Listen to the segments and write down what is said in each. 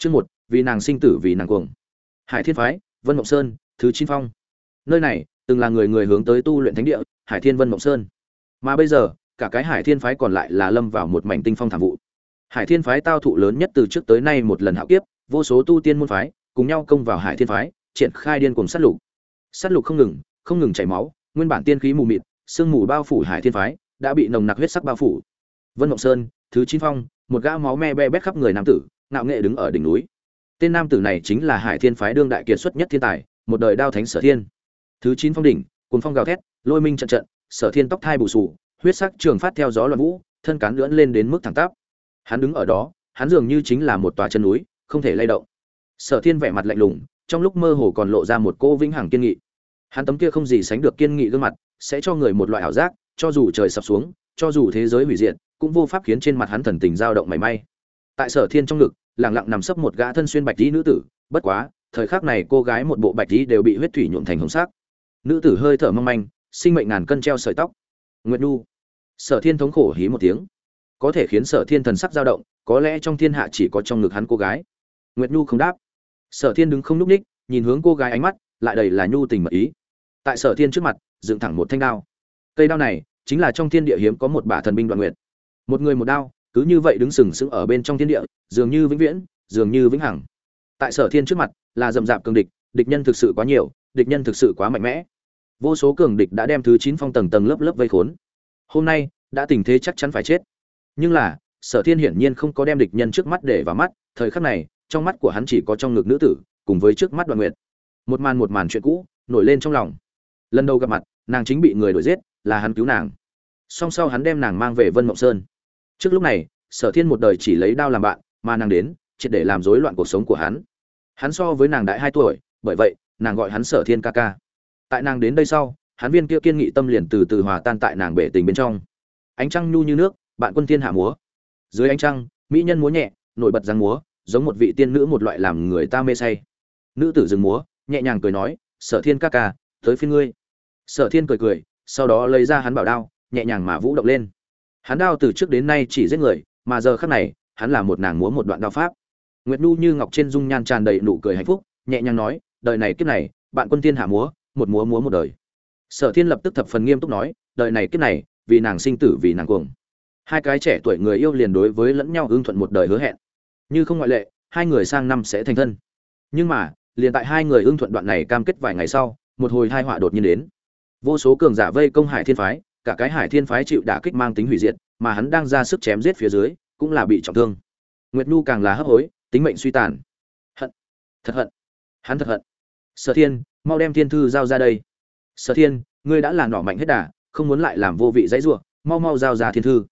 Chương một, vì nàng sinh tử vì nàng cuồng. Hải Thiên phái, Vân Mộng Sơn, thứ chín phong. Nơi này từng là người người hướng tới tu luyện thánh địa, Hải Thiên Vân Mộng Sơn. Mà bây giờ, cả cái Hải Thiên phái còn lại là lâm vào một mảnh tinh phong thảm vụ. Hải Thiên phái tao thụ lớn nhất từ trước tới nay một lần hạo kiếp, vô số tu tiên môn phái cùng nhau công vào Hải Thiên phái, triển khai điên cuồng sát lục. Sát lục không ngừng, không ngừng chảy máu, nguyên bản tiên khí mù mịt, sương mù bao phủ Hải Thiên phái, đã bị nồng nặc huyết sắc bao phủ. Vân Mộng Sơn, thứ chín phong, một gã máu me be bét khắp người nam tử, ngạo nghệ đứng ở đỉnh núi. Tên nam tử này chính là Hải Thiên phái đương đại kiệt xuất nhất thiên tài, một đời đao thánh Sở Thiên. Thứ chín phong đỉnh, cuồng phong gào thét, lôi minh trận trận, Sở Thiên tóc thai bù sù, huyết sắc trường phát theo gió loạn vũ, thân cán lưỡn lên đến mức thẳng tắp. Hắn đứng ở đó, hắn dường như chính là một tòa chân núi, không thể lay động. Sở Thiên vẻ mặt lạnh lùng, trong lúc mơ hồ còn lộ ra một cô vĩnh hằng kiên nghị. Hắn tấm kia không gì sánh được kiên nghị gương mặt, sẽ cho người một loại ảo giác, cho dù trời sập xuống, cho dù thế giới hủy diệt, cũng vô pháp khiến trên mặt hắn thần tình dao động mảy may. Tại Sở Thiên trong ngực, lẳng lặng nằm sấp một gã thân xuyên bạch y nữ tử, bất quá, thời khắc này cô gái một bộ bạch y đều bị huyết thủy nhuộm thành hồng sắc. Nữ tử hơi thở mong manh, sinh mệnh ngàn cân treo sợi tóc. Nguyệt nu, Sở Thiên thống khổ hí một tiếng. Có thể khiến Sở Thiên thần sắc dao động, có lẽ trong thiên hạ chỉ có trong ngực hắn cô gái. Nguyệt Nhu không đáp. Sở Thiên đứng không nhúc nhích, nhìn hướng cô gái ánh mắt, lại đầy là nhu tình mật ý. Tại Sở Thiên trước mặt, dựng thẳng một thanh đao. Cây đao này, chính là trong thiên địa hiếm có một bả thần binh đoạn nguyệt. Một người một đao, cứ như vậy đứng sừng sững ở bên trong thiên địa, dường như vĩnh viễn, dường như vĩnh hằng. Tại Sở Thiên trước mặt, là rậm rạp cường địch, địch nhân thực sự quá nhiều, địch nhân thực sự quá mạnh mẽ. Vô số cường địch đã đem thứ chín phong tầng tầng lớp lớp vây khốn. Hôm nay, đã tình thế chắc chắn phải chết. Nhưng là, Sở Thiên hiển nhiên không có đem địch nhân trước mắt để vào mắt, thời khắc này, trong mắt của hắn chỉ có trong ngực nữ tử, cùng với trước mắt Đoạn Nguyệt. Một màn một màn chuyện cũ, nổi lên trong lòng. Lần đầu gặp mặt, nàng chính bị người đuổi giết, là hắn cứu nàng. Song sau hắn đem nàng mang về Vân Mộng Sơn. Trước lúc này, Sở Thiên một đời chỉ lấy đao làm bạn, mà nàng đến, triệt để làm rối loạn cuộc sống của hắn. Hắn so với nàng đại hai tuổi, bởi vậy, nàng gọi hắn Sở Thiên ca ca. Tại nàng đến đây sau, hắn viên kia kiên nghị tâm liền từ từ hòa tan tại nàng bể tình bên trong. Ánh trăng nhu như nước, bạn quân thiên hạ múa. Dưới ánh trăng, mỹ nhân múa nhẹ, nổi bật răng múa, giống một vị tiên nữ một loại làm người ta mê say. Nữ tử dừng múa, nhẹ nhàng cười nói, "Sở Thiên ca ca, tới phiên ngươi." Sở Thiên cười cười, sau đó lấy ra hắn bảo đao, nhẹ nhàng mà vũ động lên. Hắn đao từ trước đến nay chỉ giết người, mà giờ khắc này, hắn là một nàng múa một đoạn đao pháp. Nguyệt Nhu như ngọc trên dung nhan tràn đầy nụ cười hạnh phúc, nhẹ nhàng nói, "Đời này kiếp này, bạn quân tiên hạ múa, một múa múa một đời." Sở Thiên lập tức thập phần nghiêm túc nói, "Đời này kiếp này, vì nàng sinh tử vì nàng cuồng." Hai cái trẻ tuổi người yêu liền đối với lẫn nhau hưng thuận một đời hứa hẹn. Như không ngoại lệ, hai người sang năm sẽ thành thân. Nhưng mà, liền tại hai người hưng thuận đoạn này cam kết vài ngày sau, một hồi hai họa đột nhiên đến. Vô số cường giả vây công Hải Thiên phái, cả cái Hải Thiên phái chịu đả kích mang tính hủy diệt, mà hắn đang ra sức chém giết phía dưới, cũng là bị trọng thương. Nguyệt Nhu càng là hấp hối, tính mệnh suy tàn. Hận, thật hận. Hắn thật hận. Sở Thiên, mau đem thiên thư giao ra đây. Sở Thiên, ngươi đã là nỏ mạnh hết đà, không muốn lại làm vô vị dãy rủa, mau mau giao ra thiên thư.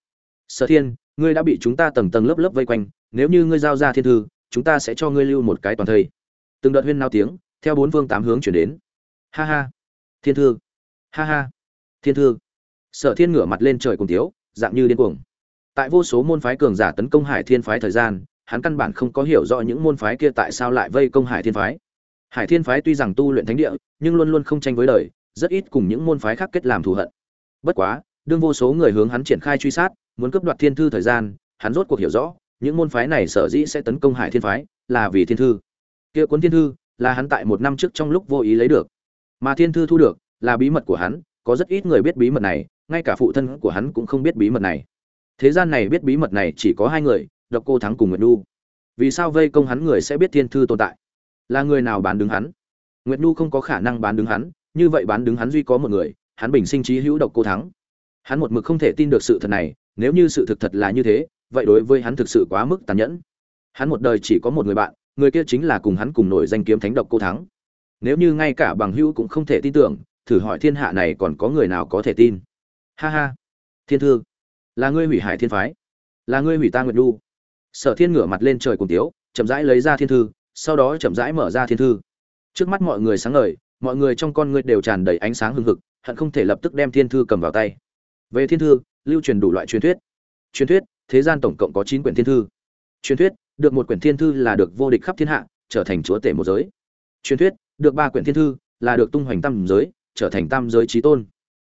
Sở Thiên, ngươi đã bị chúng ta tầng tầng lớp lớp vây quanh, nếu như ngươi giao ra thiên thư, chúng ta sẽ cho ngươi lưu một cái toàn thây. Từng đợt huyên nao tiếng, theo bốn phương tám hướng chuyển đến. Ha ha, thiên thư. Ha ha, thiên thư. Sở Thiên ngửa mặt lên trời cùng thiếu, dạng như điên cuồng. Tại vô số môn phái cường giả tấn công Hải Thiên phái thời gian, hắn căn bản không có hiểu rõ những môn phái kia tại sao lại vây công Hải Thiên phái. Hải Thiên phái tuy rằng tu luyện thánh địa, nhưng luôn luôn không tranh với đời, rất ít cùng những môn phái khác kết làm thù hận. Bất quá, đương vô số người hướng hắn triển khai truy sát, muốn cướp đoạt thiên thư thời gian, hắn rốt cuộc hiểu rõ, những môn phái này sở dĩ sẽ tấn công Hải Thiên phái, là vì thiên thư. Kia cuốn thiên thư là hắn tại một năm trước trong lúc vô ý lấy được, mà thiên thư thu được là bí mật của hắn, có rất ít người biết bí mật này, ngay cả phụ thân của hắn cũng không biết bí mật này. Thế gian này biết bí mật này chỉ có hai người, Độc Cô Thắng cùng Nguyệt Nhu. Vì sao vây công hắn người sẽ biết thiên thư tồn tại? Là người nào bán đứng hắn? Nguyệt Nhu không có khả năng bán đứng hắn, như vậy bán đứng hắn duy có một người, hắn bình sinh trí hữu Độc Cô Thắng. Hắn một mực không thể tin được sự thật này, nếu như sự thực thật là như thế, vậy đối với hắn thực sự quá mức tàn nhẫn. Hắn một đời chỉ có một người bạn, người kia chính là cùng hắn cùng nổi danh kiếm thánh Độc Cô Thắng. Nếu như ngay cả bằng hữu cũng không thể tin tưởng, thử hỏi thiên hạ này còn có người nào có thể tin? Ha ha, Thiên Thư, là ngươi hủy hải thiên phái, là ngươi hủy ta Nguyệt Nhu. Sở Thiên ngửa mặt lên trời cùng tiếu, chậm rãi lấy ra thiên thư, sau đó chậm rãi mở ra thiên thư. Trước mắt mọi người sáng ngời, mọi người trong con ngươi đều tràn đầy ánh sáng hừng hực, hận không thể lập tức đem thiên thư cầm vào tay. Về thiên thư, lưu truyền đủ loại truyền thuyết. Truyền thuyết, thế gian tổng cộng có chín quyển thiên thư. Truyền thuyết, được một quyển thiên thư là được vô địch khắp thiên hạ, trở thành chúa tể một giới. Truyền thuyết, được ba quyển thiên thư là được tung hoành tam giới, trở thành tam giới trí tôn.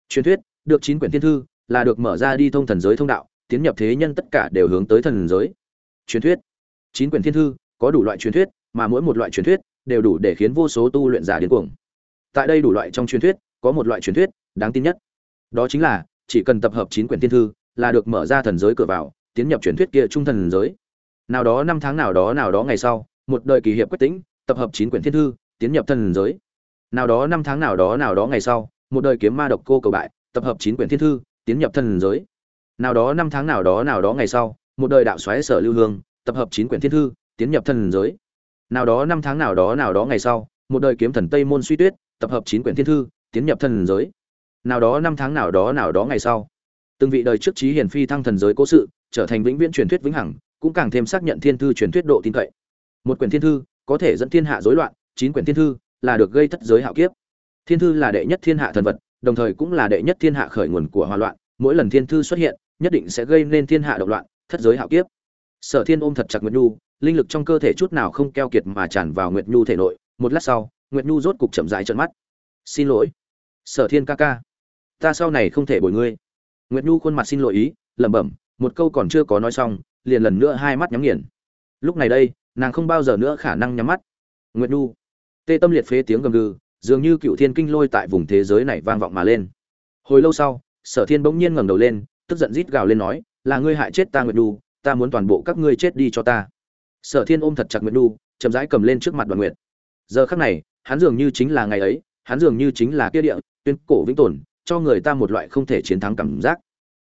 Truyền thuyết, được chín quyển thiên thư là được mở ra đi thông thần giới thông đạo, tiến nhập thế nhân tất cả đều hướng tới thần giới. Truyền thuyết. Chín quyển thiên thư có đủ loại truyền thuyết mà mỗi một loại truyền thuyết đều đủ để khiến vô số tu luyện giả điên cuồng. Tại đây đủ loại trong truyền thuyết có một loại truyền thuyết đáng tin nhất. Đó chính là chỉ cần tập hợp chín quyển thiên thư là được mở ra thần giới cửa vào tiến nhập truyền thuyết kia trung thần giới. Nào đó năm tháng nào đó nào đó ngày sau một đời kỳ hiệp quyết tĩnh tập hợp chín quyển thiên thư tiến nhập thần giới. Nào đó năm tháng nào đó nào đó ngày sau một đời kiếm ma độc cô cầu bại tập hợp chín quyển thiên thư, tiến nhập thần giới. Nào đó năm tháng, nào đó nào đó ngày sau, một đời đạo xoáy sở lưu hương, tập hợp chín quyển thiên thư, tiến nhập thần giới. Nào đó năm tháng, nào đó nào đó ngày sau, một đời kiếm thần tây môn suy tuyết, tập hợp chín quyển thiên thư, tiến nhập thần giới. Nào đó năm tháng, nào đó nào đó ngày sau, từng vị đời trước trí hiển phi thăng thần giới cố sự, trở thành vĩnh viễn truyền thuyết vĩnh hằng, cũng càng thêm xác nhận thiên thư truyền thuyết độ tin cậy. Một quyển thiên thư có thể dẫn thiên hạ rối loạn, chín quyển thiên thư là được gây thất giới hạo kiếp. Thiên thư là đệ nhất thiên hạ thần vật đồng thời cũng là đệ nhất thiên hạ khởi nguồn của hòa loạn, mỗi lần thiên thư xuất hiện, nhất định sẽ gây nên thiên hạ động loạn, thất giới hạo kiếp. Sở thiên ôm thật chặt nguyệt nhu, linh lực trong cơ thể chút nào không keo kiệt mà tràn vào nguyệt nhu thể nội, một lát sau, nguyệt nhu rốt cục chậm rãi trợn mắt. Xin lỗi, sở thiên ca ca, ta sau này không thể bồi ngươi. Nguyệt nhu khuôn mặt xin lỗi ý, lẩm bẩm, một câu còn chưa có nói xong, liền lần nữa hai mắt nhắm nghiền. Lúc này đây, nàng không bao giờ nữa khả năng nhắm mắt. Nguyệt nhu. Tê tâm liệt phế tiếng gầm gừ dường như cựu thiên kinh lôi tại vùng thế giới này vang vọng mà lên. Hồi lâu sau, sở thiên bỗng nhiên ngẩng đầu lên, tức giận rít gào lên nói, là ngươi hại chết ta nguyệt đu ta muốn toàn bộ các ngươi chết đi cho ta. Sở thiên ôm thật chặt nguyệt đu chậm rãi cầm lên trước mặt đoàn nguyệt. Giờ khắc này, hắn dường như chính là ngày ấy, hắn dường như chính là kia địa, tuyên cổ vĩnh tồn, cho người ta một loại không thể chiến thắng cảm giác.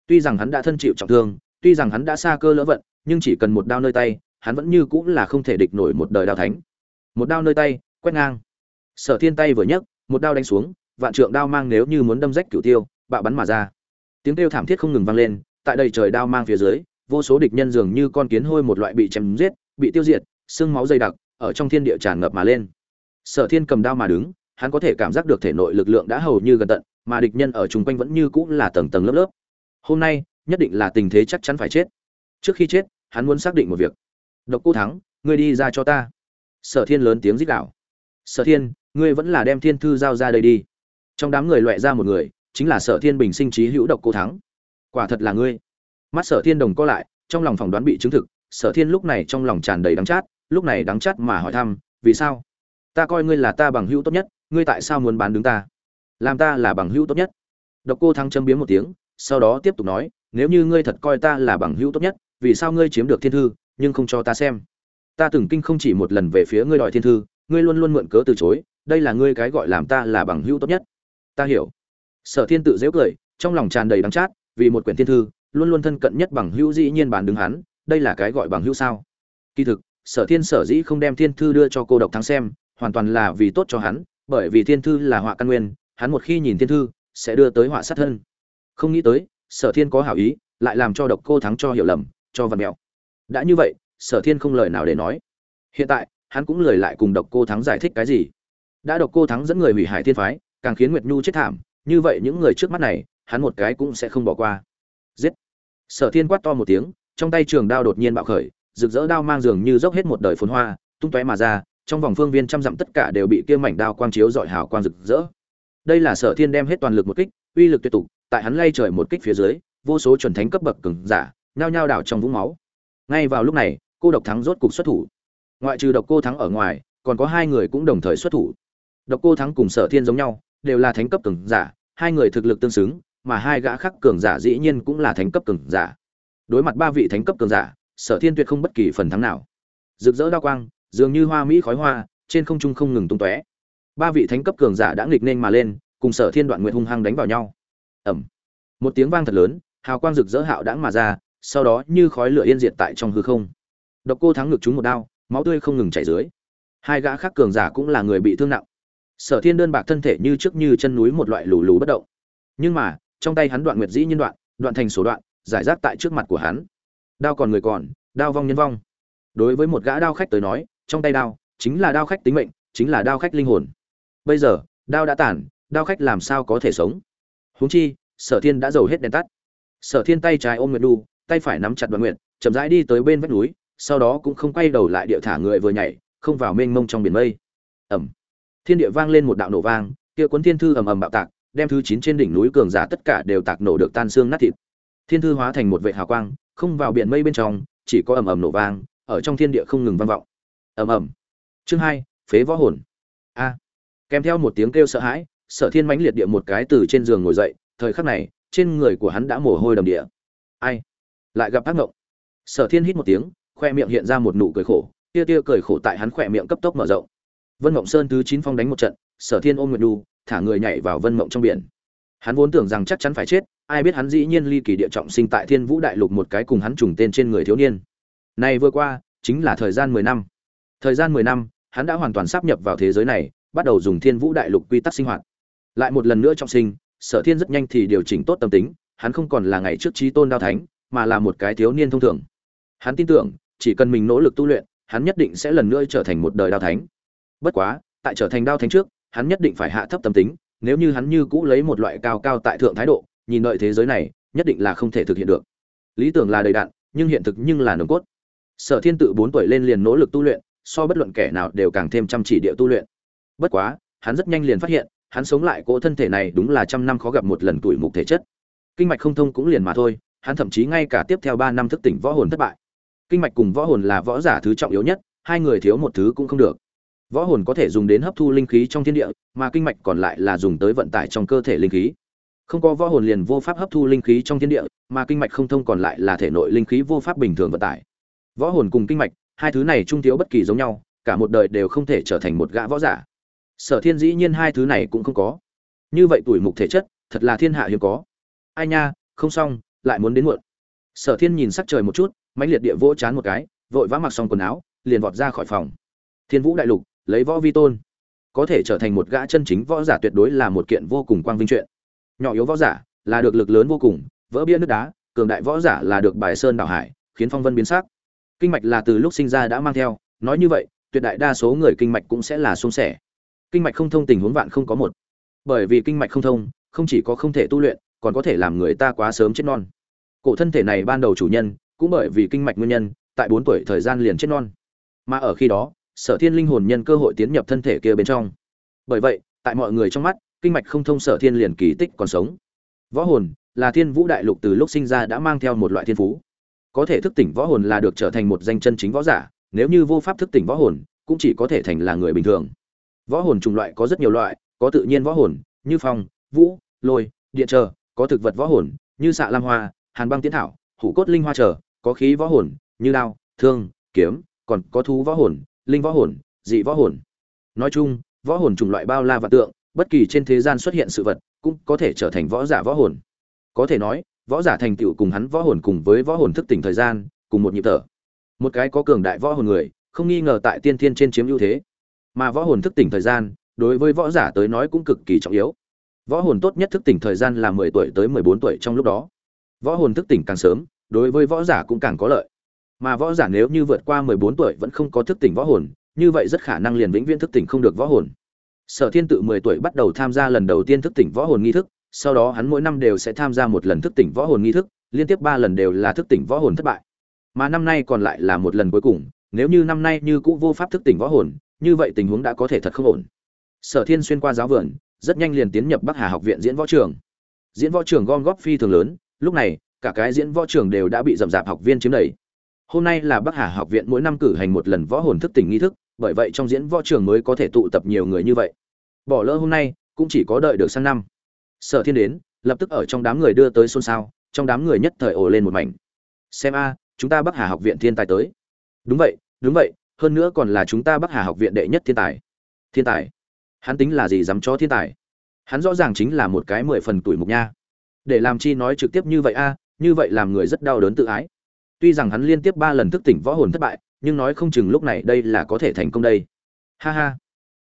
Tuy rằng hắn đã thân chịu trọng thương, tuy rằng hắn đã xa cơ lỡ vận, nhưng chỉ cần một đao nơi tay, hắn vẫn như cũng là không thể địch nổi một đời đao thánh. Một đao nơi tay, quét ngang sở thiên tay vừa nhấc, một đao đánh xuống, vạn trượng đao mang nếu như muốn đâm rách cửu tiêu, bạo bắn mà ra. Tiếng kêu thảm thiết không ngừng vang lên, tại đây trời đao mang phía dưới, vô số địch nhân dường như con kiến hôi một loại bị chém giết, bị tiêu diệt, xương máu dày đặc, ở trong thiên địa tràn ngập mà lên. Sở thiên cầm đao mà đứng, hắn có thể cảm giác được thể nội lực lượng đã hầu như gần tận, mà địch nhân ở chung quanh vẫn như cũng là tầng tầng lớp lớp. Hôm nay, nhất định là tình thế chắc chắn phải chết. Trước khi chết, hắn muốn xác định một việc. Độc cô thắng, ngươi đi ra cho ta. Sở thiên lớn tiếng rít đạo. sở thiên ngươi vẫn là đem thiên thư giao ra đây đi. Trong đám người loẹ ra một người, chính là sở thiên bình sinh trí hữu độc cô thắng. Quả thật là ngươi. Mắt sở thiên đồng co lại, trong lòng phỏng đoán bị chứng thực, sở thiên lúc này trong lòng tràn đầy đắng chát, lúc này đắng chát mà hỏi thăm, vì sao? Ta coi ngươi là ta bằng hữu tốt nhất, ngươi tại sao muốn bán đứng ta? Làm ta là bằng hữu tốt nhất. Độc cô thắng châm biếm một tiếng, sau đó tiếp tục nói, nếu như ngươi thật coi ta là bằng hữu tốt nhất, vì sao ngươi chiếm được thiên thư, nhưng không cho ta xem? Ta từng kinh không chỉ một lần về phía ngươi đòi thiên thư, ngươi luôn luôn mượn cớ từ chối đây là ngươi cái gọi làm ta là bằng hữu tốt nhất. Ta hiểu. Sở thiên tự dễu cười, trong lòng tràn đầy đắng chát, vì một quyển thiên thư, luôn luôn thân cận nhất bằng hữu dĩ nhiên bàn đứng hắn, đây là cái gọi bằng hữu sao? Kỳ thực, sở thiên sở dĩ không đem thiên thư đưa cho cô độc thắng xem, hoàn toàn là vì tốt cho hắn, bởi vì thiên thư là họa căn nguyên, hắn một khi nhìn thiên thư, sẽ đưa tới họa sát thân. Không nghĩ tới, sở thiên có hảo ý, lại làm cho độc cô thắng cho hiểu lầm, cho văn mẹo. Đã như vậy, sở thiên không lời nào để nói. Hiện tại, hắn cũng lời lại cùng độc cô thắng giải thích cái gì? Đã độc cô thắng dẫn người hủy hải thiên phái, càng khiến nguyệt nhu chết thảm, như vậy những người trước mắt này, hắn một cái cũng sẽ không bỏ qua. Giết! Sở thiên quát to một tiếng, trong tay trường đao đột nhiên bạo khởi, rực rỡ đao mang dường như dốc hết một đời phồn hoa, tung tóe mà ra, trong vòng phương viên trăm dặm tất cả đều bị kia mảnh đao quang chiếu dọi hào quang rực rỡ. Đây là sở thiên đem hết toàn lực một kích, uy lực tuyệt tục, tại hắn lay trời một kích phía dưới, vô số chuẩn thánh cấp bậc cường giả, nhao nhao đảo trong vũng máu. Ngay vào lúc này, cô độc thắng rốt cục xuất thủ. Ngoại trừ độc cô thắng ở ngoài, còn có hai người cũng đồng thời xuất thủ độc cô thắng cùng sở thiên giống nhau, đều là thánh cấp cường giả, hai người thực lực tương xứng, mà hai gã khác cường giả dĩ nhiên cũng là thánh cấp cường giả. Đối mặt ba vị thánh cấp cường giả, sở thiên tuyệt không bất kỳ phần thắng nào. Rực rỡ đao quang, dường như hoa mỹ khói hoa, trên không trung không ngừng tung tóe. Ba vị thánh cấp cường giả đã nghịch nên mà lên, cùng sở thiên đoạn Nguyệt hung hăng đánh vào nhau. Ầm một tiếng vang thật lớn, hào quang rực rỡ hạo đãng mà ra, sau đó như khói lửa yên diệt tại trong hư không. Độc cô thắng ngực trúng một đao, máu tươi không ngừng chảy dưới. Hai gã khác cường giả cũng là người bị thương nặng sở thiên đơn bạc thân thể như trước như chân núi một loại lù lù bất động. Nhưng mà trong tay hắn đoạn nguyệt dĩ nhân đoạn đoạn thành số đoạn giải rác tại trước mặt của hắn. Đao còn người còn đao vong nhân vong. Đối với một gã đao khách tới nói trong tay đao chính là đao khách tính mệnh chính là đao khách linh hồn. Bây giờ đao đã tản đao khách làm sao có thể sống? Huống chi sở thiên đã giàu hết đèn tắt. Sở thiên tay trái ôm nguyệt đu tay phải nắm chặt đoạn Nguyệt, chậm rãi đi tới bên vách núi sau đó cũng không quay đầu lại điệu thả người vừa nhảy không vào mênh mông trong biển mây. Ẩm thiên địa vang lên một đạo nổ vang, kia cuốn thiên thư ầm ầm bạo tạc, đem thứ chín trên đỉnh núi cường giả tất cả đều tạc nổ được tan xương nát thịt. Thiên thư hóa thành một vệ hào quang, không vào biển mây bên trong, chỉ có ầm ầm nổ vang, ở trong thiên địa không ngừng vang vọng. Ầm ầm. Chương hai, phế võ hồn. A. Kèm theo một tiếng kêu sợ hãi, sở thiên mãnh liệt địa một cái từ trên giường ngồi dậy, thời khắc này, trên người của hắn đã mồ hôi đầm địa. Ai? Lại gặp ác ngộng sở thiên hít một tiếng, khoe miệng hiện ra một nụ cười khổ, tia tia cười khổ tại hắn khoe miệng cấp tốc mở rộng vân mộng sơn thứ chín phong đánh một trận, sở thiên ôm nguyệt đu thả người nhảy vào vân mộng trong biển. Hắn vốn tưởng rằng chắc chắn phải chết, ai biết hắn dĩ nhiên ly kỳ địa trọng sinh tại thiên vũ đại lục một cái cùng hắn trùng tên trên người thiếu niên. Này vừa qua, chính là thời gian mười năm. Thời gian mười năm, hắn đã hoàn toàn sắp nhập vào thế giới này, bắt đầu dùng thiên vũ đại lục quy tắc sinh hoạt. Lại một lần nữa trọng sinh, sở thiên rất nhanh thì điều chỉnh tốt tâm tính, hắn không còn là ngày trước trí tôn đao thánh, mà là một cái thiếu niên thông thường. Hắn tin tưởng, chỉ cần mình nỗ lực tu luyện, hắn nhất định sẽ lần nữa trở thành một đời đao thánh bất quá, tại trở thành đao thánh trước, hắn nhất định phải hạ thấp tâm tính, nếu như hắn như cũ lấy một loại cao cao tại thượng thái độ, nhìn đợi thế giới này, nhất định là không thể thực hiện được. Lý tưởng là đầy đạn, nhưng hiện thực nhưng là nồng cốt. Sở thiên tự bốn tuổi lên liền nỗ lực tu luyện, so bất luận kẻ nào đều càng thêm chăm chỉ địa tu luyện. Bất quá, hắn rất nhanh liền phát hiện, hắn sống lại cỗ thân thể này đúng là trăm năm khó gặp một lần tuổi mục thể chất. Kinh mạch không thông cũng liền mà thôi, hắn thậm chí ngay cả tiếp theo ba năm thức tỉnh võ hồn thất bại. Kinh mạch cùng võ hồn là võ giả thứ trọng yếu nhất, hai người thiếu một thứ cũng không được võ hồn có thể dùng đến hấp thu linh khí trong thiên địa, mà kinh mạch còn lại là dùng tới vận tải trong cơ thể linh khí. Không có võ hồn liền vô pháp hấp thu linh khí trong thiên địa, mà kinh mạch không thông còn lại là thể nội linh khí vô pháp bình thường vận tải. Võ hồn cùng kinh mạch, hai thứ này trung thiếu bất kỳ giống nhau, cả một đời đều không thể trở thành một gã võ giả. Sở thiên dĩ nhiên hai thứ này cũng không có. Như vậy tuổi mục thể chất, thật là thiên hạ hiếm có. Ai nha, không xong, lại muốn đến muộn. Sở thiên nhìn sắc trời một chút, mãnh liệt địa vỗ chán một cái, vội vã mặc xong quần áo, liền vọt ra khỏi phòng. Thiên vũ đại lục lấy võ vi tôn. Có thể trở thành một gã chân chính võ giả tuyệt đối là một kiện vô cùng quang vinh chuyện. Nhỏ yếu võ giả là được lực lớn vô cùng, vỡ bia nước đá, cường đại võ giả là được bài sơn đảo hải, khiến phong vân biến sắc. Kinh mạch là từ lúc sinh ra đã mang theo, nói như vậy, tuyệt đại đa số người kinh mạch cũng sẽ là xung sẻ. Kinh mạch không thông tình huống vạn không có một. Bởi vì kinh mạch không thông, không chỉ có không thể tu luyện, còn có thể làm người ta quá sớm chết non. Cổ thân thể này ban đầu chủ nhân, cũng bởi vì kinh mạch nguyên nhân, tại bốn tuổi thời gian liền chết non. Mà ở khi đó sở thiên linh hồn nhân cơ hội tiến nhập thân thể kia bên trong. Bởi vậy tại mọi người trong mắt kinh mạch không thông sở thiên liền kỳ tích còn sống. Võ hồn là thiên vũ đại lục từ lúc sinh ra đã mang theo một loại thiên phú. Có thể thức tỉnh võ hồn là được trở thành một danh chân chính võ giả nếu như vô pháp thức tỉnh võ hồn cũng chỉ có thể thành là người bình thường. Võ hồn chủng loại có rất nhiều loại có tự nhiên võ hồn như phong vũ lôi điện chờ, có thực vật võ hồn như xạ lam hoa hàn băng tiến thảo hủ cốt linh hoa trở có khí võ hồn như đao thương kiếm còn có thú võ hồn linh võ hồn, dị võ hồn. Nói chung, võ hồn chủng loại bao la và tượng, bất kỳ trên thế gian xuất hiện sự vật, cũng có thể trở thành võ giả võ hồn. Có thể nói, võ giả thành tựu cùng hắn võ hồn cùng với võ hồn thức tỉnh thời gian, cùng một nhịp thở. Một cái có cường đại võ hồn người, không nghi ngờ tại tiên thiên trên chiếm ưu thế. Mà võ hồn thức tỉnh thời gian, đối với võ giả tới nói cũng cực kỳ trọng yếu. Võ hồn tốt nhất thức tỉnh thời gian là mười tuổi tới mười bốn tuổi trong lúc đó. Võ hồn thức tỉnh càng sớm, đối với võ giả cũng càng có lợi mà võ giả nếu như vượt qua mười bốn tuổi vẫn không có thức tỉnh võ hồn, như vậy rất khả năng liền vĩnh viễn thức tỉnh không được võ hồn. Sở thiên tự mười tuổi bắt đầu tham gia lần đầu tiên thức tỉnh võ hồn nghi thức, sau đó hắn mỗi năm đều sẽ tham gia một lần thức tỉnh võ hồn nghi thức, liên tiếp ba lần đều là thức tỉnh võ hồn thất bại. Mà năm nay còn lại là một lần cuối cùng, nếu như năm nay như cũ vô pháp thức tỉnh võ hồn, như vậy tình huống đã có thể thật không ổn. Sở thiên xuyên qua giáo vườn, rất nhanh liền tiến nhập bắc hà học viện diễn võ trường. Diễn võ trường gom góp phi thường lớn, lúc này, cả cái diễn võ trường đều đã bị rậm rạp học viên chiếm đầy hôm nay là bắc hà học viện mỗi năm cử hành một lần võ hồn thức tỉnh nghi thức, bởi vậy trong diễn võ trường mới có thể tụ tập nhiều người như vậy. Bỏ lỡ hôm nay, cũng chỉ có đợi được sang năm. Sở thiên đến, lập tức ở trong đám người đưa tới xôn xao, trong đám người nhất thời ồ lên một mảnh. Xem a, chúng ta bắc hà học viện thiên tài tới. Đúng vậy đúng vậy, hơn nữa còn là chúng ta bắc hà học viện đệ nhất thiên tài. Thiên tài? Hắn tính là gì dám cho thiên tài? Hắn rõ ràng chính là một cái mười phần tuổi mục nha. Để làm chi nói trực tiếp như vậy a, như vậy làm người rất đau đớn tự ái tuy rằng hắn liên tiếp ba lần thức tỉnh võ hồn thất bại, nhưng nói không chừng lúc này đây là có thể thành công đây. Ha ha.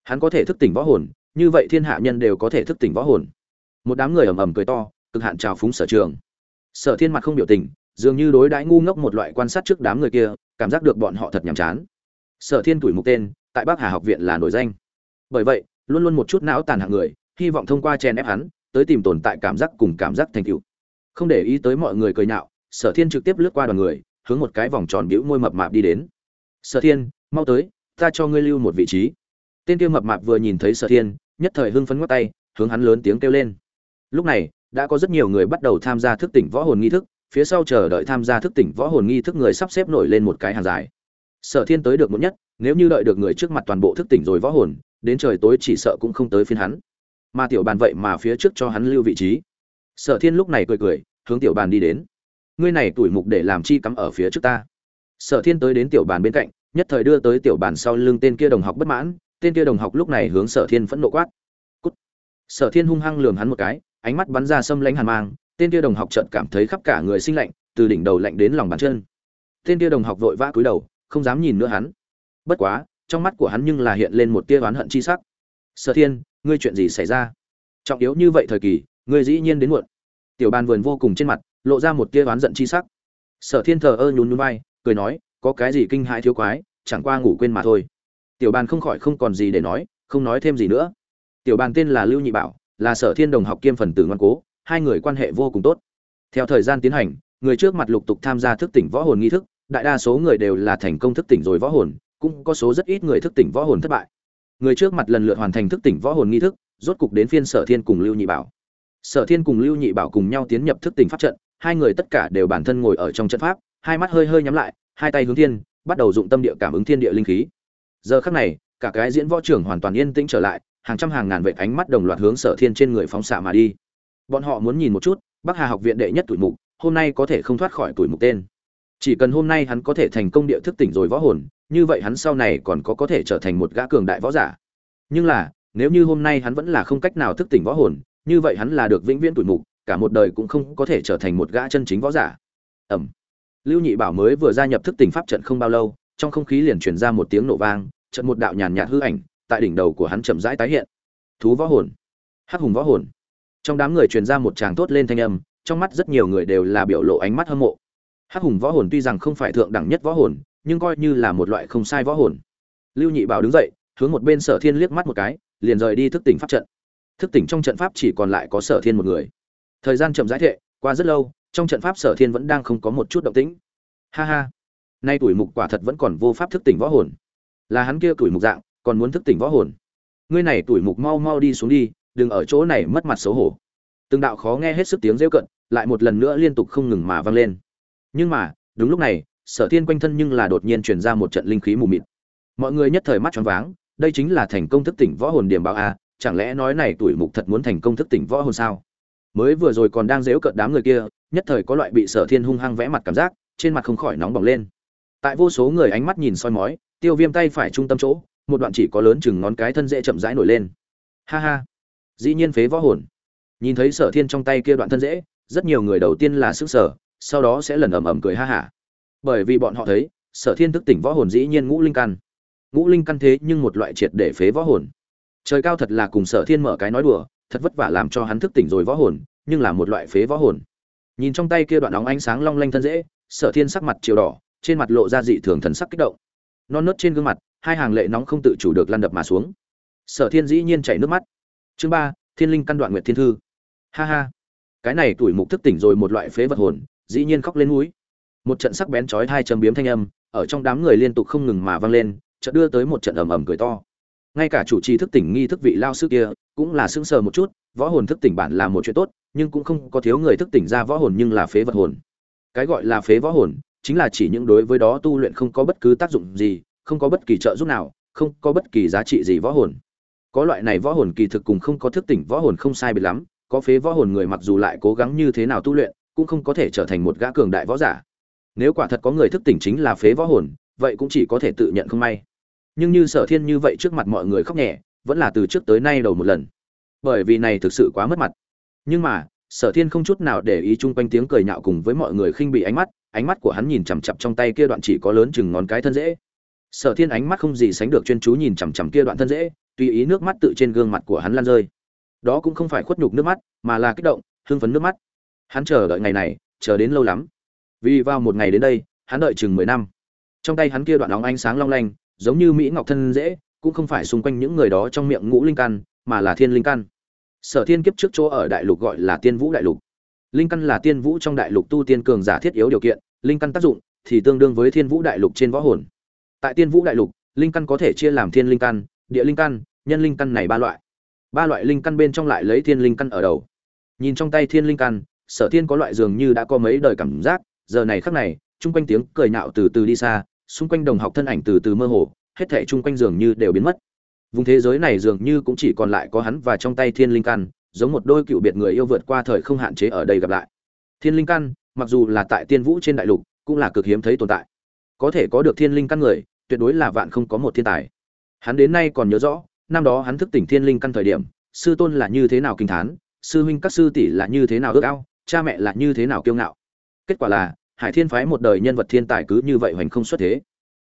Hắn có thể thức tỉnh võ hồn, như vậy thiên hạ nhân đều có thể thức tỉnh võ hồn. Một đám người ầm ầm cười to, cực hạn trào phúng sở trường. Sở thiên mặt không biểu tình, dường như đối đãi ngu ngốc một loại quan sát trước đám người kia, cảm giác được bọn họ thật nhàm chán. Sở thiên tuổi mục tên, tại bắc hà học viện là nổi danh. Bởi vậy, luôn luôn một chút não tàn hạng người, hy vọng thông qua chen ép hắn, tới tìm tồn tại cảm giác cùng cảm giác thành tựu. Không để ý tới mọi người cười nhạo sở thiên trực tiếp lướt qua đoàn người, hướng một cái vòng tròn bĩu môi mập mạp đi đến. Sở thiên, mau tới, ta cho ngươi lưu một vị trí. Tên kia mập mạp vừa nhìn thấy sở thiên, nhất thời hưng phấn ngoắc tay, hướng hắn lớn tiếng kêu lên. Lúc này, đã có rất nhiều người bắt đầu tham gia thức tỉnh võ hồn nghi thức, phía sau chờ đợi tham gia thức tỉnh võ hồn nghi thức người sắp xếp nổi lên một cái hàng dài. Sở thiên tới được một nhất, nếu như đợi được người trước mặt toàn bộ thức tỉnh rồi võ hồn, đến trời tối chỉ sợ cũng không tới phiên hắn. Mà tiểu bàn vậy mà phía trước cho hắn lưu vị trí. Sở thiên lúc này cười cười, hướng tiểu bàn đi đến ngươi này tuổi mục để làm chi cắm ở phía trước ta. Sở thiên tới đến tiểu bàn bên cạnh, nhất thời đưa tới tiểu bàn sau lưng tên kia đồng học bất mãn, tên kia đồng học lúc này hướng sở thiên phẫn nộ quát. Cút. sở thiên hung hăng lườm hắn một cái, ánh mắt bắn ra xâm lãnh hàn mang, tên kia đồng học chợt cảm thấy khắp cả người sinh lạnh, từ đỉnh đầu lạnh đến lòng bàn chân. Tên kia đồng học vội vã cúi đầu, không dám nhìn nữa hắn. Bất quá, trong mắt của hắn nhưng là hiện lên một tia oán hận chi sắc. Sở thiên, ngươi chuyện gì xảy ra? Trọng yếu như vậy thời kỳ, ngươi dĩ nhiên đến muộn. Tiểu bàn vườn vô cùng trên mặt lộ ra một tia oán giận chi sắc. Sở thiên thờ ơ nhún nhún vai, cười nói, có cái gì kinh hãi thiếu quái, chẳng qua ngủ quên mà thôi. Tiểu bàn không khỏi không còn gì để nói, không nói thêm gì nữa. Tiểu bàn tên là lưu nhị bảo, là sở thiên đồng học kiêm phần tử ngoan cố, hai người quan hệ vô cùng tốt. Theo thời gian tiến hành, người trước mặt lục tục tham gia thức tỉnh võ hồn nghi thức, đại đa số người đều là thành công thức tỉnh rồi võ hồn, cũng có số rất ít người thức tỉnh võ hồn thất bại. Người trước mặt lần lượt hoàn thành thức tỉnh võ hồn nghi thức, rốt cục đến phiên sở thiên cùng lưu nhị bảo. Sở thiên cùng lưu nhị bảo cùng nhau tiến nhập thức tỉnh pháp trận hai người tất cả đều bản thân ngồi ở trong trận pháp, hai mắt hơi hơi nhắm lại, hai tay hướng thiên, bắt đầu dụng tâm địa cảm ứng thiên địa linh khí. Giờ khắc này, cả cái diễn võ trưởng hoàn toàn yên tĩnh trở lại, hàng trăm hàng ngàn vệ ánh mắt đồng loạt hướng sở thiên trên người phóng xạ mà đi. Bọn họ muốn nhìn một chút, bắc hà học viện đệ nhất tuổi mục, hôm nay có thể không thoát khỏi tuổi mục tên. Chỉ cần hôm nay hắn có thể thành công địa thức tỉnh rồi võ hồn, như vậy hắn sau này còn có có thể trở thành một gã cường đại võ giả. Nhưng là, nếu như hôm nay hắn vẫn là không cách nào thức tỉnh võ hồn, như vậy hắn là được vĩnh viễn tuổi mục cả một đời cũng không có thể trở thành một gã chân chính võ giả. Ẩm. Lưu nhị bảo mới vừa gia nhập thức tỉnh pháp trận không bao lâu, trong không khí liền truyền ra một tiếng nổ vang, trận một đạo nhàn nhạt hư ảnh, tại đỉnh đầu của hắn chậm rãi tái hiện. Thú võ hồn. Hắc hùng võ hồn. Trong đám người truyền ra một tràng thốt lên thanh âm, trong mắt rất nhiều người đều là biểu lộ ánh mắt hâm mộ. Hắc hùng võ hồn tuy rằng không phải thượng đẳng nhất võ hồn, nhưng coi như là một loại không sai võ hồn. Lưu nhị bảo đứng dậy, hướng một bên sở thiên liếc mắt một cái, liền rời đi thức tỉnh pháp trận. Thức tỉnh trong trận pháp chỉ còn lại có sở thiên một người thời gian chậm rãi thệ, qua rất lâu, trong trận pháp sở thiên vẫn đang không có một chút động tĩnh. Ha ha, nay tuổi mục quả thật vẫn còn vô pháp thức tỉnh võ hồn. Là hắn kia tuổi mục dạng, còn muốn thức tỉnh võ hồn. Ngươi này tuổi mục mau mau đi xuống đi, đừng ở chỗ này mất mặt xấu hổ. Từng đạo khó nghe hết sức tiếng rêu cận, lại một lần nữa liên tục không ngừng mà vang lên. Nhưng mà, đúng lúc này, sở thiên quanh thân nhưng là đột nhiên truyền ra một trận linh khí mù mịt. Mọi người nhất thời mắt choáng váng, đây chính là thành công thức tỉnh võ hồn điểm báo a, chẳng lẽ nói này tuổi mục thật muốn thành công thức tỉnh võ hồn sao? Mới vừa rồi còn đang dếu cợt đám người kia, nhất thời có loại bị sở thiên hung hăng vẽ mặt cảm giác, trên mặt không khỏi nóng bỏng lên. Tại vô số người ánh mắt nhìn soi mói, tiêu viêm tay phải trung tâm chỗ, một đoạn chỉ có lớn chừng ngón cái thân dễ chậm rãi nổi lên. Ha ha. Dĩ nhiên phế võ hồn. Nhìn thấy sở thiên trong tay kia đoạn thân dễ, rất nhiều người đầu tiên là sức sở, sau đó sẽ lần ầm ầm cười ha hả. Bởi vì bọn họ thấy, sở thiên thức tỉnh võ hồn dĩ nhiên ngũ linh căn. Ngũ linh căn thế nhưng một loại triệt để phế võ hồn. Trời cao thật là cùng sở thiên mở cái nói đùa thật vất vả làm cho hắn thức tỉnh rồi võ hồn, nhưng là một loại phế võ hồn. Nhìn trong tay kia đoạn óng ánh sáng long lanh thân dễ, sở thiên sắc mặt chiều đỏ, trên mặt lộ ra dị thường thần sắc kích động. Non nớt trên gương mặt, hai hàng lệ nóng không tự chủ được lăn đập mà xuống. Sở thiên dĩ nhiên chảy nước mắt. Chương ba, thiên linh căn đoạn nguyệt thiên thư. Ha ha. Cái này tuổi mục thức tỉnh rồi một loại phế vật hồn, dĩ nhiên khóc lên núi. Một trận sắc bén chói hai châm biếm thanh âm, ở trong đám người liên tục không ngừng mà vang lên, chợt đưa tới một trận ầm ầm cười to ngay cả chủ trì thức tỉnh nghi thức vị lao sư kia cũng là sững sờ một chút, võ hồn thức tỉnh bản là một chuyện tốt, nhưng cũng không có thiếu người thức tỉnh ra võ hồn nhưng là phế vật hồn. Cái gọi là phế võ hồn chính là chỉ những đối với đó tu luyện không có bất cứ tác dụng gì, không có bất kỳ trợ giúp nào, không có bất kỳ giá trị gì võ hồn. Có loại này võ hồn kỳ thực cùng không có thức tỉnh võ hồn không sai biệt lắm, có phế võ hồn người mặc dù lại cố gắng như thế nào tu luyện, cũng không có thể trở thành một gã cường đại võ giả. Nếu quả thật có người thức tỉnh chính là phế võ hồn, vậy cũng chỉ có thể tự nhận không may nhưng như sở thiên như vậy trước mặt mọi người khóc nhẹ, vẫn là từ trước tới nay đầu một lần. Bởi vì này thực sự quá mất mặt. Nhưng mà, sở thiên không chút nào để ý chung quanh tiếng cười nhạo cùng với mọi người khinh bị ánh mắt ánh mắt của hắn nhìn chằm chặp trong tay kia đoạn chỉ có lớn chừng ngón cái thân dễ. Sở thiên ánh mắt không gì sánh được chuyên chú nhìn chằm chằm kia đoạn thân dễ, tùy ý nước mắt tự trên gương mặt của hắn lan rơi. Đó cũng không phải khuất nhục nước mắt, mà là kích động, hưng phấn nước mắt. Hắn chờ đợi ngày này, chờ đến lâu lắm. Vì vào một ngày đến đây, hắn đợi chừng mười năm. Trong tay hắn kia đoạn óng ánh sáng long lanh giống như mỹ ngọc thân dễ, cũng không phải xung quanh những người đó trong miệng ngũ linh căn, mà là thiên linh căn. Sở thiên kiếp trước chỗ ở đại lục gọi là tiên vũ đại lục. Linh căn là tiên vũ trong đại lục tu tiên cường giả thiết yếu điều kiện, linh căn tác dụng thì tương đương với thiên vũ đại lục trên võ hồn. Tại tiên vũ đại lục, linh căn có thể chia làm thiên linh căn, địa linh căn, nhân linh căn này ba loại. Ba loại linh căn bên trong lại lấy thiên linh căn ở đầu. Nhìn trong tay thiên linh căn, sở thiên có loại dường như đã có mấy đời cảm giác, giờ này khắc này, chung quanh tiếng cười nạo từ từ đi xa xung quanh đồng học thân ảnh từ từ mơ hồ, hết thảy chung quanh dường như đều biến mất. Vùng thế giới này dường như cũng chỉ còn lại có hắn và trong tay thiên linh căn, giống một đôi cựu biệt người yêu vượt qua thời không hạn chế ở đây gặp lại. Thiên linh căn, mặc dù là tại tiên vũ trên đại lục, cũng là cực hiếm thấy tồn tại. Có thể có được thiên linh căn người, tuyệt đối là vạn không có một thiên tài. Hắn đến nay còn nhớ rõ, năm đó hắn thức tỉnh thiên linh căn thời điểm, sư tôn là như thế nào kinh thán, sư huynh các sư tỷ là như thế nào ước ao, cha mẹ là như thế nào kiêu ngạo. Kết quả là hải thiên phái một đời nhân vật thiên tài cứ như vậy hoành không xuất thế.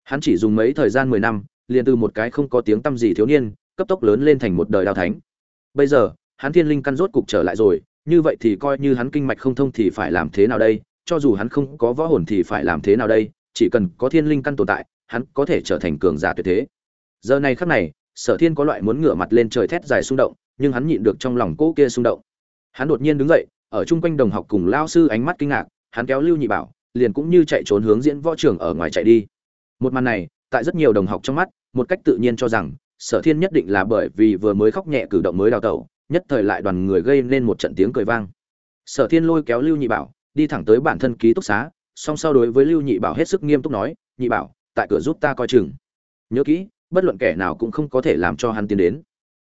Hắn chỉ dùng mấy thời gian mười năm, liền từ một cái không có tiếng tăm gì thiếu niên, cấp tốc lớn lên thành một đời đao thánh. Bây giờ, hắn thiên linh căn rốt cục trở lại rồi, như vậy thì coi như hắn kinh mạch không thông thì phải làm thế nào đây? Cho dù hắn không có võ hồn thì phải làm thế nào đây? Chỉ cần có thiên linh căn tồn tại, hắn có thể trở thành cường giả tuyệt thế. Giờ này khắc này, sở thiên có loại muốn ngửa mặt lên trời thét dài xung động, nhưng hắn nhịn được trong lòng cỗ kia xung động. Hắn đột nhiên đứng dậy, ở chung quanh đồng học cùng lao sư ánh mắt kinh ngạc, hắn kéo lưu nhị bảo liền cũng như chạy trốn hướng diễn võ trường ở ngoài chạy đi. Một màn này, tại rất nhiều đồng học trong mắt, một cách tự nhiên cho rằng, sở thiên nhất định là bởi vì vừa mới khóc nhẹ cử động mới đào tẩu, nhất thời lại đoàn người gây nên một trận tiếng cười vang. Sở thiên lôi kéo lưu nhị bảo, đi thẳng tới bản thân ký túc xá, song sau đối với lưu nhị bảo hết sức nghiêm túc nói, nhị bảo, tại cửa giúp ta coi chừng. Nhớ kỹ, bất luận kẻ nào cũng không có thể làm cho hắn tiến đến.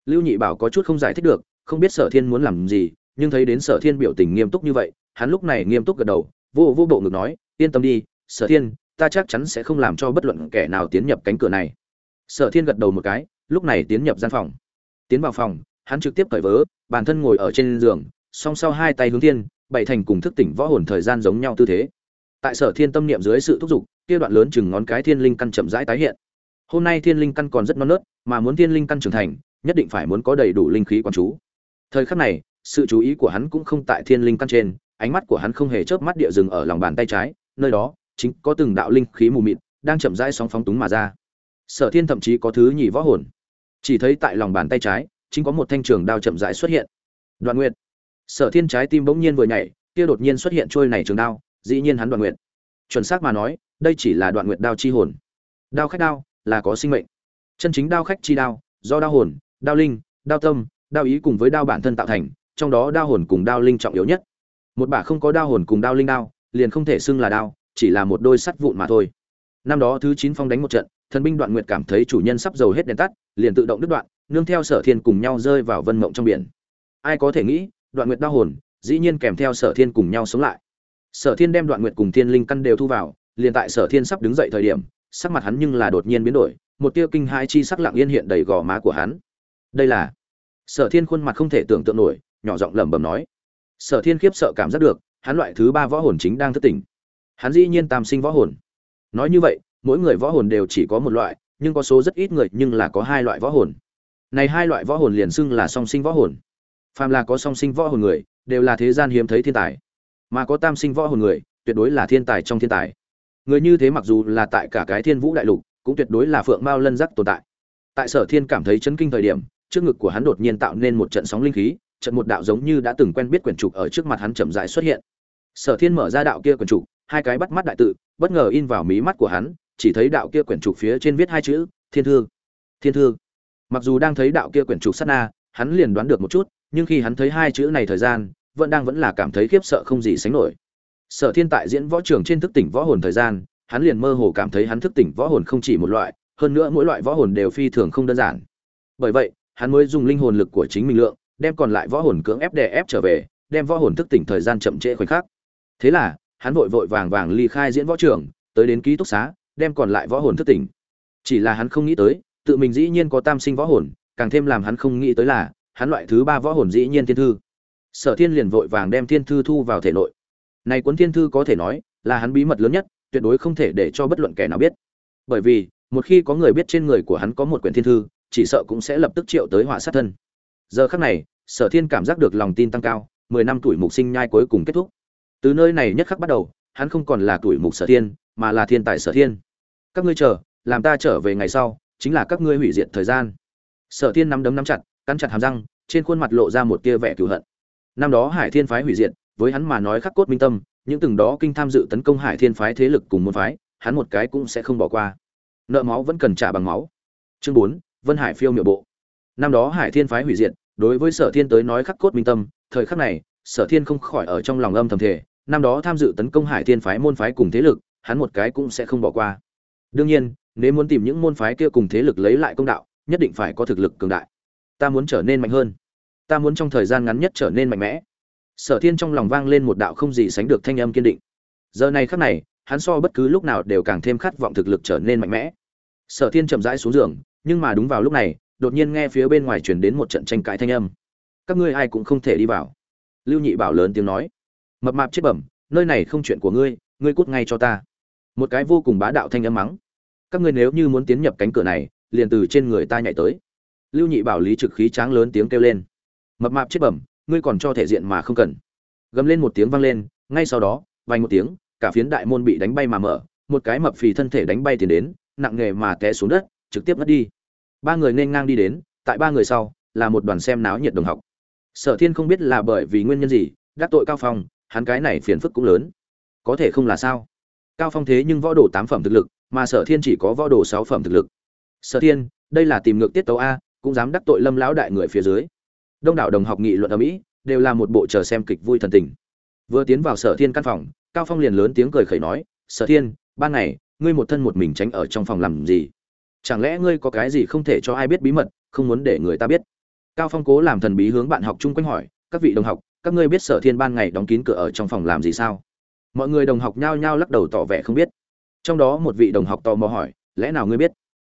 Lưu nhị bảo có chút không giải thích được, không biết sở thiên muốn làm gì, nhưng thấy đến sở thiên biểu tình nghiêm túc như vậy, hắn lúc này nghiêm túc gật đầu vô vô bộ ngực nói, yên tâm đi, sở thiên, ta chắc chắn sẽ không làm cho bất luận kẻ nào tiến nhập cánh cửa này. Sở thiên gật đầu một cái, lúc này tiến nhập gian phòng. Tiến vào phòng, hắn trực tiếp cởi vớ, bản thân ngồi ở trên giường, song sau hai tay hướng thiên bày thành cùng thức tỉnh võ hồn thời gian giống nhau tư thế. Tại sở thiên tâm niệm dưới sự thúc giục, kia đoạn lớn chừng ngón cái thiên linh căn chậm rãi tái hiện. Hôm nay thiên linh căn còn rất non nớt, mà muốn thiên linh căn trưởng thành, nhất định phải muốn có đầy đủ linh khí quán chú. Thời khắc này, sự chú ý của hắn cũng không tại thiên linh căn trên ánh mắt của hắn không hề chớp mắt địa dừng ở lòng bàn tay trái, nơi đó, chính có từng đạo linh khí mù mịt đang chậm rãi sóng phóng túng mà ra. Sở thiên thậm chí có thứ nhị võ hồn. Chỉ thấy tại lòng bàn tay trái, chính có một thanh trường đao chậm rãi xuất hiện. Đoạn nguyệt. Sở thiên trái tim bỗng nhiên vừa nhảy, kia đột nhiên xuất hiện trôi này trường đao, dĩ nhiên hắn đoạn nguyệt. Chuẩn xác mà nói, đây chỉ là đoạn nguyệt đao chi hồn. Đao khách đao, là có sinh mệnh. Chân chính đao khách chi đao, do đao hồn, đao linh, đao tâm, đao ý cùng với đao bản thân tạo thành, trong đó đao hồn cùng đao linh trọng yếu nhất một bả không có đao hồn cùng đao linh đao, liền không thể xưng là đao, chỉ là một đôi sắt vụn mà thôi. Năm đó thứ chín phong đánh một trận, thần binh đoạn nguyệt cảm thấy chủ nhân sắp dầu hết đèn tắt, liền tự động đứt đoạn, nương theo sở thiên cùng nhau rơi vào vân mộng trong biển. Ai có thể nghĩ, đoạn nguyệt đao hồn, dĩ nhiên kèm theo sở thiên cùng nhau sống lại. Sở thiên đem đoạn nguyệt cùng thiên linh căn đều thu vào, liền tại sở thiên sắp đứng dậy thời điểm, sắc mặt hắn nhưng là đột nhiên biến đổi, một tia kinh hai chi sắc lặng yên hiện đầy gò má của hắn. Đây là sở thiên khuôn mặt không thể tưởng tượng nổi, nhỏ giọng lẩm bẩm nói sở thiên khiếp sợ cảm giác được, hắn loại thứ ba võ hồn chính đang thức tỉnh. Hắn dĩ nhiên tam sinh võ hồn. Nói như vậy, mỗi người võ hồn đều chỉ có một loại, nhưng có số rất ít người nhưng là có hai loại võ hồn. Này hai loại võ hồn liền xưng là song sinh võ hồn. Phàm là có song sinh võ hồn người, đều là thế gian hiếm thấy thiên tài. Mà có tam sinh võ hồn người, tuyệt đối là thiên tài trong thiên tài. Người như thế mặc dù là tại cả cái thiên vũ đại lục, cũng tuyệt đối là phượng mao lân giác tồn tại. Tại sở thiên cảm thấy chấn kinh thời điểm, trước ngực của hắn đột nhiên tạo nên một trận sóng linh khí trận một đạo giống như đã từng quen biết quyển trục ở trước mặt hắn chậm rãi xuất hiện. Sở thiên mở ra đạo kia quyển trục, hai cái bắt mắt đại tự, bất ngờ in vào mí mắt của hắn, chỉ thấy đạo kia quyển trục phía trên viết hai chữ, thiên thư. Thiên thư. Mặc dù đang thấy đạo kia quyển trục sát na, hắn liền đoán được một chút, nhưng khi hắn thấy hai chữ này thời gian, vẫn đang vẫn là cảm thấy khiếp sợ không gì sánh nổi. Sở thiên tại diễn võ trường trên thức tỉnh võ hồn thời gian, hắn liền mơ hồ cảm thấy hắn thức tỉnh võ hồn không chỉ một loại, hơn nữa mỗi loại võ hồn đều phi thường không đơn giản. Bởi vậy, hắn mới dùng linh hồn lực của chính mình lượng đem còn lại võ hồn cưỡng ép đè ép trở về, đem võ hồn thức tỉnh thời gian chậm trễ khoảnh khắc. Thế là, hắn vội vội vàng vàng ly khai diễn võ trường, tới đến ký túc xá, đem còn lại võ hồn thức tỉnh. Chỉ là hắn không nghĩ tới, tự mình dĩ nhiên có tam sinh võ hồn, càng thêm làm hắn không nghĩ tới là, hắn loại thứ ba võ hồn dĩ nhiên thiên thư. Sở thiên liền vội vàng đem thiên thư thu vào thể nội. Này cuốn thiên thư có thể nói, là hắn bí mật lớn nhất, tuyệt đối không thể để cho bất luận kẻ nào biết. Bởi vì, một khi có người biết trên người của hắn có một quyển thiên thư, chỉ sợ cũng sẽ lập tức triệu tới họa sát thân. Giờ khắc này sở thiên cảm giác được lòng tin tăng cao, mười năm tuổi mục sinh nhai cuối cùng kết thúc. Từ nơi này nhất khắc bắt đầu, hắn không còn là tuổi mục sở thiên, mà là thiên tài sở thiên. Các ngươi chờ, làm ta trở về ngày sau, chính là các ngươi hủy diệt thời gian. Sở thiên nắm đấm nắm chặt, cắn chặt hàm răng, trên khuôn mặt lộ ra một tia vẻ cửu hận. Năm đó hải thiên phái hủy diệt, với hắn mà nói khắc cốt minh tâm, những từng đó kinh tham dự tấn công hải thiên phái thế lực cùng môn phái, hắn một cái cũng sẽ không bỏ qua. Nợ máu vẫn cần trả bằng máu. Chương bốn, vân hải phiêu miệu bộ. Năm đó hải thiên phái hủy diệt đối với sở thiên tới nói khắc cốt minh tâm, thời khắc này, sở thiên không khỏi ở trong lòng âm thầm thể năm đó tham dự tấn công hải thiên phái môn phái cùng thế lực, hắn một cái cũng sẽ không bỏ qua. Đương nhiên, nếu muốn tìm những môn phái kia cùng thế lực lấy lại công đạo, nhất định phải có thực lực cường đại. Ta muốn trở nên mạnh hơn. Ta muốn trong thời gian ngắn nhất trở nên mạnh mẽ. Sở thiên trong lòng vang lên một đạo không gì sánh được thanh âm kiên định. Giờ này khắc này, hắn so bất cứ lúc nào đều càng thêm khát vọng thực lực trở nên mạnh mẽ. Sở thiên chậm rãi xuống giường, nhưng mà đúng vào lúc này đột nhiên nghe phía bên ngoài truyền đến một trận tranh cãi thanh âm. Các ngươi ai cũng không thể đi vào. Lưu nhị bảo lớn tiếng nói. Mập mạp chết bẩm, nơi này không chuyện của ngươi ngươi cút ngay cho ta. Một cái vô cùng bá đạo thanh âm mắng. Các ngươi nếu như muốn tiến nhập cánh cửa này, liền từ trên người ta nhảy tới. Lưu nhị bảo lý trực khí tráng lớn tiếng kêu lên. Mập mạp chết bẩm, ngươi còn cho thể diện mà không cần. Gầm lên một tiếng vang lên, ngay sau đó, vang một tiếng, cả phiến đại môn bị đánh bay mà mở, một cái mập phì thân thể đánh bay tiền đến, nặng nghề mà té xuống đất, trực tiếp mất đi ba người nên ngang đi đến, tại ba người sau, là một đoàn xem náo nhiệt đồng học. Sở thiên không biết là bởi vì nguyên nhân gì, đắc tội cao phong, hắn cái này phiền phức cũng lớn. Có thể không là sao? Cao phong thế nhưng võ đồ tám phẩm thực lực, mà sở thiên chỉ có võ đồ sáu phẩm thực lực. Sở thiên, đây là tìm ngược tiết tấu a, cũng dám đắc tội lâm lão đại người phía dưới. Đông đảo đồng học nghị luận ở mỹ, đều là một bộ chờ xem kịch vui thần tình. Vừa tiến vào sở thiên căn phòng, cao phong liền lớn tiếng cười khẩy nói, sở thiên, ban ngày, ngươi một thân một mình tránh ở trong phòng làm gì? Chẳng lẽ ngươi có cái gì không thể cho ai biết bí mật, không muốn để người ta biết? Cao phong cố làm thần bí hướng bạn học chung quanh hỏi, các vị đồng học, các ngươi biết sở thiên ban ngày đóng kín cửa ở trong phòng làm gì sao? Mọi người đồng học nhao nhao lắc đầu tỏ vẻ không biết. Trong đó một vị đồng học tò mò hỏi, lẽ nào ngươi biết?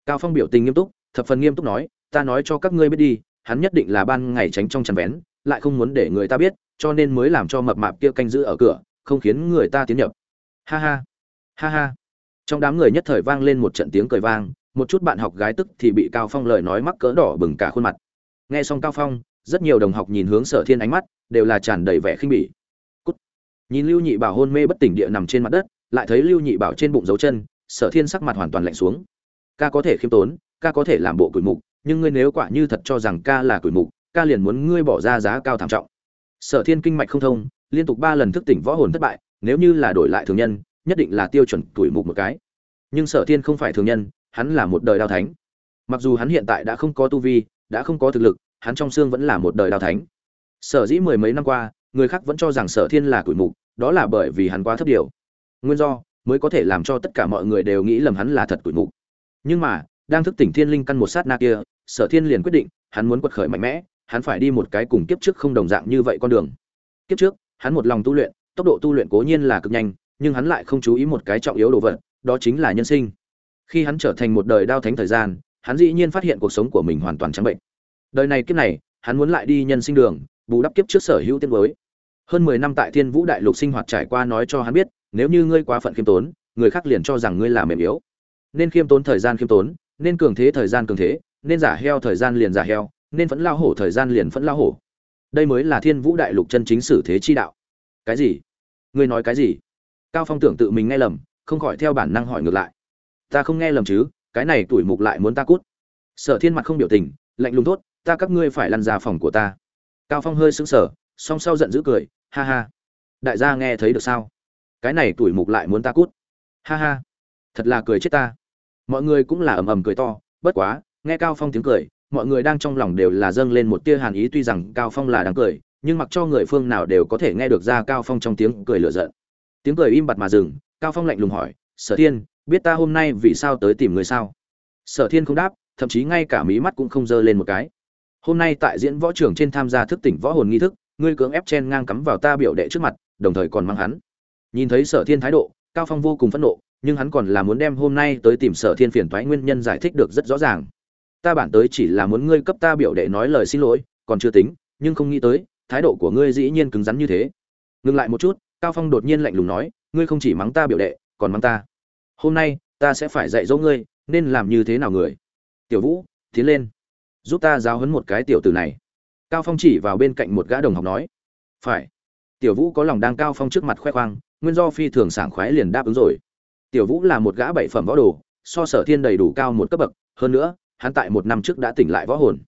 Cao phong biểu tình nghiêm túc, thập phần nghiêm túc nói, ta nói cho các ngươi biết đi, hắn nhất định là ban ngày tránh trong chăn vén, lại không muốn để người ta biết, cho nên mới làm cho mập mạp kia canh giữ ở cửa, không khiến người ta tiến nhập. Ha ha ha ha. Trong đám người nhất thời vang lên một trận tiếng cười vang một chút bạn học gái tức thì bị cao phong lời nói mắc cỡ đỏ bừng cả khuôn mặt. Nghe xong cao phong, rất nhiều đồng học nhìn hướng sở thiên ánh mắt, đều là tràn đầy vẻ khinh bỉ. Cút. nhìn lưu nhị bảo hôn mê bất tỉnh địa nằm trên mặt đất, lại thấy lưu nhị bảo trên bụng dấu chân, sở thiên sắc mặt hoàn toàn lạnh xuống. Ca có thể khiêm tốn, ca có thể làm bộ cửi mục, nhưng ngươi nếu quả như thật cho rằng ca là cửi mục, ca liền muốn ngươi bỏ ra giá cao thảm trọng. Sở thiên kinh mạch không thông, liên tục ba lần thức tỉnh võ hồn thất bại, nếu như là đổi lại thường nhân, nhất định là tiêu chuẩn tuổi mục một cái. Nhưng sở thiên không phải thường nhân hắn là một đời đao thánh. Mặc dù hắn hiện tại đã không có tu vi, đã không có thực lực, hắn trong xương vẫn là một đời đao thánh. Sở dĩ mười mấy năm qua, người khác vẫn cho rằng sở thiên là tuổi mục, đó là bởi vì hắn quá thấp điều. Nguyên do, mới có thể làm cho tất cả mọi người đều nghĩ lầm hắn là thật tuổi mục. Nhưng mà, đang thức tỉnh thiên linh căn một sát na kia, sở thiên liền quyết định, hắn muốn quật khởi mạnh mẽ, hắn phải đi một cái cùng kiếp trước không đồng dạng như vậy con đường. Kiếp trước, hắn một lòng tu luyện, tốc độ tu luyện cố nhiên là cực nhanh, nhưng hắn lại không chú ý một cái trọng yếu đồ vật, đó chính là nhân sinh khi hắn trở thành một đời đao thánh thời gian, hắn dĩ nhiên phát hiện cuộc sống của mình hoàn toàn trắng bệnh. Đời này kiếp này, hắn muốn lại đi nhân sinh đường, bù đắp kiếp trước sở hữu tiết mới hơn mười năm tại thiên vũ đại lục sinh hoạt trải qua nói cho hắn biết, nếu như ngươi quá phận khiêm tốn, người khác liền cho rằng ngươi là mềm yếu. Nên khiêm tốn thời gian khiêm tốn, nên cường thế thời gian cường thế, nên giả heo thời gian liền giả heo, nên vẫn lao hổ thời gian liền vẫn lao hổ. Đây mới là thiên vũ đại lục chân chính sử thế chi đạo. Cái gì? Ngươi nói cái gì? Cao phong tưởng tự mình nghe lầm, không khỏi theo bản năng hỏi ngược lại ta không nghe lầm chứ, cái này tuổi mục lại muốn ta cút. Sở thiên mặt không biểu tình, lạnh lùng tốt ta các ngươi phải lăn ra phòng của ta. Cao phong hơi sững sờ, song sau giận dữ cười, ha ha, đại gia nghe thấy được sao? Cái này tuổi mục lại muốn ta cút. Ha ha, thật là cười chết ta. Mọi người cũng là ầm ầm cười to, bất quá, nghe cao phong tiếng cười, mọi người đang trong lòng đều là dâng lên một tia hàn ý, tuy rằng cao phong là đáng cười, nhưng mặc cho người phương nào đều có thể nghe được ra cao phong trong tiếng cười lửa giận. Tiếng cười im bặt mà dừng, cao phong lạnh lùng hỏi, sở thiên biết ta hôm nay vì sao tới tìm người sao? Sở thiên không đáp, thậm chí ngay cả mí mắt cũng không dơ lên một cái. Hôm nay tại diễn võ trưởng trên tham gia thức tỉnh võ hồn nghi thức, ngươi cưỡng ép chen ngang cắm vào ta biểu đệ trước mặt, đồng thời còn mang hắn. Nhìn thấy sở thiên thái độ, cao phong vô cùng phẫn nộ, nhưng hắn còn là muốn đem hôm nay tới tìm sở thiên phiền toái nguyên nhân giải thích được rất rõ ràng. Ta bản tới chỉ là muốn ngươi cấp ta biểu đệ nói lời xin lỗi, còn chưa tính, nhưng không nghĩ tới, thái độ của ngươi dĩ nhiên cứng rắn như thế. Ngừng lại một chút, cao phong đột nhiên lạnh lùng nói, ngươi không chỉ mắng ta biểu đệ, còn mắng ta hôm nay, ta sẽ phải dạy dỗ ngươi, nên làm như thế nào người? Tiểu vũ, tiến lên. Giúp ta giáo huấn một cái tiểu tử này. Cao phong chỉ vào bên cạnh một gã đồng học nói. Phải. Tiểu vũ có lòng đang cao phong trước mặt khoe khoang, nguyên do phi thường sảng khoái liền đáp ứng rồi. Tiểu vũ là một gã bảy phẩm võ đồ, so sở thiên đầy đủ cao một cấp bậc, hơn nữa, hắn tại một năm trước đã tỉnh lại võ hồn.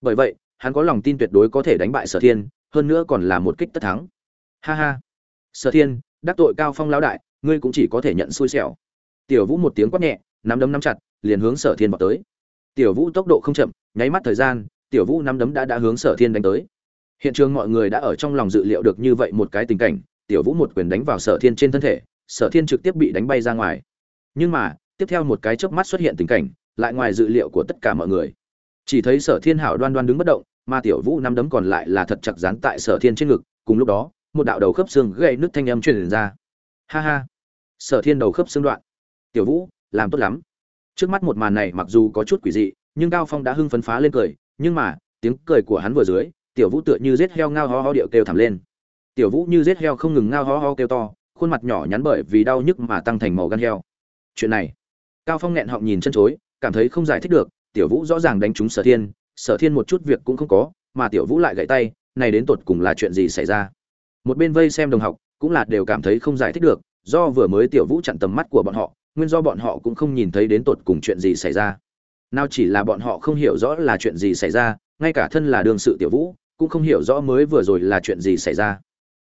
Bởi vậy, hắn có lòng tin tuyệt đối có thể đánh bại sở thiên, hơn nữa còn là một kích tất thắng. Ha ha. Sở thiên, đắc tội cao phong lão đại, ngươi cũng chỉ có thể nhận xui xẻo tiểu vũ một tiếng quát nhẹ, nắm đấm nắm chặt, liền hướng sở thiên vọt tới. Tiểu vũ tốc độ không chậm, nháy mắt thời gian, tiểu vũ nắm đấm đã đã hướng sở thiên đánh tới. Hiện trường mọi người đã ở trong lòng dự liệu được như vậy một cái tình cảnh, tiểu vũ một quyền đánh vào sở thiên trên thân thể, sở thiên trực tiếp bị đánh bay ra ngoài. Nhưng mà, tiếp theo một cái chớp mắt xuất hiện tình cảnh, lại ngoài dự liệu của tất cả mọi người. Chỉ thấy sở thiên hảo đoan đoan đứng bất động, mà tiểu vũ năm đấm còn lại là thật chặt dán tại sở thiên trên ngực, cùng lúc đó, một đạo đầu khớp xương gây nứt thanh âm truyền ra. Ha ha. Sở thiên đầu khớp xương đoạn tiểu vũ, làm tốt lắm. Trước mắt một màn này mặc dù có chút quỷ dị, nhưng cao phong đã hưng phấn phá lên cười, nhưng mà, tiếng cười của hắn vừa dưới, tiểu vũ tựa như giết heo ngao ho ho điệu kêu thảm lên. Tiểu vũ như giết heo không ngừng ngao ho ho kêu to, khuôn mặt nhỏ nhắn bởi vì đau nhức mà tăng thành màu gan heo. Chuyện này, cao phong nghẹn họng nhìn chân chối, cảm thấy không giải thích được, tiểu vũ rõ ràng đánh trúng sở thiên sở thiên một chút việc cũng không có, mà tiểu vũ lại gãy tay, này đến tột cùng là chuyện gì xảy ra? Một bên vây xem đồng học, cũng là đều cảm thấy không giải thích được, do vừa mới tiểu vũ chặn tầm mắt của bọn họ nguyên do bọn họ cũng không nhìn thấy đến tột cùng chuyện gì xảy ra. Nào chỉ là bọn họ không hiểu rõ là chuyện gì xảy ra, ngay cả thân là đương sự tiểu vũ, cũng không hiểu rõ mới vừa rồi là chuyện gì xảy ra.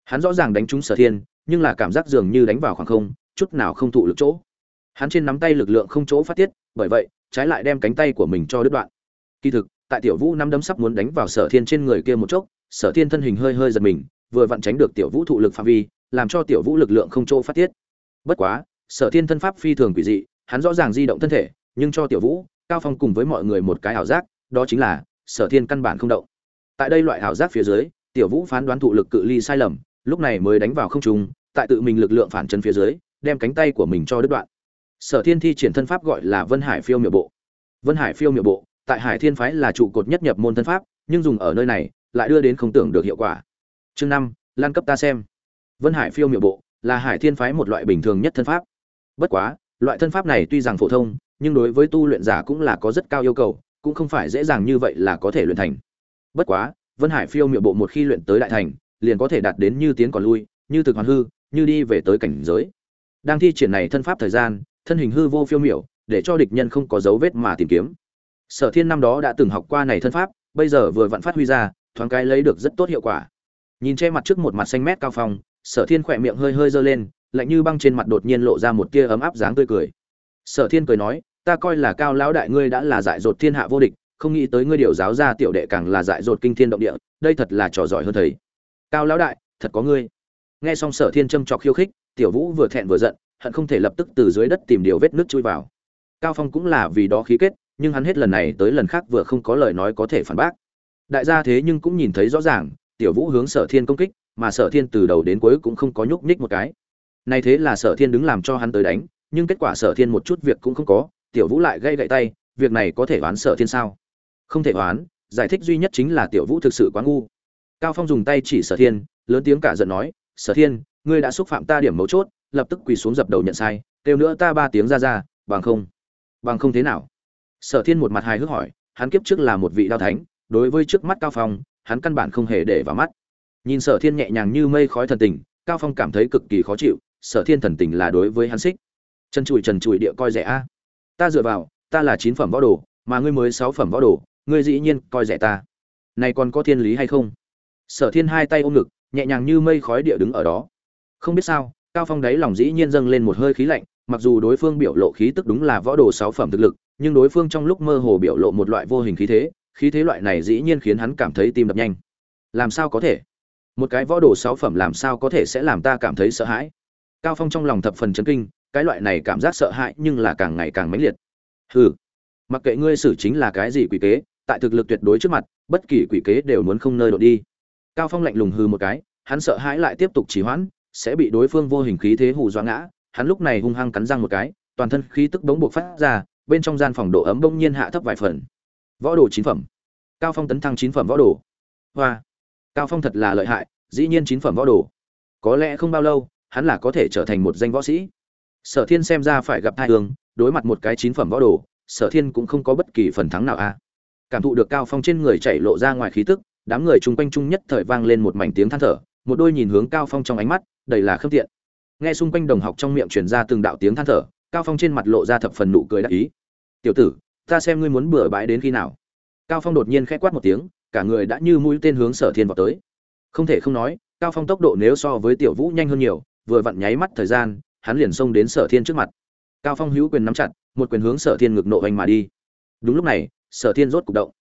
Hắn rõ ràng đánh trúng sở thiên, nhưng là cảm giác dường như đánh vào khoảng không, chút nào không thụ lực chỗ. Hắn trên nắm tay lực lượng không chỗ phát tiết, bởi vậy, trái lại đem cánh tay của mình cho đứt đoạn. Kỳ thực, tại tiểu vũ năm đấm sắp muốn đánh vào sở thiên trên người kia một chốc, sở thiên thân hình hơi hơi giật mình, vừa vặn tránh được tiểu vũ thụ lực phạm vi, làm cho tiểu vũ lực lượng không chỗ phát tiết. Bất quá sở thiên thân pháp phi thường quỷ dị, hắn rõ ràng di động thân thể, nhưng cho tiểu vũ, cao phong cùng với mọi người một cái ảo giác, đó chính là sở thiên căn bản không động. Tại đây loại ảo giác phía dưới, tiểu vũ phán đoán thụ lực cự ly sai lầm, lúc này mới đánh vào không trung, tại tự mình lực lượng phản chân phía dưới, đem cánh tay của mình cho đứt đoạn. Sở thiên thi triển thân pháp gọi là vân hải phiêu miệu bộ. Vân hải phiêu miệu bộ, tại hải thiên phái là trụ cột nhất nhập môn thân pháp, nhưng dùng ở nơi này, lại đưa đến không tưởng được hiệu quả. Chương năm, lan cấp ta xem. Vân hải phiêu miệu bộ là hải thiên phái một loại bình thường nhất thân pháp bất quá, loại thân pháp này tuy rằng phổ thông, nhưng đối với tu luyện giả cũng là có rất cao yêu cầu, cũng không phải dễ dàng như vậy là có thể luyện thành. Bất quá, vân hải phiêu miệng bộ một khi luyện tới đại thành, liền có thể đạt đến như tiến còn lui, như thực hoàn hư, như đi về tới cảnh giới. Đang thi triển này thân pháp thời gian, thân hình hư vô phiêu miểu, để cho địch nhân không có dấu vết mà tìm kiếm. Sở thiên năm đó đã từng học qua này thân pháp, bây giờ vừa vặn phát huy ra, thoáng cái lấy được rất tốt hiệu quả. Nhìn che mặt trước một mặt xanh mét cao phong, sở thiên khỏe miệng hơi hơi giơ lên lạnh như băng trên mặt đột nhiên lộ ra một tia ấm áp dáng tươi cười. Sở thiên cười nói, ta coi là cao lão đại ngươi đã là dại dột thiên hạ vô địch, không nghĩ tới ngươi điều giáo ra tiểu đệ càng là dại dột kinh thiên động địa, đây thật là trò giỏi hơn thầy. Cao lão đại, thật có ngươi. Nghe xong sở thiên châm chọc khiêu khích, tiểu vũ vừa thẹn vừa giận, hận không thể lập tức từ dưới đất tìm điều vết nước chui vào. Cao phong cũng là vì đó khí kết, nhưng hắn hết lần này tới lần khác vừa không có lời nói có thể phản bác. Đại gia thế nhưng cũng nhìn thấy rõ ràng, tiểu vũ hướng sở thiên công kích, mà sở thiên từ đầu đến cuối cũng không có nhúc nhích một cái nay thế là sở thiên đứng làm cho hắn tới đánh, nhưng kết quả sở thiên một chút việc cũng không có, tiểu vũ lại gây gậy tay, việc này có thể oán sở thiên sao? Không thể oán, giải thích duy nhất chính là tiểu vũ thực sự quá ngu. Cao phong dùng tay chỉ sở thiên, lớn tiếng cả giận nói, sở thiên, ngươi đã xúc phạm ta điểm mấu chốt, lập tức quỳ xuống dập đầu nhận sai, kêu nữa ta ba tiếng ra ra, bằng không bằng không thế nào? Sở thiên một mặt hài hước hỏi, hắn kiếp trước là một vị đao thánh, đối với trước mắt cao phong, hắn căn bản không hề để vào mắt. Nhìn sở thiên nhẹ nhàng như mây khói thần tình, cao phong cảm thấy cực kỳ khó chịu sở thiên thần tình là đối với hắn xích. Chân chùi trần chùi địa coi rẻ a. Ta dựa vào, ta là chín phẩm võ đồ, mà ngươi mới sáu phẩm võ đồ, ngươi dĩ nhiên coi rẻ ta. Này còn có thiên lý hay không? Sở thiên hai tay ôm ngực, nhẹ nhàng như mây khói địa đứng ở đó. Không biết sao, cao phong đáy lòng dĩ nhiên dâng lên một hơi khí lạnh, mặc dù đối phương biểu lộ khí tức đúng là võ đồ sáu phẩm thực lực, nhưng đối phương trong lúc mơ hồ biểu lộ một loại vô hình khí thế khí thế loại này dĩ nhiên khiến hắn cảm thấy tim đập nhanh. Làm sao có thể? Một cái võ đồ sáu phẩm làm sao có thể sẽ làm ta cảm thấy sợ hãi? Cao phong trong lòng thập phần chấn kinh, cái loại này cảm giác sợ hãi nhưng là càng ngày càng mãnh liệt. Hừ, mặc kệ ngươi xử chính là cái gì quỷ kế, tại thực lực tuyệt đối trước mặt, bất kỳ quỷ kế đều muốn không nơi độ đi. Cao phong lạnh lùng hừ một cái, hắn sợ hãi lại tiếp tục trì hoãn, sẽ bị đối phương vô hình khí thế hù dọa ngã, hắn lúc này hung hăng cắn răng một cái, toàn thân khí tức bỗng buộc phát ra, bên trong gian phòng độ ấm bỗng nhiên hạ thấp vài phần. Võ đồ chín phẩm. Cao phong tấn thăng chín phẩm võ đồ. Hoa. Cao phong thật là lợi hại, dĩ nhiên chín phẩm võ đồ. Có lẽ không bao lâu hắn là có thể trở thành một danh võ sĩ. Sở thiên xem ra phải gặp thai hương đối mặt một cái chín phẩm võ đồ, sở thiên cũng không có bất kỳ phần thắng nào a cảm thụ được cao phong trên người chảy lộ ra ngoài khí tức, đám người chung quanh chung nhất thời vang lên một mảnh tiếng than thở, một đôi nhìn hướng cao phong trong ánh mắt, đầy là khâm tiện. Nghe xung quanh đồng học trong miệng truyền ra từng đạo tiếng than thở, cao phong trên mặt lộ ra thập phần nụ cười đắc ý. Tiểu tử, ta xem ngươi muốn bừa bãi đến khi nào? Cao phong đột nhiên khẽ quát một tiếng, cả người đã như mũi tên hướng sở thiên vào tới. Không thể không nói, cao phong tốc độ nếu so với tiểu vũ nhanh hơn nhiều vừa vặn nháy mắt thời gian, hắn liền xông đến sở thiên trước mặt. Cao phong hữu quyền nắm chặt, một quyền hướng sở thiên ngực nộ hoành mà đi. Đúng lúc này, sở thiên rốt cục động.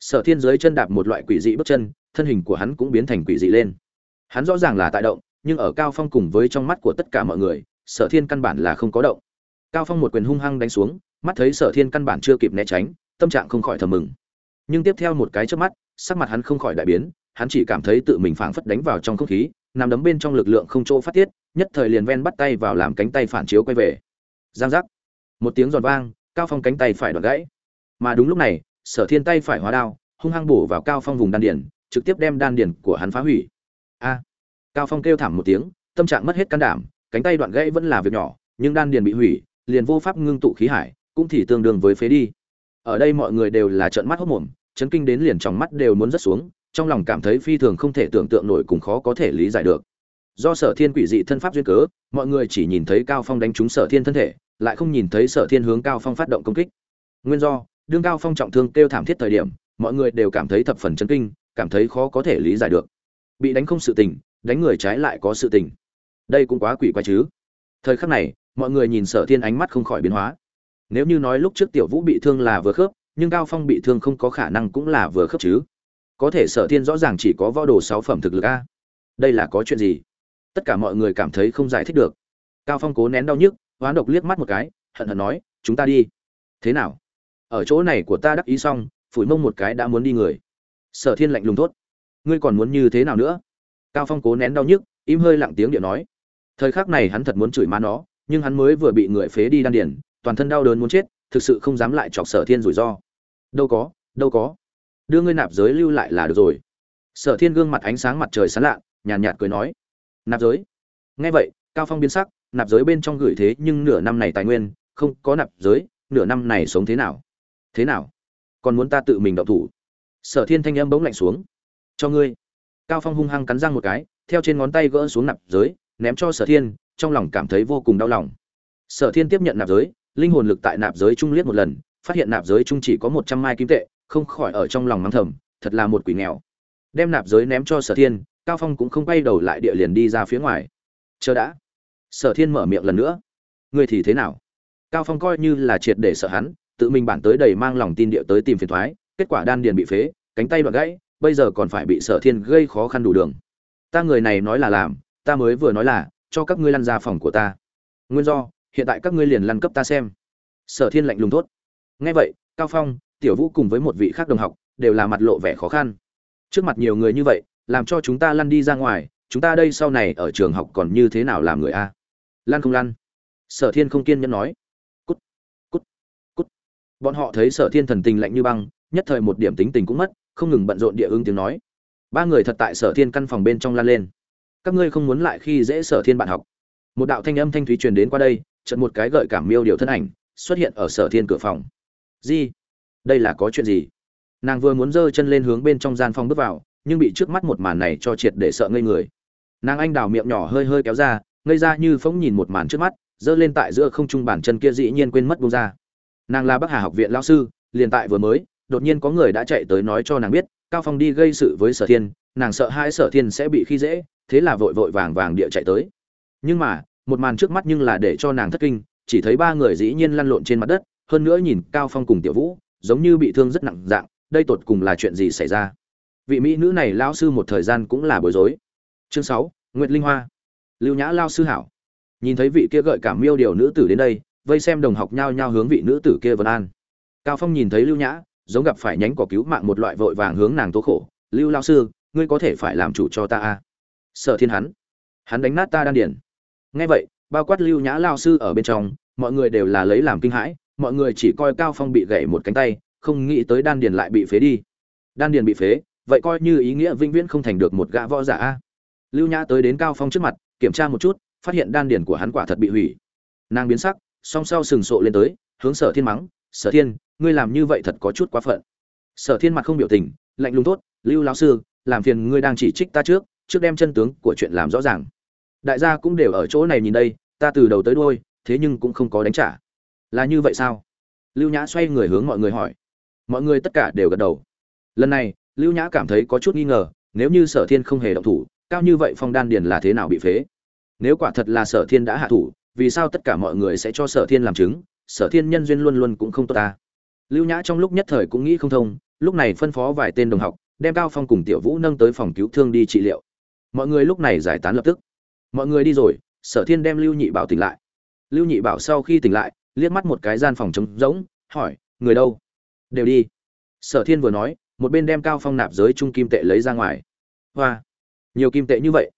Sở thiên dưới chân đạp một loại quỷ dị bước chân, thân hình của hắn cũng biến thành quỷ dị lên. Hắn rõ ràng là tại động, nhưng ở cao phong cùng với trong mắt của tất cả mọi người, sở thiên căn bản là không có động. Cao phong một quyền hung hăng đánh xuống, mắt thấy sở thiên căn bản chưa kịp né tránh, tâm trạng không khỏi thầm mừng. Nhưng tiếp theo một cái chớp mắt, sắc mặt hắn không khỏi đại biến, hắn chỉ cảm thấy tự mình phảng phất đánh vào trong không khí nằm đấm bên trong lực lượng không chỗ phát tiết nhất thời liền ven bắt tay vào làm cánh tay phản chiếu quay về. Giang giác. Một tiếng giòn vang cao phong cánh tay phải đoạn gãy. Mà đúng lúc này sở thiên tay phải hóa đao hung hăng bổ vào cao phong vùng đan điền, trực tiếp đem đan điền của hắn phá hủy. A. Cao phong kêu thảm một tiếng tâm trạng mất hết can đảm cánh tay đoạn gãy vẫn là việc nhỏ nhưng đan điền bị hủy liền vô pháp ngưng tụ khí hải cũng thì tương đương với phế đi. Ở đây mọi người đều là trợn mắt hốt mồm chấn kinh đến liền trong mắt đều muốn rớt xuống trong lòng cảm thấy phi thường không thể tưởng tượng nổi cùng khó có thể lý giải được. Do sở thiên quỷ dị thân pháp duyên cớ, mọi người chỉ nhìn thấy cao phong đánh trúng sở thiên thân thể, lại không nhìn thấy sở thiên hướng cao phong phát động công kích. Nguyên do, đương cao phong trọng thương kêu thảm thiết thời điểm, mọi người đều cảm thấy thập phần chấn kinh, cảm thấy khó có thể lý giải được. Bị đánh không sự tình, đánh người trái lại có sự tình. Đây cũng quá quỷ quái chứ. Thời khắc này, mọi người nhìn sở thiên ánh mắt không khỏi biến hóa. Nếu như nói lúc trước tiểu vũ bị thương là vừa khớp, nhưng cao phong bị thương không có khả năng cũng là vừa khớp chứ có thể sở thiên rõ ràng chỉ có võ đồ sáu phẩm thực lực a. Đây là có chuyện gì? Tất cả mọi người cảm thấy không giải thích được. Cao phong cố nén đau nhức, hoán độc liếc mắt một cái, hận hận nói, chúng ta đi. Thế nào? Ở chỗ này của ta đắc ý xong, phủi mông một cái đã muốn đi người. Sở thiên lạnh lùng thốt. Ngươi còn muốn như thế nào nữa? Cao phong cố nén đau nhức, im hơi lặng tiếng điện nói. Thời khắc này hắn thật muốn chửi má nó, nhưng hắn mới vừa bị người phế đi đan điển toàn thân đau đớn muốn chết, thực sự không dám lại chọc sở thiên rủi ro. Đâu có đâu có đưa ngươi nạp giới lưu lại là được rồi. Sở thiên gương mặt ánh sáng mặt trời sáng lạ nhàn nhạt, nhạt cười nói nạp giới? Nghe vậy cao phong biến sắc nạp giới bên trong gửi thế nhưng nửa năm này tài nguyên không có nạp giới nửa năm này sống thế nào? Thế nào? Còn muốn ta tự mình động thủ? Sở thiên thanh âm bỗng lạnh xuống cho ngươi. Cao phong hung hăng cắn răng một cái theo trên ngón tay gỡ xuống nạp giới ném cho sở thiên trong lòng cảm thấy vô cùng đau lòng. Sở thiên tiếp nhận nạp giới linh hồn lực tại nạp giới trung liếc một lần phát hiện nạp giới trung chỉ có một trăm mai kim tệ không khỏi ở trong lòng mắng thầm thật là một quỷ nghèo. Đem nạp giới ném cho sở thiên cao phong cũng không quay đầu lại địa liền đi ra phía ngoài. Chờ đã. Sở thiên mở miệng lần nữa. Ngươi thì thế nào? Cao phong coi như là triệt để sợ hắn tự mình bản tới đầy mang lòng tin địa tới tìm phiền thoái kết quả đan điền bị phế cánh tay đoạn gãy bây giờ còn phải bị sở thiên gây khó khăn đủ đường. Ta người này nói là làm ta mới vừa nói là cho các ngươi lăn ra phòng của ta. Nguyên do hiện tại các ngươi liền lăn cấp ta xem. Sở thiên lạnh lùng tốt, nghe vậy cao phong tiểu vũ cùng với một vị khác đồng học, đều là mặt lộ vẻ khó khăn. Trước mặt nhiều người như vậy, làm cho chúng ta lăn đi ra ngoài, chúng ta đây sau này ở trường học còn như thế nào làm người a? Lăn không lăn. Sở thiên không kiên nhẫn nói. Cút cút cút. Bọn họ thấy sở thiên thần tình lạnh như băng, nhất thời một điểm tính tình cũng mất, không ngừng bận rộn địa ứng tiếng nói. Ba người thật tại sở thiên căn phòng bên trong lan lên. Các ngươi không muốn lại khi dễ sở thiên bạn học. Một đạo thanh âm thanh thúy truyền đến qua đây trận một cái gợi cảm miêu điều thân ảnh xuất hiện ở sở thiên cửa phòng. Di đây là có chuyện gì? Nàng vừa muốn giơ chân lên hướng bên trong gian phòng bước vào, nhưng bị trước mắt một màn này cho triệt để sợ ngây người. Nàng anh đào miệng nhỏ hơi hơi kéo ra, ngây ra như phóng nhìn một màn trước mắt, giơ lên tại giữa không trung bàn chân kia dĩ nhiên quên mất buông ra. Nàng là bắc hà học viện lão sư, liền tại vừa mới, đột nhiên có người đã chạy tới nói cho nàng biết, cao phong đi gây sự với sở thiên, nàng sợ hai sở thiên sẽ bị khi dễ, thế là vội vội vàng vàng địa chạy tới. Nhưng mà, một màn trước mắt nhưng là để cho nàng thất kinh, chỉ thấy ba người dĩ nhiên lăn lộn trên mặt đất, hơn nữa nhìn cao phong cùng tiểu vũ giống như bị thương rất nặng dạng, đây tột cùng là chuyện gì xảy ra? Vị mỹ nữ này lao sư một thời gian cũng là bối rối. Chương sáu, nguyệt linh hoa. Lưu nhã lao sư hảo. Nhìn thấy vị kia gợi cảm miêu điều nữ tử đến đây, vây xem đồng học nhao nhao hướng vị nữ tử kia vân an. Cao phong nhìn thấy lưu nhã, giống gặp phải nhánh cỏ cứu mạng một loại vội vàng hướng nàng tố khổ. Lưu lao sư, ngươi có thể phải làm chủ cho ta à? a sợ thiên hắn. Hắn đánh nát ta đan điển nghe vậy, bao quát lưu nhã lao sư ở bên trong, mọi người đều là lấy làm kinh hãi mọi người chỉ coi cao phong bị gãy một cánh tay, không nghĩ tới đan điền lại bị phế đi. Đan điền bị phế, vậy coi như ý nghĩa vĩnh viễn không thành được một gã võ giả a. Lưu nhã tới đến cao phong trước mặt, kiểm tra một chút, phát hiện đan điền của hắn quả thật bị hủy. Nàng biến sắc, song sau sừng sộ lên tới, hướng sở thiên mắng, sở thiên, ngươi làm như vậy thật có chút quá phận. Sở thiên mặt không biểu tình, lạnh lùng tốt lưu lão sư, làm phiền ngươi đang chỉ trích ta trước trước đem chân tướng của chuyện làm rõ ràng. Đại gia cũng đều ở chỗ này nhìn đây, ta từ đầu tới đuôi, thế nhưng cũng không có đánh trả là như vậy sao? Lưu nhã xoay người hướng mọi người hỏi. Mọi người tất cả đều gật đầu. Lần này, lưu nhã cảm thấy có chút nghi ngờ, nếu như sở thiên không hề động thủ, cao như vậy phong đan điền là thế nào bị phế? Nếu quả thật là sở thiên đã hạ thủ, vì sao tất cả mọi người sẽ cho sở thiên làm chứng? Sở thiên nhân duyên luôn luôn cũng không tốt ta. Lưu nhã trong lúc nhất thời cũng nghĩ không thông, lúc này phân phó vài tên đồng học, đem cao phong cùng tiểu vũ nâng tới phòng cứu thương đi trị liệu. Mọi người lúc này giải tán lập tức. Mọi người đi rồi, sở thiên đem lưu nhị bảo tỉnh lại. Lưu nhị bảo sau khi tỉnh lại liếc mắt một cái gian phòng trống rỗng, hỏi, người đâu? Đều đi. Sở thiên vừa nói, một bên đem cao phong nạp giới trung kim tệ lấy ra ngoài. Hoa, nhiều kim tệ như vậy?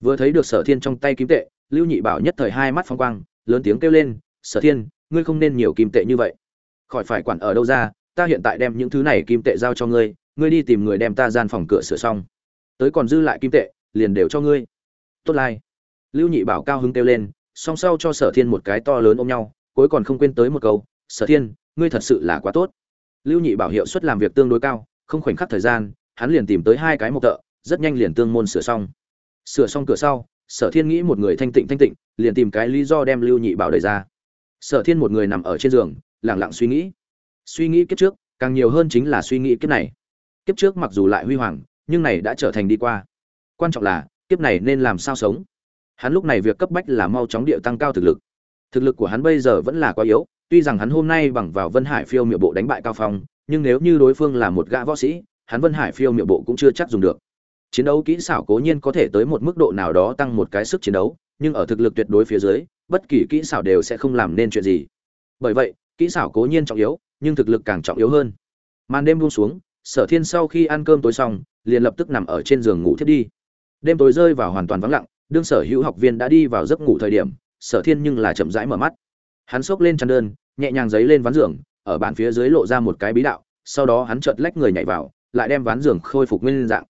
Vừa thấy được sở thiên trong tay kim tệ, lưu nhị bảo nhất thời hai mắt phong quang, lớn tiếng kêu lên, sở thiên, ngươi không nên nhiều kim tệ như vậy. Khỏi phải quản ở đâu ra, ta hiện tại đem những thứ này kim tệ giao cho ngươi ngươi đi tìm người đem ta gian phòng cửa sửa xong. Tới còn dư lại kim tệ, liền đều cho ngươi. Tốt lai. Lưu nhị bảo cao hứng kêu lên, song sau cho sở thiên một cái to lớn ôm nhau cuối còn không quên tới một câu, sở thiên, ngươi thật sự là quá tốt. Lưu nhị bảo hiệu suất làm việc tương đối cao, không khoảnh khắc thời gian, hắn liền tìm tới hai cái mộc tợ, rất nhanh liền tương môn sửa xong. Sửa xong cửa sau, sở thiên nghĩ một người thanh tịnh thanh tịnh, liền tìm cái lý do đem lưu nhị bảo đẩy ra. Sở thiên một người nằm ở trên giường lẳng lặng suy nghĩ. Suy nghĩ kiếp trước, càng nhiều hơn chính là suy nghĩ kiếp này. Kiếp trước mặc dù lại huy hoàng, nhưng này đã trở thành đi qua. Quan trọng là, kiếp này nên làm sao sống? Hắn lúc này việc cấp bách là mau chóng địa tăng cao thực lực thực lực của hắn bây giờ vẫn là quá yếu, tuy rằng hắn hôm nay bằng vào vân hải phiêu miệu bộ đánh bại cao phong, nhưng nếu như đối phương là một gã võ sĩ, hắn vân hải phiêu miệu bộ cũng chưa chắc dùng được. Chiến đấu kỹ xảo cố nhiên có thể tới một mức độ nào đó tăng một cái sức chiến đấu, nhưng ở thực lực tuyệt đối phía dưới, bất kỳ kỹ xảo đều sẽ không làm nên chuyện gì. Bởi vậy, kỹ xảo cố nhiên trọng yếu, nhưng thực lực càng trọng yếu hơn. Màn đêm buông xuống, sở thiên sau khi ăn cơm tối xong, liền lập tức nằm ở trên giường ngủ thiết đi. Đêm tối rơi vào hoàn toàn vắng lặng, đương sở hữu học viên đã đi vào giấc ngủ thời điểm sở thiên nhưng là chậm rãi mở mắt. Hắn xốc lên chăn đơn, nhẹ nhàng giấy lên ván giường, ở bàn phía dưới lộ ra một cái bí đạo, sau đó hắn chợt lách người nhảy vào, lại đem ván giường khôi phục nguyên dạng.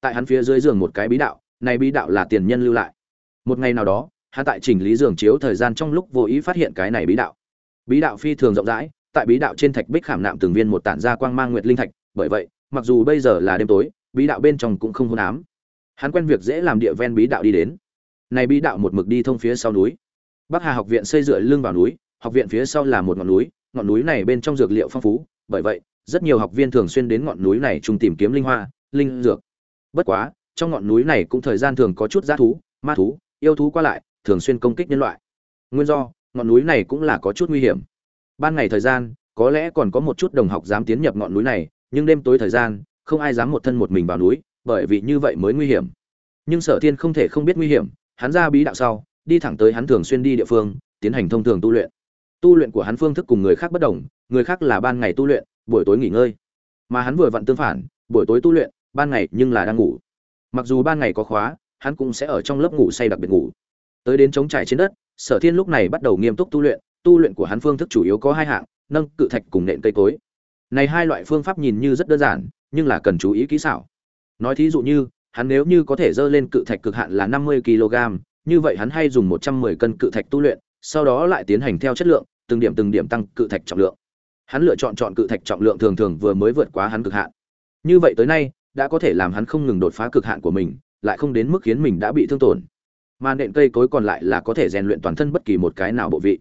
Tại hắn phía dưới giường một cái bí đạo, này bí đạo là tiền nhân lưu lại. Một ngày nào đó, hắn tại chỉnh lý giường chiếu thời gian trong lúc vô ý phát hiện cái này bí đạo. Bí đạo phi thường rộng rãi, tại bí đạo trên thạch bích khảm nạm từng viên một tản ra quang mang nguyệt linh thạch, bởi vậy, mặc dù bây giờ là đêm tối, bí đạo bên trong cũng không hôn ám. Hắn quen việc dễ làm địa ven bí đạo đi đến. Này bí đạo một mực đi thông phía sau núi bắc hà học viện xây dựa lưng vào núi, học viện phía sau là một ngọn núi ngọn núi này bên trong dược liệu phong phú, bởi vậy, rất nhiều học viên thường xuyên đến ngọn núi này chung tìm kiếm linh hoa, linh dược. Bất quá, trong ngọn núi này cũng thời gian thường có chút dã thú, ma thú, yêu thú qua lại, thường xuyên công kích nhân loại. Nguyên do, ngọn núi này cũng là có chút nguy hiểm. Ban ngày thời gian, có lẽ còn có một chút đồng học dám tiến nhập ngọn núi này, nhưng đêm tối thời gian, không ai dám một thân một mình vào núi, bởi vì như vậy mới nguy hiểm. Nhưng sở thiên không thể không biết nguy hiểm, hắn ra bí đạo sau đi thẳng tới hắn thường xuyên đi địa phương, tiến hành thông thường tu luyện. Tu luyện của hắn phương thức cùng người khác bất đồng, người khác là ban ngày tu luyện, buổi tối nghỉ ngơi. Mà hắn vừa vặn tương phản, buổi tối tu luyện, ban ngày nhưng là đang ngủ. Mặc dù ban ngày có khóa, hắn cũng sẽ ở trong lớp ngủ say đặc biệt ngủ. Tới đến chống trải trên đất, sở thiên lúc này bắt đầu nghiêm túc tu luyện tu luyện của hắn phương thức chủ yếu có hai hạng, nâng cự thạch cùng nện cây cối. Này hai loại phương pháp nhìn như rất đơn giản, nhưng là cần chú ý kỹ xảo. Nói thí dụ như, hắn nếu như có thể dơ lên cự thạch cực hạn là năm mươi kg như vậy hắn hay dùng một trăm 110 cân cự thạch tu luyện, sau đó lại tiến hành theo chất lượng, từng điểm từng điểm tăng cự thạch trọng lượng. Hắn lựa chọn chọn cự thạch trọng lượng thường thường vừa mới vượt quá hắn cực hạn. Như vậy tới nay, đã có thể làm hắn không ngừng đột phá cực hạn của mình, lại không đến mức khiến mình đã bị thương tổn. Mà nện cây cối còn lại là có thể rèn luyện toàn thân bất kỳ một cái nào bộ vị.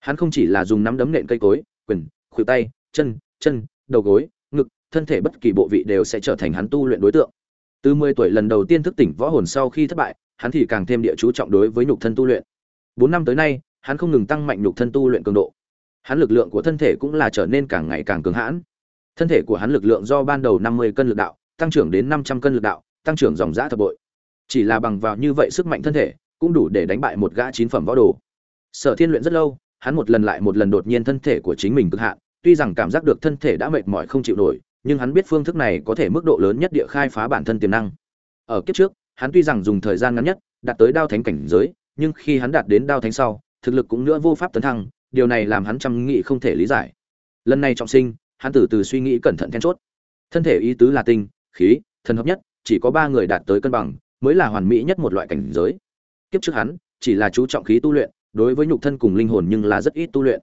Hắn không chỉ là dùng nắm đấm nện cây cối, quyền, khuỷu tay, chân chân, đầu gối, ngực, thân thể bất kỳ bộ vị đều sẽ trở thành hắn tu luyện đối tượng. Từ mười tuổi lần đầu tiên thức tỉnh võ hồn sau khi thất bại hắn thì càng thêm địa chú trọng đối với nhục thân tu luyện. Bốn năm tới nay, hắn không ngừng tăng mạnh nhục thân tu luyện cường độ. Hắn lực lượng của thân thể cũng là trở nên càng ngày càng cường hãn. Thân thể của hắn lực lượng do ban đầu năm mươi cân lực đạo, tăng trưởng đến năm trăm cân lực đạo, tăng trưởng dòng dã thập bội. Chỉ là bằng vào như vậy sức mạnh thân thể, cũng đủ để đánh bại một gã chín phẩm võ đồ. Sở thiên luyện rất lâu, hắn một lần lại một lần đột nhiên thân thể của chính mình cực hạn, tuy rằng cảm giác được thân thể đã mệt mỏi không chịu nổi, nhưng hắn biết phương thức này có thể mức độ lớn nhất địa khai phá bản thân tiềm năng. Ở kiếp trước hắn tuy rằng dùng thời gian ngắn nhất đạt tới đao thánh cảnh giới, nhưng khi hắn đạt đến đao thánh sau, thực lực cũng nữa vô pháp tấn thăng, điều này làm hắn chăm nghĩ không thể lý giải. Lần này trọng sinh, hắn từ từ suy nghĩ cẩn thận then chốt. Thân thể ý tứ là tinh, khí, thần hợp nhất, chỉ có ba người đạt tới cân bằng, mới là hoàn mỹ nhất một loại cảnh giới. Kiếp trước hắn, chỉ là chú trọng khí tu luyện, đối với nhục thân cùng linh hồn nhưng là rất ít tu luyện.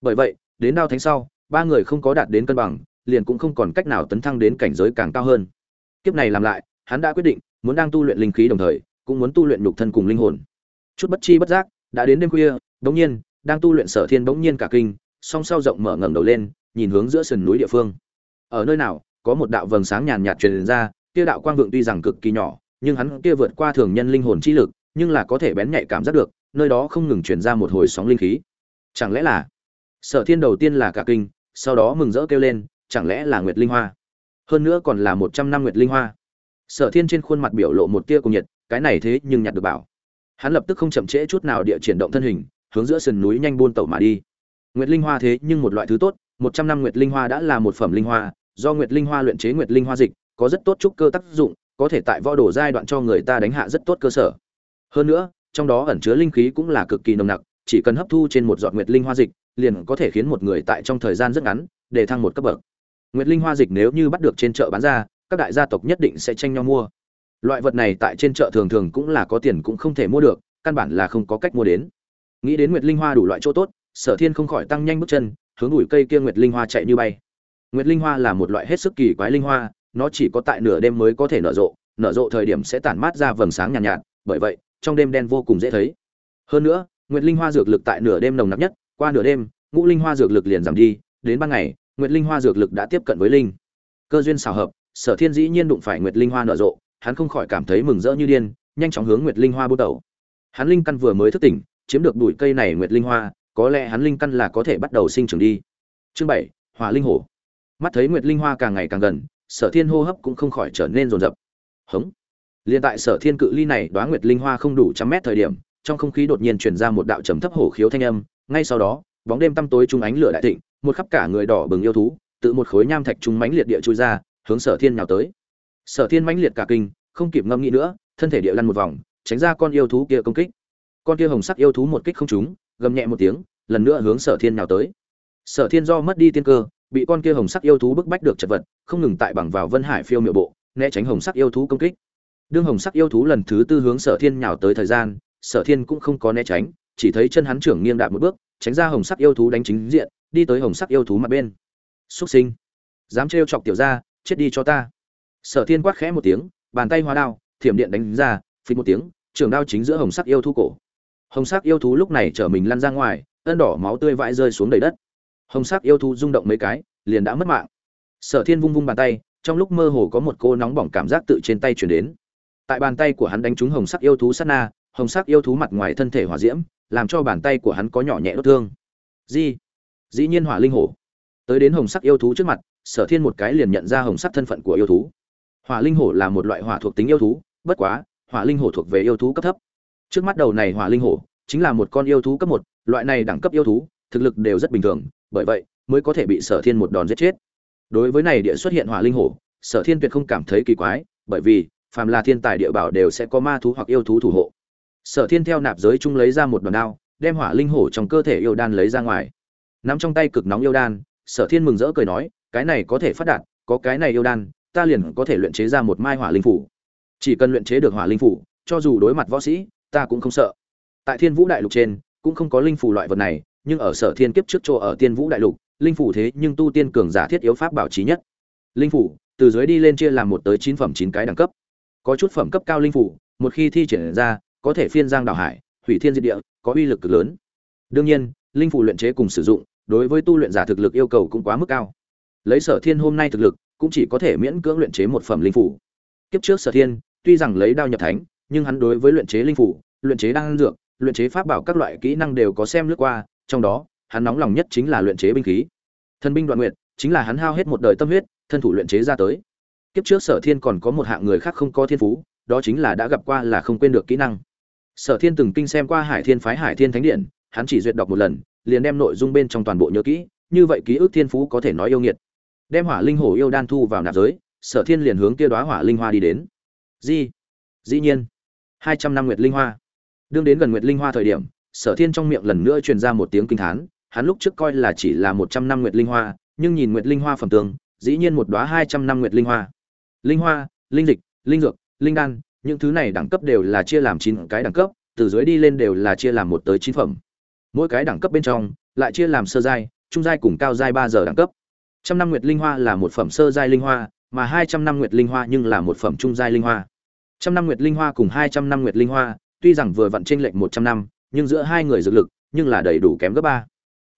Bởi vậy, đến đao thánh sau, ba người không có đạt đến cân bằng, liền cũng không còn cách nào tấn thăng đến cảnh giới càng cao hơn. Kiếp này làm lại, hắn đã quyết định muốn đang tu luyện linh khí đồng thời, cũng muốn tu luyện nhục thân cùng linh hồn. Chút bất chi bất giác, đã đến đêm khuya bỗng nhiên, đang tu luyện sở thiên bỗng nhiên cả kinh, song sau rộng mở ngẩng đầu lên, nhìn hướng giữa sườn núi địa phương. Ở nơi nào, có một đạo vầng sáng nhàn nhạt truyền ra, kia đạo quang vượng tuy rằng cực kỳ nhỏ, nhưng hắn kia vượt qua thường nhân linh hồn chi lực, nhưng là có thể bén nhạy cảm giác được, nơi đó không ngừng truyền ra một hồi sóng linh khí. Chẳng lẽ là sở thiên đầu tiên là cả kinh, sau đó mừng rỡ kêu lên, chẳng lẽ là nguyệt linh hoa? Hơn nữa còn là một trăm năm nguyệt linh hoa sở thiên trên khuôn mặt biểu lộ một tia cùng nhiệt, cái này thế nhưng nhặt được bảo. Hắn lập tức không chậm trễ chút nào địa chuyển động thân hình, hướng giữa sườn núi nhanh buôn tẩu mà đi. Nguyệt linh hoa thế nhưng một loại thứ tốt, một trăm năm nguyệt linh hoa đã là một phẩm linh hoa, do nguyệt linh hoa luyện chế nguyệt linh hoa dịch, có rất tốt trúc cơ tác dụng, có thể tại võ đồ giai đoạn cho người ta đánh hạ rất tốt cơ sở. Hơn nữa, trong đó ẩn chứa linh khí cũng là cực kỳ nồng nặc, chỉ cần hấp thu trên một giọt nguyệt linh hoa dịch, liền có thể khiến một người tại trong thời gian rất ngắn, để thăng một cấp bậc. Nguyệt linh hoa dịch nếu như bắt được trên chợ bán ra các đại gia tộc nhất định sẽ tranh nhau mua. Loại vật này tại trên chợ thường thường cũng là có tiền cũng không thể mua được căn bản là không có cách mua đến. Nghĩ đến nguyệt linh hoa đủ loại chỗ tốt sở thiên không khỏi tăng nhanh bước chân hướng đuổi cây kia nguyệt linh hoa chạy như bay. Nguyệt linh hoa là một loại hết sức kỳ quái linh hoa nó chỉ có tại nửa đêm mới có thể nở rộ nở rộ thời điểm sẽ tản mát ra vầng sáng nhàn nhạt, nhạt bởi vậy trong đêm đen vô cùng dễ thấy. Hơn nữa nguyệt linh hoa dược lực tại nửa đêm nồng nặc nhất qua nửa đêm ngũ linh hoa dược lực liền giảm đi đến ban ngày nguyệt linh hoa dược lực đã tiếp cận với linh. Cơ duyên xảo hợp sở thiên dĩ nhiên đụng phải nguyệt linh hoa nở rộ, hắn không khỏi cảm thấy mừng rỡ như điên, nhanh chóng hướng nguyệt linh hoa bút đầu. Hắn linh căn vừa mới thức tỉnh, chiếm được bụi cây này nguyệt linh hoa, có lẽ hắn linh căn là có thể bắt đầu sinh trưởng đi. Chương bảy, hỏa linh hổ. Mắt thấy nguyệt linh hoa càng ngày càng gần, sở thiên hô hấp cũng không khỏi trở nên rồn rập. Hống. Liền tại sở thiên cự ly này đoá nguyệt linh hoa không đủ trăm mét thời điểm, trong không khí đột nhiên truyền ra một đạo trầm thấp hổ khiếu thanh âm, ngay sau đó, bóng đêm tăm tối trung ánh lửa đại thịnh, một khắp cả người đỏ bừng yêu thú, tự một khối nham thạch trung mãnh liệt địa chui ra hướng sở thiên nhào tới. Sở thiên mãnh liệt cả kinh, không kịp ngâm nghĩ nữa, thân thể địa lăn một vòng, tránh ra con yêu thú kia công kích. Con kia hồng sắc yêu thú một kích không trúng, gầm nhẹ một tiếng, lần nữa hướng sở thiên nhào tới. Sở thiên do mất đi tiên cơ, bị con kia hồng sắc yêu thú bức bách được chật vật, không ngừng tại bằng vào vân hải phiêu miệu bộ, né tránh hồng sắc yêu thú công kích. Đương hồng sắc yêu thú lần thứ tư hướng sở thiên nhào tới thời gian, sở thiên cũng không có né tránh, chỉ thấy chân hắn trưởng nghiêng đạp một bước, tránh ra hồng sắc yêu thú đánh chính diện, đi tới hồng sắc yêu thú mặt bên. Xuất sinh. Dám trêu chọc tiểu ra chết đi cho ta. Sở thiên quát khẽ một tiếng, bàn tay hóa đao, thiểm điện đánh ra phí một tiếng, trường đao chính giữa hồng sắc yêu thú cổ. Hồng sắc yêu thú lúc này chở mình lăn ra ngoài, ân đỏ máu tươi vãi rơi xuống đầy đất. Hồng sắc yêu thú rung động mấy cái, liền đã mất mạng. Sở thiên vung vung bàn tay, trong lúc mơ hồ có một cô nóng bỏng cảm giác tự trên tay chuyển đến. Tại bàn tay của hắn đánh trúng hồng sắc yêu thú sát na, hồng sắc yêu thú mặt ngoài thân thể hỏa diễm, làm cho bàn tay của hắn có nhỏ nhẹ đốt thương. Di, dĩ nhiên hỏa linh hổ. Tới đến hồng sắc yêu thú trước mặt sở thiên một cái liền nhận ra hồng sắc thân phận của yêu thú. Hỏa linh hổ là một loại hỏa thuộc tính yêu thú, bất quá, hỏa linh hổ thuộc về yêu thú cấp thấp. Trước mắt đầu này hỏa linh hổ chính là một con yêu thú cấp một, loại này đẳng cấp yêu thú, thực lực đều rất bình thường, bởi vậy mới có thể bị sở thiên một đòn giết chết. Đối với này địa xuất hiện hỏa linh hổ, sở thiên tuyệt không cảm thấy kỳ quái, bởi vì, phàm là thiên tài địa bảo đều sẽ có ma thú hoặc yêu thú thủ hộ. Sở thiên theo nạp giới chung lấy ra một đòn đao, đem hỏa linh hổ trong cơ thể yêu đan lấy ra ngoài. Nắm trong tay cực nóng yêu đan, sở thiên mừng rỡ cười nói cái này có thể phát đạt, có cái này yêu đan, ta liền có thể luyện chế ra một mai hỏa linh phủ. Chỉ cần luyện chế được hỏa linh phủ, cho dù đối mặt võ sĩ, ta cũng không sợ. Tại thiên vũ đại lục trên, cũng không có linh phủ loại vật này, nhưng ở sở thiên kiếp trước chỗ ở tiên vũ đại lục, linh phủ thế nhưng tu tiên cường giả thiết yếu pháp bảo trí nhất. Linh phủ, từ dưới đi lên chia làm một tới chín phẩm chín cái đẳng cấp. Có chút phẩm cấp cao linh phủ, một khi thi triển ra, có thể phiên giang đảo hải, hủy thiên diệt địa, có uy lực cực lớn. Đương nhiên, linh phủ luyện chế cùng sử dụng, đối với tu luyện giả thực lực yêu cầu cũng quá mức cao lấy sở thiên hôm nay thực lực, cũng chỉ có thể miễn cưỡng luyện chế một phẩm linh phủ. Kiếp trước sở thiên, tuy rằng lấy đao nhập thánh, nhưng hắn đối với luyện chế linh phủ, luyện chế đan dược, luyện chế pháp bảo các loại kỹ năng đều có xem lướt qua, trong đó, hắn nóng lòng nhất chính là luyện chế binh khí. Thần binh đoạn nguyện chính là hắn hao hết một đời tâm huyết, thân thủ luyện chế ra tới. Kiếp trước sở thiên còn có một hạng người khác không có thiên phú, đó chính là đã gặp qua là không quên được kỹ năng. Sở thiên từng kinh xem qua hải thiên phái hải thiên thánh điện, hắn chỉ duyệt đọc một lần, liền đem nội dung bên trong toàn bộ nhớ kỹ, như vậy ký ức thiên phú có thể nói yêu nghiệt đem hỏa linh hổ yêu đan thu vào nạp giới, sở thiên liền hướng kia đoá hỏa linh hoa đi đến. Di, dĩ nhiên, hai trăm năm nguyệt linh hoa. Đương đến gần nguyệt linh hoa thời điểm, sở thiên trong miệng lần nữa truyền ra một tiếng kinh thán, hắn lúc trước coi là chỉ là một trăm năm nguyệt linh hoa, nhưng nhìn nguyệt linh hoa phẩm tường dĩ nhiên một đoá hai trăm năm nguyệt linh hoa. Linh hoa, linh dịch, linh dược, linh đan, những thứ này đẳng cấp đều là chia làm chín cái đẳng cấp, từ dưới đi lên đều là chia làm một tới chín phẩm. Mỗi cái đẳng cấp bên trong, lại chia làm sơ giai, trung giai cùng cao giai ba giờ đẳng cấp trăm năm nguyệt linh hoa là một phẩm sơ giai linh hoa, mà hai trăm năm nguyệt linh hoa nhưng là một phẩm trung giai linh hoa. Trăm năm nguyệt linh hoa cùng hai trăm năm nguyệt linh hoa, tuy rằng vừa vặn chênh lệch một trăm năm, nhưng giữa hai người dược lực, nhưng là đầy đủ kém gấp ba.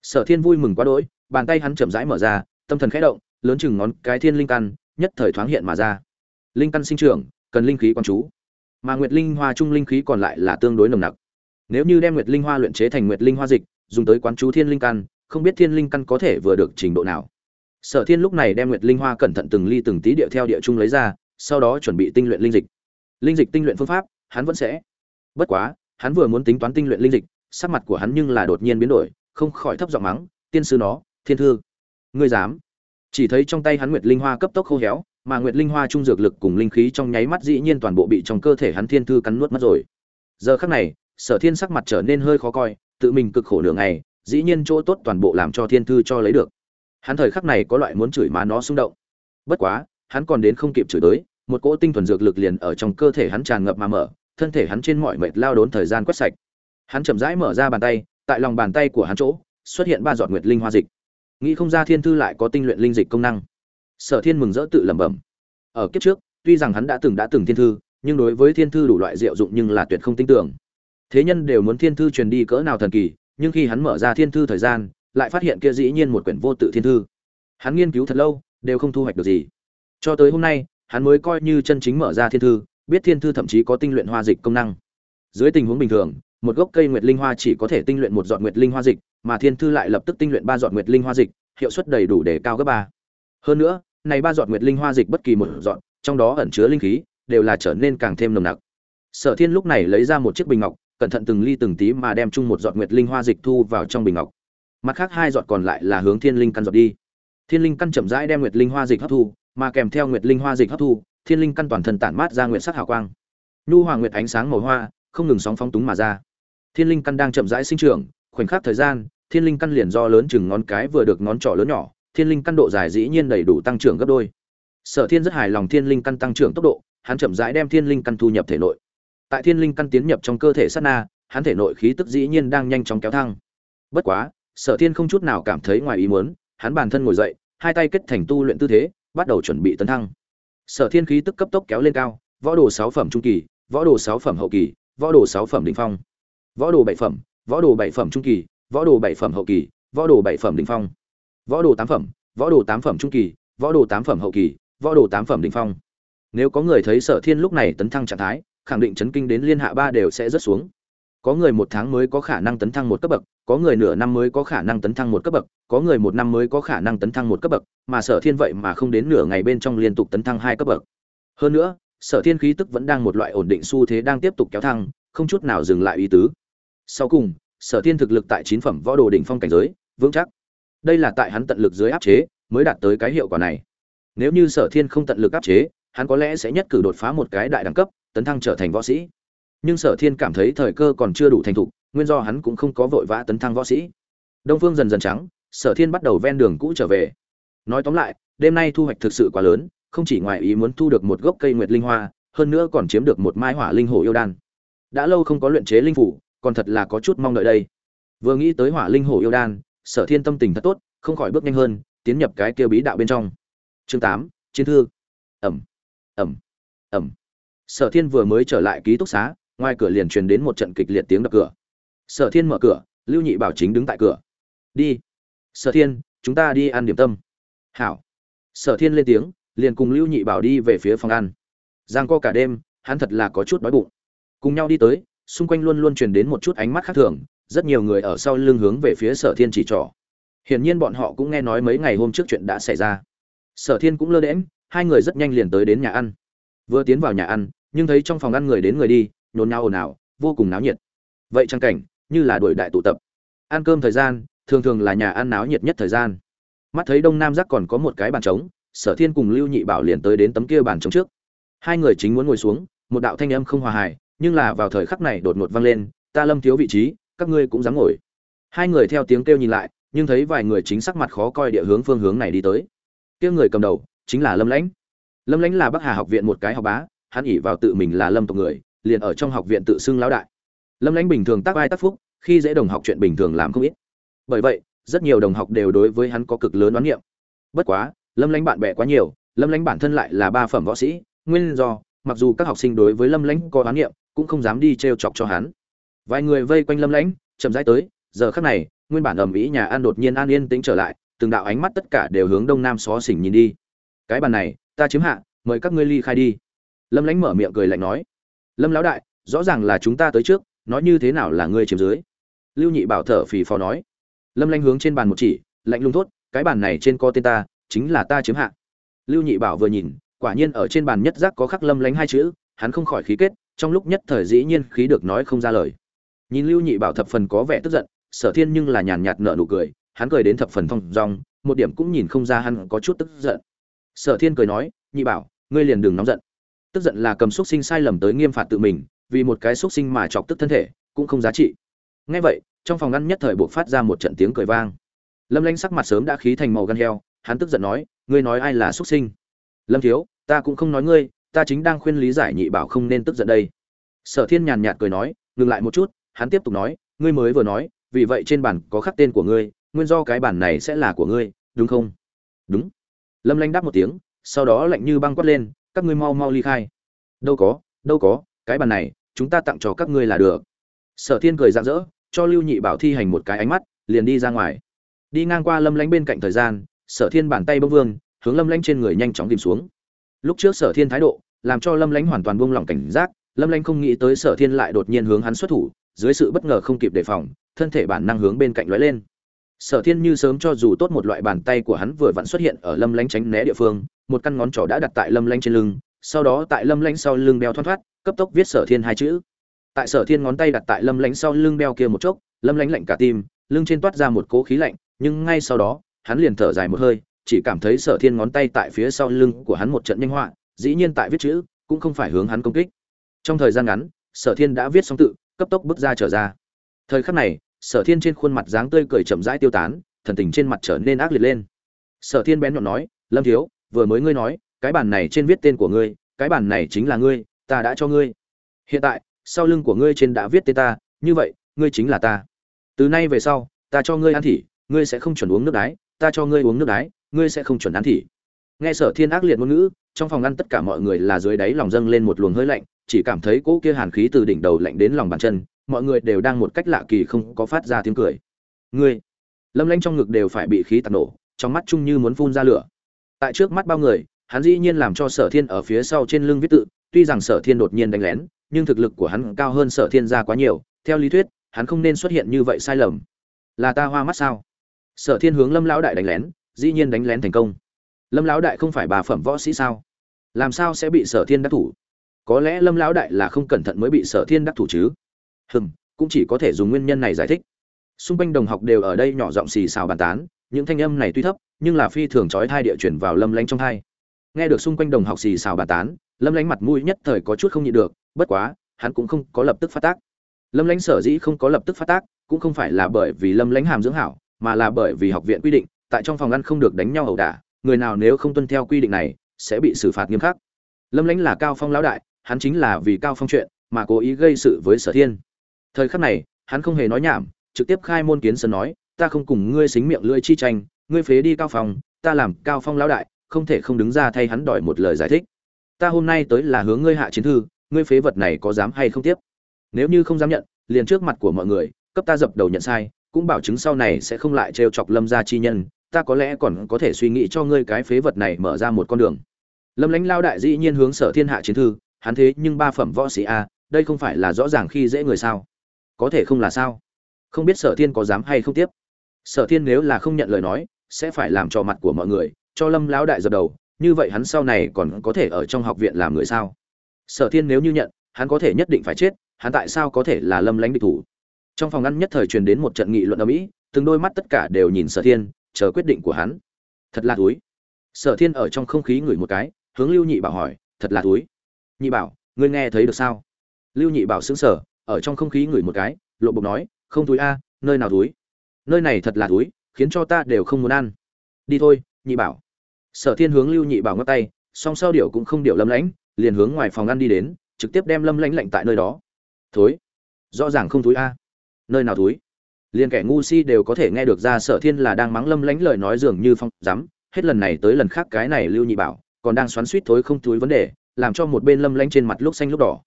Sở thiên vui mừng quá đỗi, bàn tay hắn chậm rãi mở ra, tâm thần khẽ động, lớn chừng ngón cái thiên linh căn, nhất thời thoáng hiện mà ra. Linh căn sinh trưởng, cần linh khí quan chú. Mà nguyệt linh hoa trung linh khí còn lại là tương đối nồng nặc. Nếu như đem nguyệt linh hoa luyện chế thành nguyệt linh hoa dịch, dùng tới quán chú thiên linh căn, không biết thiên linh căn có thể vừa được trình độ nào sở thiên lúc này đem nguyệt linh hoa cẩn thận từng ly từng tí địa theo địa trung lấy ra, sau đó chuẩn bị tinh luyện linh dịch. Linh dịch tinh luyện phương pháp, hắn vẫn sẽ. Bất quá, hắn vừa muốn tính toán tinh luyện linh dịch, sắc mặt của hắn nhưng là đột nhiên biến đổi, không khỏi thấp giọng mắng, tiên sư nó, thiên thư, ngươi dám? Chỉ thấy trong tay hắn nguyệt linh hoa cấp tốc khô héo, mà nguyệt linh hoa trung dược lực cùng linh khí trong nháy mắt dĩ nhiên toàn bộ bị trong cơ thể hắn thiên thư cắn nuốt mất rồi. Giờ khắc này, sở thiên sắc mặt trở nên hơi khó coi, tự mình cực khổ nửa ngày, dĩ nhiên chỗ tốt toàn bộ làm cho thiên thư cho lấy được hắn thời khắc này có loại muốn chửi má nó xung động. Bất quá, hắn còn đến không kịp chửi tới, một cỗ tinh thuần dược lực liền ở trong cơ thể hắn tràn ngập mà mở, thân thể hắn trên mọi mệt lao đốn thời gian quét sạch. Hắn chậm rãi mở ra bàn tay, tại lòng bàn tay của hắn chỗ, xuất hiện ba giọt nguyệt linh hoa dịch. Nghĩ không ra thiên thư lại có tinh luyện linh dịch công năng. Sở thiên mừng rỡ tự lẩm bẩm. Ở kiếp trước, tuy rằng hắn đã từng đã từng thiên thư, nhưng đối với thiên thư đủ loại diệu dụng nhưng là tuyệt không tin tưởng. Thế nhân đều muốn thiên thư truyền đi cỡ nào thần kỳ, nhưng khi hắn mở ra thiên thư thời gian lại phát hiện kia dĩ nhiên một quyển vô tự thiên thư. Hắn nghiên cứu thật lâu, đều không thu hoạch được gì. Cho tới hôm nay, hắn mới coi như chân chính mở ra thiên thư, biết thiên thư thậm chí có tinh luyện hoa dịch công năng. Dưới tình huống bình thường, một gốc cây nguyệt linh hoa chỉ có thể tinh luyện một giọt nguyệt linh hoa dịch, mà thiên thư lại lập tức tinh luyện ba giọt nguyệt linh hoa dịch, hiệu suất đầy đủ để cao gấp ba. Hơn nữa, này ba giọt nguyệt linh hoa dịch bất kỳ một giọt, trong đó ẩn chứa linh khí, đều là trở nên càng thêm nồng nặc. Sở thiên lúc này lấy ra một chiếc bình ngọc, cẩn thận từng ly từng tí mà đem chung một giọt nguyệt linh hoa dịch thu vào trong bình ngọc mặt khác hai giọt còn lại là hướng thiên linh căn giọt đi. Thiên linh căn chậm rãi đem nguyệt linh hoa dịch hấp thu, mà kèm theo nguyệt linh hoa dịch hấp thu, thiên linh căn toàn thân tản mát ra nguyệt sắc hào quang. Nhu hoàng nguyệt ánh sáng màu hoa, không ngừng sóng phóng túng mà ra. Thiên linh căn đang chậm rãi sinh trưởng, khoảnh khắc thời gian, thiên linh căn liền do lớn chừng ngón cái vừa được ngón trỏ lớn nhỏ, thiên linh căn độ dài dĩ nhiên đầy đủ tăng trưởng gấp đôi. Sở thiên rất hài lòng thiên linh căn tăng trưởng tốc độ, hắn chậm rãi đem thiên linh căn thu nhập thể nội. Tại thiên linh căn tiến nhập trong cơ thể sát na, hắn thể nội khí tức dĩ nhiên đang nhanh chóng kéo thăng. Bất quá sở thiên không chút nào cảm thấy ngoài ý muốn, hắn bản thân ngồi dậy, hai tay kết thành tu luyện tư thế, bắt đầu chuẩn bị tấn thăng. Sở thiên khí tức cấp tốc kéo lên cao, võ đồ sáu phẩm trung kỳ, võ đồ sáu phẩm hậu kỳ, võ đồ sáu phẩm đỉnh phong. Võ đồ bảy phẩm, võ đồ bảy phẩm trung kỳ, võ đồ bảy phẩm hậu kỳ, võ đồ bảy phẩm đỉnh phong. Võ đồ tám phẩm, võ đồ tám phẩm trung kỳ, võ đồ tám phẩm hậu kỳ, võ đồ tám phẩm đỉnh phong. Nếu có người thấy sở thiên lúc này tấn thăng trạng thái, khẳng định chấn kinh đến liên hạ ba đều sẽ rớt xuống. Có người một tháng mới có khả năng tấn thăng một cấp bậc có người nửa năm mới có khả năng tấn thăng một cấp bậc, có người một năm mới có khả năng tấn thăng một cấp bậc, mà sở thiên vậy mà không đến nửa ngày bên trong liên tục tấn thăng hai cấp bậc. Hơn nữa, sở thiên khí tức vẫn đang một loại ổn định xu thế đang tiếp tục kéo thăng, không chút nào dừng lại ý tứ. Sau cùng, sở thiên thực lực tại chín phẩm võ đồ đỉnh phong cảnh giới, vững chắc. Đây là tại hắn tận lực dưới áp chế mới đạt tới cái hiệu quả này. Nếu như sở thiên không tận lực áp chế, hắn có lẽ sẽ nhất cử đột phá một cái đại đẳng cấp, tấn thăng trở thành võ sĩ. Nhưng sở thiên cảm thấy thời cơ còn chưa đủ thành thục nguyên do hắn cũng không có vội vã tấn thăng võ sĩ. Đông phương dần dần trắng, sở thiên bắt đầu ven đường cũ trở về. Nói tóm lại, đêm nay thu hoạch thực sự quá lớn, không chỉ ngoài ý muốn thu được một gốc cây nguyệt linh hoa, hơn nữa còn chiếm được một mai hỏa linh hổ yêu đan. Đã lâu không có luyện chế linh phủ, còn thật là có chút mong đợi đây. Vừa nghĩ tới hỏa linh hổ yêu đan, sở thiên tâm tình thật tốt, không khỏi bước nhanh hơn, tiến nhập cái kia bí đạo bên trong. Chương tám, chiến thư. Ẩm ẩm ẩm. Sở thiên vừa mới trở lại ký túc xá, ngoài cửa liền truyền đến một trận kịch liệt tiếng đập cửa sở thiên mở cửa, lưu nhị bảo chính đứng tại cửa. Đi. Sở thiên, chúng ta đi ăn điểm tâm. Hảo. Sở thiên lên tiếng, liền cùng lưu nhị bảo đi về phía phòng ăn. Giang co cả đêm, hắn thật là có chút đói bụng. Cùng nhau đi tới, xung quanh luôn luôn truyền đến một chút ánh mắt khác thường, rất nhiều người ở sau lưng hướng về phía sở thiên chỉ trỏ. Hiển nhiên bọn họ cũng nghe nói mấy ngày hôm trước chuyện đã xảy ra. Sở thiên cũng lơ đễm hai người rất nhanh liền tới đến nhà ăn. Vừa tiến vào nhà ăn, nhưng thấy trong phòng ăn người đến người đi, nhốn nháo ồn ào, vô cùng náo nhiệt. Vậy trang cảnh như là đuổi đại tụ tập. Ăn cơm thời gian, thường thường là nhà ăn náo nhiệt nhất thời gian. Mắt thấy đông nam giác còn có một cái bàn trống, sở thiên cùng lưu nhị bảo liền tới đến tấm kia bàn trống trước. Hai người chính muốn ngồi xuống, một đạo thanh âm không hòa hài, nhưng là vào thời khắc này đột ngột vang lên, ta lâm thiếu vị trí, các ngươi cũng dám ngồi. Hai người theo tiếng kêu nhìn lại, nhưng thấy vài người chính sắc mặt khó coi địa hướng phương hướng này đi tới. Kia người cầm đầu, chính là lâm lãnh. Lâm lãnh là bắc hà học viện một cái học bá, hắn ỉ vào tự mình là lâm tộc người, liền ở trong học viện tự xưng lão đại lâm lãnh bình thường tác ai tác phúc, khi dễ đồng học chuyện bình thường làm không ít. Bởi vậy, rất nhiều đồng học đều đối với hắn có cực lớn đoán niệm bất quá, lâm lãnh bạn bè quá nhiều, lâm lãnh bản thân lại là ba phẩm võ sĩ, nguyên do, mặc dù các học sinh đối với lâm lãnh có đoán niệm cũng không dám đi t chọc cho hắn. Vài người vây quanh lâm lãnh, chậm rãi tới, giờ khắc này, nguyên bản ầm ĩ nhà ăn đột nhiên an yên tĩnh trở lại, từng đạo ánh mắt tất cả đều hướng đông nam xó xỉnh nhìn đi. Cái bàn này, ta chiếm hạ, mời các ngươi ly khai đi. Lâm lãnh mở miệng cười lạnh nói. Lâm lão đại, rõ ràng là chúng ta tới trước nói như thế nào là ngươi chiếm dưới? Lưu nhị bảo thở phì phò nói. Lâm lanh hướng trên bàn một chỉ, lạnh lùng thốt, cái bàn này trên co tên ta, chính là ta chiếm hạ. Lưu nhị bảo vừa nhìn, quả nhiên ở trên bàn nhất giác có khắc lâm lánh hai chữ, hắn không khỏi khí kết, trong lúc nhất thời dĩ nhiên khí được nói không ra lời. Nhìn lưu nhị bảo thập phần có vẻ tức giận, sở thiên nhưng là nhàn nhạt nở nụ cười, hắn cười đến thập phần thong dong, một điểm cũng nhìn không ra hắn có chút tức giận. Sở thiên cười nói, nhị bảo, ngươi liền đừng nóng giận. Tức giận là cầm xúc sinh sai lầm tới nghiêm phạt tự mình vì một cái xúc sinh mà chọc tức thân thể, cũng không giá trị. Ngay vậy, trong phòng ngăn nhất thời buộc phát ra một trận tiếng cười vang. Lâm lanh sắc mặt sớm đã khí thành màu gan heo, hắn tức giận nói, ngươi nói ai là xúc sinh? Lâm thiếu, ta cũng không nói ngươi, ta chính đang khuyên lý giải nhị bảo không nên tức giận đây. Sở thiên nhàn nhạt cười nói, ngừng lại một chút. Hắn tiếp tục nói, ngươi mới vừa nói, vì vậy trên bản có khắc tên của ngươi, nguyên do cái bản này sẽ là của ngươi, đúng không? Đúng. Lâm lanh đáp một tiếng, sau đó lạnh như băng quát lên, các ngươi mau mau ly khai. Đâu có đâu có, cái bản này chúng ta tặng cho các ngươi là được. Sở thiên cười rạng rỡ, cho lưu nhị bảo thi hành một cái ánh mắt, liền đi ra ngoài. Đi ngang qua lâm lánh bên cạnh thời gian, sở thiên bàn tay bông vương, hướng lâm lánh trên người nhanh chóng tìm xuống. Lúc trước sở thiên thái độ, làm cho lâm lánh hoàn toàn buông lỏng cảnh giác, lâm lánh không nghĩ tới sở thiên lại đột nhiên hướng hắn xuất thủ, dưới sự bất ngờ không kịp đề phòng, thân thể bản năng hướng bên cạnh lóe lên. Sở thiên như sớm cho dù tốt một loại bàn tay của hắn vừa vặn xuất hiện ở lâm lánh tránh né địa phương, một căn ngón trỏ đã đặt tại lâm lánh trên lưng sau đó tại lâm lãnh sau lưng beo thoăn thoát, cấp tốc viết sở thiên hai chữ. Tại sở thiên ngón tay đặt tại lâm lãnh sau lưng beo kia một chốc, lâm lãnh lạnh cả tim, lưng trên toát ra một cố khí lạnh, nhưng ngay sau đó, hắn liền thở dài một hơi, chỉ cảm thấy sở thiên ngón tay tại phía sau lưng của hắn một trận nhanh họa, dĩ nhiên tại viết chữ, cũng không phải hướng hắn công kích. Trong thời gian ngắn, sở thiên đã viết xong tự, cấp tốc bước ra trở ra. Thời khắc này, sở thiên trên khuôn mặt dáng tươi cười chậm rãi tiêu tán, thần tình trên mặt trở nên ác liệt lên. Sở thiên bén nhọn nói, lâm thiếu, vừa mới ngươi nói cái bản này trên viết tên của ngươi, cái bản này chính là ngươi, ta đã cho ngươi. Hiện tại, sau lưng của ngươi trên đã viết tên ta, như vậy, ngươi chính là ta. Từ nay về sau, ta cho ngươi ăn thỉ ngươi sẽ không chuẩn uống nước đái, ta cho ngươi uống nước đái, ngươi sẽ không chuẩn ăn thỉ nghe sở thiên ác liệt ngôn ngữ, trong phòng ngăn tất cả mọi người là dưới đáy lòng dâng lên một luồng hơi lạnh, chỉ cảm thấy cỗ kia hàn khí từ đỉnh đầu lạnh đến lòng bàn chân, mọi người đều đang một cách lạ kỳ không có phát ra tiếng cười. Ngươi, lâm lanh trong ngực đều phải bị khí tạt nổ, trong mắt chung như muốn phun ra lửa. Tại trước mắt bao người hắn dĩ nhiên làm cho sở thiên ở phía sau trên lưng viết tự, tuy rằng sở thiên đột nhiên đánh lén, nhưng thực lực của hắn cao hơn sở thiên gia quá nhiều, theo lý thuyết, hắn không nên xuất hiện như vậy sai lầm. Là ta hoa mắt sao? Sở thiên hướng lâm lão đại đánh lén, dĩ nhiên đánh lén thành công. Lâm lão đại không phải bà phẩm võ sĩ sao? Làm sao sẽ bị sở thiên đắc thủ? Có lẽ lâm lão đại là không cẩn thận mới bị sở thiên đắc thủ chứ? Hừm, cũng chỉ có thể dùng nguyên nhân này giải thích. Xung quanh đồng học đều ở đây nhỏ giọng xì xào bàn tán, những thanh âm này tuy thấp, nhưng là phi thường trói thai địa chuyển vào lâm lanh trong thai nghe được xung quanh đồng học xì xào bàn tán, lâm lánh mặt mũi nhất thời có chút không nhịn được, bất quá, hắn cũng không có lập tức phát tác. Lâm lánh sở dĩ không có lập tức phát tác, cũng không phải là bởi vì lâm lánh hàm dưỡng hảo, mà là bởi vì học viện quy định, tại trong phòng ăn không được đánh nhau ẩu đả, người nào nếu không tuân theo quy định này, sẽ bị xử phạt nghiêm khắc. Lâm lánh là cao phong lão đại, hắn chính là vì cao phong chuyện, mà cố ý gây sự với sở thiên. Thời khắc này, hắn không hề nói nhảm, trực tiếp khai môn kiến sơn nói, ta không cùng ngươi xính miệng lưỡi chi tranh, ngươi phế đi cao phong, ta làm cao phong lão đại không thể không đứng ra thay hắn đòi một lời giải thích. Ta hôm nay tới là hướng ngươi hạ chiến thư, ngươi phế vật này có dám hay không tiếp? Nếu như không dám nhận, liền trước mặt của mọi người, cấp ta dập đầu nhận sai, cũng bảo chứng sau này sẽ không lại trêu chọc lâm gia chi nhân, ta có lẽ còn có thể suy nghĩ cho ngươi cái phế vật này mở ra một con đường. Lâm lãnh lao đại dĩ nhiên hướng sở thiên hạ chiến thư, hắn thế nhưng ba phẩm võ sĩ a, đây không phải là rõ ràng khi dễ người sao? Có thể không là sao? Không biết sở thiên có dám hay không tiếp? Sở thiên nếu là không nhận lời nói, sẽ phải làm cho mặt của mọi người cho lâm lão đại dập đầu, như vậy hắn sau này còn có thể ở trong học viện làm người sao? Sở thiên nếu như nhận, hắn có thể nhất định phải chết, hắn tại sao có thể là lâm lãnh địch thủ? Trong phòng ngăn nhất thời truyền đến một trận nghị luận ở mỹ từng đôi mắt tất cả đều nhìn sở thiên, chờ quyết định của hắn. Thật là túi. Sở thiên ở trong không khí ngửi một cái, hướng lưu nhị bảo hỏi, thật là túi? Nhị bảo, ngươi nghe thấy được sao? Lưu nhị bảo xứng sở ở trong không khí ngửi một cái, lộ bộc nói, không túi a, nơi nào túi? Nơi này thật là túi, khiến cho ta đều không muốn ăn. Đi thôi nhị bảo. Sở thiên hướng lưu nhị bảo ngắt tay, song sau điệu cũng không điệu lâm lãnh, liền hướng ngoài phòng ăn đi đến, trực tiếp đem lâm lãnh lạnh tại nơi đó. Thối, rõ ràng không thối a. Nơi nào thối? liền kẻ ngu si đều có thể nghe được ra sở thiên là đang mắng lâm lãnh lời nói dường như phong dám hết lần này tới lần khác cái này lưu nhị bảo còn đang xoắn suýt thối không thối vấn đề, làm cho một bên lâm lãnh trên mặt lúc xanh lúc đỏ.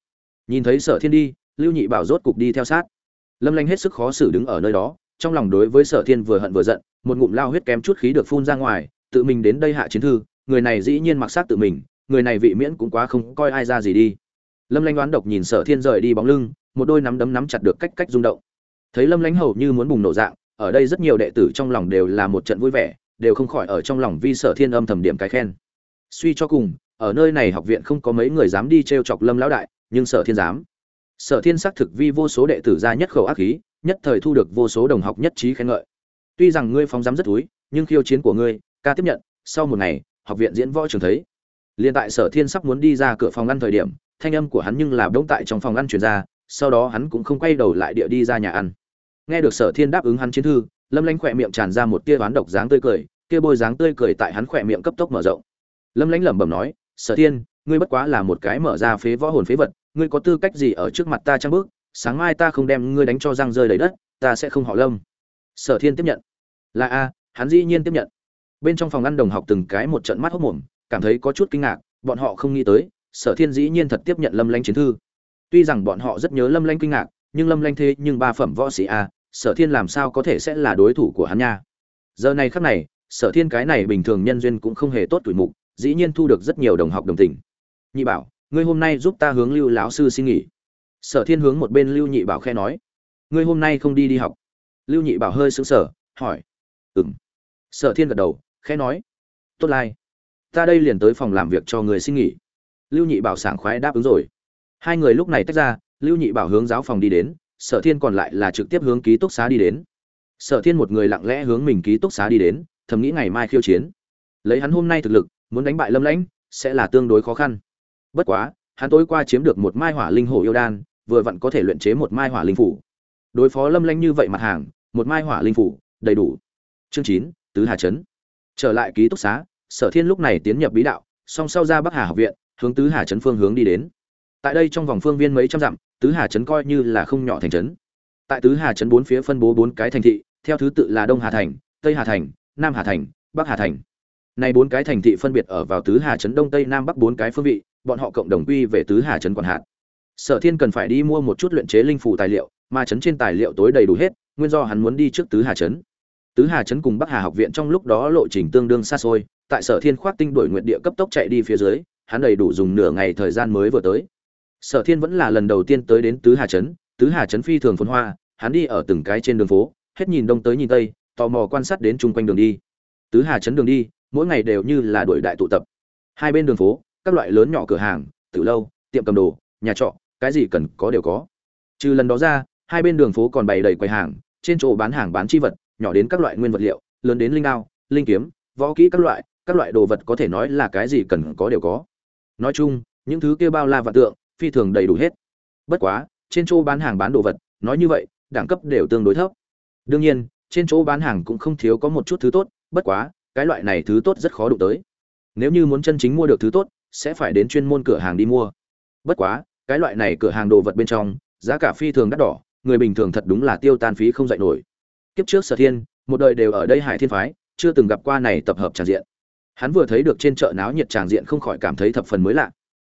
Nhìn thấy sở thiên đi, lưu nhị bảo rốt cục đi theo sát. Lâm lãnh hết sức khó xử đứng ở nơi đó, trong lòng đối với sở thiên vừa hận vừa giận, một ngụm lao huyết kém chút khí được phun ra ngoài tự mình đến đây hạ chiến thư, người này dĩ nhiên mặc sát tự mình, người này vị miễn cũng quá không coi ai ra gì đi. Lâm lãnh đoán độc nhìn sở thiên rời đi bóng lưng, một đôi nắm đấm nắm chặt được cách cách rung động. Thấy lâm lãnh hầu như muốn bùng nổ dạng, ở đây rất nhiều đệ tử trong lòng đều là một trận vui vẻ, đều không khỏi ở trong lòng vi sở thiên âm thầm điểm cái khen. Suy cho cùng, ở nơi này học viện không có mấy người dám đi t r e o chọc lâm lão đại, nhưng sở thiên dám. Sở thiên xác thực vi vô số đệ tử ra nhất khẩu ác khí, nhất thời thu được vô số đồng học nhất trí khen ngợi. Tuy rằng ngươi phóng dám rất túi, nhưng khiêu chiến của ngươi ca tiếp nhận, sau một ngày, học viện diễn võ trường thấy. Liên tại sở thiên sắp muốn đi ra cửa phòng ăn thời điểm, thanh âm của hắn nhưng là bỗng tại trong phòng ăn truyền ra, sau đó hắn cũng không quay đầu lại địa đi ra nhà ăn. Nghe được sở thiên đáp ứng hắn chiến thư, lâm lãnh khỏe miệng tràn ra một tia ván độc dáng tươi cười, kia bôi dáng tươi cười tại hắn khỏe miệng cấp tốc mở rộng. Lâm lãnh lẩm bẩm nói, sở thiên, ngươi bất quá là một cái mở ra phế võ hồn phế vật, ngươi có tư cách gì ở trước mặt ta trang bước? Sáng mai ta không đem ngươi đánh cho răng rơi đầy đất, ta sẽ không họ lâm. Sở thiên tiếp nhận. Là a, hắn dĩ nhiên tiếp nhận bên trong phòng ăn đồng học từng cái một trận mắt hốc mồm, cảm thấy có chút kinh ngạc, bọn họ không nghĩ tới, sở thiên dĩ nhiên thật tiếp nhận lâm lanh chiến thư. Tuy rằng bọn họ rất nhớ lâm lanh kinh ngạc, nhưng lâm lanh thế nhưng ba phẩm võ sĩ a, sở thiên làm sao có thể sẽ là đối thủ của hắn nha? Giờ này khắc này, sở thiên cái này bình thường nhân duyên cũng không hề tốt tuổi mục, dĩ nhiên thu được rất nhiều đồng học đồng tình. Nhị bảo, ngươi hôm nay giúp ta hướng lưu lão sư xin nghỉ. Sở thiên hướng một bên lưu nhị bảo khe nói. Ngươi hôm nay không đi đi học. Lưu nhị bảo hơi sững sờ, hỏi. Ừng sở thiên gật đầu khẽ nói, tốt lai、like. ta đây liền tới phòng làm việc cho người xin nghỉ. Lưu nhị bảo sảng khoái đáp ứng rồi. Hai người lúc này tách ra, lưu nhị bảo hướng giáo phòng đi đến, sở thiên còn lại là trực tiếp hướng ký túc xá đi đến. Sở thiên một người lặng lẽ hướng mình ký túc xá đi đến, thầm nghĩ ngày mai khiêu chiến. Lấy hắn hôm nay thực lực, muốn đánh bại lâm lãnh, sẽ là tương đối khó khăn. Bất quá, hắn tối qua chiếm được một mai hỏa linh hổ yêu đan, vừa vặn có thể luyện chế một mai hỏa linh phủ. Đối phó lâm lãnh như vậy mặt hàng, một mai hỏa linh phủ, đầy đủ. Chương chín, tứ hà trấn trở lại ký túc xá, sở thiên lúc này tiến nhập bí đạo, song sau ra bắc hà học viện, hướng tứ hà trấn phương hướng đi đến. Tại đây trong vòng phương viên mấy trăm dặm, tứ hà trấn coi như là không nhỏ thành trấn. Tại tứ hà trấn bốn phía phân bố bốn cái thành thị, theo thứ tự là đông hà thành, tây hà thành, nam hà thành, bắc hà thành. Nay bốn cái thành thị phân biệt ở vào tứ hà trấn đông tây nam bắc bốn cái phương vị, bọn họ cộng đồng quy về tứ hà trấn quản hạt. Sở thiên cần phải đi mua một chút luyện chế linh phủ tài liệu, mà trấn trên tài liệu tối đầy đủ hết, nguyên do hắn muốn đi trước tứ hà trấn tứ hà trấn cùng bắc hà học viện trong lúc đó lộ trình tương đương xa xôi, tại sở thiên khoác tinh đổi nguyện địa cấp tốc chạy đi phía dưới, hắn đầy đủ dùng nửa ngày thời gian mới vừa tới. Sở thiên vẫn là lần đầu tiên tới đến tứ hà trấn, tứ hà trấn phi thường phồn hoa, hắn đi ở từng cái trên đường phố, hết nhìn đông tới nhìn tây, tò mò quan sát đến chung quanh đường đi. Tứ hà trấn đường đi, mỗi ngày đều như là đuổi đại tụ tập. Hai bên đường phố, các loại lớn nhỏ cửa hàng từ lâu, tiệm cầm đồ, nhà trọ, cái gì cần có đều có. Trừ lần đó ra, hai bên đường phố còn bày đầy quầy hàng, trên chỗ bán hàng bán chi vật nhỏ đến các loại nguyên vật liệu, lớn đến linh đao, linh kiếm, võ kỹ các loại các loại đồ vật có thể nói là cái gì cần có đều có. Nói chung, những thứ kia bao la và tượng, phi thường đầy đủ hết. Bất quá, trên chỗ bán hàng bán đồ vật, nói như vậy, đẳng cấp đều tương đối thấp. Đương nhiên, trên chỗ bán hàng cũng không thiếu có một chút thứ tốt, bất quá, cái loại này thứ tốt rất khó đụng tới. Nếu như muốn chân chính mua được thứ tốt, sẽ phải đến chuyên môn cửa hàng đi mua. Bất quá, cái loại này cửa hàng đồ vật bên trong, giá cả phi thường đắt đỏ, người bình thường thật đúng là tiêu tan phí không dạy nổi kiếp trước sở thiên, một đời đều ở đây hải thiên phái, chưa từng gặp qua này tập hợp tràng diện. Hắn vừa thấy được trên chợ náo nhiệt tràng diện không khỏi cảm thấy thập phần mới lạ.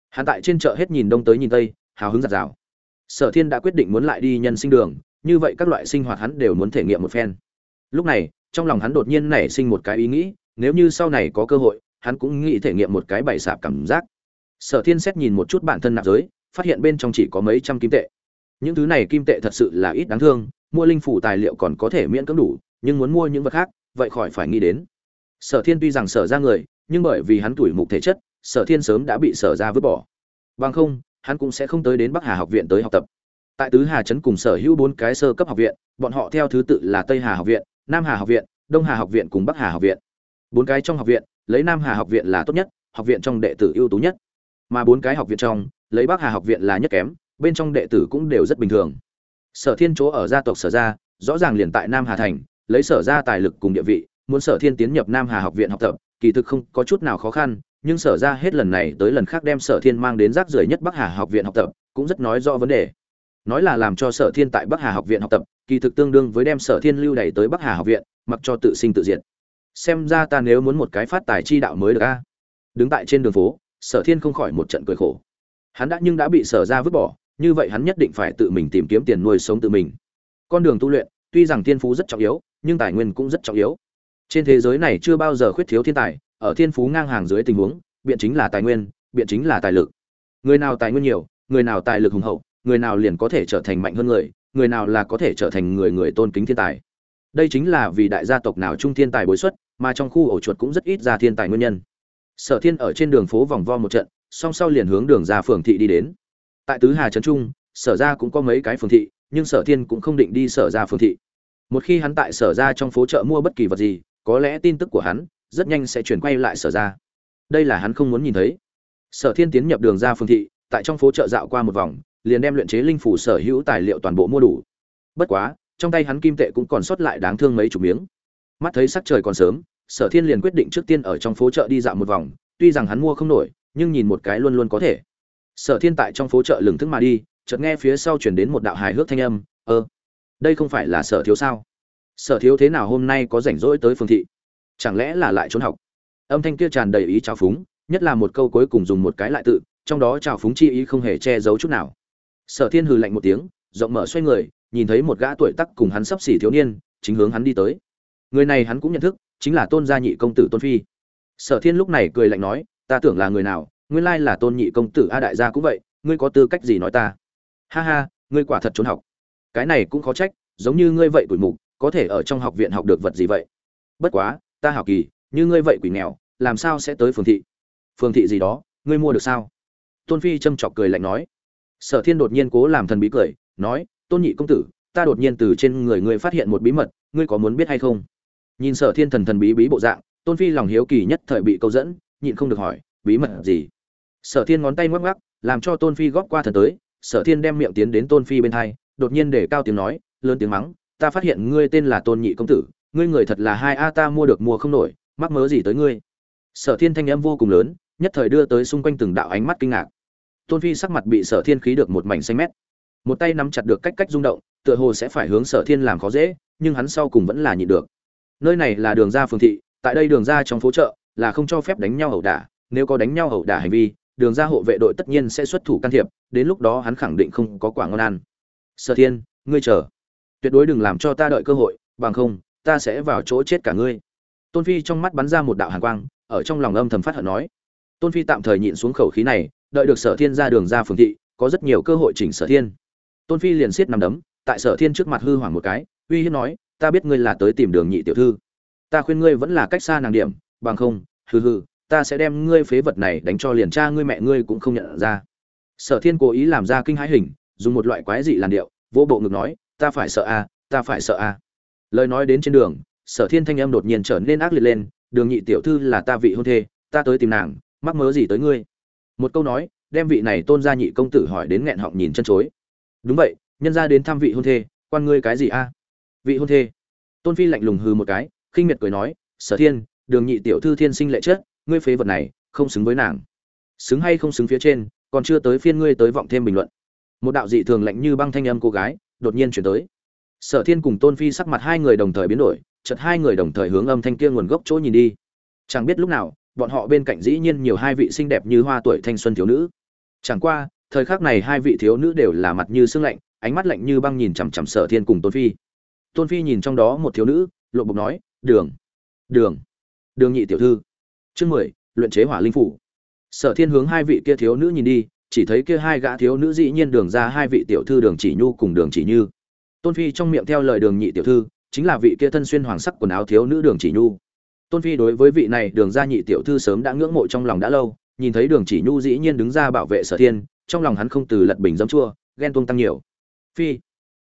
Hắn tại trên chợ hết nhìn đông tới nhìn tây, hào hứng giặt rào. Sở thiên đã quyết định muốn lại đi nhân sinh đường, như vậy các loại sinh hoạt hắn đều muốn thể nghiệm một phen. Lúc này, trong lòng hắn đột nhiên nảy sinh một cái ý nghĩ, nếu như sau này có cơ hội, hắn cũng nghĩ thể nghiệm một cái bày sạp cảm giác. Sở thiên xét nhìn một chút bản thân nạp giới, phát hiện bên trong chỉ có mấy trăm kim tệ. Những thứ này kim tệ thật sự là ít đáng thương mua linh phủ tài liệu còn có thể miễn cưỡng đủ, nhưng muốn mua những vật khác, vậy khỏi phải nghĩ đến. Sở thiên tuy rằng sở ra người, nhưng bởi vì hắn tuổi mục thể chất, sở thiên sớm đã bị sở ra vứt bỏ. Bằng không, hắn cũng sẽ không tới đến bắc hà học viện tới học tập. Tại tứ hà trấn cùng sở hữu bốn cái sơ cấp học viện, bọn họ theo thứ tự là tây hà học viện, nam hà học viện, đông hà học viện cùng bắc hà học viện. Bốn cái trong học viện, lấy nam hà học viện là tốt nhất, học viện trong đệ tử ưu tú nhất. Mà bốn cái học viện trong, lấy bắc hà học viện là nhất kém, bên trong đệ tử cũng đều rất bình thường sở thiên chỗ ở gia tộc sở gia, rõ ràng liền tại nam hà thành, lấy sở gia tài lực cùng địa vị, muốn sở thiên tiến nhập nam hà học viện học tập, kỳ thực không có chút nào khó khăn, nhưng sở ra hết lần này tới lần khác đem sở thiên mang đến rác rưởi nhất bắc hà học viện học tập, cũng rất nói rõ vấn đề. Nói là làm cho sở thiên tại bắc hà học viện học tập, kỳ thực tương đương với đem sở thiên lưu đày tới bắc hà học viện, mặc cho tự sinh tự diệt. Xem ra ta nếu muốn một cái phát tài chi đạo mới được a. Đứng tại trên đường phố, sở thiên không khỏi một trận cười khổ. Hắn đã nhưng đã bị sở ra vứt bỏ như vậy hắn nhất định phải tự mình tìm kiếm tiền nuôi sống tự mình. Con đường tu luyện, tuy rằng thiên phú rất trọng yếu, nhưng tài nguyên cũng rất trọng yếu. Trên thế giới này chưa bao giờ khuyết thiếu thiên tài, ở thiên phú ngang hàng dưới tình huống, biện chính là tài nguyên, biện chính là tài lực. Người nào tài nguyên nhiều, người nào tài lực hùng hậu, người nào liền có thể trở thành mạnh hơn người người nào là có thể trở thành người người tôn kính thiên tài. Đây chính là vì đại gia tộc nào trung thiên tài bối xuất, mà trong khu ổ chuột cũng rất ít ra thiên tài nguyên nhân. Sở thiên ở trên đường phố vòng vo một trận, song sau liền hướng đường ra phường thị đi đến tại tứ hà trấn trung, sở ra cũng có mấy cái phường thị, nhưng sở thiên cũng không định đi sở ra phường thị. Một khi hắn tại sở ra trong phố chợ mua bất kỳ vật gì, có lẽ tin tức của hắn rất nhanh sẽ chuyển quay lại sở ra. Đây là hắn không muốn nhìn thấy. Sở thiên tiến nhập đường ra phường thị, tại trong phố chợ dạo qua một vòng, liền đem luyện chế linh phủ sở hữu tài liệu toàn bộ mua đủ. Bất quá, trong tay hắn kim tệ cũng còn sót lại đáng thương mấy chục miếng. Mắt thấy sắc trời còn sớm, sở thiên liền quyết định trước tiên ở trong phố chợ đi dạo một vòng, tuy rằng hắn mua không nổi, nhưng nhìn một cái luôn luôn có thể sở thiên tại trong phố chợ lừng thức mà đi, chợt nghe phía sau chuyển đến một đạo hài hước thanh âm ơ đây không phải là sở thiếu sao? Sở thiếu thế nào hôm nay có rảnh rỗi tới phương thị? Chẳng lẽ là lại trốn học? Âm thanh kia tràn đầy ý trào phúng, nhất là một câu cuối cùng dùng một cái lại tự, trong đó trào phúng chi ý không hề che giấu chút nào. Sở thiên hừ lạnh một tiếng, rộng mở xoay người, nhìn thấy một gã tuổi tắc cùng hắn sắp xỉ thiếu niên, chính hướng hắn đi tới. Người này hắn cũng nhận thức, chính là tôn gia nhị công tử tôn phi. Sở thiên lúc này cười lạnh nói, ta tưởng là người nào nguyên lai là tôn nhị công tử a đại gia cũng vậy, ngươi có tư cách gì nói ta? Ha ha, ngươi quả thật trốn học. Cái này cũng khó trách, giống như ngươi vậy tuổi mục, có thể ở trong học viện học được vật gì vậy? Bất quá, ta học kỳ, như ngươi vậy quỷ nghèo, làm sao sẽ tới phường thị? Phường thị gì đó, ngươi mua được sao? Tôn phi châm chọc cười lạnh nói. Sở thiên đột nhiên cố làm thần bí cười, nói, tôn nhị công tử, ta đột nhiên từ trên người ngươi phát hiện một bí mật, ngươi có muốn biết hay không? Nhìn sở thiên thần thần bí bí bộ dạng, tôn phi lòng hiếu kỳ nhất thời bị câu dẫn, nhịn không được hỏi, bí mật gì? Sở thiên ngón tay ngoắc ngoắc, làm cho tôn phi góp qua thần tới, sở thiên đem miệng tiến đến tôn phi bên hai, đột nhiên để cao tiếng nói, lớn tiếng mắng, ta phát hiện ngươi tên là tôn nhị công tử, ngươi người thật là hai a, ta mua được mua không nổi, mắc mớ gì tới ngươi? Sở thiên thanh âm vô cùng lớn, nhất thời đưa tới xung quanh từng đạo ánh mắt kinh ngạc. Tôn phi sắc mặt bị sở thiên khí được một mảnh xanh mét. Một tay nắm chặt được cách cách rung động, tựa hồ sẽ phải hướng sở thiên làm khó dễ, nhưng hắn sau cùng vẫn là nhịn được. Nơi này là đường ra phường thị, tại đây đường ra trong phố chợ, là không cho phép đánh nhau ẩu đả, nếu có đánh nhau ẩu đả hành vi đường ra hộ vệ đội tất nhiên sẽ xuất thủ can thiệp, đến lúc đó hắn khẳng định không có quả ngon ăn. Sở thiên, ngươi chờ. Tuyệt đối đừng làm cho ta đợi cơ hội, bằng không, ta sẽ vào chỗ chết cả ngươi. Tôn phi trong mắt bắn ra một đạo hàn quang, ở trong lòng âm thầm phát hận nói. Tôn phi tạm thời nhịn xuống khẩu khí này, đợi được sở thiên ra đường ra phường thị, có rất nhiều cơ hội chỉnh sở thiên. Tôn phi liền siết nằm đấm, tại sở thiên trước mặt hư hoảng một cái, uy hiếp nói, ta biết ngươi là tới tìm đường nhị tiểu thư. Ta khuyên ngươi vẫn là cách xa nàng điểm, bằng không, hừ hừ ta sẽ đem ngươi phế vật này đánh cho liền cha ngươi mẹ ngươi cũng không nhận ra. Sở thiên cố ý làm ra kinh hãi hình, dùng một loại quái dị làn điệu vô bộ ngực nói, ta phải sợ a ta phải sợ a lời nói đến trên đường, sở thiên thanh âm đột nhiên trở nên ác liệt lên, đường nhị tiểu thư là ta vị hôn thê, ta tới tìm nàng, mắc mớ gì tới ngươi? Một câu nói, đem vị này tôn gia nhị công tử hỏi đến nghẹn họng nhìn chân chối. Đúng vậy, nhân ra đến thăm vị hôn thê, quan ngươi cái gì a vị hôn thê? Tôn phi lạnh lùng hừ một cái, khinh miệt cười nói, sở thiên, đường nhị tiểu thư thiên sinh lệ chất ngươi phế vật này, không xứng với nàng. Xứng hay không xứng phía trên, còn chưa tới phiên ngươi tới vọng thêm bình luận. Một đạo dị thường lạnh như băng thanh âm cô gái, đột nhiên chuyển tới. Sở thiên cùng tôn phi sắc mặt hai người đồng thời biến đổi chật hai người đồng thời hướng âm thanh kia nguồn gốc chỗ nhìn đi. Chẳng biết lúc nào, bọn họ bên cạnh dĩ nhiên nhiều hai vị xinh đẹp như hoa tuổi thanh xuân thiếu nữ. Chẳng qua, thời khắc này hai vị thiếu nữ đều là mặt như sương lạnh, ánh mắt lạnh như băng nhìn chằm chằm sở thiên cùng tôn phi. Tôn phi nhìn trong đó một thiếu nữ, lộ bộc nói, đường đường đường nhị tiểu thư chương mười luyện chế hỏa linh phủ. Sở thiên hướng hai vị kia thiếu nữ nhìn đi chỉ thấy kia hai gã thiếu nữ dĩ nhiên đường ra hai vị tiểu thư đường chỉ nhu cùng đường chỉ như. Tôn phi trong miệng theo lời đường nhị tiểu thư chính là vị kia thân xuyên hoàng sắc quần áo thiếu nữ đường chỉ nhu. Tôn phi đối với vị này đường gia nhị tiểu thư sớm đã ngưỡng mộ trong lòng đã lâu nhìn thấy đường chỉ nhu dĩ nhiên đứng ra bảo vệ sở thiên trong lòng hắn không từ lật bình dấm chua ghen tuông tăng nhiều. Phi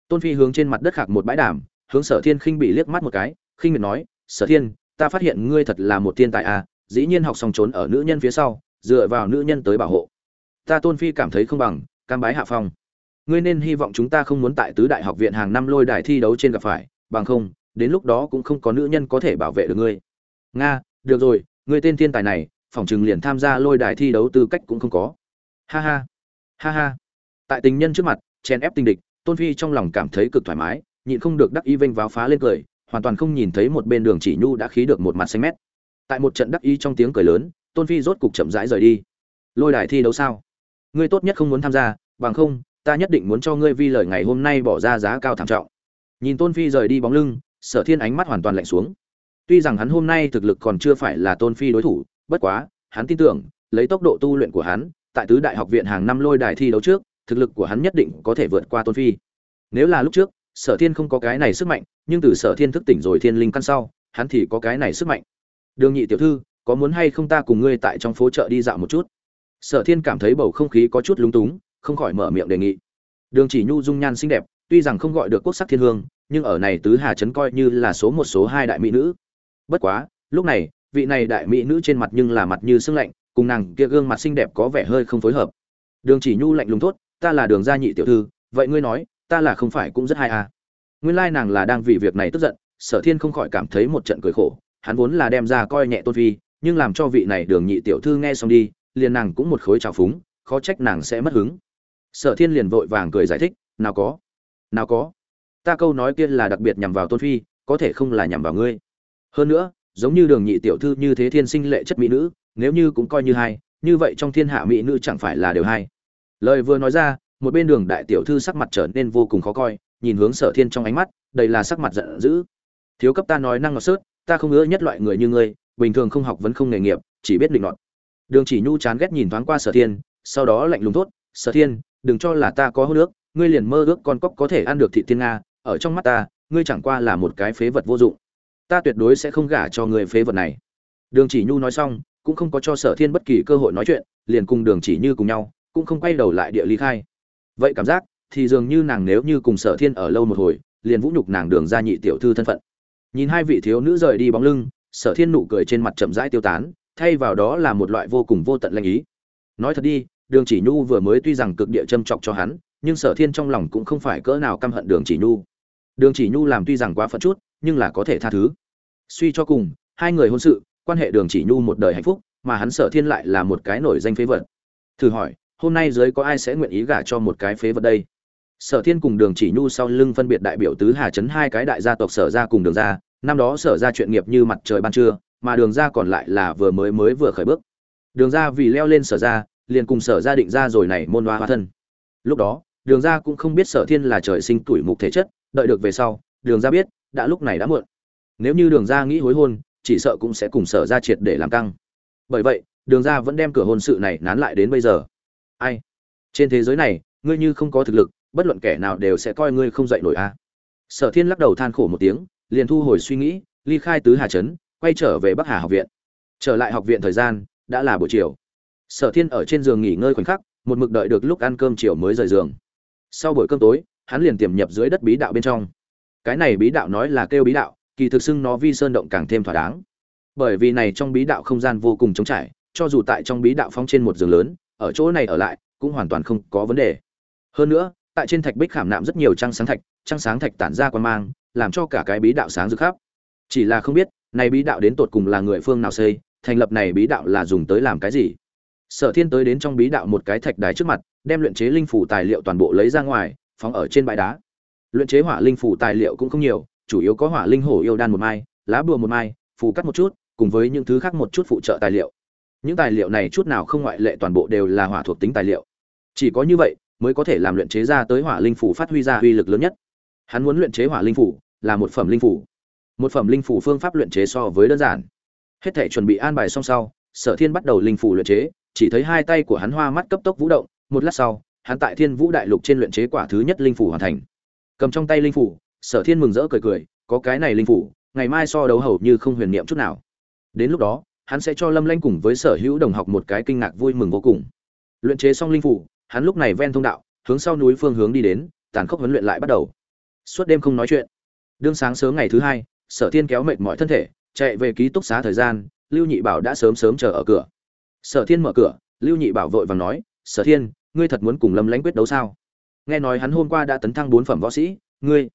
tôn phi hướng trên mặt đất khạc một bãi đảm, hướng sở thiên khinh bị liếc mắt một cái khinh miệt nói sở thiên ta phát hiện ngươi thật là một thiên tài à dĩ nhiên học xong trốn ở nữ nhân phía sau, dựa vào nữ nhân tới bảo hộ. Ta tôn phi cảm thấy không bằng, cam bái hạ phong. Ngươi nên hy vọng chúng ta không muốn tại tứ đại học viện hàng năm lôi đài thi đấu trên gặp phải, bằng không, đến lúc đó cũng không có nữ nhân có thể bảo vệ được ngươi. Nga, được rồi, ngươi tên thiên tài này phòng chừng liền tham gia lôi đài thi đấu tư cách cũng không có. Ha ha ha ha. Tại tình nhân trước mặt, chèn ép tình địch, tôn phi trong lòng cảm thấy cực thoải mái, nhịn không được đắc y vênh váo phá lên cười, hoàn toàn không nhìn thấy một bên đường chỉ nhu đã khí được một mặt xanh mét tại một trận đắc ý trong tiếng cười lớn, tôn phi rốt cục chậm rãi rời đi. Lôi đài thi đấu sao? Ngươi tốt nhất không muốn tham gia, bằng không, ta nhất định muốn cho ngươi vi lời ngày hôm nay bỏ ra giá cao thảm trọng. Nhìn tôn phi rời đi bóng lưng, sở thiên ánh mắt hoàn toàn lạnh xuống. Tuy rằng hắn hôm nay thực lực còn chưa phải là tôn phi đối thủ, bất quá, hắn tin tưởng, lấy tốc độ tu luyện của hắn, tại tứ đại học viện hàng năm lôi đài thi đấu trước, thực lực của hắn nhất định có thể vượt qua tôn phi. Nếu là lúc trước, sở thiên không có cái này sức mạnh, nhưng từ sở thiên thức tỉnh rồi thiên linh căn sau, hắn thì có cái này sức mạnh đường nhị tiểu thư, có muốn hay không ta cùng ngươi tại trong phố chợ đi dạo một chút? Sở thiên cảm thấy bầu không khí có chút lúng túng, không khỏi mở miệng đề nghị. Đường chỉ nhu dung nhan xinh đẹp, tuy rằng không gọi được quốc sắc thiên hương, nhưng ở này tứ hà trấn coi như là số một số hai đại mỹ nữ. Bất quá, lúc này, vị này đại mỹ nữ trên mặt nhưng là mặt như sưng lạnh, cùng nàng kia gương mặt xinh đẹp có vẻ hơi không phối hợp. Đường chỉ nhu lạnh lùng thốt, ta là đường gia nhị tiểu thư, vậy ngươi nói, ta là không phải cũng rất hay à? Nguyên lai nàng là đang vì việc này tức giận, sở thiên không khỏi cảm thấy một trận cười khổ hắn vốn là đem ra coi nhẹ tôn phi, nhưng làm cho vị này đường nhị tiểu thư nghe xong đi, liền nàng cũng một khối trào phúng, khó trách nàng sẽ mất hứng. Sở thiên liền vội vàng cười giải thích, nào có nào có. Ta câu nói kia là đặc biệt nhằm vào tôn phi, có thể không là nhằm vào ngươi. Hơn nữa, giống như đường nhị tiểu thư như thế thiên sinh lệ chất mỹ nữ, nếu như cũng coi như hai, như vậy trong thiên hạ mỹ nữ chẳng phải là đều hai. Lời vừa nói ra, một bên đường đại tiểu thư sắc mặt trở nên vô cùng khó coi, nhìn hướng sở thiên trong ánh mắt, đầy là sắc mặt giận dữ. Thiếu cấp ta nói năng ngọt sớt ta không ngỡ nhất loại người như ngươi, bình thường không học vẫn không nghề nghiệp, chỉ biết định nọt. Đường chỉ nhu chán ghét nhìn thoáng qua sở thiên, sau đó lạnh lùng thốt, sở thiên, đừng cho là ta có hô nước ngươi liền mơ ước con cóc có thể ăn được thị thiên nga, ở trong mắt ta, ngươi chẳng qua là một cái phế vật vô dụng. Ta tuyệt đối sẽ không gả cho người phế vật này. Đường chỉ nhu nói xong, cũng không có cho sở thiên bất kỳ cơ hội nói chuyện, liền cùng đường chỉ như cùng nhau, cũng không quay đầu lại địa lý khai. Vậy cảm giác thì dường như nàng nếu như cùng sở thiên ở lâu một hồi, liền vũ nhục nàng đường ra nhị tiểu thư thân phận nhìn hai vị thiếu nữ rời đi bóng lưng, sở thiên nụ cười trên mặt chậm rãi tiêu tán, thay vào đó là một loại vô cùng vô tận lanh ý. Nói thật đi, đường chỉ nhu vừa mới tuy rằng cực địa châm chọc cho hắn, nhưng sở thiên trong lòng cũng không phải cỡ nào căm hận đường chỉ nhu. Đường chỉ nhu làm tuy rằng quá phận chút, nhưng là có thể tha thứ. Suy cho cùng, hai người hôn sự, quan hệ đường chỉ nhu một đời hạnh phúc, mà hắn sở thiên lại là một cái nổi danh phế vật. Thử hỏi, hôm nay dưới có ai sẽ nguyện ý gả cho một cái phế vật đây? Sở thiên cùng đường chỉ nhu sau lưng phân biệt đại biểu tứ hà chấn hai cái đại gia tộc sở ra cùng đường ra năm đó sở ra chuyện nghiệp như mặt trời ban trưa, mà đường ra còn lại là vừa mới mới vừa khởi bước. Đường ra vì leo lên sở ra, liền cùng sở ra định ra rồi này môn hoa hóa thân. Lúc đó, đường ra cũng không biết sở thiên là trời sinh tuổi mục thể chất, đợi được về sau, đường ra biết, đã lúc này đã muộn. Nếu như đường ra nghĩ hối hôn, chỉ sợ cũng sẽ cùng sở ra triệt để làm căng. Bởi vậy, đường ra vẫn đem cửa hôn sự này nán lại đến bây giờ. Ai? Trên thế giới này, ngươi như không có thực lực, bất luận kẻ nào đều sẽ coi ngươi không dậy nổi a. À. sở thiên lắc đầu than khổ một tiếng liền thu hồi suy nghĩ, ly khai tứ hà trấn, quay trở về bắc hà học viện. Trở lại học viện thời gian, đã là buổi chiều. Sở thiên ở trên giường nghỉ ngơi khoảnh khắc, một mực đợi được lúc ăn cơm chiều mới rời giường. Sau buổi cơm tối, hắn liền tiềm nhập dưới đất bí đạo bên trong. Cái này bí đạo nói là kêu bí đạo, kỳ thực xưng nó vi sơn động càng thêm thỏa đáng. Bởi vì này trong bí đạo không gian vô cùng trống trải, cho dù tại trong bí đạo phong trên một giường lớn, ở chỗ này ở lại, cũng hoàn toàn không có vấn đề. Hơn nữa, tại trên thạch bích khảm nạm rất nhiều trăng sáng thạch, trăng sáng thạch tản ra quan mang làm cho cả cái bí đạo sáng rực khắp. Chỉ là không biết, này bí đạo đến tột cùng là người phương nào xây, thành lập này bí đạo là dùng tới làm cái gì. Sở thiên tới đến trong bí đạo một cái thạch đài trước mặt, đem luyện chế linh phủ tài liệu toàn bộ lấy ra ngoài, phóng ở trên bãi đá. Luyện chế hỏa linh phủ tài liệu cũng không nhiều, chủ yếu có hỏa linh hổ yêu đan một mai, lá bùa một mai, phù cắt một chút, cùng với những thứ khác một chút phụ trợ tài liệu. Những tài liệu này chút nào không ngoại lệ toàn bộ đều là hỏa thuộc tính tài liệu. Chỉ có như vậy, mới có thể làm luyện chế ra tới hỏa linh phủ phát huy ra uy lực lớn nhất hắn muốn luyện chế hỏa linh phủ, là một phẩm linh phủ. Một phẩm linh phủ phương pháp luyện chế so với đơn giản. Hết thể chuẩn bị an bài xong sau, sở thiên bắt đầu linh phủ luyện chế, chỉ thấy hai tay của hắn hoa mắt cấp tốc vũ động, một lát sau, hắn tại thiên vũ đại lục trên luyện chế quả thứ nhất linh phủ hoàn thành. Cầm trong tay linh phủ, sở thiên mừng rỡ cười cười, có cái này linh phủ, ngày mai so đấu hầu như không huyền niệm chút nào. Đến lúc đó, hắn sẽ cho lâm lanh cùng với sở hữu đồng học một cái kinh ngạc vui mừng vô cùng. Luyện chế xong linh phủ, hắn lúc này ven thông đạo, hướng sau núi phương hướng đi đến, tàn khốc huấn luyện lại bắt đầu suốt đêm không nói chuyện. Đương sáng sớm ngày thứ hai, sở thiên kéo mệt mọi thân thể, chạy về ký túc xá thời gian, lưu nhị bảo đã sớm sớm chờ ở cửa. Sở thiên mở cửa, lưu nhị bảo vội vàng nói, sở thiên, ngươi thật muốn cùng lâm lãnh quyết đấu sao? Nghe nói hắn hôm qua đã tấn thăng bốn phẩm võ sĩ, ngươi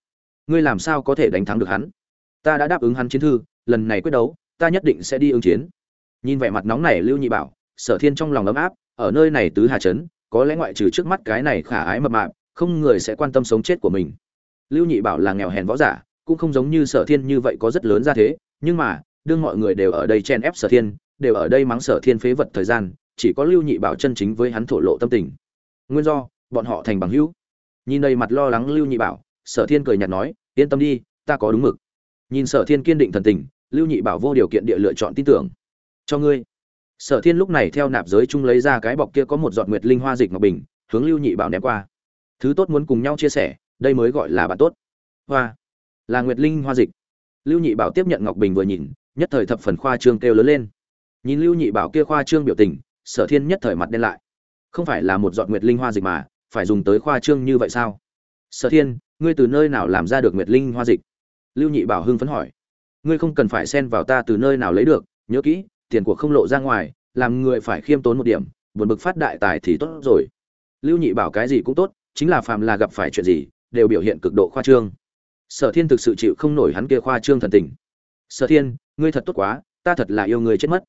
ngươi làm sao có thể đánh thắng được hắn? Ta đã đáp ứng hắn chiến thư, lần này quyết đấu, ta nhất định sẽ đi ứng chiến. Nhìn vẻ mặt nóng này lưu nhị bảo, sở thiên trong lòng ấm áp, ở nơi này tứ hà trấn, có lẽ ngoại trừ trước mắt cái này khả ái mập mạp, không người sẽ quan tâm sống chết của mình lưu nhị bảo là nghèo hèn võ giả, cũng không giống như sở thiên như vậy có rất lớn ra thế, nhưng mà, đương mọi người đều ở đây chen ép sở thiên, đều ở đây mắng sở thiên phế vật thời gian, chỉ có lưu nhị bảo chân chính với hắn thổ lộ tâm tình. Nguyên do, bọn họ thành bằng hữu. Nhìn đầy mặt lo lắng lưu nhị bảo, sở thiên cười nhạt nói, yên tâm đi, ta có đúng mực. Nhìn sở thiên kiên định thần tình, lưu nhị bảo vô điều kiện địa lựa chọn tin tưởng. Cho ngươi. Sở thiên lúc này theo nạp giới chung lấy ra cái bọc kia có một giọt nguyệt linh hoa dịch ngọc bình, hướng lưu nhị bảo ném qua. Thứ tốt muốn cùng nhau chia sẻ đây mới gọi là bạn tốt. Hoa. Là nguyệt linh hoa dịch. Lưu nhị bảo tiếp nhận ngọc bình vừa nhìn, nhất thời thập phần khoa trương kêu lớn lên. Nhìn lưu nhị bảo kia khoa trương biểu tình, sở thiên nhất thời mặt đen lại. Không phải là một dọn nguyệt linh hoa dịch mà, phải dùng tới khoa trương như vậy sao? Sở thiên, ngươi từ nơi nào làm ra được nguyệt linh hoa dịch? Lưu nhị bảo hưng phấn hỏi. Ngươi không cần phải xen vào ta từ nơi nào lấy được, nhớ kỹ, tiền của không lộ ra ngoài, làm người phải khiêm tốn một điểm, buồn bực phát đại tài thì tốt rồi. Lưu nhị bảo cái gì cũng tốt, chính là phàm là gặp phải chuyện gì đều biểu hiện cực độ khoa trương. Sở thiên thực sự chịu không nổi hắn kia khoa trương thần tình. Sở thiên, ngươi thật tốt quá, ta thật là yêu người chết mất.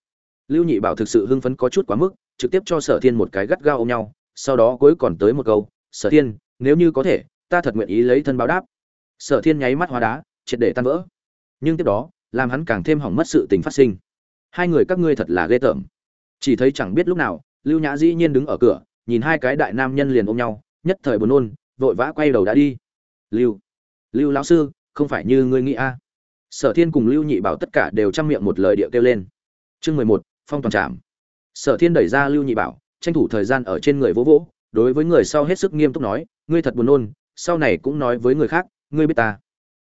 Lưu nhị bảo thực sự hưng phấn có chút quá mức, trực tiếp cho sở thiên một cái gắt gao ôm nhau, sau đó cuối còn tới một câu, sở thiên, nếu như có thể, ta thật nguyện ý lấy thân báo đáp. Sở thiên nháy mắt hóa đá, triệt để tan vỡ. Nhưng tiếp đó, làm hắn càng thêm hỏng mất sự tình phát sinh. Hai người các ngươi thật là ghê tởm. Chỉ thấy chẳng biết lúc nào, lưu nhã dĩ nhiên đứng ở cửa, nhìn hai cái đại nam nhân liền ôm nhau, nhất thời buồn nôn vội vã quay đầu đã đi. Lưu lưu lão sư, không phải như ngươi nghĩ a sở thiên cùng lưu nhị bảo tất cả đều chăm miệng một lời điệu kêu lên. Chương mười một, phong toàn trạm sở thiên đẩy ra lưu nhị bảo, tranh thủ thời gian ở trên người vỗ vỗ, đối với người sau hết sức nghiêm túc nói, ngươi thật buồn nôn, sau này cũng nói với người khác, ngươi biết ta.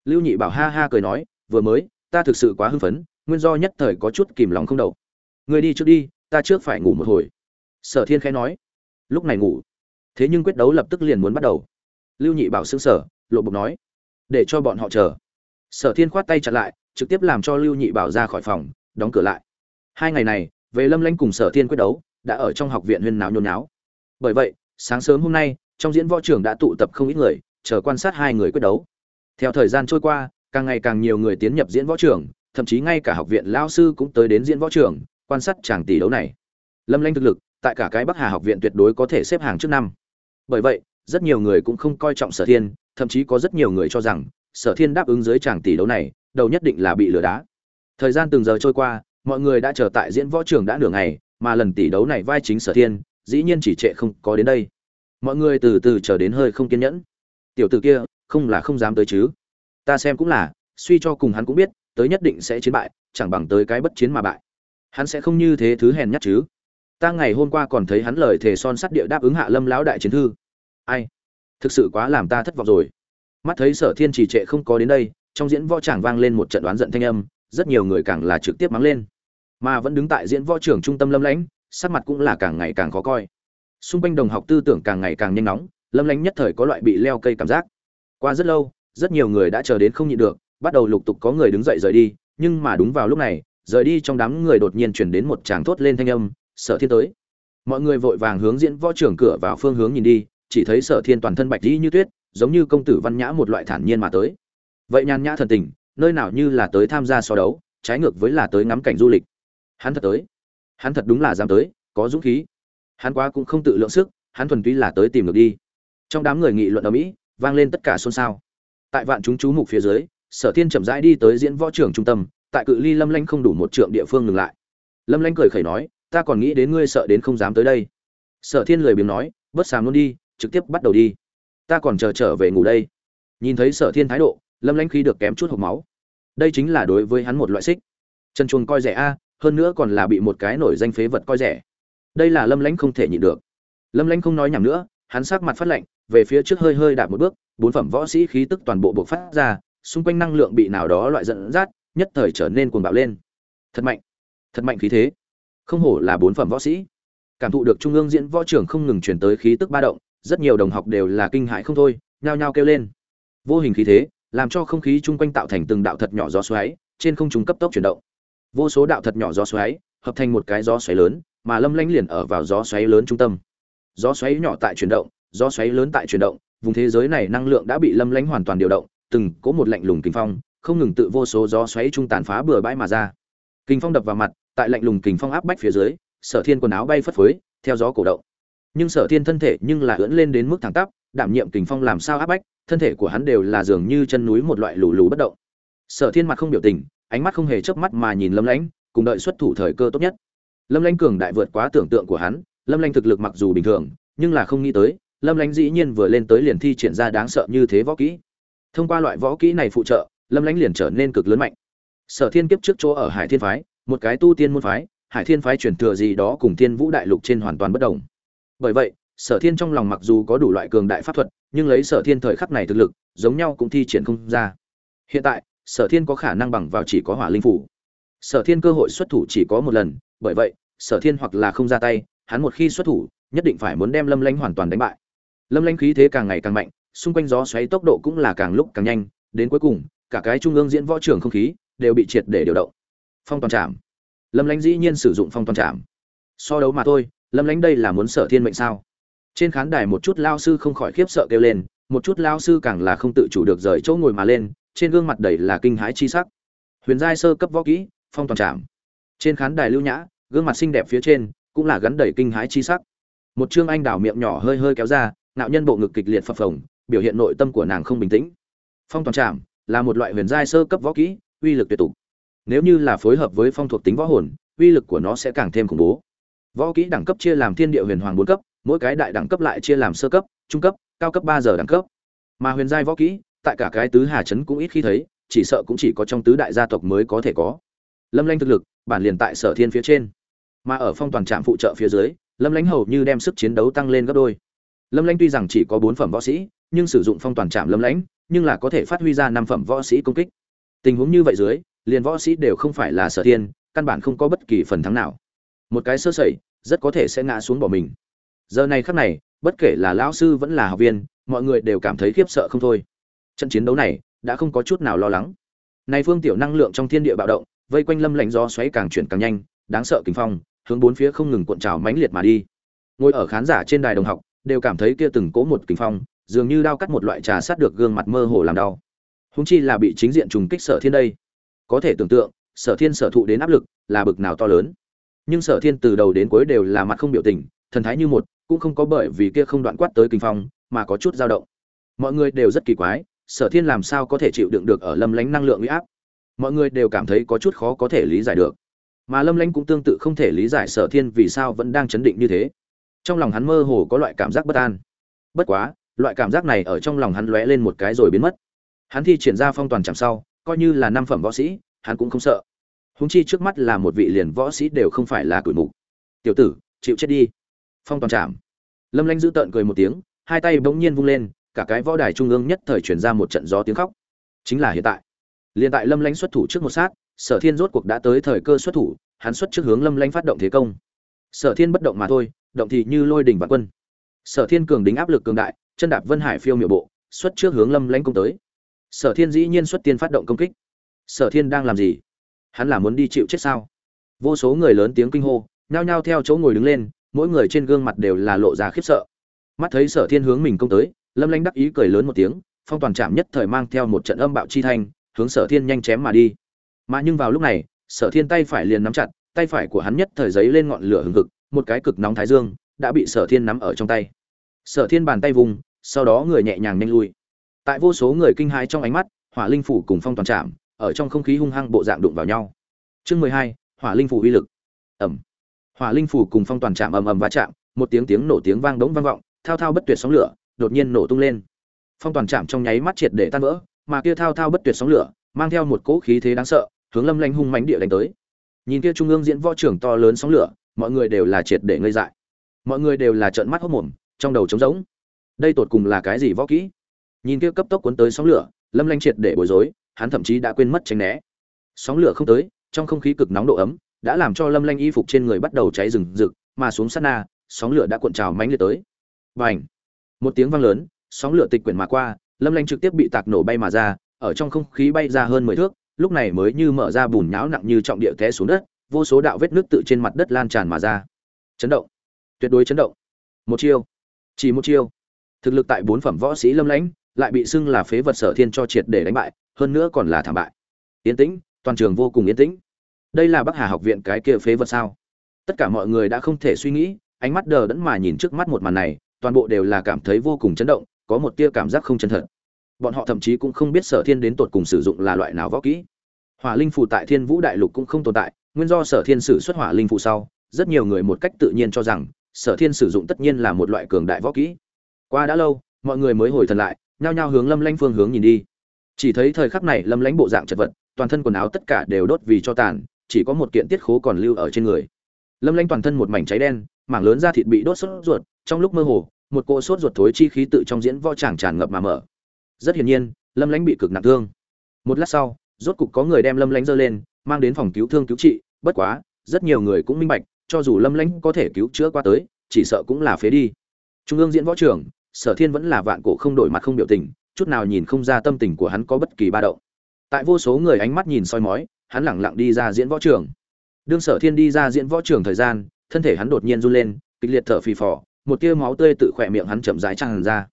Lưu nhị bảo ha ha cười nói, vừa mới, ta thực sự quá hưng phấn, nguyên do nhất thời có chút kìm lòng không đầu. Ngươi đi trước đi, ta trước phải ngủ một hồi. Sở thiên khẽ nói, lúc này ngủ. Thế nhưng quyết đấu lập tức liền muốn bắt đầu lưu nhị bảo xứng sở lộ bục nói, để cho bọn họ chờ. Sở thiên khoát tay chặt lại, trực tiếp làm cho lưu nhị bảo ra khỏi phòng, đóng cửa lại. Hai ngày này về lâm lãnh cùng sở thiên quyết đấu, đã ở trong học viện huyên náo nhôn náo bởi vậy, sáng sớm hôm nay, trong diễn võ trường đã tụ tập không ít người, chờ quan sát hai người quyết đấu. Theo thời gian trôi qua, càng ngày càng nhiều người tiến nhập diễn võ trường, thậm chí ngay cả học viện lao sư cũng tới đến diễn võ trường, quan sát chàng tỷ đấu này. Lâm lanh thực lực, tại cả cái bắc hà học viện tuyệt đối có thể xếp hàng trước năm. Bởi vậy rất nhiều người cũng không coi trọng sở thiên, thậm chí có rất nhiều người cho rằng sở thiên đáp ứng dưới chàng tỷ đấu này, đầu nhất định là bị lừa đá. Thời gian từng giờ trôi qua, mọi người đã chờ tại diễn võ trường đã nửa ngày, mà lần tỷ đấu này vai chính sở thiên, dĩ nhiên chỉ trệ không có đến đây. Mọi người từ từ chờ đến hơi không kiên nhẫn. Tiểu tử kia, không là không dám tới chứ. Ta xem cũng là, suy cho cùng hắn cũng biết, tới nhất định sẽ chiến bại, chẳng bằng tới cái bất chiến mà bại. Hắn sẽ không như thế thứ hèn nhát chứ. Ta ngày hôm qua còn thấy hắn lời thề son sắt địa đáp ứng hạ lâm lão đại chiến thư ai? Thực sự quá làm ta thất vọng rồi. Mắt thấy sở thiên trì trệ không có đến đây, trong diễn võ tràng vang lên một trận đoán giận thanh âm, rất nhiều người càng là trực tiếp mắng lên. Mà vẫn đứng tại diễn võ trưởng trung tâm lâm lãnh, sắc mặt cũng là càng ngày càng khó coi. Xung quanh đồng học tư tưởng càng ngày càng nhanh nóng, lâm lãnh nhất thời có loại bị leo cây cảm giác. Qua rất lâu, rất nhiều người đã chờ đến không nhịn được, bắt đầu lục tục có người đứng dậy rời đi, nhưng mà đúng vào lúc này, rời đi trong đám người đột nhiên chuyển đến một tràng thốt lên thanh âm, sở thiên tới. Mọi người vội vàng hướng diễn võ trưởng cửa vào phương hướng nhìn đi chỉ thấy sở thiên toàn thân bạch dĩ như tuyết, giống như công tử văn nhã một loại thản nhiên mà tới. Vậy nhàn nhã thần tình, nơi nào như là tới tham gia so đấu, trái ngược với là tới ngắm cảnh du lịch. Hắn thật tới. Hắn thật đúng là dám tới, có dũng khí. Hắn quá cũng không tự lượng sức, hắn thuần túy là tới tìm được đi. Trong đám người nghị luận ở mỹ, vang lên tất cả xôn xao. Tại vạn chúng chú mục phía dưới, sở thiên chậm rãi đi tới diễn võ trường trung tâm, tại cự ly lâm lanh không đủ một trượng địa phương ngừng lại. Lâm lanh cười khẩy nói, ta còn nghĩ đến ngươi sợ đến không dám tới đây. Sở thiên lười biếng nói, bớt sàm luôn đi trực tiếp bắt đầu đi. Ta còn chờ trở về ngủ đây. Nhìn thấy sở thiên thái độ, lâm lãnh khí được kém chút hộp máu. Đây chính là đối với hắn một loại xích. Chân chuồng coi rẻ a, hơn nữa còn là bị một cái nổi danh phế vật coi rẻ. Đây là lâm lãnh không thể nhịn được. Lâm lãnh không nói nhảm nữa, hắn sắc mặt phát lạnh, về phía trước hơi hơi đạp một bước, bốn phẩm võ sĩ khí tức toàn bộ bộc phát ra, xung quanh năng lượng bị nào đó loại dẫn dắt, nhất thời trở nên cuồng bạo lên. Thật mạnh. Thật mạnh khí thế. Không hổ là bốn phẩm võ sĩ. Cảm thụ được trung ương diễn võ trưởng không ngừng truyền tới khí tức ba động rất nhiều đồng học đều là kinh hãi không thôi, nhao nhao kêu lên. Vô hình khí thế, làm cho không khí chung quanh tạo thành từng đạo thật nhỏ gió xoáy, trên không trung cấp tốc chuyển động. Vô số đạo thật nhỏ gió xoáy, hợp thành một cái gió xoáy lớn, mà lâm lãnh liền ở vào gió xoáy lớn trung tâm. Gió xoáy nhỏ tại chuyển động, gió xoáy lớn tại chuyển động, vùng thế giới này năng lượng đã bị lâm lãnh hoàn toàn điều động, từng có một lạnh lùng kinh phong, không ngừng tự vô số gió xoáy trung tàn phá bừa bãi mà ra. Kinh phong đập vào mặt, tại lạnh lùng kinh phong áp bách phía dưới, sở thiên quần áo bay phất phới, theo gió cổ động nhưng sở thiên thân thể nhưng là ưỡn lên đến mức thẳng tắp, đảm nhiệm kình phong làm sao áp bách, thân thể của hắn đều là dường như chân núi một loại lù lù bất động. Sở thiên mặt không biểu tình, ánh mắt không hề chớp mắt mà nhìn lâm lãnh, cùng đợi xuất thủ thời cơ tốt nhất. Lâm lãnh cường đại vượt quá tưởng tượng của hắn, lâm lãnh thực lực mặc dù bình thường, nhưng là không nghĩ tới, lâm lãnh dĩ nhiên vừa lên tới liền thi triển ra đáng sợ như thế võ kỹ. Thông qua loại võ kỹ này phụ trợ, lâm lãnh liền trở nên cực lớn mạnh. Sở thiên kiếp trước chỗ ở hải thiên phái, một cái tu tiên môn phái, hải thiên phái truyền thừa gì đó cùng thiên vũ đại lục trên hoàn toàn bất đồng bởi vậy, sở thiên trong lòng mặc dù có đủ loại cường đại pháp thuật, nhưng lấy sở thiên thời khắc này thực lực, giống nhau cũng thi triển không ra. Hiện tại, sở thiên có khả năng bằng vào chỉ có hỏa linh phủ. Sở thiên cơ hội xuất thủ chỉ có một lần, bởi vậy, sở thiên hoặc là không ra tay, hắn một khi xuất thủ, nhất định phải muốn đem lâm lãnh hoàn toàn đánh bại. Lâm lãnh khí thế càng ngày càng mạnh, xung quanh gió xoáy tốc độ cũng là càng lúc càng nhanh, đến cuối cùng, cả cái trung ương diễn võ trường không khí đều bị triệt để điều động. Phong toàn trạm lâm lãnh dĩ nhiên sử dụng phong toàn trạm so đấu mà thôi lâm lãnh đây là muốn sở thiên mệnh sao? Trên khán đài một chút lao sư không khỏi khiếp sợ kêu lên, một chút lao sư càng là không tự chủ được rời chỗ ngồi mà lên, trên gương mặt đầy là kinh hãi chi sắc. Huyền giai sơ cấp võ kỹ, phong toàn trạm trên khán đài lưu nhã, gương mặt xinh đẹp phía trên, cũng là gắn đầy kinh hãi chi sắc. Một trương anh đảo miệng nhỏ hơi hơi kéo ra nạo nhân bộ ngực kịch liệt phập phồng, biểu hiện nội tâm của nàng không bình tĩnh. Phong toàn trạm là một loại huyền giai sơ cấp võ kỹ, uy lực tuyệt tục nếu như là phối hợp với phong thuộc tính võ hồn, uy lực của nó sẽ càng thêm khủng bố võ kỹ đẳng cấp chia làm thiên địa huyền hoàng bốn cấp, mỗi cái đại đẳng cấp lại chia làm sơ cấp, trung cấp, cao cấp ba giờ đẳng cấp. Mà huyền giai võ kỹ, tại cả cái tứ hà trấn cũng ít khi thấy, chỉ sợ cũng chỉ có trong tứ đại gia tộc mới có thể có. Lâm lanh thực lực, bản liền tại sở thiên phía trên. Mà ở phong toàn trạm phụ trợ phía dưới, lâm Lanh hầu như đem sức chiến đấu tăng lên gấp đôi. Lâm Lanh tuy rằng chỉ có bốn phẩm võ sĩ, nhưng sử dụng phong toàn trạm lâm lãnh, nhưng là có thể phát huy ra năm phẩm võ sĩ công kích. Tình huống như vậy dưới, liền võ sĩ đều không phải là sở thiên, căn bản không có bất kỳ phần thắng nào một cái sơ sẩy, rất có thể sẽ ngã xuống bỏ mình. Giờ này khắc này, bất kể là lão sư vẫn là học viên, mọi người đều cảm thấy khiếp sợ không thôi. Trận chiến đấu này, đã không có chút nào lo lắng. Này phương tiểu năng lượng trong thiên địa bạo động, vây quanh lâm lạnh gió xoáy càng chuyển càng nhanh, đáng sợ kinh phong, hướng bốn phía không ngừng cuộn trào mãnh liệt mà đi. Ngồi ở khán giả trên đài đồng học, đều cảm thấy kia từng cố một kinh phong, dường như đao cắt một loại trà sát được gương mặt mơ hồ làm đau. Húng chi là bị chính diện trùng kích sở thiên đây. Có thể tưởng tượng, sở thiên sở thụ đến áp lực là bực nào to lớn nhưng sở thiên từ đầu đến cuối đều là mặt không biểu tình, thần thái như một, cũng không có bởi vì kia không đoạn quát tới kinh phong, mà có chút dao động. Mọi người đều rất kỳ quái, sở thiên làm sao có thể chịu đựng được ở lâm lánh năng lượng huy áp? Mọi người đều cảm thấy có chút khó có thể lý giải được. Mà lâm lánh cũng tương tự không thể lý giải sở thiên vì sao vẫn đang chấn định như thế. Trong lòng hắn mơ hồ có loại cảm giác bất an. Bất quá, loại cảm giác này ở trong lòng hắn lóe lên một cái rồi biến mất. Hắn thi triển ra phong toàn chạm sau, coi như là năm phẩm võ sĩ, hắn cũng không sợ húng chi trước mắt là một vị liền võ sĩ đều không phải là cửi mục. Tiểu tử, chịu chết đi. Phong toàn chạm. Lâm lanh giữ tợn cười một tiếng, hai tay bỗng nhiên vung lên, cả cái võ đài trung ương nhất thời chuyển ra một trận gió tiếng khóc. Chính là hiện tại. Liền tại lâm lanh xuất thủ trước một sát, sở thiên rốt cuộc đã tới thời cơ xuất thủ, hắn xuất trước hướng lâm lanh phát động thế công. Sở thiên bất động mà thôi, động thì như lôi đỉnh vạn quân. Sở thiên cường đính áp lực cường đại, chân đạp vân hải phiêu miệu bộ, xuất trước hướng lâm lanh công tới. Sở thiên dĩ nhiên xuất tiên phát động công kích. Sở thiên đang làm gì? Hắn là muốn đi chịu chết sao? Vô số người lớn tiếng kinh hô, nhao nhao theo chỗ ngồi đứng lên, mỗi người trên gương mặt đều là lộ ra khiếp sợ. Mắt thấy sở thiên hướng mình công tới, lâm lanh đắc ý cười lớn một tiếng, phong toàn trạm nhất thời mang theo một trận âm bạo chi thanh, hướng sở thiên nhanh chém mà đi. Mà nhưng vào lúc này, sở thiên tay phải liền nắm chặt, tay phải của hắn nhất thời giấy lên ngọn lửa hừng hực, một cái cực nóng thái dương đã bị sở thiên nắm ở trong tay. Sở thiên bàn tay vùng, sau đó người nhẹ nhàng nhanh lui. Tại vô số người kinh hãi trong ánh mắt, hỏa linh phủ cùng phong toàn trạm ở trong không khí hung hăng bộ dạng đụng vào nhau. Chương mười hai, hỏa linh phủ uy lực. Ẩm hỏa linh phủ cùng phong toàn chạm ầm ầm va chạm, một tiếng tiếng nổ tiếng vang đống vang vọng, thao thao bất tuyệt sóng lửa đột nhiên nổ tung lên. Phong toàn chạm trong nháy mắt triệt để tan vỡ, mà kia thao thao bất tuyệt sóng lửa mang theo một cỗ khí thế đáng sợ, hướng lâm lanh hung mãnh địa đánh tới. Nhìn kia trung ương diễn võ trưởng to lớn sóng lửa, mọi người đều là triệt để ngây dại. Mọi người đều là trợn mắt hốt mồm, trong đầu trống rỗng. Đây tột cùng là cái gì võ kỹ? Nhìn kia cấp tốc cuốn tới sóng lửa, lâm lanh triệt để bối rối hắn thậm chí đã quên mất tránh né. Sóng lửa không tới, trong không khí cực nóng độ ấm, đã làm cho lâm lanh y phục trên người bắt đầu cháy rừng rực, mà xuống sát na, sóng lửa đã cuộn trào mãnh liệt tới. Và một tiếng vang lớn, sóng lửa tịch quyển mà qua, lâm lanh trực tiếp bị tạc nổ bay mà ra, ở trong không khí bay ra hơn mười thước, lúc này mới như mở ra bùn nhão nặng như trọng địa té xuống đất, vô số đạo vết nước tự trên mặt đất lan tràn mà ra. Chấn động! Tuyệt đối chấn động! Một chiêu! Chỉ một chiêu! Thực lực tại bốn phẩm võ sĩ lâm lãnh lại bị xưng là phế vật sở thiên cho triệt để đánh bại hơn nữa còn là thảm bại. Yên tĩnh, toàn trường vô cùng yên tĩnh. Đây là bắc hà học viện cái kia phế vật sao? Tất cả mọi người đã không thể suy nghĩ, ánh mắt đờ đẫn mà nhìn trước mắt một màn này, toàn bộ đều là cảm thấy vô cùng chấn động, có một tia cảm giác không chân thật. Bọn họ thậm chí cũng không biết sở thiên đến tột cùng sử dụng là loại nào võ kỹ. Hỏa linh phù tại thiên vũ đại lục cũng không tồn tại, nguyên do sở thiên sử xuất hỏa linh phù sau, rất nhiều người một cách tự nhiên cho rằng, sở thiên sử dụng tất nhiên là một loại cường đại võ kỹ. Qua đã lâu, mọi người mới hồi thần lại, nhao nhao hướng lâm lanh phương hướng nhìn đi chỉ thấy thời khắc này lâm lãnh bộ dạng chật vật, toàn thân quần áo tất cả đều đốt vì cho tàn, chỉ có một kiện tiết khố còn lưu ở trên người. Lâm lãnh toàn thân một mảnh cháy đen, mảng lớn da thịt bị đốt sốt ruột, trong lúc mơ hồ, một cỗ sốt ruột thối chi khí tự trong diễn võ tràng tràn ngập mà mở. Rất hiển nhiên lâm lãnh bị cực nặng thương. Một lát sau, rốt cục có người đem lâm lãnh dơ lên, mang đến phòng cứu thương cứu trị, bất quá, rất nhiều người cũng minh bạch, cho dù lâm lãnh có thể cứu chữa qua tới, chỉ sợ cũng là phế đi. Trung ương diễn võ trưởng sở thiên vẫn là vạn cổ không đổi mặt không biểu tình chút nào nhìn không ra tâm tình của hắn có bất kỳ ba động. Tại vô số người ánh mắt nhìn soi mói, hắn lẳng lặng đi ra diễn võ trường. Đương sở thiên đi ra diễn võ trường thời gian, thân thể hắn đột nhiên run lên, kịch liệt thở phì phò, một tia máu tươi tự khỏe miệng hắn chậm rãi tràn ra.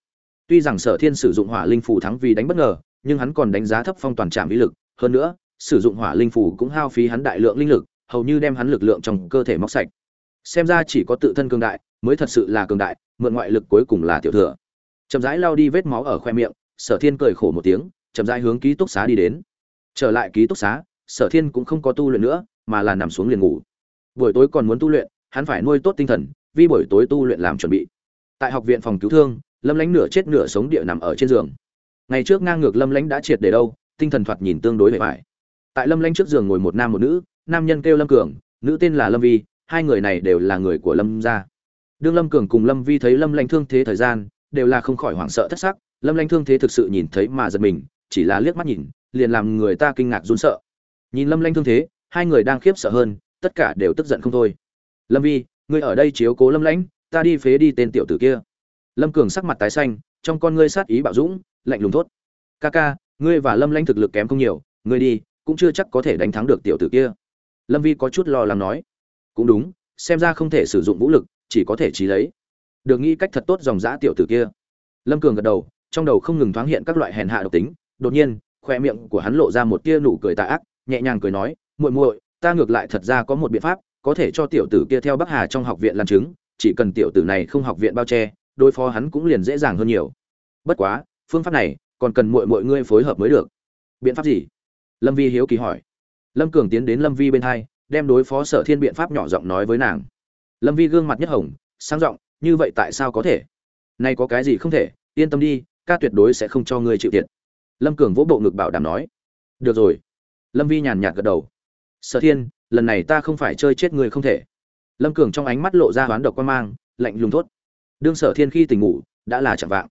Tuy rằng sở thiên sử dụng hỏa linh phủ thắng vì đánh bất ngờ, nhưng hắn còn đánh giá thấp phong toàn trạm ý lực, hơn nữa, sử dụng hỏa linh phủ cũng hao phí hắn đại lượng linh lực, hầu như đem hắn lực lượng trong cơ thể móc sạch. Xem ra chỉ có tự thân cường đại mới thật sự là cường đại, mượn ngoại lực cuối cùng là tiểu thừa. Chậm rãi lao đi vết máu ở khoe miệng sở thiên cười khổ một tiếng, chậm rãi hướng ký túc xá đi đến. Trở lại ký túc xá, sở thiên cũng không có tu luyện nữa, mà là nằm xuống liền ngủ. Buổi tối còn muốn tu luyện, hắn phải nuôi tốt tinh thần, vì buổi tối tu luyện làm chuẩn bị. Tại học viện phòng cứu thương, lâm lánh nửa chết nửa sống địa nằm ở trên giường. Ngày trước ngang ngược lâm lánh đã triệt để đâu, tinh thần thoạt nhìn tương đối vẻ vải tại lâm lánh trước giường ngồi một nam một nữ, nam nhân kêu lâm cường, nữ tên là lâm vi, hai người này đều là người của lâm gia. Đương lâm cường cùng lâm vi thấy lâm Lánh thương thế thời gian, đều là không khỏi hoảng sợ thất sắc lâm lanh thương thế thực sự nhìn thấy mà giật mình, chỉ là liếc mắt nhìn, liền làm người ta kinh ngạc run sợ. Nhìn lâm lanh thương thế, hai người đang khiếp sợ hơn, tất cả đều tức giận không thôi. Lâm vi, ngươi ở đây chiếu cố lâm lãnh, ta đi phế đi tên tiểu tử kia. Lâm cường sắc mặt tái xanh, trong con ngươi sát ý bạo dũng, lạnh lùng thốt. Ca ca, ngươi và lâm lãnh thực lực kém không nhiều, ngươi đi, cũng chưa chắc có thể đánh thắng được tiểu tử kia. Lâm vi có chút lo lắng nói. Cũng đúng, xem ra không thể sử dụng vũ lực, chỉ có thể trí lấy. Được nghĩ cách thật tốt dòng dã tiểu tử kia. Lâm cường gật đầu trong đầu không ngừng thoáng hiện các loại hèn hạ độc tính, đột nhiên, khoe miệng của hắn lộ ra một tia nụ cười tà ác, nhẹ nhàng cười nói, muội muội, ta ngược lại thật ra có một biện pháp, có thể cho tiểu tử kia theo bắc hà trong học viện làm chứng, chỉ cần tiểu tử này không học viện bao che, đối phó hắn cũng liền dễ dàng hơn nhiều. Bất quá, phương pháp này, còn cần muội muội ngươi phối hợp mới được. Biện pháp gì? Lâm vi hiếu kỳ hỏi. Lâm cường tiến đến lâm vi bên hai, đem đối phó sở thiên biện pháp nhỏ giọng nói với nàng. Lâm vi gương mặt nhất hồng sang giọng, như vậy tại sao có thể? Nay có cái gì không thể? Yên tâm đi ca tuyệt đối sẽ không cho ngươi chịu thiệt. Lâm cường vỗ bộ ngực bảo đảm nói. Được rồi. Lâm vi nhàn nhạt gật đầu. Sở thiên, lần này ta không phải chơi chết người không thể. Lâm cường trong ánh mắt lộ ra hoán độc quan mang, lạnh lùng thốt. Đương sở thiên khi tỉnh ngủ, đã là chạm vạng.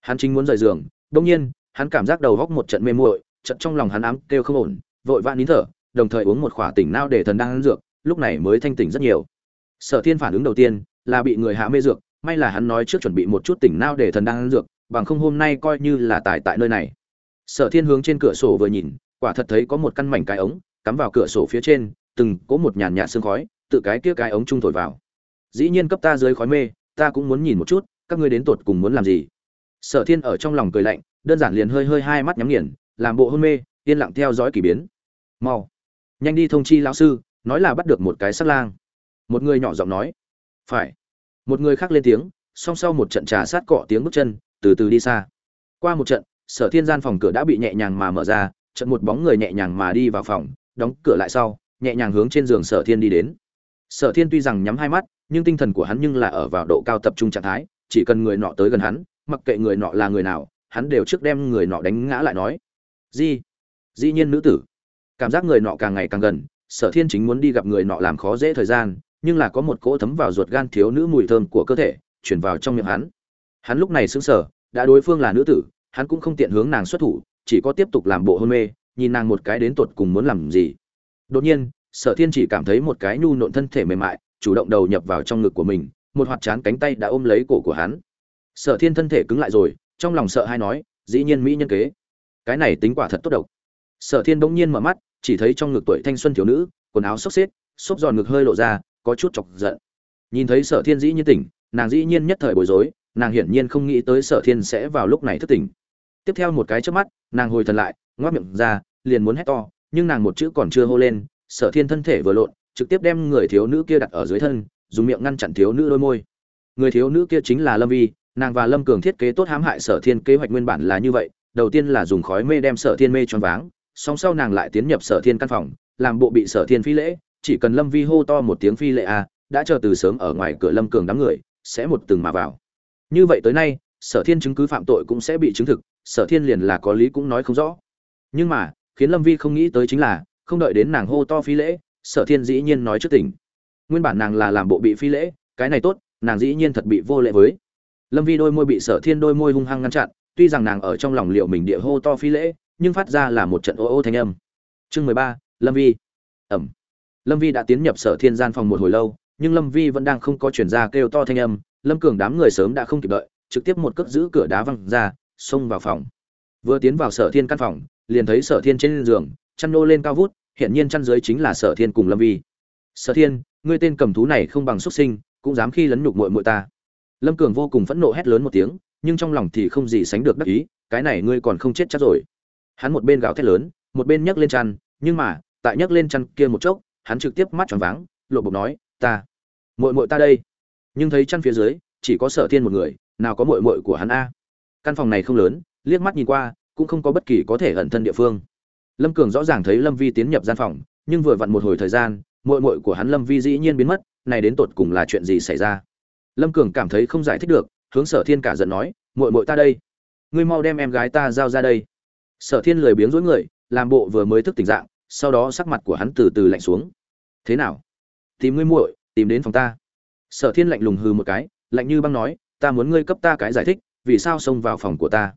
Hắn chính muốn rời giường đông nhiên, hắn cảm giác đầu góc một trận mê muội, trận trong lòng hắn ám kêu không ổn, vội vã nín thở, đồng thời uống một khỏa tỉnh nao để thần đang ăn dược, lúc này mới thanh tỉnh rất nhiều. Sở thiên phản ứng đầu tiên là bị người hạ mê dược, may là hắn nói trước chuẩn bị một chút tỉnh nao để thần đang ăn dược bằng không hôm nay coi như là tại tại nơi này. Sở thiên hướng trên cửa sổ vừa nhìn, quả thật thấy có một căn mảnh cái ống, cắm vào cửa sổ phía trên, từng có một nhàn nhạt sương khói, tự cái kia cái ống trung thổi vào. Dĩ nhiên cấp ta dưới khói mê, ta cũng muốn nhìn một chút, các ngươi đến tột cùng muốn làm gì? Sở thiên ở trong lòng cười lạnh, đơn giản liền hơi hơi hai mắt nhắm nghiền, làm bộ hôn mê, yên lặng theo dõi kỳ biến. Mau, nhanh đi thông chi lão sư, nói là bắt được một cái sắt lang. Một người nhỏ giọng nói. Phải. Một người khác lên tiếng, song sau một trận trà sát cọ tiếng bước chân từ từ đi xa. Qua một trận, sở thiên gian phòng cửa đã bị nhẹ nhàng mà mở ra, trận một bóng người nhẹ nhàng mà đi vào phòng, đóng cửa lại sau, nhẹ nhàng hướng trên giường sở thiên đi đến. Sở thiên tuy rằng nhắm hai mắt, nhưng tinh thần của hắn nhưng là ở vào độ cao tập trung trạng thái, chỉ cần người nọ tới gần hắn, mặc kệ người nọ là người nào, hắn đều trước đem người nọ đánh ngã lại nói. Di, dĩ nhiên nữ tử. Cảm giác người nọ càng ngày càng gần, sở thiên chính muốn đi gặp người nọ làm khó dễ thời gian, nhưng là có một cỗ thấm vào ruột gan thiếu nữ mùi thơm của cơ thể, chuyển vào trong miệng hắn. Hắn lúc này sững sờ đã đối phương là nữ tử, hắn cũng không tiện hướng nàng xuất thủ, chỉ có tiếp tục làm bộ hôn mê, nhìn nàng một cái đến tột cùng muốn làm gì. Đột nhiên, sở thiên chỉ cảm thấy một cái nhu nộn thân thể mềm mại, chủ động đầu nhập vào trong ngực của mình, một hoạt chán cánh tay đã ôm lấy cổ của hắn. Sở thiên thân thể cứng lại rồi, trong lòng sợ hay nói, dĩ nhiên mỹ nhân kế. Cái này tính quả thật tốt độc. Sở thiên bỗng nhiên mở mắt, chỉ thấy trong ngực tuổi thanh xuân thiếu nữ, quần áo xốc xếp, xốp giòn ngực hơi lộ ra, có chút chọc giận. Nhìn thấy sở thiên dĩ nhiên tỉnh, nàng dĩ nhiên nhất thời bối rối nàng hiển nhiên không nghĩ tới sở thiên sẽ vào lúc này thức tỉnh. Tiếp theo một cái trước mắt nàng hồi thần lại ngoác miệng ra liền muốn hét to nhưng nàng một chữ còn chưa hô lên sở thiên thân thể vừa lộn trực tiếp đem người thiếu nữ kia đặt ở dưới thân dùng miệng ngăn chặn thiếu nữ đôi môi. Người thiếu nữ kia chính là lâm vi nàng và lâm cường thiết kế tốt hãm hại sở thiên kế hoạch nguyên bản là như vậy đầu tiên là dùng khói mê đem sở thiên mê choáng váng song sau nàng lại tiến nhập sở thiên căn phòng làm bộ bị sở thiên phi lễ chỉ cần lâm vi hô to một tiếng phi lệ a à, đã chờ từ sớm ở ngoài cửa lâm cường đám người sẽ một từng mà vào như vậy tới nay, sở thiên chứng cứ phạm tội cũng sẽ bị chứng thực, sở thiên liền là có lý cũng nói không rõ. Nhưng mà, khiến lâm vi không nghĩ tới chính là, không đợi đến nàng hô to phi lễ, sở thiên dĩ nhiên nói trước tỉnh nguyên bản nàng là làm bộ bị phi lễ, cái này tốt, nàng dĩ nhiên thật bị vô lễ với. Lâm vi đôi môi bị sở thiên đôi môi hung hăng ngăn chặn, tuy rằng nàng ở trong lòng liệu mình địa hô to phi lễ, nhưng phát ra là một trận ô ô thanh âm. Chương mười ba, lâm vi. Ẩm. Lâm vi đã tiến nhập sở thiên gian phòng một hồi lâu, nhưng lâm vi vẫn đang không có chuyển ra kêu to thanh âm lâm cường đám người sớm đã không kịp đợi, trực tiếp một cước giữ cửa đá văng ra, xông vào phòng. Vừa tiến vào sở thiên căn phòng, liền thấy sở thiên trên giường, chăn nô lên cao vút hiện nhiên chăn dưới chính là sở thiên cùng lâm vi. Sở thiên, ngươi tên cầm thú này không bằng xuất sinh, cũng dám khi lấn nhục muội muội ta. Lâm cường vô cùng phẫn nộ hét lớn một tiếng, nhưng trong lòng thì không gì sánh được đắc ý, cái này ngươi còn không chết chắc rồi. Hắn một bên gào thét lớn, một bên nhấc lên chăn, nhưng mà, tại nhấc lên chăn kia một chốc, hắn trực tiếp mắt tròn váng, lộ bộc nói, ta, muội muội ta đây nhưng thấy chăn phía dưới, chỉ có sở thiên một người, nào có muội muội của hắn a. Căn phòng này không lớn, liếc mắt nhìn qua, cũng không có bất kỳ có thể ẩn thân địa phương. Lâm cường rõ ràng thấy lâm vi tiến nhập gian phòng, nhưng vừa vặn một hồi thời gian, muội muội của hắn lâm vi dĩ nhiên biến mất, này đến tột cùng là chuyện gì xảy ra? Lâm cường cảm thấy không giải thích được, hướng sở thiên cả giận nói, muội muội ta đây. Ngươi mau đem em gái ta giao ra đây. Sở thiên lười biếng rối người, làm bộ vừa mới thức tỉnh dạng, sau đó sắc mặt của hắn từ từ lạnh xuống. Thế nào? Tìm ngươi muội, tìm đến phòng ta sở thiên lạnh lùng hừ một cái, lạnh như băng nói, ta muốn ngươi cấp ta cái giải thích, vì sao xông vào phòng của ta?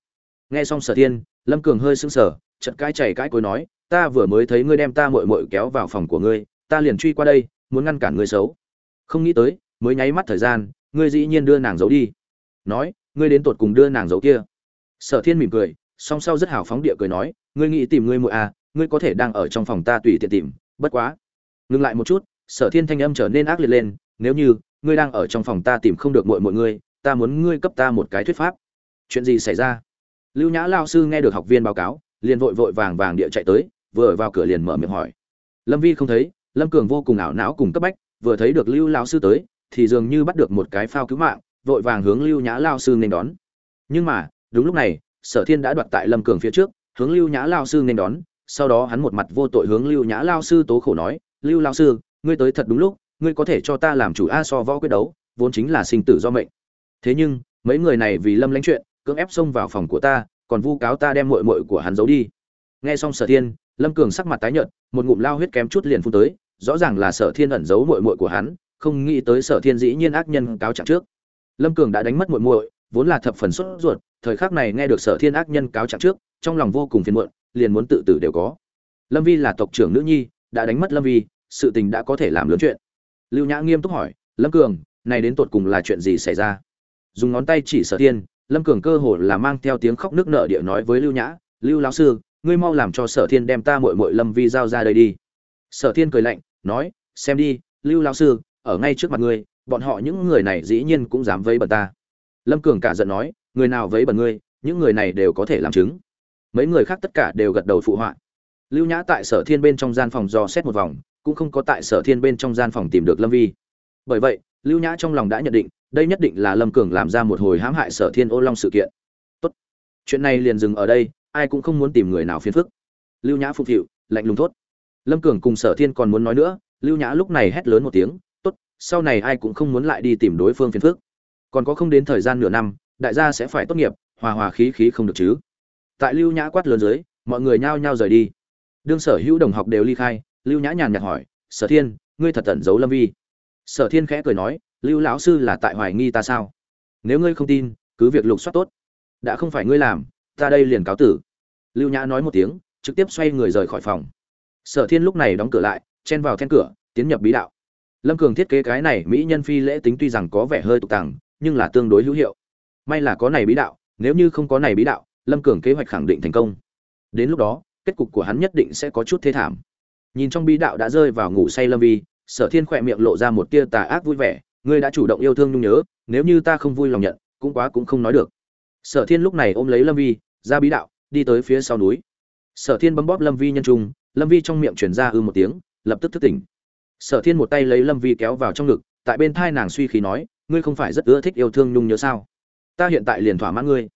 Nghe xong sở thiên, lâm cường hơi sững sờ, chợt cái chảy cái cối nói, ta vừa mới thấy ngươi đem ta muội muội kéo vào phòng của ngươi, ta liền truy qua đây, muốn ngăn cản ngươi xấu. Không nghĩ tới, mới nháy mắt thời gian, ngươi dĩ nhiên đưa nàng giấu đi. Nói, ngươi đến tột cùng đưa nàng giấu kia? Sở thiên mỉm cười, song sau rất hào phóng địa cười nói, ngươi nghĩ tìm ngươi muội à ngươi có thể đang ở trong phòng ta tùy tiện tìm, bất quá. Ngừng lại một chút, sở thiên thanh âm trở nên ác liệt lên, nếu như ngươi đang ở trong phòng ta tìm không được muội muội ngươi, ta muốn ngươi cấp ta một cái thuyết pháp. Chuyện gì xảy ra? Lưu nhã lao sư nghe được học viên báo cáo, liền vội vội vàng vàng địa chạy tới, vừa vào cửa liền mở miệng hỏi. Lâm vi không thấy, lâm cường vô cùng ảo não cùng cấp bách, vừa thấy được lưu lao sư tới, thì dường như bắt được một cái phao cứu mạng, vội vàng hướng lưu nhã lao sư nên đón. Nhưng mà, đúng lúc này, sở thiên đã đoạt tại lâm cường phía trước, hướng lưu nhã lao sư nên đón, sau đó hắn một mặt vô tội hướng lưu nhã lao sư tố khổ nói, lưu lao sư, ngươi tới thật đúng lúc ngươi có thể cho ta làm chủ a so võ quyết đấu, vốn chính là sinh tử do mệnh. Thế nhưng, mấy người này vì lâm lãnh chuyện, cưỡng ép xông vào phòng của ta, còn vu cáo ta đem muội muội của hắn giấu đi. Nghe xong sở thiên, lâm cường sắc mặt tái nhợt, một ngụm lao huyết kém chút liền phun tới, rõ ràng là sở thiên ẩn giấu muội muội của hắn, không nghĩ tới sở thiên dĩ nhiên ác nhân cáo trạng trước. Lâm cường đã đánh mất muội muội, vốn là thập phần sốt ruột, thời khắc này nghe được sở thiên ác nhân cáo trạng trước, trong lòng vô cùng phiền muộn, liền muốn tự tử đều có. Lâm vi là tộc trưởng nữ nhi, đã đánh mất lâm vi, sự tình đã có thể làm lớn chuyện lưu nhã nghiêm túc hỏi, lâm cường, này đến tột cùng là chuyện gì xảy ra? Dùng ngón tay chỉ sở thiên, lâm cường cơ hồ là mang theo tiếng khóc nước nợ địa nói với lưu nhã, lưu lão sư, ngươi mau làm cho sở thiên đem ta mội mội lâm vi giao ra đây đi. Sở thiên cười lạnh, nói, xem đi, lưu lão sư, ở ngay trước mặt ngươi, bọn họ những người này dĩ nhiên cũng dám vấy bẩn ta. Lâm cường cả giận nói, người nào vấy bẩn ngươi, những người này đều có thể làm chứng. Mấy người khác tất cả đều gật đầu phụ họa. Lưu nhã tại sở thiên bên trong gian phòng dò xét một vòng cũng không có tại sở thiên bên trong gian phòng tìm được lâm vi. Bởi vậy, lưu nhã trong lòng đã nhận định, đây nhất định là lâm cường làm ra một hồi hãm hại sở thiên ô long sự kiện. Tốt. chuyện này liền dừng ở đây, ai cũng không muốn tìm người nào phiền phức. Lưu nhã phục hiệu, lạnh lùng thốt. Lâm cường cùng sở thiên còn muốn nói nữa, lưu nhã lúc này hét lớn một tiếng, tốt, sau này ai cũng không muốn lại đi tìm đối phương phiền phức. Còn có không đến thời gian nửa năm, đại gia sẽ phải tốt nghiệp, hòa hòa khí khí không được chứ. Tại lưu nhã quát lớn dưới, mọi người nhao nhao rời đi. Đương sở hữu đồng học đều ly khai lưu nhã nhàn nhạt hỏi, sở thiên, ngươi thật tẩn giấu lâm vi? Sở thiên khẽ cười nói, lưu lão sư là tại hoài nghi ta sao? Nếu ngươi không tin, cứ việc lục soát tốt. Đã không phải ngươi làm, ta đây liền cáo tử. Lưu nhã nói một tiếng, trực tiếp xoay người rời khỏi phòng. Sở thiên lúc này đóng cửa lại, chen vào then cửa, tiến nhập bí đạo. Lâm cường thiết kế cái này mỹ nhân phi lễ tính tuy rằng có vẻ hơi tục tằng, nhưng là tương đối hữu hiệu. May là có này bí đạo, nếu như không có này bí đạo, lâm cường kế hoạch khẳng định thành công. Đến lúc đó, kết cục của hắn nhất định sẽ có chút thế thảm nhìn trong bí đạo đã rơi vào ngủ say lâm vi, sở thiên khỏe miệng lộ ra một tia tà ác vui vẻ. Ngươi đã chủ động yêu thương nhung nhớ, nếu như ta không vui lòng nhận, cũng quá cũng không nói được. Sở thiên lúc này ôm lấy lâm vi, ra bí đạo, đi tới phía sau núi. Sở thiên bấm bóp lâm vi nhân trung, lâm vi trong miệng chuyển ra ư một tiếng, lập tức thức tỉnh. Sở thiên một tay lấy lâm vi kéo vào trong ngực, tại bên thai nàng suy khí nói, ngươi không phải rất ưa thích yêu thương nhung nhớ sao? Ta hiện tại liền thỏa mãn ngươi.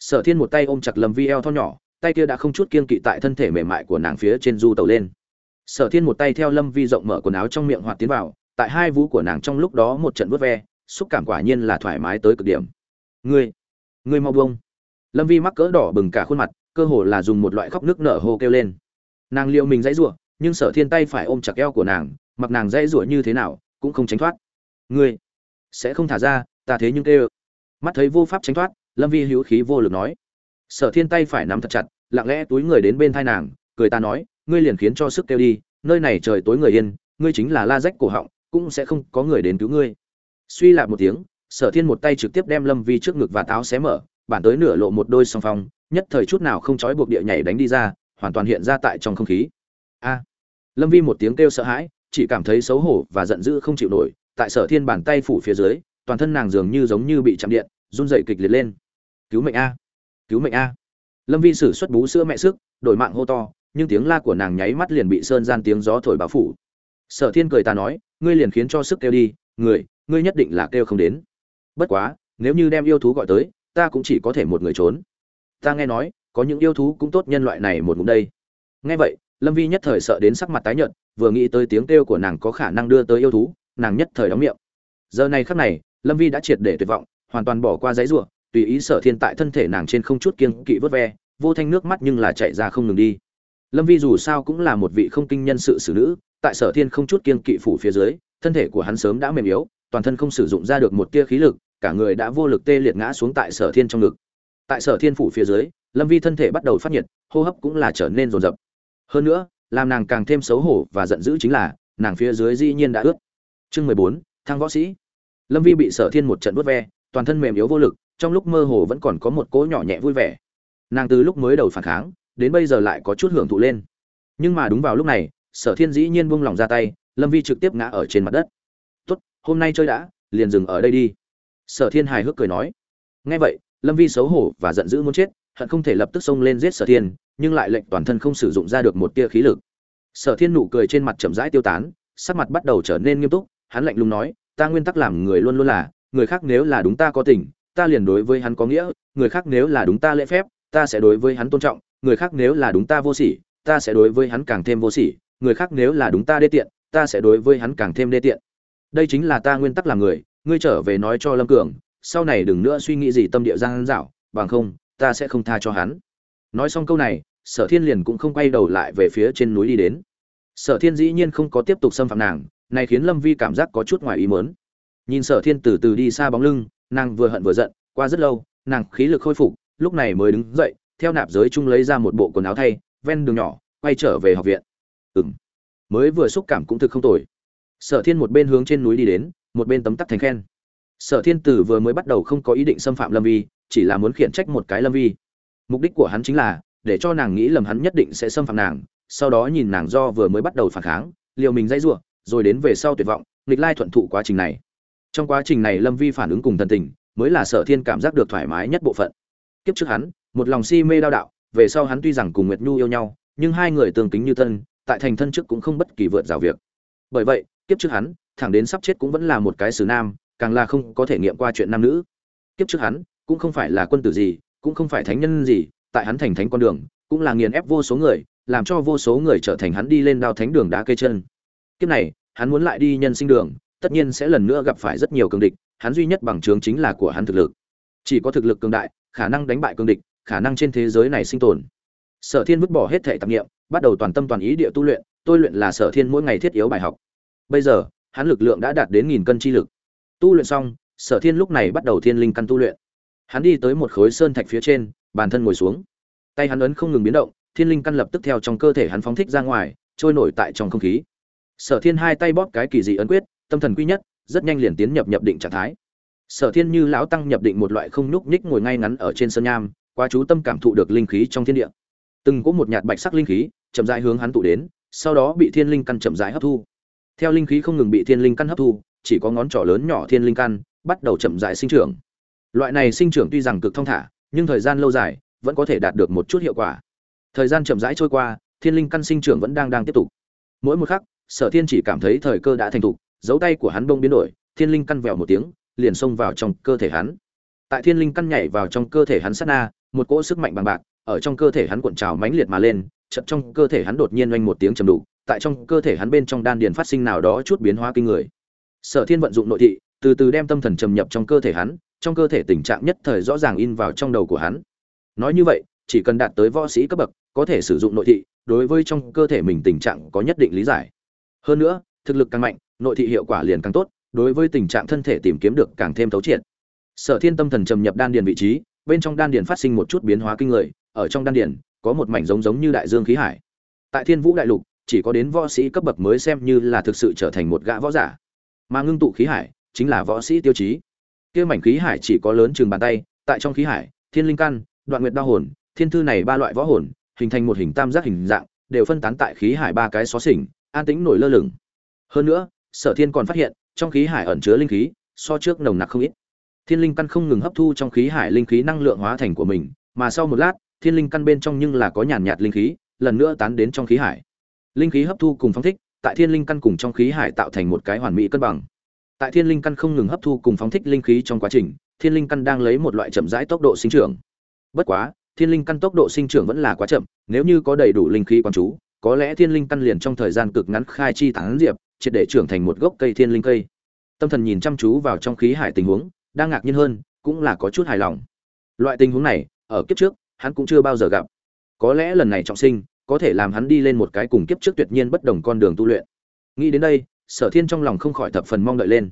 Sở thiên một tay ôm chặt lâm vi eo thon nhỏ, tay kia đã không chút kiên kỵ tại thân thể mềm mại của nàng phía trên du tàu lên sở thiên một tay theo lâm vi rộng mở quần áo trong miệng hoạt tiến vào, tại hai vú của nàng trong lúc đó một trận vớt ve, xúc cảm quả nhiên là thoải mái tới cực điểm. Ngươi ngươi mau bông lâm vi mắc cỡ đỏ bừng cả khuôn mặt, cơ hồ là dùng một loại khóc nước nở hô kêu lên. Nàng liệu mình dãy rủa, nhưng sở thiên tay phải ôm chặt eo của nàng, mặc nàng dãy rủa như thế nào, cũng không tránh thoát. Ngươi, sẽ không thả ra, ta thế nhưng kêu. Mắt thấy vô pháp tránh thoát, lâm vi hữu khí vô lực nói. Sở thiên tay phải nắm thật chặt, lặng lẽ túi người đến bên thai nàng, cười ta nói ngươi liền khiến cho sức kêu đi, nơi này trời tối người yên, ngươi chính là la rách cổ họng, cũng sẽ không có người đến cứu ngươi. Suy lại một tiếng, sở thiên một tay trực tiếp đem lâm vi trước ngực và táo xé mở, bản tới nửa lộ một đôi song phong, nhất thời chút nào không trói buộc địa nhảy đánh đi ra, hoàn toàn hiện ra tại trong không khí. A! Lâm vi một tiếng kêu sợ hãi, chỉ cảm thấy xấu hổ và giận dữ không chịu nổi, tại sở thiên bàn tay phủ phía dưới, toàn thân nàng dường như giống như bị chạm điện, run dậy kịch liệt lên. Cứu mệnh a! Cứu mệnh a! Lâm vi sử xuất bú sữa mẹ sức, đổi mạng hô to nhưng tiếng la của nàng nháy mắt liền bị sơn gian tiếng gió thổi bao phủ. Sở thiên cười ta nói, ngươi liền khiến cho sức kêu đi, người, ngươi nhất định là kêu không đến. Bất quá, nếu như đem yêu thú gọi tới, ta cũng chỉ có thể một người trốn. Ta nghe nói, có những yêu thú cũng tốt nhân loại này một ngụm đây. Nghe vậy, lâm vi nhất thời sợ đến sắc mặt tái nhợt, vừa nghĩ tới tiếng kêu của nàng có khả năng đưa tới yêu thú, nàng nhất thời đóng miệng. Giờ này khắc này, lâm vi đã triệt để tuyệt vọng, hoàn toàn bỏ qua giấy ruộng tùy ý sở thiên tại thân thể nàng trên không chút kiêng kỵ vớt ve, vô thanh nước mắt nhưng là chạy ra không ngừng đi lâm vi dù sao cũng là một vị không kinh nhân sự xử nữ, tại sở thiên không chút kiêng kỵ phủ phía dưới, thân thể của hắn sớm đã mềm yếu, toàn thân không sử dụng ra được một tia khí lực, cả người đã vô lực tê liệt ngã xuống tại sở thiên trong ngực. Tại sở thiên phủ phía dưới, lâm vi thân thể bắt đầu phát nhiệt, hô hấp cũng là trở nên rồn rập hơn nữa, làm nàng càng thêm xấu hổ và giận dữ chính là, nàng phía dưới dĩ nhiên đã ướt. Chương mười bốn, thăng võ sĩ. Lâm vi bị sở thiên một trận vớt ve, toàn thân mềm yếu vô lực, trong lúc mơ hồ vẫn còn có một cỗ nhỏ nhẹ vui vẻ. Nàng từ lúc mới đầu phản kháng đến bây giờ lại có chút hưởng thụ lên. Nhưng mà đúng vào lúc này, sở thiên dĩ nhiên buông lỏng ra tay, lâm vi trực tiếp ngã ở trên mặt đất. Tốt, hôm nay chơi đã, liền dừng ở đây đi. Sở thiên hài hước cười nói. Ngay vậy, lâm vi xấu hổ và giận dữ muốn chết, hận không thể lập tức xông lên giết sở thiên, nhưng lại lệnh toàn thân không sử dụng ra được một tia khí lực. Sở thiên nụ cười trên mặt chậm rãi tiêu tán, sắc mặt bắt đầu trở nên nghiêm túc, hắn lạnh lùng nói, ta nguyên tắc làm người luôn luôn là, người khác nếu là đúng ta có tình, ta liền đối với hắn có nghĩa, người khác nếu là đúng ta lễ phép, ta sẽ đối với hắn tôn trọng người khác nếu là đúng ta vô sỉ ta sẽ đối với hắn càng thêm vô sỉ người khác nếu là đúng ta đê tiện ta sẽ đối với hắn càng thêm đê tiện. Đây chính là ta nguyên tắc làm người ngươi trở về nói cho lâm cường sau này đừng nữa suy nghĩ gì tâm địa giang dảo, bằng không ta sẽ không tha cho hắn. Nói xong câu này sở thiên liền cũng không quay đầu lại về phía trên núi đi đến. Sở thiên dĩ nhiên không có tiếp tục xâm phạm nàng này khiến lâm vi cảm giác có chút ngoài ý muốn. nhìn sở thiên từ từ đi xa bóng lưng nàng vừa hận vừa giận qua rất lâu nàng khí lực khôi phục lúc này mới đứng dậy theo nạp giới chung lấy ra một bộ quần áo thay, ven đường nhỏ, quay trở về học viện. Ừng mới vừa xúc cảm cũng thực không tồi. Sở thiên một bên hướng trên núi đi đến, một bên tấm tắc thành khen. Sở thiên tử vừa mới bắt đầu không có ý định xâm phạm lâm vi, chỉ là muốn khiển trách một cái lâm vi. Mục đích của hắn chính là, để cho nàng nghĩ lầm hắn nhất định sẽ xâm phạm nàng, sau đó nhìn nàng do vừa mới bắt đầu phản kháng, liều mình dãy ruộng, rồi đến về sau tuyệt vọng, nghịch lai thuận thụ quá trình này. Trong quá trình này lâm vi phản ứng cùng thần tình, mới là sở thiên cảm giác được thoải mái nhất bộ phận. Kiếp trước hắn một lòng si mê đao đạo, về sau hắn tuy rằng cùng nguyệt nhu yêu nhau, nhưng hai người tương kính như thân, tại thành thân trước cũng không bất kỳ vượt rào việc. Bởi vậy, kiếp trước hắn, thẳng đến sắp chết cũng vẫn là một cái xử nam, càng là không có thể nghiệm qua chuyện nam nữ. Kiếp trước hắn, cũng không phải là quân tử gì, cũng không phải thánh nhân gì, tại hắn thành thánh con đường, cũng là nghiền ép vô số người, làm cho vô số người trở thành hắn đi lên đao thánh đường đá cây chân. Kiếp này, hắn muốn lại đi nhân sinh đường, tất nhiên sẽ lần nữa gặp phải rất nhiều cường địch, hắn duy nhất bằng chứng chính là của hắn thực lực. Chỉ có thực lực cường đại, khả năng đánh bại cường địch khả năng trên thế giới này sinh tồn. Sở thiên vứt bỏ hết thể tạp nghiệm bắt đầu toàn tâm toàn ý địa tu luyện, tôi luyện là sở thiên mỗi ngày thiết yếu bài học. Bây giờ, hắn lực lượng đã đạt đến nghìn cân chi lực. Tu luyện xong, sở thiên lúc này bắt đầu thiên linh căn tu luyện. Hắn đi tới một khối sơn thạch phía trên bàn thân ngồi xuống. Tay hắn ấn không ngừng biến động, thiên linh căn lập tức theo trong cơ thể hắn phóng thích ra ngoài, trôi nổi tại trong không khí. Sở thiên hai tay bóp cái kỳ dị ấn quyết, tâm thần quy nhất, rất nhanh liền tiến nhập nhập định trạng thái. Sở thiên như lão tăng nhập định một loại không nhúc nhích ngồi ngay ngắn ở trên sơn nham qua chú tâm cảm thụ được linh khí trong thiên địa. Từng có một nhạt bạch sắc linh khí chậm rãi hướng hắn tụ đến, sau đó bị thiên linh căn chậm rãi hấp thu. Theo linh khí không ngừng bị thiên linh căn hấp thu, chỉ có ngón trỏ lớn nhỏ thiên linh căn bắt đầu chậm rãi sinh trưởng. Loại này sinh trưởng tuy rằng cực thông thả, nhưng thời gian lâu dài vẫn có thể đạt được một chút hiệu quả. Thời gian chậm rãi trôi qua, thiên linh căn sinh trưởng vẫn đang đang tiếp tục. Mỗi một khắc, sở thiên chỉ cảm thấy thời cơ đã thành thục, dấu tay của hắn bông biến đổi, thiên linh căn vèo một tiếng, liền xông vào trong cơ thể hắn. Tại thiên linh căn nhảy vào trong cơ thể hắn sát na một cỗ sức mạnh bằng bạc, ở trong cơ thể hắn cuộn trào mãnh liệt mà lên, chợt trong cơ thể hắn đột nhiên oanh một tiếng trầm đủ tại trong cơ thể hắn bên trong đan điền phát sinh nào đó chút biến hóa kinh người. Sở thiên vận dụng nội thị, từ từ đem tâm thần trầm nhập trong cơ thể hắn, trong cơ thể tình trạng nhất thời rõ ràng in vào trong đầu của hắn. Nói như vậy, chỉ cần đạt tới võ sĩ cấp bậc, có thể sử dụng nội thị, đối với trong cơ thể mình tình trạng có nhất định lý giải. Hơn nữa, thực lực càng mạnh, nội thị hiệu quả liền càng tốt, đối với tình trạng thân thể tìm kiếm được càng thêm thấu triệt. Sở thiên tâm thần trầm nhập đan điền vị trí bên trong đan điền phát sinh một chút biến hóa kinh người, ở trong đan điền, có một mảnh giống giống như đại dương khí hải. Tại thiên vũ đại lục, chỉ có đến võ sĩ cấp bậc mới xem như là thực sự trở thành một gã võ giả. Mà ngưng tụ khí hải, chính là võ sĩ tiêu chí. Kia mảnh khí hải chỉ có lớn chừng bàn tay, tại trong khí hải, thiên linh căn, đoạn nguyệt đao hồn, thiên thư này ba loại võ hồn, hình thành một hình tam giác hình dạng, đều phân tán tại khí hải ba cái xó xỉnh, an tĩnh nổi lơ lửng. Hơn nữa, sở thiên còn phát hiện, trong khí hải ẩn chứa linh khí, so trước nồng nặc không ít thiên linh căn không ngừng hấp thu trong khí hải linh khí năng lượng hóa thành của mình, mà sau một lát, thiên linh căn bên trong nhưng là có nhàn nhạt linh khí, lần nữa tán đến trong khí hải. Linh khí hấp thu cùng phóng thích, tại thiên linh căn cùng trong khí hải tạo thành một cái hoàn mỹ cân bằng. Tại thiên linh căn không ngừng hấp thu cùng phóng thích linh khí trong quá trình, thiên linh căn đang lấy một loại chậm rãi tốc độ sinh trưởng. Bất quá, thiên linh căn tốc độ sinh trưởng vẫn là quá chậm, nếu như có đầy đủ linh khí quán chú, có lẽ thiên linh căn liền trong thời gian cực ngắn khai chi tán diệp, triệt để trưởng thành một gốc cây thiên linh cây. Tâm thần nhìn chăm chú vào trong khí hải tình huống đang ngạc nhiên hơn cũng là có chút hài lòng. Loại tình huống này ở kiếp trước hắn cũng chưa bao giờ gặp. Có lẽ lần này trọng sinh có thể làm hắn đi lên một cái cùng kiếp trước tuyệt nhiên bất đồng con đường tu luyện. Nghĩ đến đây sở thiên trong lòng không khỏi thập phần mong đợi lên.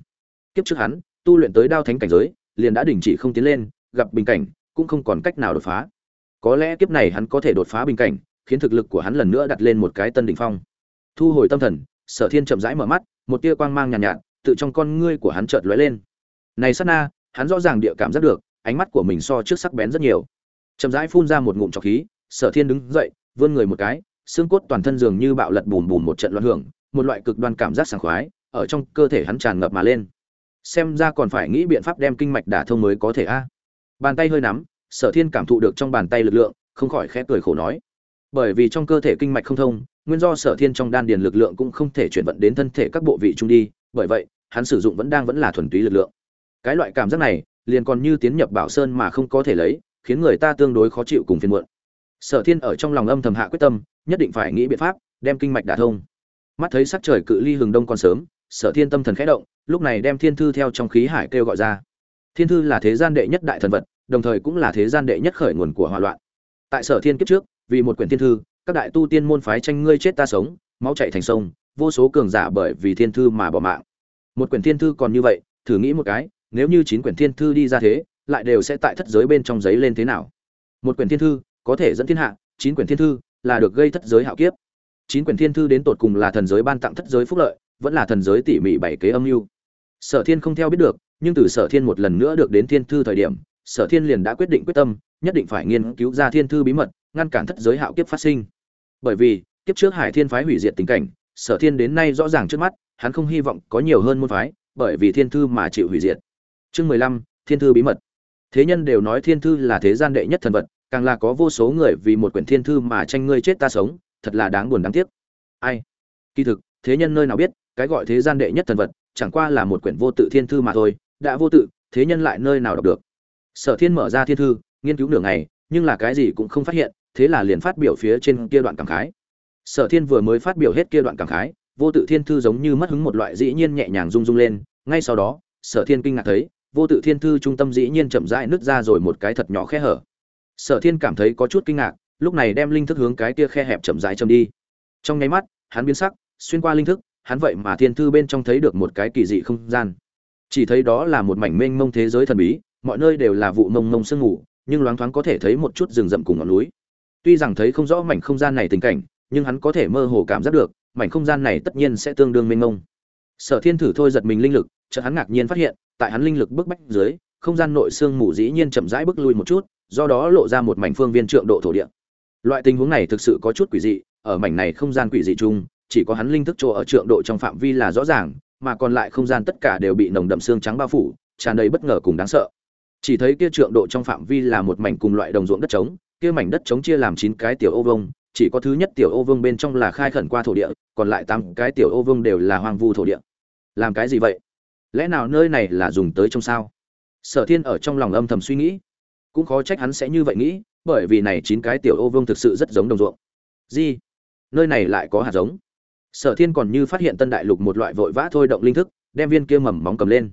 Kiếp trước hắn tu luyện tới đao thánh cảnh giới liền đã đình chỉ không tiến lên gặp bình cảnh cũng không còn cách nào đột phá. Có lẽ kiếp này hắn có thể đột phá bình cảnh khiến thực lực của hắn lần nữa đặt lên một cái tân đỉnh phong. Thu hồi tâm thần sở thiên chậm rãi mở mắt một tia quang mang nhàn nhạt, nhạt tự trong con ngươi của hắn chợt lóe lên này sát na, hắn rõ ràng địa cảm giác được, ánh mắt của mình so trước sắc bén rất nhiều. Chậm rãi phun ra một ngụm trọc khí, sở thiên đứng dậy, vươn người một cái, xương cốt toàn thân dường như bạo lật bùn bùn một trận loạn hưởng, một loại cực đoan cảm giác sảng khoái, ở trong cơ thể hắn tràn ngập mà lên. Xem ra còn phải nghĩ biện pháp đem kinh mạch đả thông mới có thể a. Bàn tay hơi nắm, sở thiên cảm thụ được trong bàn tay lực lượng, không khỏi khẽ cười khổ nói. Bởi vì trong cơ thể kinh mạch không thông, nguyên do sở thiên trong đan điền lực lượng cũng không thể chuyển vận đến thân thể các bộ vị trung đi, bởi vậy, hắn sử dụng vẫn đang vẫn là thuần túy lực lượng cái loại cảm giác này, liền còn như tiến nhập bảo sơn mà không có thể lấy, khiến người ta tương đối khó chịu cùng phiền muộn. Sở thiên ở trong lòng âm thầm hạ quyết tâm, nhất định phải nghĩ biện pháp, đem kinh mạch đả thông. Mắt thấy sắc trời cự ly hừng đông còn sớm, sở thiên tâm thần khẽ động, lúc này đem thiên thư theo trong khí hải kêu gọi ra. Thiên thư là thế gian đệ nhất đại thần vật, đồng thời cũng là thế gian đệ nhất khởi nguồn của hỏa loạn. Tại sở thiên kiếp trước, vì một quyển thiên thư, các đại tu tiên môn phái tranh ngươi chết ta sống, máu chảy thành sông, vô số cường giả bởi vì thiên thư mà bỏ mạng. Một quyển thiên thư còn như vậy, thử nghĩ một cái nếu như chín quyển thiên thư đi ra thế, lại đều sẽ tại thất giới bên trong giấy lên thế nào? Một quyển thiên thư có thể dẫn thiên hạ, chín quyển thiên thư là được gây thất giới hạo kiếp. Chín quyển thiên thư đến tột cùng là thần giới ban tặng thất giới phúc lợi, vẫn là thần giới tỉ mỉ bảy kế âm mưu. Sở thiên không theo biết được, nhưng từ sở thiên một lần nữa được đến thiên thư thời điểm, sở thiên liền đã quyết định quyết tâm, nhất định phải nghiên cứu ra thiên thư bí mật, ngăn cản thất giới hạo kiếp phát sinh. Bởi vì, kiếp trước hải thiên phái hủy diệt tình cảnh, sở thiên đến nay rõ ràng trước mắt, hắn không hy vọng có nhiều hơn môn phái, bởi vì thiên thư mà chịu hủy diệt chương mười lăm, thiên thư bí mật. Thế nhân đều nói thiên thư là thế gian đệ nhất thần vật, càng là có vô số người vì một quyển thiên thư mà tranh ngươi chết ta sống, thật là đáng buồn đáng tiếc. Ai? Kỳ thực, thế nhân nơi nào biết, cái gọi thế gian đệ nhất thần vật, chẳng qua là một quyển vô tự thiên thư mà thôi, đã vô tự, thế nhân lại nơi nào đọc được? Sở thiên mở ra thiên thư, nghiên cứu nửa ngày, nhưng là cái gì cũng không phát hiện, thế là liền phát biểu phía trên kia đoạn cảm khái. Sở thiên vừa mới phát biểu hết kia đoạn cảm khái, vô tự thiên thư giống như mất hứng một loại dĩ nhiên nhẹ nhàng rung rung lên, ngay sau đó, sở thiên kinh ngạc thấy vô tự thiên thư trung tâm dĩ nhiên chậm rãi nứt ra rồi một cái thật nhỏ khe hở. Sở thiên cảm thấy có chút kinh ngạc, lúc này đem linh thức hướng cái kia khe hẹp chậm rãi châm đi. Trong nháy mắt, hắn biến sắc, xuyên qua linh thức, hắn vậy mà thiên thư bên trong thấy được một cái kỳ dị không gian. Chỉ thấy đó là một mảnh mênh mông thế giới thần bí, mọi nơi đều là vụ mông mông sương ngủ nhưng loáng thoáng có thể thấy một chút rừng rậm cùng ngọn núi. Tuy rằng thấy không rõ mảnh không gian này tình cảnh, nhưng hắn có thể mơ hồ cảm giác được, mảnh không gian này tất nhiên sẽ tương đương mênh mông. Sở thiên thử thôi giật mình linh lực, chợt hắn ngạc nhiên phát hiện tại hắn linh lực bức bách dưới không gian nội xương mù dĩ nhiên chậm rãi bước lui một chút do đó lộ ra một mảnh phương viên trượng độ thổ địa. Loại tình huống này thực sự có chút quỷ dị ở mảnh này không gian quỷ dị chung chỉ có hắn linh thức chỗ ở trượng độ trong phạm vi là rõ ràng mà còn lại không gian tất cả đều bị nồng đậm xương trắng bao phủ tràn đầy bất ngờ cùng đáng sợ. Chỉ thấy kia trượng độ trong phạm vi là một mảnh cùng loại đồng ruộng đất trống kia mảnh đất trống chia làm chín cái tiểu ô vuông, chỉ có thứ nhất tiểu ô vương bên trong là khai khẩn qua thổ địa còn lại tám cái tiểu ô vương đều là hoang vu thổ địa. Làm cái gì vậy? Lẽ nào nơi này là dùng tới trong sao? Sở thiên ở trong lòng âm thầm suy nghĩ. Cũng khó trách hắn sẽ như vậy nghĩ bởi vì này chín cái tiểu ô vương thực sự rất giống đồng ruộng. Di, nơi này lại có hạt giống. Sở thiên còn như phát hiện tân đại lục một loại vội vã thôi động linh thức đem viên kia mầm móng cầm lên.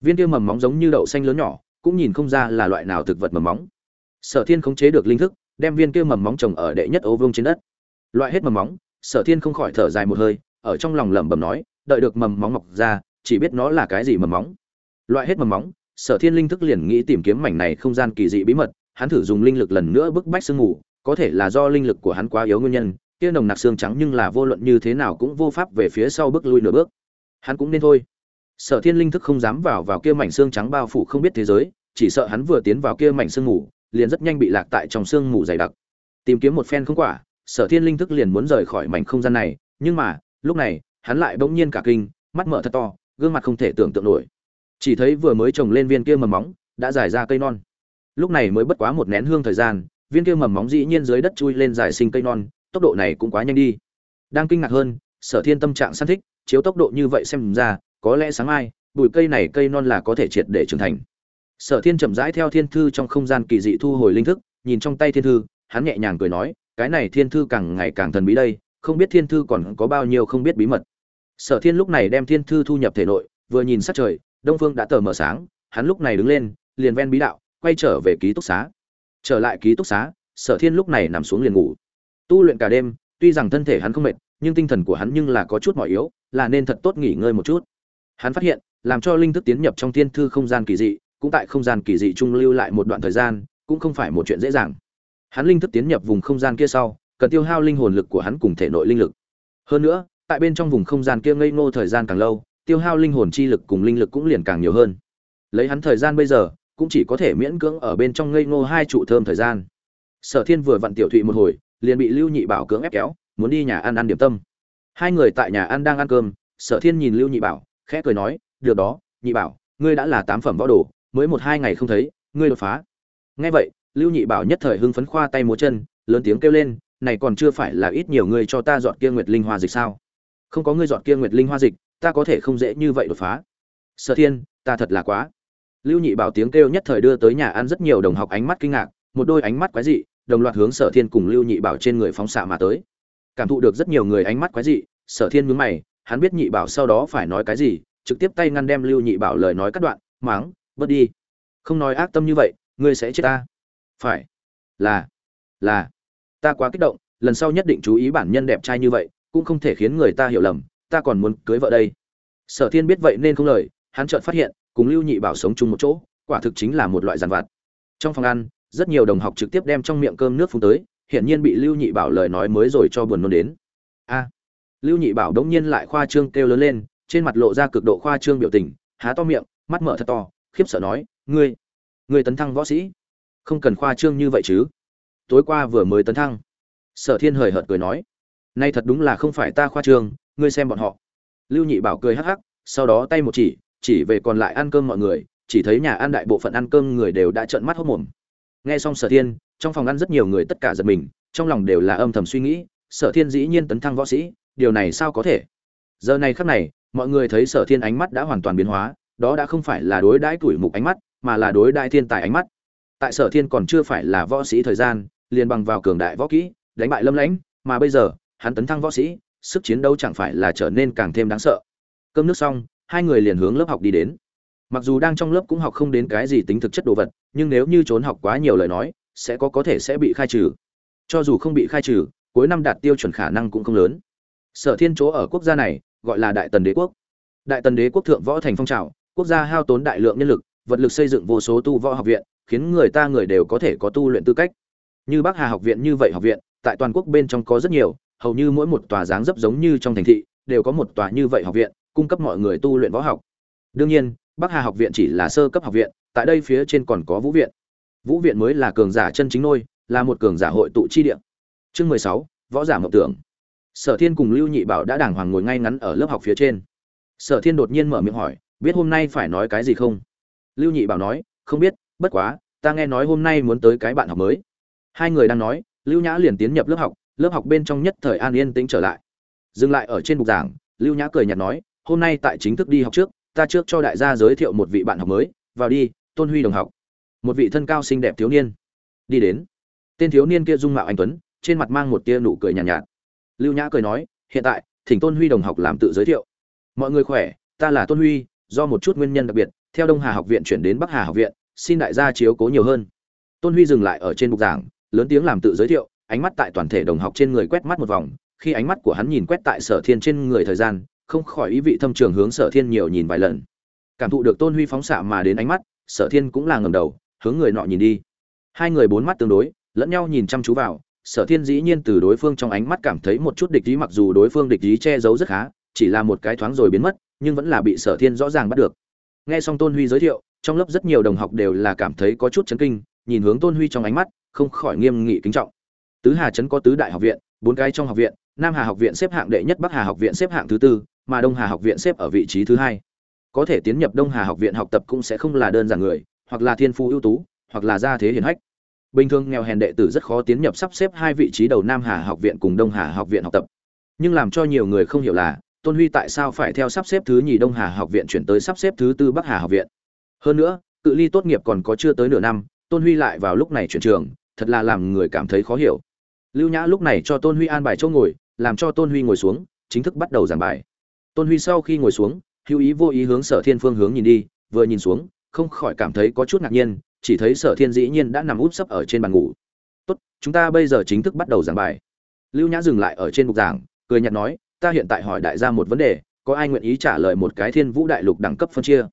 Viên kia mầm móng giống như đậu xanh lớn nhỏ cũng nhìn không ra là loại nào thực vật mầm móng. Sở thiên khống chế được linh thức đem viên kia mầm móng trồng ở đệ nhất ô vương trên đất. Loại hết mầm móng sở thiên không khỏi thở dài một hơi ở trong lòng lẩm bẩm nói đợi được mầm móng mọc ra chỉ biết nó là cái gì mầm móng. Loại hết mầm móng, sở thiên linh thức liền nghĩ tìm kiếm mảnh này không gian kỳ dị bí mật, hắn thử dùng linh lực lần nữa bức bách sương ngủ có thể là do linh lực của hắn quá yếu nguyên nhân, kia nồng nặc xương trắng nhưng là vô luận như thế nào cũng vô pháp về phía sau bước lui nửa bước. Hắn cũng nên thôi. Sở thiên linh thức không dám vào vào kia mảnh xương trắng bao phủ không biết thế giới, chỉ sợ hắn vừa tiến vào kia mảnh sương mù, liền rất nhanh bị lạc tại trong sương mù dày đặc. Tìm kiếm một phen không quả, sở thiên linh thức liền muốn rời khỏi mảnh không gian này, nhưng mà, lúc này, hắn lại bỗng nhiên cả kinh, mắt mở thật to gương mặt không thể tưởng tượng nổi. Chỉ thấy vừa mới trồng lên viên kia mầm móng, đã dài ra cây non. Lúc này mới bất quá một nén hương thời gian, viên kia mầm móng dĩ nhiên dưới đất chui lên dài sinh cây non, tốc độ này cũng quá nhanh đi. Đang kinh ngạc hơn, sở thiên tâm trạng săn thích, chiếu tốc độ như vậy xem ra, có lẽ sáng mai, bụi cây này cây non là có thể triệt để trưởng thành. Sở thiên chậm rãi theo thiên thư trong không gian kỳ dị thu hồi linh thức, nhìn trong tay thiên thư, hắn nhẹ nhàng cười nói, cái này thiên thư càng ngày càng thần bí đây, không biết thiên thư còn có bao nhiêu không biết bí mật sở thiên lúc này đem thiên thư thu nhập thể nội, vừa nhìn sát trời, đông phương đã tờ mờ sáng, hắn lúc này đứng lên, liền ven bí đạo, quay trở về ký túc xá. Trở lại ký túc xá, sở thiên lúc này nằm xuống liền ngủ. Tu luyện cả đêm, tuy rằng thân thể hắn không mệt, nhưng tinh thần của hắn nhưng là có chút mỏi yếu, là nên thật tốt nghỉ ngơi một chút. Hắn phát hiện, làm cho linh thức tiến nhập trong thiên thư không gian kỳ dị, cũng tại không gian kỳ dị trung lưu lại một đoạn thời gian, cũng không phải một chuyện dễ dàng. Hắn linh thức tiến nhập vùng không gian kia sau, cần tiêu hao linh hồn lực của hắn cùng thể nội linh lực. Hơn nữa tại bên trong vùng không gian kia ngây ngô thời gian càng lâu, tiêu hao linh hồn chi lực cùng linh lực cũng liền càng nhiều hơn. Lấy hắn thời gian bây giờ, cũng chỉ có thể miễn cưỡng ở bên trong ngây ngô hai trụ thơm thời gian. Sở thiên vừa vặn tiểu thụy một hồi, liền bị lưu nhị bảo cưỡng ép kéo, muốn đi nhà ăn ăn điểm tâm. Hai người tại nhà ăn đang ăn cơm, sở thiên nhìn lưu nhị bảo, khẽ cười nói, được đó, nhị bảo, ngươi đã là tám phẩm võ đồ, mới một hai ngày không thấy, ngươi đột phá. Nghe vậy, lưu nhị bảo nhất thời hưng phấn khoa tay múa chân, lớn tiếng kêu lên, này còn chưa phải là ít nhiều ngươi cho ta dọn kia nguyệt linh hoa dịch sao? Không có ngươi dọn kia nguyệt linh hoa dịch, ta có thể không dễ như vậy đột phá. Sở thiên, ta thật là quá. Lưu nhị bảo tiếng kêu nhất thời đưa tới nhà ăn rất nhiều đồng học ánh mắt kinh ngạc, một đôi ánh mắt quái dị, đồng loạt hướng sở thiên cùng lưu nhị bảo trên người phóng xạ mà tới. Cảm thụ được rất nhiều người ánh mắt quái dị, sở thiên mướn mày, hắn biết nhị bảo sau đó phải nói cái gì, trực tiếp tay ngăn đem lưu nhị bảo lời nói cắt đoạn, máng, bớt đi. Không nói ác tâm như vậy, ngươi sẽ chết ta. Phải. Là là. Ta quá kích động, lần sau nhất định chú ý bản nhân đẹp trai như vậy cũng không thể khiến người ta hiểu lầm, ta còn muốn cưới vợ đây. Sở thiên biết vậy nên không lời, hắn chợt phát hiện, cùng lưu nhị bảo sống chung một chỗ, quả thực chính là một loại giàn vặt. Trong phòng ăn, rất nhiều đồng học trực tiếp đem trong miệng cơm nước phun tới, hiển nhiên bị lưu nhị bảo lời nói mới rồi cho buồn nôn đến. A! Lưu nhị bảo đống nhiên lại khoa trương kêu lớn lên, trên mặt lộ ra cực độ khoa trương biểu tình, há to miệng, mắt mở thật to, khiếp sợ nói, ngươi ngươi tấn thăng võ sĩ? Không cần khoa trương như vậy chứ? Tối qua vừa mới tấn thăng, sở thiên hời hợt cười nói nay thật đúng là không phải ta khoa trương, ngươi xem bọn họ. Lưu nhị bảo cười hắc hắc, sau đó tay một chỉ chỉ về còn lại ăn cơm mọi người, chỉ thấy nhà ăn đại bộ phận ăn cơm người đều đã trợn mắt hốt mồm. Nghe xong sở thiên, trong phòng ăn rất nhiều người tất cả giật mình, trong lòng đều là âm thầm suy nghĩ, sở thiên dĩ nhiên tấn thăng võ sĩ, điều này sao có thể? Giờ này khắc này, mọi người thấy sở thiên ánh mắt đã hoàn toàn biến hóa, đó đã không phải là đối đãi tuổi mục ánh mắt, mà là đối đại thiên tài ánh mắt. Tại sở thiên còn chưa phải là võ sĩ thời gian, liền bằng vào cường đại võ kỹ, đánh bại lâm lãnh, mà bây giờ hắn tấn thăng võ sĩ, sức chiến đấu chẳng phải là trở nên càng thêm đáng sợ. Cơm nước xong, hai người liền hướng lớp học đi đến. Mặc dù đang trong lớp cũng học không đến cái gì tính thực chất đồ vật, nhưng nếu như trốn học quá nhiều lời nói, sẽ có có thể sẽ bị khai trừ. Cho dù không bị khai trừ, cuối năm đạt tiêu chuẩn khả năng cũng không lớn. Sở thiên chỗ ở quốc gia này, gọi là đại tần đế quốc. Đại tần đế quốc thượng võ thành phong trào, quốc gia hao tốn đại lượng nhân lực, vật lực xây dựng vô số tu võ học viện, khiến người ta người đều có thể có tu luyện tư cách. Như bắc hà học viện như vậy học viện, tại toàn quốc bên trong có rất nhiều hầu như mỗi một tòa dáng dấp giống như trong thành thị đều có một tòa như vậy học viện, cung cấp mọi người tu luyện võ học. Đương nhiên, bắc hà học viện chỉ là sơ cấp học viện, tại đây phía trên còn có vũ viện. Vũ viện mới là cường giả chân chính nôi, là một cường giả hội tụ chi địa. Chương mười sáu, võ giả mộng tưởng. Sở thiên cùng lưu nhị bảo đã đàng hoàng ngồi ngay ngắn ở lớp học phía trên. Sở thiên đột nhiên mở miệng hỏi, biết hôm nay phải nói cái gì không? Lưu nhị bảo nói, không biết, bất quá, ta nghe nói hôm nay muốn tới cái bạn học mới. Hai người đang nói, lưu nhã liền tiến nhập lớp học lớp học bên trong nhất thời an yên tĩnh trở lại. Dừng lại ở trên bục giảng lưu nhã cười nhạt nói hôm nay tại chính thức đi học trước ta trước cho đại gia giới thiệu một vị bạn học mới vào đi tôn huy đồng học. Một vị thân cao xinh đẹp thiếu niên. Đi đến. Tên thiếu niên kia dung mạo anh tuấn trên mặt mang một tia nụ cười nhàn nhạt, nhạt. Lưu nhã cười nói hiện tại thỉnh tôn huy đồng học làm tự giới thiệu. Mọi người khỏe ta là tôn huy do một chút nguyên nhân đặc biệt theo đông hà học viện chuyển đến bắc hà học viện xin đại gia chiếu cố nhiều hơn. Tôn huy dừng lại ở trên bục giảng lớn tiếng làm tự giới thiệu ánh mắt tại toàn thể đồng học trên người quét mắt một vòng, khi ánh mắt của hắn nhìn quét tại sở thiên trên người thời gian, không khỏi ý vị thâm trường hướng sở thiên nhiều nhìn vài lần. Cảm thụ được tôn huy phóng xạ mà đến ánh mắt, sở thiên cũng là ngầm đầu, hướng người nọ nhìn đi. Hai người bốn mắt tương đối, lẫn nhau nhìn chăm chú vào, sở thiên dĩ nhiên từ đối phương trong ánh mắt cảm thấy một chút địch ý mặc dù đối phương địch ý che giấu rất khá, chỉ là một cái thoáng rồi biến mất, nhưng vẫn là bị sở thiên rõ ràng bắt được. Nghe xong tôn huy giới thiệu, trong lớp rất nhiều đồng học đều là cảm thấy có chút chấn kinh, nhìn hướng tôn huy trong ánh mắt, không khỏi nghiêm nghị kính trọng tứ hà trấn có tứ đại học viện, bốn cái trong học viện, nam hà học viện xếp hạng đệ nhất, bắc hà học viện xếp hạng thứ tư, mà đông hà học viện xếp ở vị trí thứ hai. Có thể tiến nhập đông hà học viện học tập cũng sẽ không là đơn giản người, hoặc là thiên phú ưu tú, hoặc là gia thế hiển hách. Bình thường nghèo hèn đệ tử rất khó tiến nhập sắp xếp hai vị trí đầu nam hà học viện cùng đông hà học viện học tập. Nhưng làm cho nhiều người không hiểu là, tôn huy tại sao phải theo sắp xếp thứ nhì đông hà học viện chuyển tới sắp xếp thứ tư bắc hà học viện? Hơn nữa, cự ly tốt nghiệp còn có chưa tới nửa năm, tôn huy lại vào lúc này chuyển trường, thật là làm người cảm thấy khó hiểu lưu nhã lúc này cho tôn huy an bài chỗ ngồi, làm cho tôn huy ngồi xuống, chính thức bắt đầu giảng bài. Tôn huy sau khi ngồi xuống, hữu ý vô ý hướng sở thiên phương hướng nhìn đi, vừa nhìn xuống, không khỏi cảm thấy có chút ngạc nhiên, chỉ thấy sở thiên dĩ nhiên đã nằm úp sấp ở trên bàn ngủ. Tốt, chúng ta bây giờ chính thức bắt đầu giảng bài. Lưu nhã dừng lại ở trên bục giảng, cười nhạt nói, ta hiện tại hỏi đại gia một vấn đề, có ai nguyện ý trả lời một cái thiên vũ đại lục đẳng cấp phân chia?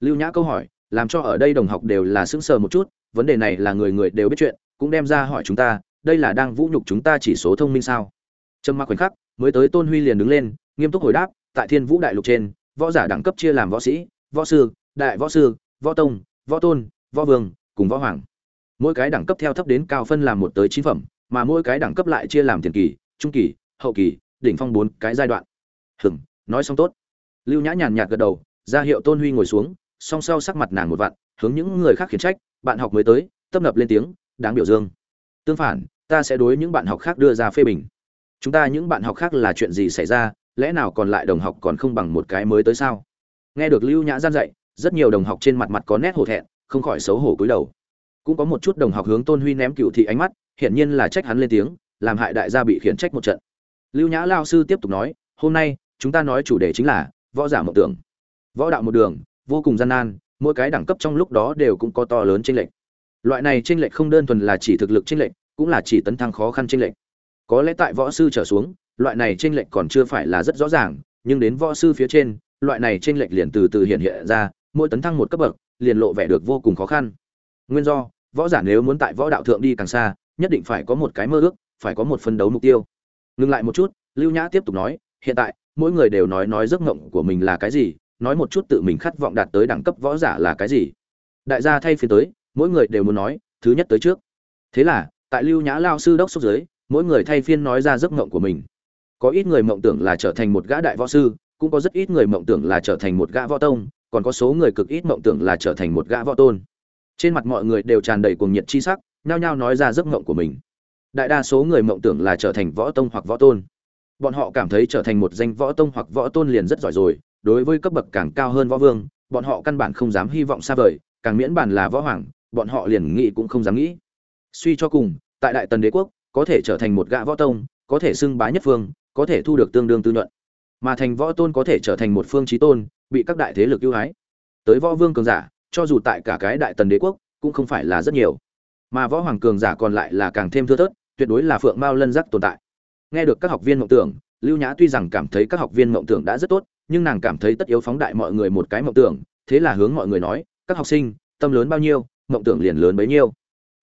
Lưu nhã câu hỏi, làm cho ở đây đồng học đều là sững sờ một chút, vấn đề này là người người đều biết chuyện, cũng đem ra hỏi chúng ta đây là đang vũ nhục chúng ta chỉ số thông minh sao? Trầm mặc khoảnh khắc, mới tới tôn huy liền đứng lên, nghiêm túc hồi đáp, tại thiên vũ đại lục trên, võ giả đẳng cấp chia làm võ sĩ, võ sư, đại võ sư, võ tông, võ tôn, võ vương, cùng võ hoàng. Mỗi cái đẳng cấp theo thấp đến cao phân làm một tới chín phẩm, mà mỗi cái đẳng cấp lại chia làm tiền kỳ, trung kỳ, hậu kỳ, đỉnh phong bốn cái giai đoạn. Hừng nói xong tốt. Lưu nhã nhàn nhạt gật đầu, ra hiệu tôn huy ngồi xuống, song sau sắc mặt nàng một vặn, hướng những người khác khiển trách, bạn học mới tới, tấp nập lên tiếng, đáng biểu dương. Tương phản ta sẽ đối những bạn học khác đưa ra phê bình. Chúng ta những bạn học khác là chuyện gì xảy ra, lẽ nào còn lại đồng học còn không bằng một cái mới tới sao? Nghe được lưu nhã gian dạy, rất nhiều đồng học trên mặt mặt có nét hổ thẹn, không khỏi xấu hổ cúi đầu. Cũng có một chút đồng học hướng tôn huy ném cựu thị ánh mắt, hiển nhiên là trách hắn lên tiếng, làm hại đại gia bị khiển trách một trận. Lưu nhã lao sư tiếp tục nói, hôm nay, chúng ta nói chủ đề chính là võ giả mộng tưởng. Võ đạo một đường, vô cùng gian nan, mỗi cái đẳng cấp trong lúc đó đều cũng có to lớn chênh lệch. Loại này chênh lệch không đơn thuần là chỉ thực lực chênh lệch cũng là chỉ tấn thăng khó khăn chênh lệch. Có lẽ tại võ sư trở xuống, loại này chênh lệch còn chưa phải là rất rõ ràng, nhưng đến võ sư phía trên, loại này chênh lệch liền từ từ hiện hiện ra, mỗi tấn thăng một cấp bậc, liền lộ vẻ được vô cùng khó khăn. Nguyên do, võ giả nếu muốn tại võ đạo thượng đi càng xa, nhất định phải có một cái mơ ước, phải có một phân đấu mục tiêu. Ngừng lại một chút, lưu nhã tiếp tục nói, hiện tại, mỗi người đều nói nói giấc mộng của mình là cái gì, nói một chút tự mình khát vọng đạt tới đẳng cấp võ giả là cái gì. Đại gia thay phiên tới, mỗi người đều muốn nói, thứ nhất tới trước. Thế là tại lưu nhã lao sư đốc xúc giới, mỗi người thay phiên nói ra giấc mộng của mình. Có ít người mộng tưởng là trở thành một gã đại võ sư cũng có rất ít người mộng tưởng là trở thành một gã võ tông còn có số người cực ít mộng tưởng là trở thành một gã võ tôn. Trên mặt mọi người đều tràn đầy cuồng nhiệt chi sắc nhao nhao nói ra giấc mộng của mình. Đại đa số người mộng tưởng là trở thành võ tông hoặc võ tôn. Bọn họ cảm thấy trở thành một danh võ tông hoặc võ tôn liền rất giỏi rồi đối với cấp bậc càng cao hơn võ vương bọn họ căn bản không dám hy vọng xa vời càng miễn bàn là võ hoàng bọn họ liền nghĩ cũng không dám nghĩ suy cho cùng, tại đại tần đế quốc, có thể trở thành một gã võ tông, có thể xưng bá nhất phương, có thể thu được tương đương tư nhuận. Mà thành võ tôn có thể trở thành một phương trí tôn, bị các đại thế lực ưu ái. Tới võ vương cường giả, cho dù tại cả cái đại tần đế quốc, cũng không phải là rất nhiều. Mà võ hoàng cường giả còn lại là càng thêm thưa thớt, tuyệt đối là phượng mao lân giác tồn tại. Nghe được các học viên mộng tưởng, lưu nhã tuy rằng cảm thấy các học viên mộng tưởng đã rất tốt, nhưng nàng cảm thấy tất yếu phóng đại mọi người một cái mộng tưởng, thế là hướng mọi người nói, các học sinh, tâm lớn bao nhiêu, mộng tưởng liền lớn bấy nhiêu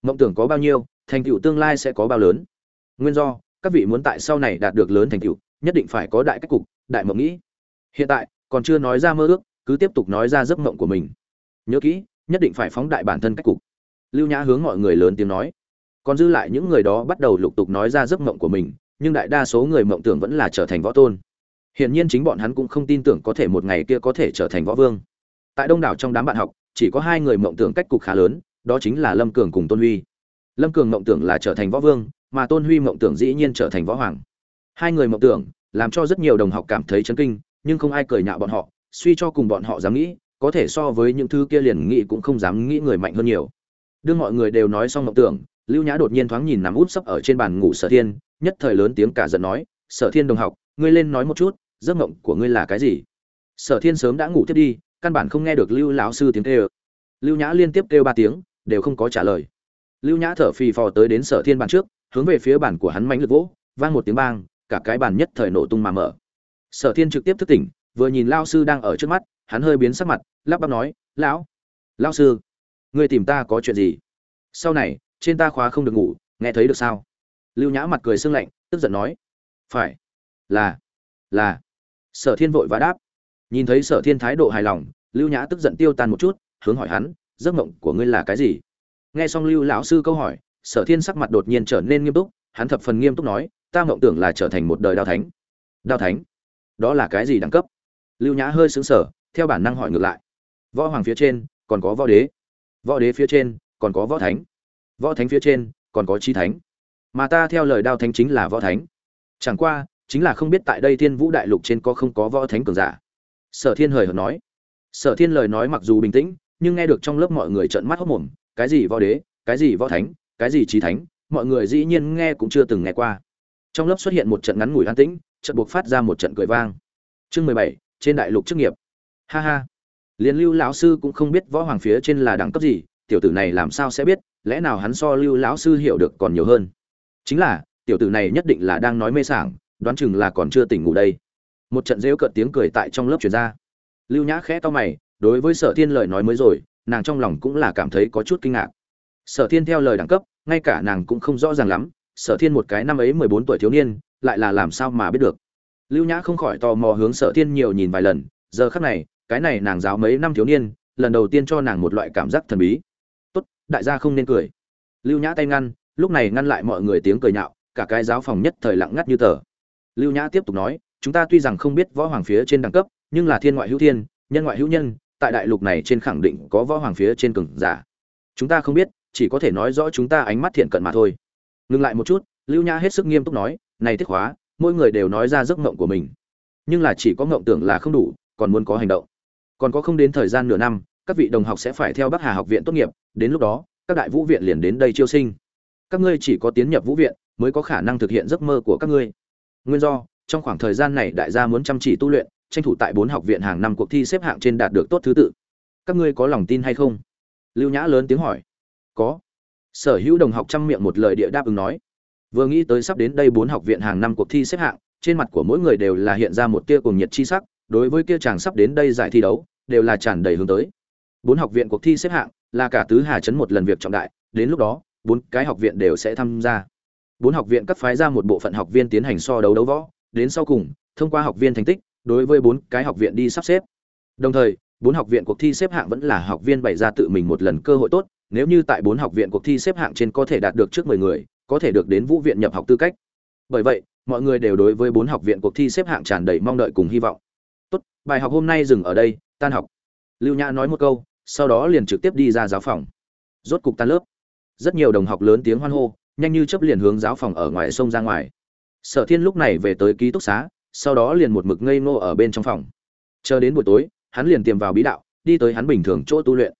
mộng tưởng có bao nhiêu, thành tựu tương lai sẽ có bao lớn. Nguyên do, các vị muốn tại sau này đạt được lớn thành tựu, nhất định phải có đại cách cục, đại mộng nghĩ. Hiện tại, còn chưa nói ra mơ ước, cứ tiếp tục nói ra giấc mộng của mình. Nhớ kỹ, nhất định phải phóng đại bản thân cách cục. Lưu nhã hướng mọi người lớn tiếng nói. Còn dư lại những người đó bắt đầu lục tục nói ra giấc mộng của mình, nhưng đại đa số người mộng tưởng vẫn là trở thành võ tôn. Hiển nhiên chính bọn hắn cũng không tin tưởng có thể một ngày kia có thể trở thành võ vương. Tại đông đảo trong đám bạn học, chỉ có hai người mộng tưởng cách cục khá lớn đó chính là lâm cường cùng tôn huy. Lâm cường mộng tưởng là trở thành võ vương, mà tôn huy mộng tưởng dĩ nhiên trở thành võ hoàng. Hai người mộng tưởng, làm cho rất nhiều đồng học cảm thấy chấn kinh, nhưng không ai cười nhạo bọn họ, suy cho cùng bọn họ dám nghĩ, có thể so với những thứ kia liền nghĩ cũng không dám nghĩ người mạnh hơn nhiều. Đương mọi người đều nói xong mộng tưởng, lưu nhã đột nhiên thoáng nhìn nằm út sấp ở trên bàn ngủ sở thiên, nhất thời lớn tiếng cả giận nói, sở thiên đồng học, ngươi lên nói một chút, giấc mộng của ngươi là cái gì? Sở thiên sớm đã ngủ thiết đi, căn bản không nghe được lưu lão sư tiếng kêu. Lưu nhã liên tiếp kêu ba tiếng đều không có trả lời. Lưu nhã thở phì phò tới đến sở thiên bàn trước, hướng về phía bàn của hắn mánh lực vỗ, vang một tiếng bang, cả cái bàn nhất thời nổ tung mà mở. Sở thiên trực tiếp thức tỉnh, vừa nhìn lao sư đang ở trước mắt, hắn hơi biến sắc mặt, lắp bắp nói, lão lão sư người tìm ta có chuyện gì? Sau này, trên ta khóa không được ngủ, nghe thấy được sao? Lưu nhã mặt cười sưng lạnh, tức giận nói, phải, là là. Sở thiên vội và đáp. Nhìn thấy sở thiên thái độ hài lòng, lưu nhã tức giận tiêu tan một chút, hướng hỏi hắn giấc mộng của ngươi là cái gì? Nghe xong lưu lão sư câu hỏi, sở thiên sắc mặt đột nhiên trở nên nghiêm túc, hắn thập phần nghiêm túc nói, ta mộng tưởng là trở thành một đời đao thánh. Đao thánh? Đó là cái gì đẳng cấp? Lưu nhã hơi xứng sở theo bản năng hỏi ngược lại. Võ hoàng phía trên, còn có võ đế. Võ đế phía trên, còn có võ thánh. Võ thánh phía trên, còn có chi thánh. Mà ta theo lời đao thánh chính là võ thánh. Chẳng qua, chính là không biết tại đây thiên vũ đại lục trên có không có võ thánh cường giả. Sở thiên hời hợt nói. Sở thiên lời nói mặc dù bình tĩnh nhưng nghe được trong lớp mọi người trợn mắt hốt mồm, cái gì võ đế, cái gì võ thánh, cái gì trí thánh, mọi người dĩ nhiên nghe cũng chưa từng nghe qua. Trong lớp xuất hiện một trận ngắn ngủi an tĩnh trận buộc phát ra một trận cười vang. Chương mười bảy, trên đại lục chức nghiệp. Ha ha. Liền lưu lão sư cũng không biết võ hoàng phía trên là đẳng cấp gì, tiểu tử này làm sao sẽ biết, lẽ nào hắn so lưu lão sư hiểu được còn nhiều hơn? Chính là, tiểu tử này nhất định là đang nói mê sảng, đoán chừng là còn chưa tỉnh ngủ đây. Một trận rêu cợt tiếng cười tại trong lớp truyền ra. Lưu nhã khẽ to mày đối với sở thiên lời nói mới rồi, nàng trong lòng cũng là cảm thấy có chút kinh ngạc. Sở thiên theo lời đẳng cấp, ngay cả nàng cũng không rõ ràng lắm, sở thiên một cái năm ấy mười bốn tuổi thiếu niên, lại là làm sao mà biết được. Lưu nhã không khỏi tò mò hướng sở thiên nhiều nhìn vài lần, giờ khắc này, cái này nàng giáo mấy năm thiếu niên, lần đầu tiên cho nàng một loại cảm giác thần bí. Tốt, đại gia không nên cười. Lưu nhã tay ngăn, lúc này ngăn lại mọi người tiếng cười nhạo, cả cái giáo phòng nhất thời lặng ngắt như tờ. Lưu nhã tiếp tục nói, chúng ta tuy rằng không biết võ hoàng phía trên đẳng cấp, nhưng là thiên ngoại hữu thiên, nhân ngoại hữu nhân tại đại lục này trên khẳng định có võ hoàng phía trên cường giả. Chúng ta không biết, chỉ có thể nói rõ chúng ta ánh mắt thiện cận mà thôi. Ngừng lại một chút, lưu nhã hết sức nghiêm túc nói, này tiết hóa, mỗi người đều nói ra giấc mộng của mình. Nhưng là chỉ có mộng tưởng là không đủ, còn muốn có hành động. Còn có không đến thời gian nửa năm, các vị đồng học sẽ phải theo bắc hà học viện tốt nghiệp, đến lúc đó, các đại vũ viện liền đến đây chiêu sinh. Các ngươi chỉ có tiến nhập vũ viện, mới có khả năng thực hiện giấc mơ của các ngươi. Nguyên do, trong khoảng thời gian này đại gia muốn chăm chỉ tu luyện tranh thủ tại bốn học viện hàng năm cuộc thi xếp hạng trên đạt được tốt thứ tự. Các ngươi có lòng tin hay không? Lưu nhã lớn tiếng hỏi. Có. Sở hữu đồng học chăm miệng một lời địa đáp ứng nói. Vừa nghĩ tới sắp đến đây bốn học viện hàng năm cuộc thi xếp hạng, trên mặt của mỗi người đều là hiện ra một tia cùng nhiệt chi sắc, đối với kia chàng sắp đến đây giải thi đấu, đều là tràn đầy hướng tới. Bốn học viện cuộc thi xếp hạng là cả tứ hà chấn một lần việc trọng đại, đến lúc đó, bốn cái học viện đều sẽ tham gia. Bốn học viện cấp phái ra một bộ phận học viên tiến hành so đấu đấu võ, đến sau cùng, thông qua học viên thành tích đối với bốn cái học viện đi sắp xếp. Đồng thời, bốn học viện cuộc thi xếp hạng vẫn là học viên bày ra tự mình một lần cơ hội tốt, nếu như tại bốn học viện cuộc thi xếp hạng trên có thể đạt được trước mười người, có thể được đến vũ viện nhập học tư cách. Bởi vậy, mọi người đều đối với bốn học viện cuộc thi xếp hạng tràn đầy mong đợi cùng hy vọng. Tốt, bài học hôm nay dừng ở đây, tan học. Lưu nhã nói một câu, sau đó liền trực tiếp đi ra giáo phòng. Rốt cục tan lớp. Rất nhiều đồng học lớn tiếng hoan hô, nhanh như chấp liền hướng giáo phòng ở ngoài sông ra ngoài. Sở thiên lúc này về tới ký túc xá sau đó liền một mực ngây ngô ở bên trong phòng. Chờ đến buổi tối, hắn liền tiềm vào bí đạo, đi tới hắn bình thường chỗ tu luyện.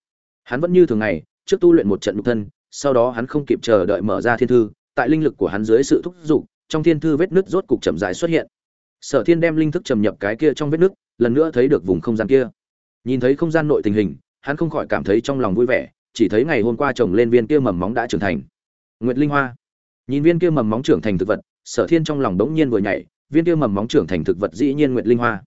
Hắn vẫn như thường ngày, trước tu luyện một trận nhục thân, sau đó hắn không kịp chờ đợi mở ra thiên thư, tại linh lực của hắn dưới sự thúc giục, trong thiên thư vết nứt rốt cục chậm dài xuất hiện. Sở thiên đem linh thức trầm nhập cái kia trong vết nứt, lần nữa thấy được vùng không gian kia. Nhìn thấy không gian nội tình hình, hắn không khỏi cảm thấy trong lòng vui vẻ, chỉ thấy ngày hôm qua trồng lên viên kia mầm móng đã trưởng thành. Nguyệt linh hoa. Nhìn viên kia mầm móng trưởng thành thực vật, sở thiên trong lòng đống nhiên vừa nhảy viên kia mầm móng trưởng thành thực vật dĩ nhiên nguyệt linh hoa.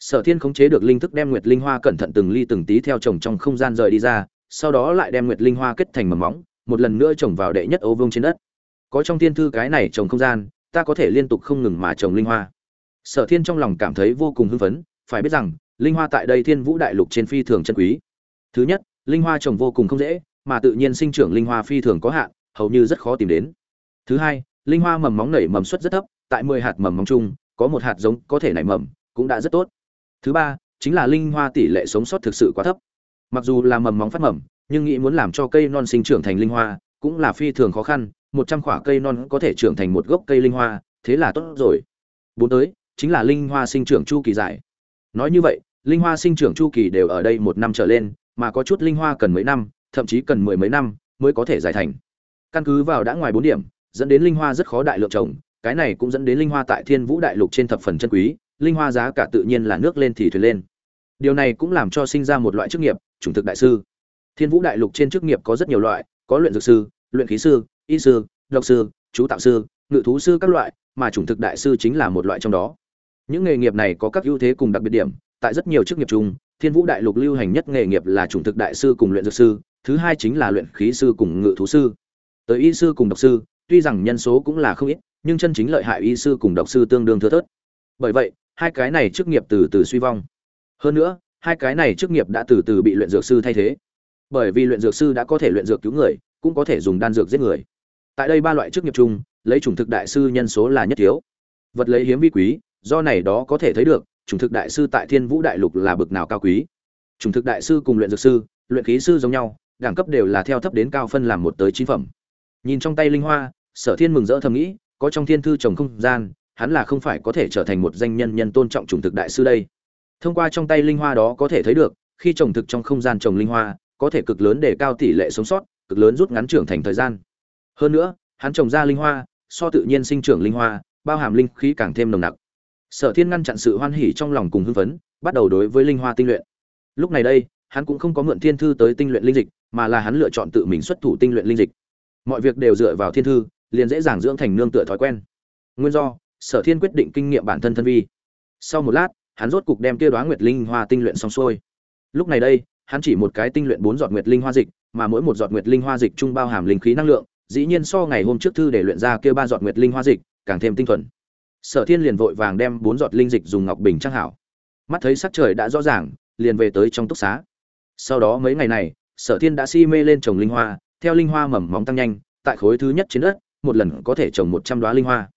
Sở thiên khống chế được linh thức đem nguyệt linh hoa cẩn thận từng ly từng tí theo trồng trong không gian rời đi ra, sau đó lại đem nguyệt linh hoa kết thành mầm móng, một lần nữa trồng vào đệ nhất ấu vương trên đất. Có trong tiên thư cái này trồng không gian, ta có thể liên tục không ngừng mà trồng linh hoa. Sở thiên trong lòng cảm thấy vô cùng hưng phấn, phải biết rằng, linh hoa tại đây thiên vũ đại lục trên phi thường chân quý. Thứ nhất, linh hoa trồng vô cùng không dễ, mà tự nhiên sinh trưởng linh hoa phi thường có hạn, hầu như rất khó tìm đến. Thứ hai linh hoa mầm móng nảy mầm suất rất thấp, tại mười hạt mầm móng chung, có một hạt giống có thể nảy mầm, cũng đã rất tốt. Thứ ba, chính là linh hoa tỷ lệ sống sót thực sự quá thấp. Mặc dù là mầm móng phát mầm, nhưng nghĩ muốn làm cho cây non sinh trưởng thành linh hoa, cũng là phi thường khó khăn. Một trăm quả cây non có thể trưởng thành một gốc cây linh hoa, thế là tốt rồi. Bốn tới, chính là linh hoa sinh trưởng chu kỳ dài. Nói như vậy, linh hoa sinh trưởng chu kỳ đều ở đây một năm trở lên, mà có chút linh hoa cần mấy năm, thậm chí cần mười mấy năm mới có thể giải thành. Căn cứ vào đã ngoài bốn điểm dẫn đến linh hoa rất khó đại lượng trồng, cái này cũng dẫn đến linh hoa tại thiên vũ đại lục trên thập phần chân quý, linh hoa giá cả tự nhiên là nước lên thì thuyền lên. Điều này cũng làm cho sinh ra một loại chức nghiệp, chủng thực đại sư. Thiên vũ đại lục trên chức nghiệp có rất nhiều loại, có luyện dược sư, luyện khí sư, y sư, độc sư, chú tạo sư, ngự thú sư các loại, mà chủng thực đại sư chính là một loại trong đó. Những nghề nghiệp này có các ưu thế cùng đặc biệt điểm, tại rất nhiều chức nghiệp chung, thiên vũ đại lục lưu hành nhất nghề nghiệp là chủng thực đại sư cùng luyện dược sư, thứ hai chính là luyện khí sư cùng ngự thú sư. Tới y sư cùng độc sư tuy rằng nhân số cũng là không ít, nhưng chân chính lợi hại y sư cùng độc sư tương đương thưa thớt. Bởi vậy, hai cái này chức nghiệp từ từ suy vong. Hơn nữa, hai cái này chức nghiệp đã từ từ bị luyện dược sư thay thế. Bởi vì luyện dược sư đã có thể luyện dược cứu người, cũng có thể dùng đan dược giết người. Tại đây ba loại chức nghiệp chung, lấy chủng thực đại sư nhân số là nhất thiếu. Vật lấy hiếm vi quý, do này đó có thể thấy được, chủng thực đại sư tại thiên vũ đại lục là bực nào cao quý. Chủng thực đại sư cùng luyện dược sư, luyện khí sư giống nhau, đẳng cấp đều là theo thấp đến cao phân làm một tới chín phẩm. Nhìn trong tay linh hoa sở thiên mừng rỡ thầm nghĩ, có trong thiên thư trồng không gian, hắn là không phải có thể trở thành một danh nhân nhân tôn trọng trùng thực đại sư đây. Thông qua trong tay linh hoa đó có thể thấy được, khi trồng thực trong không gian trồng linh hoa, có thể cực lớn để cao tỷ lệ sống sót, cực lớn rút ngắn trưởng thành thời gian. Hơn nữa, hắn trồng ra linh hoa, so tự nhiên sinh trưởng linh hoa, bao hàm linh khí càng thêm nồng nặc. Sở thiên ngăn chặn sự hoan hỉ trong lòng cùng hưng phấn, bắt đầu đối với linh hoa tinh luyện. Lúc này đây, hắn cũng không có mượn thiên thư tới tinh luyện linh dịch, mà là hắn lựa chọn tự mình xuất thủ tinh luyện linh dịch. Mọi việc đều dựa vào thiên thư liền dễ dàng dưỡng thành nương tựa thói quen. Nguyên do, sở thiên quyết định kinh nghiệm bản thân thân vi. Sau một lát, hắn rốt cục đem kia đoá nguyệt linh hoa tinh luyện xong xuôi. Lúc này đây, hắn chỉ một cái tinh luyện bốn giọt nguyệt linh hoa dịch, mà mỗi một giọt nguyệt linh hoa dịch trung bao hàm linh khí năng lượng, dĩ nhiên so ngày hôm trước thư để luyện ra kia ba giọt nguyệt linh hoa dịch, càng thêm tinh thuần. Sở thiên liền vội vàng đem bốn giọt linh dịch dùng ngọc bình trang hảo. Mắt thấy sắc trời đã rõ ràng, liền về tới trong túc xá. Sau đó mấy ngày này, sở thiên đã si mê lên trồng linh hoa, theo linh hoa mầm móng tăng nhanh, tại khối thứ nhất trên đất một lần có thể trồng một trăm đoá linh hoa.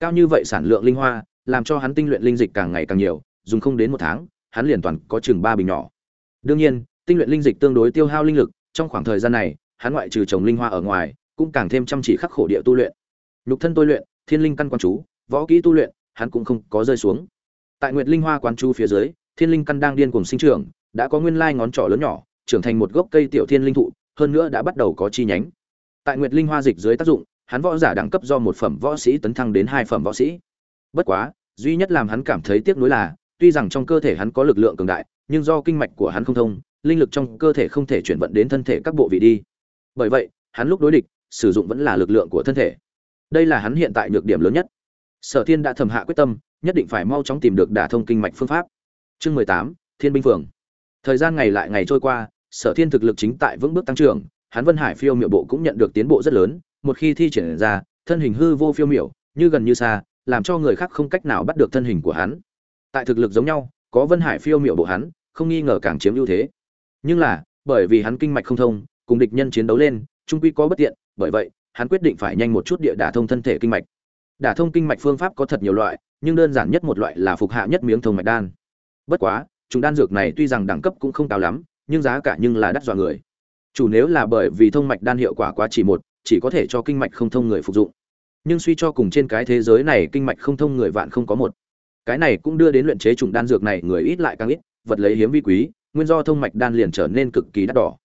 Cao như vậy sản lượng linh hoa, làm cho hắn tinh luyện linh dịch càng ngày càng nhiều, dùng không đến một tháng, hắn liền toàn có chừng ba bình nhỏ. Đương nhiên, tinh luyện linh dịch tương đối tiêu hao linh lực, trong khoảng thời gian này, hắn ngoại trừ trồng linh hoa ở ngoài, cũng càng thêm chăm chỉ khắc khổ địa tu luyện. Nhục thân tôi luyện, thiên linh căn quan chú, võ kỹ tu luyện, hắn cũng không có rơi xuống. Tại nguyệt linh hoa quan chú phía dưới, thiên linh căn đang điên cuồng sinh trưởng, đã có nguyên lai ngón trỏ lớn nhỏ, trưởng thành một gốc cây tiểu thiên linh thụ, hơn nữa đã bắt đầu có chi nhánh. Tại nguyệt linh hoa dịch dưới tác dụng hắn võ giả đẳng cấp do một phẩm võ sĩ tấn thăng đến hai phẩm võ sĩ. Bất quá, duy nhất làm hắn cảm thấy tiếc nuối là, tuy rằng trong cơ thể hắn có lực lượng cường đại, nhưng do kinh mạch của hắn không thông, linh lực trong cơ thể không thể chuyển vận đến thân thể các bộ vị đi. Bởi vậy, hắn lúc đối địch, sử dụng vẫn là lực lượng của thân thể. Đây là hắn hiện tại nhược điểm lớn nhất. Sở thiên đã thầm hạ quyết tâm, nhất định phải mau chóng tìm được đả thông kinh mạch phương pháp. Chương mười tám, thiên binh phường. Thời gian ngày lại ngày trôi qua, sở thiên thực lực chính tại vững bước tăng trưởng, hắn vân hải phiêu miệu bộ cũng nhận được tiến bộ rất lớn một khi thi triển ra thân hình hư vô phiêu miểu, như gần như xa làm cho người khác không cách nào bắt được thân hình của hắn. Tại thực lực giống nhau có vân hải phiêu miểu bộ hắn không nghi ngờ càng chiếm ưu thế. Nhưng là bởi vì hắn kinh mạch không thông cùng địch nhân chiến đấu lên trung quy có bất tiện bởi vậy hắn quyết định phải nhanh một chút địa đả thông thân thể kinh mạch. Đả thông kinh mạch phương pháp có thật nhiều loại nhưng đơn giản nhất một loại là phục hạ nhất miếng thông mạch đan. Bất quá chúng đan dược này tuy rằng đẳng cấp cũng không cao lắm nhưng giá cả nhưng là đắt dọa người. Chủ nếu là bởi vì thông mạch đan hiệu quả quá chỉ một chỉ có thể cho kinh mạch không thông người phục dụng. Nhưng suy cho cùng trên cái thế giới này kinh mạch không thông người vạn không có một. Cái này cũng đưa đến luyện chế trùng đan dược này người ít lại càng ít, vật lấy hiếm vi quý, nguyên do thông mạch đan liền trở nên cực kỳ đắt đỏ.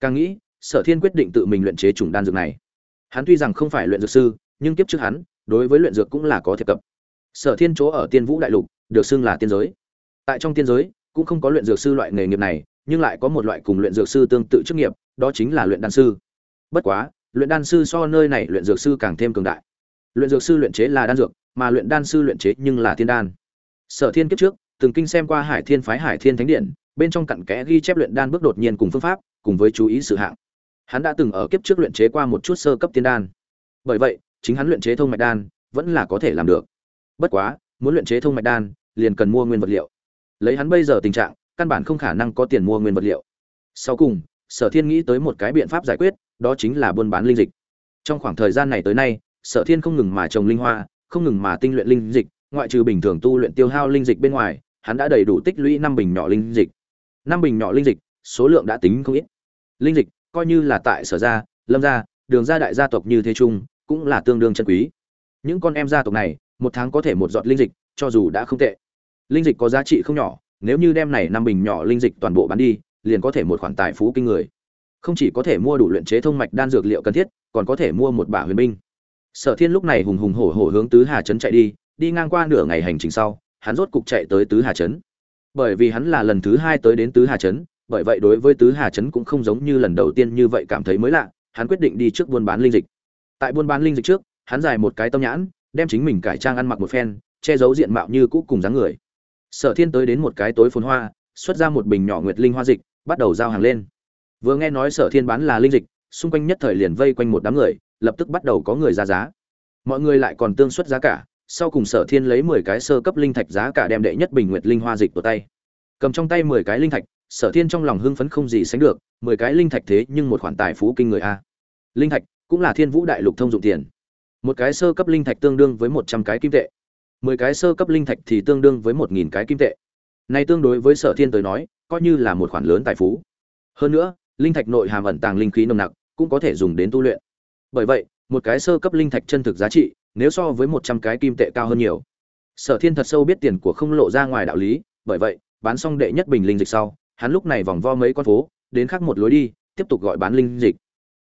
Càng nghĩ, sở thiên quyết định tự mình luyện chế trùng đan dược này. Hắn tuy rằng không phải luyện dược sư, nhưng kiếp trước hắn, đối với luyện dược cũng là có thiệp cập. Sở thiên chỗ ở tiên vũ đại lục, được xưng là tiên giới. Tại trong tiên giới, cũng không có luyện dược sư loại nghề nghiệp này, nhưng lại có một loại cùng luyện dược sư tương tự chức nghiệp, đó chính là luyện đan sư. Bất quá luyện đan sư so nơi này luyện dược sư càng thêm cường đại. Luyện dược sư luyện chế là đan dược, mà luyện đan sư luyện chế nhưng là thiên đan. Sở thiên kiếp trước, từng kinh xem qua hải thiên phái hải thiên thánh điện, bên trong cặn kẽ ghi chép luyện đan bước đột nhiên cùng phương pháp, cùng với chú ý sự hạng. Hắn đã từng ở kiếp trước luyện chế qua một chút sơ cấp tiên đan. Bởi vậy, chính hắn luyện chế thông mạch đan, vẫn là có thể làm được. Bất quá, muốn luyện chế thông mạch đan, liền cần mua nguyên vật liệu. Lấy hắn bây giờ tình trạng, căn bản không khả năng có tiền mua nguyên vật liệu. Sau cùng, sở thiên nghĩ tới một cái biện pháp giải quyết đó chính là buôn bán linh dịch. Trong khoảng thời gian này tới nay, sở thiên không ngừng mà trồng linh hoa, không ngừng mà tinh luyện linh dịch, ngoại trừ bình thường tu luyện tiêu hao linh dịch bên ngoài, hắn đã đầy đủ tích lũy năm bình nhỏ linh dịch. Năm bình nhỏ linh dịch, số lượng đã tính không ít. Linh dịch, coi như là tại sở gia, lâm gia, đường gia đại gia tộc như thế trung cũng là tương đương chân quý. Những con em gia tộc này, một tháng có thể một giọt linh dịch, cho dù đã không tệ. Linh dịch có giá trị không nhỏ, nếu như đem này năm bình nhỏ linh dịch toàn bộ bán đi, liền có thể một khoản tài phú kinh người không chỉ có thể mua đủ luyện chế thông mạch đan dược liệu cần thiết, còn có thể mua một bả huyền binh. Sở thiên lúc này hùng hùng hổ hổ hướng tứ hà trấn chạy đi đi ngang qua nửa ngày hành trình sau, hắn rốt cục chạy tới tứ hà trấn. Bởi vì hắn là lần thứ hai tới đến tứ hà trấn, bởi vậy đối với tứ hà trấn cũng không giống như lần đầu tiên như vậy cảm thấy mới lạ, hắn quyết định đi trước buôn bán linh dịch. Tại buôn bán linh dịch trước, hắn dài một cái tâm nhãn, đem chính mình cải trang ăn mặc một phen, che giấu diện mạo như cũ cùng dáng người. Sở thiên tới đến một cái tối phồn hoa, xuất ra một bình nhỏ nguyệt linh hoa dịch, bắt đầu giao hàng lên vừa nghe nói sở thiên bán là linh dịch, xung quanh nhất thời liền vây quanh một đám người, lập tức bắt đầu có người ra giá. Mọi người lại còn tương xuất giá cả, sau cùng sở thiên lấy mười cái sơ cấp linh thạch giá cả đem đệ nhất bình nguyệt linh hoa dịch vào tay. Cầm trong tay mười cái linh thạch, sở thiên trong lòng hưng phấn không gì sánh được, mười cái linh thạch thế nhưng một khoản tài phú kinh người a. Linh thạch cũng là thiên vũ đại lục thông dụng tiền. Một cái sơ cấp linh thạch tương đương với một trăm cái kim tệ. Mười cái sơ cấp linh thạch thì tương đương với một nghìn cái kim tệ. Này tương đối với sở thiên tới nói, coi như là một khoản lớn tài phú. Hơn nữa linh thạch nội hàm ẩn tàng linh khí nồng nặc, cũng có thể dùng đến tu luyện. Bởi vậy, một cái sơ cấp linh thạch chân thực giá trị, nếu so với một trăm cái kim tệ cao hơn nhiều. Sở thiên thật sâu biết tiền của không lộ ra ngoài đạo lý, bởi vậy, bán xong đệ nhất bình linh dịch sau, hắn lúc này vòng vo mấy con phố, đến khác một lối đi, tiếp tục gọi bán linh dịch.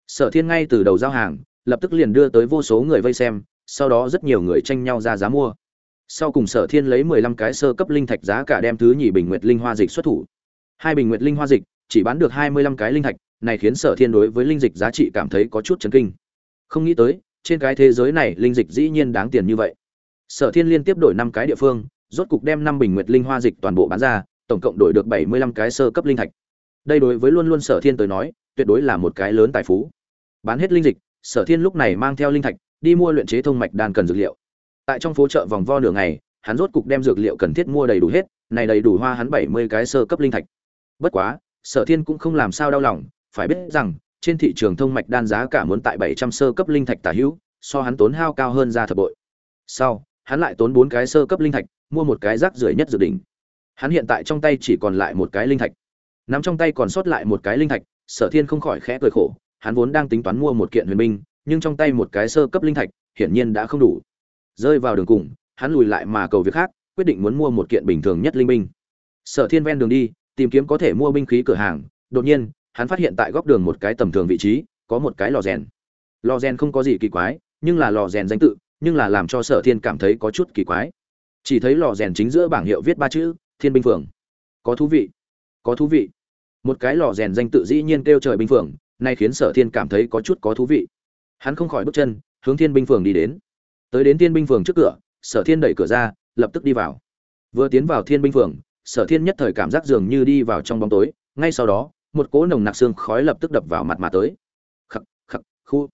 Sở thiên ngay từ đầu giao hàng, lập tức liền đưa tới vô số người vây xem, sau đó rất nhiều người tranh nhau ra giá mua. Sau cùng sở thiên lấy mười lăm cái sơ cấp linh thạch giá cả đem thứ nhị bình nguyệt linh hoa dịch xuất thủ. Hai bình nguyệt linh hoa dịch chỉ bán được hai mươi lăm cái linh thạch, này khiến sở thiên đối với linh dịch giá trị cảm thấy có chút chấn kinh. Không nghĩ tới, trên cái thế giới này linh dịch dĩ nhiên đáng tiền như vậy. Sở thiên liên tiếp đổi năm cái địa phương, rốt cục đem năm bình nguyệt linh hoa dịch toàn bộ bán ra, tổng cộng đổi được bảy mươi lăm cái sơ cấp linh thạch. Đây đối với luôn luôn sở thiên tới nói, tuyệt đối là một cái lớn tài phú. Bán hết linh dịch, sở thiên lúc này mang theo linh thạch, đi mua luyện chế thông mạch đan cần dược liệu. Tại trong phố chợ vòng vo nửa ngày, hắn rốt cục đem dược liệu cần thiết mua đầy đủ hết, này đầy đủ hoa hắn bảy mươi cái sơ cấp linh thạch. Bất quá sở thiên cũng không làm sao đau lòng, phải biết rằng, trên thị trường thông mạch đan giá cả muốn tại bảy trăm sơ cấp linh thạch tả hữu, so hắn tốn hao cao hơn ra thập bội. Sau, hắn lại tốn bốn cái sơ cấp linh thạch, mua một cái rác rưởi nhất dự định. Hắn hiện tại trong tay chỉ còn lại một cái linh thạch. Nắm trong tay còn sót lại một cái linh thạch, sở thiên không khỏi khẽ cười khổ, hắn vốn đang tính toán mua một kiện huyền binh, nhưng trong tay một cái sơ cấp linh thạch, hiển nhiên đã không đủ. Rơi vào đường cùng, hắn lùi lại mà cầu việc khác, quyết định muốn mua một kiện bình thường nhất linh binh. Sở thiên ven đường đi tìm kiếm có thể mua binh khí cửa hàng, đột nhiên, hắn phát hiện tại góc đường một cái tầm thường vị trí, có một cái lò rèn. Lò rèn không có gì kỳ quái, nhưng là lò rèn danh tự, nhưng là làm cho sở thiên cảm thấy có chút kỳ quái. Chỉ thấy lò rèn chính giữa bảng hiệu viết ba chữ, thiên binh phường. Có thú vị, có thú vị. Một cái lò rèn danh tự dĩ nhiên kêu trời binh phường, nay khiến sở thiên cảm thấy có chút có thú vị. Hắn không khỏi bước chân, hướng thiên binh phường đi đến. Tới đến thiên binh phường trước cửa, sở thiên đẩy cửa ra, lập tức đi vào. Vừa tiến vào thiên binh phường sở thiên nhất thời cảm giác dường như đi vào trong bóng tối, ngay sau đó, một cỗ nồng nặc xương khói lập tức đập vào mặt mà tới. Khắc khắc, khu.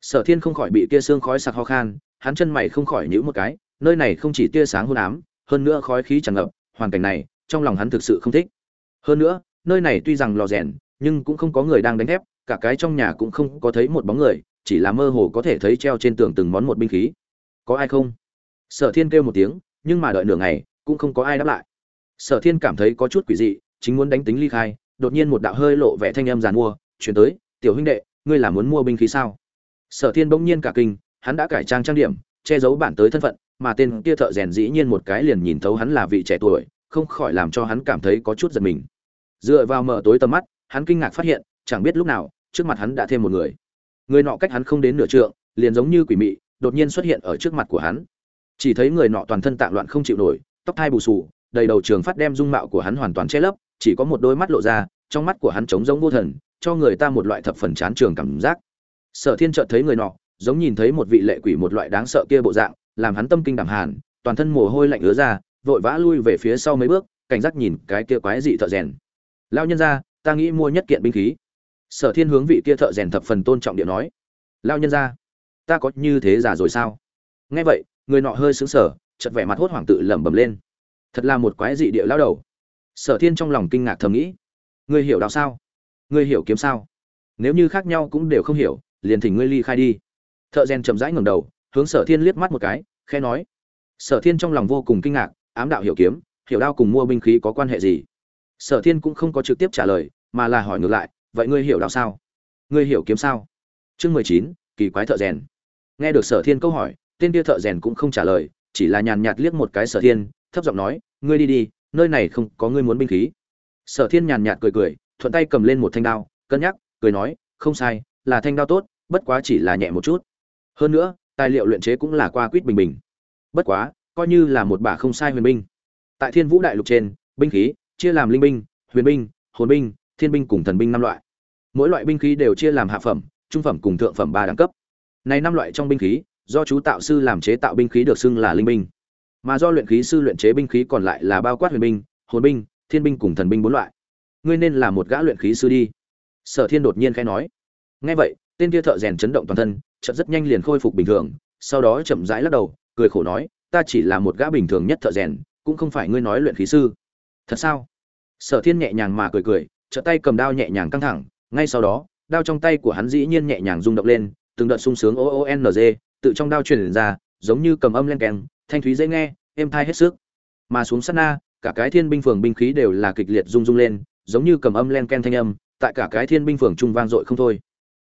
Sở thiên không khỏi bị kia xương khói sặc ho khan, hắn chân mày không khỏi nhíu một cái, nơi này không chỉ tia sáng hôn ám, hơn nữa khói khí tràn ngập, hoàn cảnh này, trong lòng hắn thực sự không thích. Hơn nữa, nơi này tuy rằng lò rèn, nhưng cũng không có người đang đánh thép, cả cái trong nhà cũng không có thấy một bóng người, chỉ là mơ hồ có thể thấy treo trên tường từng món một binh khí. Có ai không? Sở thiên kêu một tiếng, nhưng mà đợi nửa ngày, cũng không có ai đáp lại sở thiên cảm thấy có chút quỷ dị, chính muốn đánh tính ly khai, đột nhiên một đạo hơi lộ vẻ thanh âm giàn mua, chuyển tới, tiểu huynh đệ, ngươi là muốn mua binh khí sao? Sở thiên bỗng nhiên cả kinh, hắn đã cải trang trang điểm, che giấu bản tới thân phận, mà tên kia thợ rèn dĩ nhiên một cái liền nhìn thấu hắn là vị trẻ tuổi, không khỏi làm cho hắn cảm thấy có chút giật mình. Dựa vào mở tối tầm mắt, hắn kinh ngạc phát hiện, chẳng biết lúc nào, trước mặt hắn đã thêm một người. Người nọ cách hắn không đến nửa trượng, liền giống như quỷ mị, đột nhiên xuất hiện ở trước mặt của hắn. Chỉ thấy người nọ toàn thân tạng loạn không chịu nổi, tóc thai bù xù đầy đầu trường phát đem dung mạo của hắn hoàn toàn che lấp, chỉ có một đôi mắt lộ ra, trong mắt của hắn trống giống vô thần, cho người ta một loại thập phần chán trường cảm giác. Sở thiên chợt thấy người nọ, giống nhìn thấy một vị lệ quỷ một loại đáng sợ kia bộ dạng, làm hắn tâm kinh đảm hàn, toàn thân mồ hôi lạnh ứa ra, vội vã lui về phía sau mấy bước, cảnh giác nhìn cái kia quái dị thợ rèn. Lao nhân ra ta nghĩ mua nhất kiện binh khí. Sở thiên hướng vị kia thợ rèn thập phần tôn trọng điện nói. Lao nhân ra ta có như thế giả rồi sao? Nghe vậy, người nọ hơi sững sờ chật vẻ mặt hốt hoảng tự lẩm bẩm lên thật là một quái dị địa lao đầu. Sở thiên trong lòng kinh ngạc thầm nghĩ. Ngươi hiểu đạo sao? Ngươi hiểu kiếm sao? Nếu như khác nhau cũng đều không hiểu, liền thỉnh ngươi ly khai đi. Thợ rèn chậm rãi ngẩng đầu, hướng sở thiên liếc mắt một cái khe nói. Sở thiên trong lòng vô cùng kinh ngạc, ám đạo hiểu kiếm, hiểu đao cùng mua binh khí có quan hệ gì? Sở thiên cũng không có trực tiếp trả lời, mà là hỏi ngược lại, vậy ngươi hiểu đạo sao? Ngươi hiểu kiếm sao? Chương mười chín, kỳ quái thợ rèn. Nghe được sở thiên câu hỏi, tên kia thợ rèn cũng không trả lời, chỉ là nhàn nhạt liếc một cái sở thiên thấp giọng nói, ngươi đi đi, nơi này không có ngươi muốn binh khí. Sở thiên nhàn nhạt cười cười, thuận tay cầm lên một thanh đao, cân nhắc, cười nói, không sai, là thanh đao tốt, bất quá chỉ là nhẹ một chút. Hơn nữa, tài liệu luyện chế cũng là qua quýt bình bình. Bất quá, coi như là một bả không sai huyền binh. Tại thiên vũ đại lục trên, binh khí, chia làm linh binh, huyền binh, hồn binh, thiên binh cùng thần binh năm loại. Mỗi loại binh khí đều chia làm hạ phẩm, trung phẩm cùng thượng phẩm ba đẳng cấp. Này năm loại trong binh khí, do chú tạo sư làm chế tạo binh khí được xưng là linh binh mà do luyện khí sư luyện chế binh khí còn lại là bao quát huyền binh, hồn binh, thiên binh cùng thần binh bốn loại. Ngươi nên là một gã luyện khí sư đi. Sở thiên đột nhiên khẽ nói. Nghe vậy, tên kia thợ rèn chấn động toàn thân, chợt rất nhanh liền khôi phục bình thường, sau đó chậm rãi lắc đầu, cười khổ nói, ta chỉ là một gã bình thường nhất thợ rèn, cũng không phải ngươi nói luyện khí sư. Thật sao? Sở thiên nhẹ nhàng mà cười cười trợ tay cầm đao nhẹ nhàng căng thẳng, ngay sau đó, đao trong tay của hắn dĩ nhiên nhẹ nhàng rung động lên, từng đợt sung sướng o o n g, tự trong đao truyền ra, giống như cầm âm len keng thanh thúy dễ nghe, êm thai hết sức. Mà xuống sát na, cả cái thiên binh phường binh khí đều là kịch liệt rung rung lên, giống như cầm âm len ken thanh âm, tại cả cái thiên binh phường trung vang dội không thôi.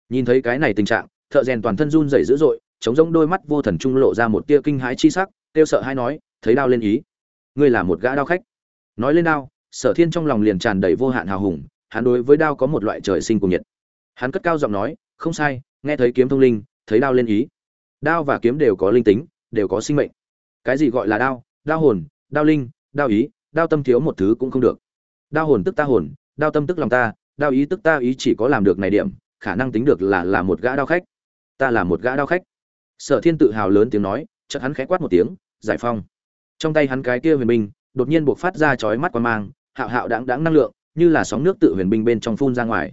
Nhìn thấy cái này tình trạng, thợ rèn toàn thân run rẩy dữ dội, chống giống đôi mắt vô thần trung lộ ra một tia kinh hãi chi sắc, kêu sợ hay nói, thấy đao lên ý. Ngươi là một gã đao khách. Nói lên đao, sở thiên trong lòng liền tràn đầy vô hạn hào hùng, hắn đối với đao có một loại trời sinh cùng nhiệt. Hắn cất cao giọng nói, không sai, nghe thấy kiếm thông linh, thấy đao lên ý. Đao và kiếm đều có linh tính, đều có sinh mệnh cái gì gọi là đao? Đao hồn, đao linh, đao ý, đao tâm thiếu một thứ cũng không được. Đao hồn tức ta hồn, đao tâm tức lòng ta, đao ý tức ta ý chỉ có làm được này điểm, khả năng tính được là là một gã đao khách. Ta là một gã đao khách. Sở thiên tự hào lớn tiếng nói, chợt hắn khẽ quát một tiếng, giải phong. Trong tay hắn cái kia huyền binh, đột nhiên buộc phát ra chói mắt quan mang, hạo hạo đáng đáng năng lượng, như là sóng nước tự huyền binh bên trong phun ra ngoài.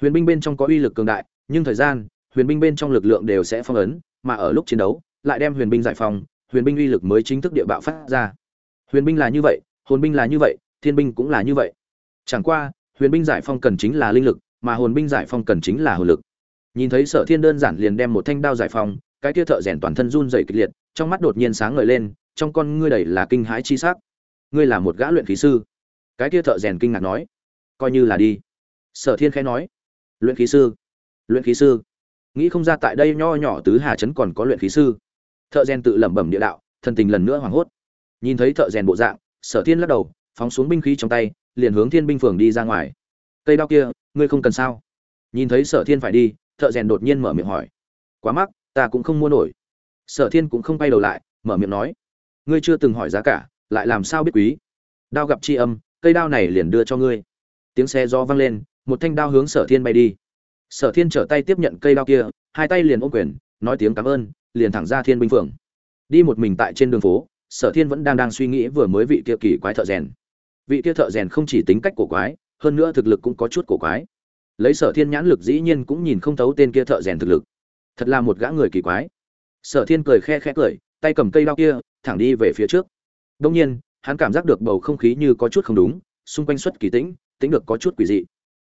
Huyền binh bên trong có uy lực cường đại, nhưng thời gian, huyền binh bên trong lực lượng đều sẽ phong ấn, mà ở lúc chiến đấu, lại đem huyền binh giải phong huyền binh uy lực mới chính thức địa bạo phát ra. Huyền binh là như vậy, hồn binh là như vậy, thiên binh cũng là như vậy. Chẳng qua, huyền binh giải phong cần chính là linh lực, mà hồn binh giải phong cần chính là hồn lực. Nhìn thấy sở thiên đơn giản liền đem một thanh đao giải phong, cái kia thợ rèn toàn thân run rẩy kịch liệt, trong mắt đột nhiên sáng ngời lên, trong con ngươi đầy là kinh hãi chi sắc. Ngươi là một gã luyện khí sư. Cái kia thợ rèn kinh ngạc nói. Coi như là đi. Sở thiên khẽ nói. Luyện khí sư. Luyện khí sư. Nghĩ không ra tại đây nho nhỏ tứ hà trấn còn có luyện khí sư thợ rèn tự lẩm bẩm địa đạo, thần tình lần nữa hoảng hốt. Nhìn thấy thợ rèn bộ dạng, sở thiên lắc đầu, phóng xuống binh khí trong tay, liền hướng thiên binh phường đi ra ngoài. Cây đao kia, ngươi không cần sao? Nhìn thấy sở thiên phải đi, thợ rèn đột nhiên mở miệng hỏi. Quá mắc, ta cũng không mua nổi. Sở thiên cũng không quay đầu lại, mở miệng nói. Ngươi chưa từng hỏi giá cả, lại làm sao biết quý? Đao gặp tri âm, cây đao này liền đưa cho ngươi. Tiếng xe do vang lên, một thanh đao hướng sở thiên bay đi. Sở thiên trở tay tiếp nhận cây đao kia, hai tay liền ôm quyền, nói tiếng cảm ơn liền thẳng ra thiên binh phường. Đi một mình tại trên đường phố, sở thiên vẫn đang đang suy nghĩ vừa mới vị kia kỳ quái thợ rèn. Vị kia thợ rèn không chỉ tính cách cổ quái, hơn nữa thực lực cũng có chút cổ quái. Lấy sở thiên nhãn lực dĩ nhiên cũng nhìn không thấu tên kia thợ rèn thực lực. Thật là một gã người kỳ quái. Sở thiên cười khe khẽ cười, tay cầm cây lao kia, thẳng đi về phía trước. Đông nhiên, hắn cảm giác được bầu không khí như có chút không đúng, xung quanh xuất kỳ tĩnh tĩnh được có chút quỷ dị.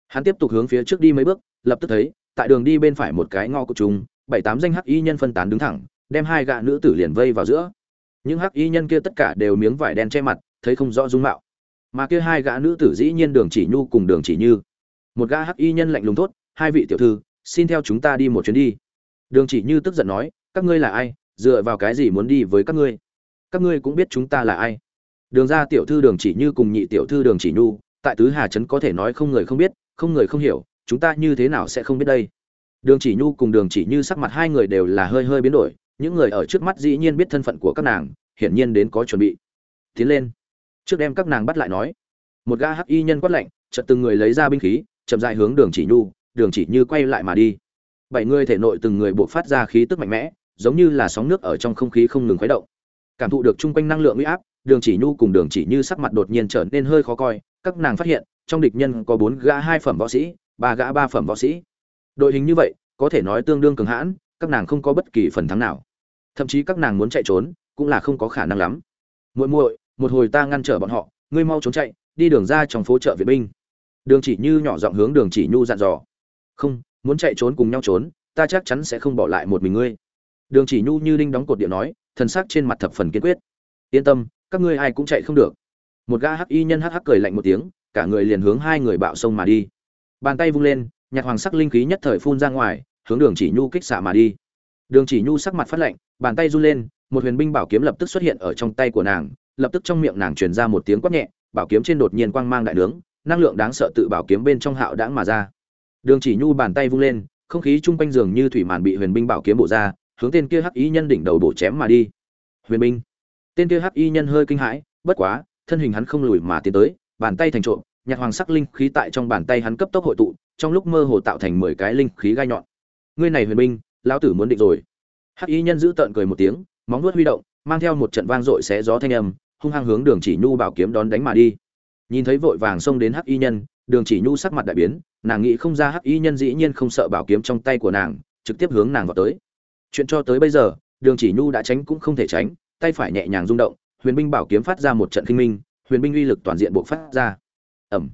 Hắn tiếp tục hướng phía trước đi mấy bước, lập tức thấy, tại đường đi bên phải một cái ngõ của chúng bảy tám danh hắc y nhân phân tán đứng thẳng, đem hai gã nữ tử liền vây vào giữa. Những hắc y nhân kia tất cả đều miếng vải đen che mặt, thấy không rõ dung mạo. Mà kia hai gã nữ tử dĩ nhiên đường chỉ nhu cùng đường chỉ như. Một gã hắc y nhân lạnh lùng thốt, hai vị tiểu thư, xin theo chúng ta đi một chuyến đi. Đường chỉ như tức giận nói, các ngươi là ai? Dựa vào cái gì muốn đi với các ngươi? Các ngươi cũng biết chúng ta là ai. Đường ra tiểu thư đường chỉ như cùng nhị tiểu thư đường chỉ nhu, tại tứ hà trấn có thể nói không người không biết, không người không hiểu, chúng ta như thế nào sẽ không biết đây? Đường chỉ nhu cùng đường chỉ như sắc mặt hai người đều là hơi hơi biến đổi, những người ở trước mắt dĩ nhiên biết thân phận của các nàng, hiển nhiên đến có chuẩn bị. Tiến lên. Trước đem các nàng bắt lại nói. Một gã hắc y nhân quát lạnh, chợt từng người lấy ra binh khí, chậm rãi hướng đường chỉ nhu, đường chỉ như quay lại mà đi. Bảy người thể nội từng người buộc phát ra khí tức mạnh mẽ, giống như là sóng nước ở trong không khí không ngừng khuấy động. Cảm thụ được chung quanh năng lượng uy áp, đường chỉ nhu cùng đường chỉ như sắc mặt đột nhiên trở nên hơi khó coi, các nàng phát hiện, trong địch nhân có bốn gã hai phẩm võ sĩ, ba gã ba phẩm võ sĩ đội hình như vậy, có thể nói tương đương cường hãn, các nàng không có bất kỳ phần thắng nào. Thậm chí các nàng muốn chạy trốn, cũng là không có khả năng lắm. Muội muội, một hồi ta ngăn trở bọn họ, ngươi mau trốn chạy, đi đường ra trong phố chợ viện binh. Đường chỉ như nhỏ giọng hướng đường chỉ nhu dặn dò. Không, muốn chạy trốn cùng nhau trốn, ta chắc chắn sẽ không bỏ lại một mình ngươi. Đường chỉ nhu như đinh đóng cột điện nói, thần sắc trên mặt thập phần kiên quyết. Yên tâm, các ngươi ai cũng chạy không được. Một gã hắc y nhân hắc hắc cười lạnh một tiếng, cả người liền hướng hai người bạo sông mà đi. Bàn tay vung lên Nhạc hoàng sắc linh khí nhất thời phun ra ngoài, hướng đường chỉ nhu kích xạ mà đi. Đường chỉ nhu sắc mặt phát lạnh, bàn tay run lên, một huyền binh bảo kiếm lập tức xuất hiện ở trong tay của nàng, lập tức trong miệng nàng truyền ra một tiếng quát nhẹ, bảo kiếm trên đột nhiên quang mang đại nướng, năng lượng đáng sợ tự bảo kiếm bên trong hạo đãng mà ra. Đường chỉ nhu bàn tay vung lên, không khí chung quanh giường như thủy màn bị huyền binh bảo kiếm bổ ra, hướng tên kia hắc y nhân đỉnh đầu bổ chém mà đi. Huyền binh. Tên kia hắc y nhân hơi kinh hãi, bất quá, thân hình hắn không lùi mà tiến tới, bàn tay thành trộm nhạc hoàng sắc linh khí tại trong bàn tay hắn cấp tốc hội tụ, trong lúc mơ hồ tạo thành mười cái linh khí gai nhọn. Ngươi này huyền binh, lão tử muốn định rồi. Hắc y nhân giữ tợn cười một tiếng, móng nuốt huy động, mang theo một trận vang dội xé gió thanh âm, hung hăng hướng đường chỉ nhu bảo kiếm đón đánh mà đi. Nhìn thấy vội vàng xông đến hắc y nhân, đường chỉ nhu sắc mặt đại biến, nàng nghĩ không ra hắc y nhân dĩ nhiên không sợ bảo kiếm trong tay của nàng, trực tiếp hướng nàng vào tới. Chuyện cho tới bây giờ, đường chỉ nhu đã tránh cũng không thể tránh, tay phải nhẹ nhàng rung động, huyền binh bảo kiếm phát ra một trận kinh minh, huyền binh uy lực toàn diện bộc phát ra ẩm.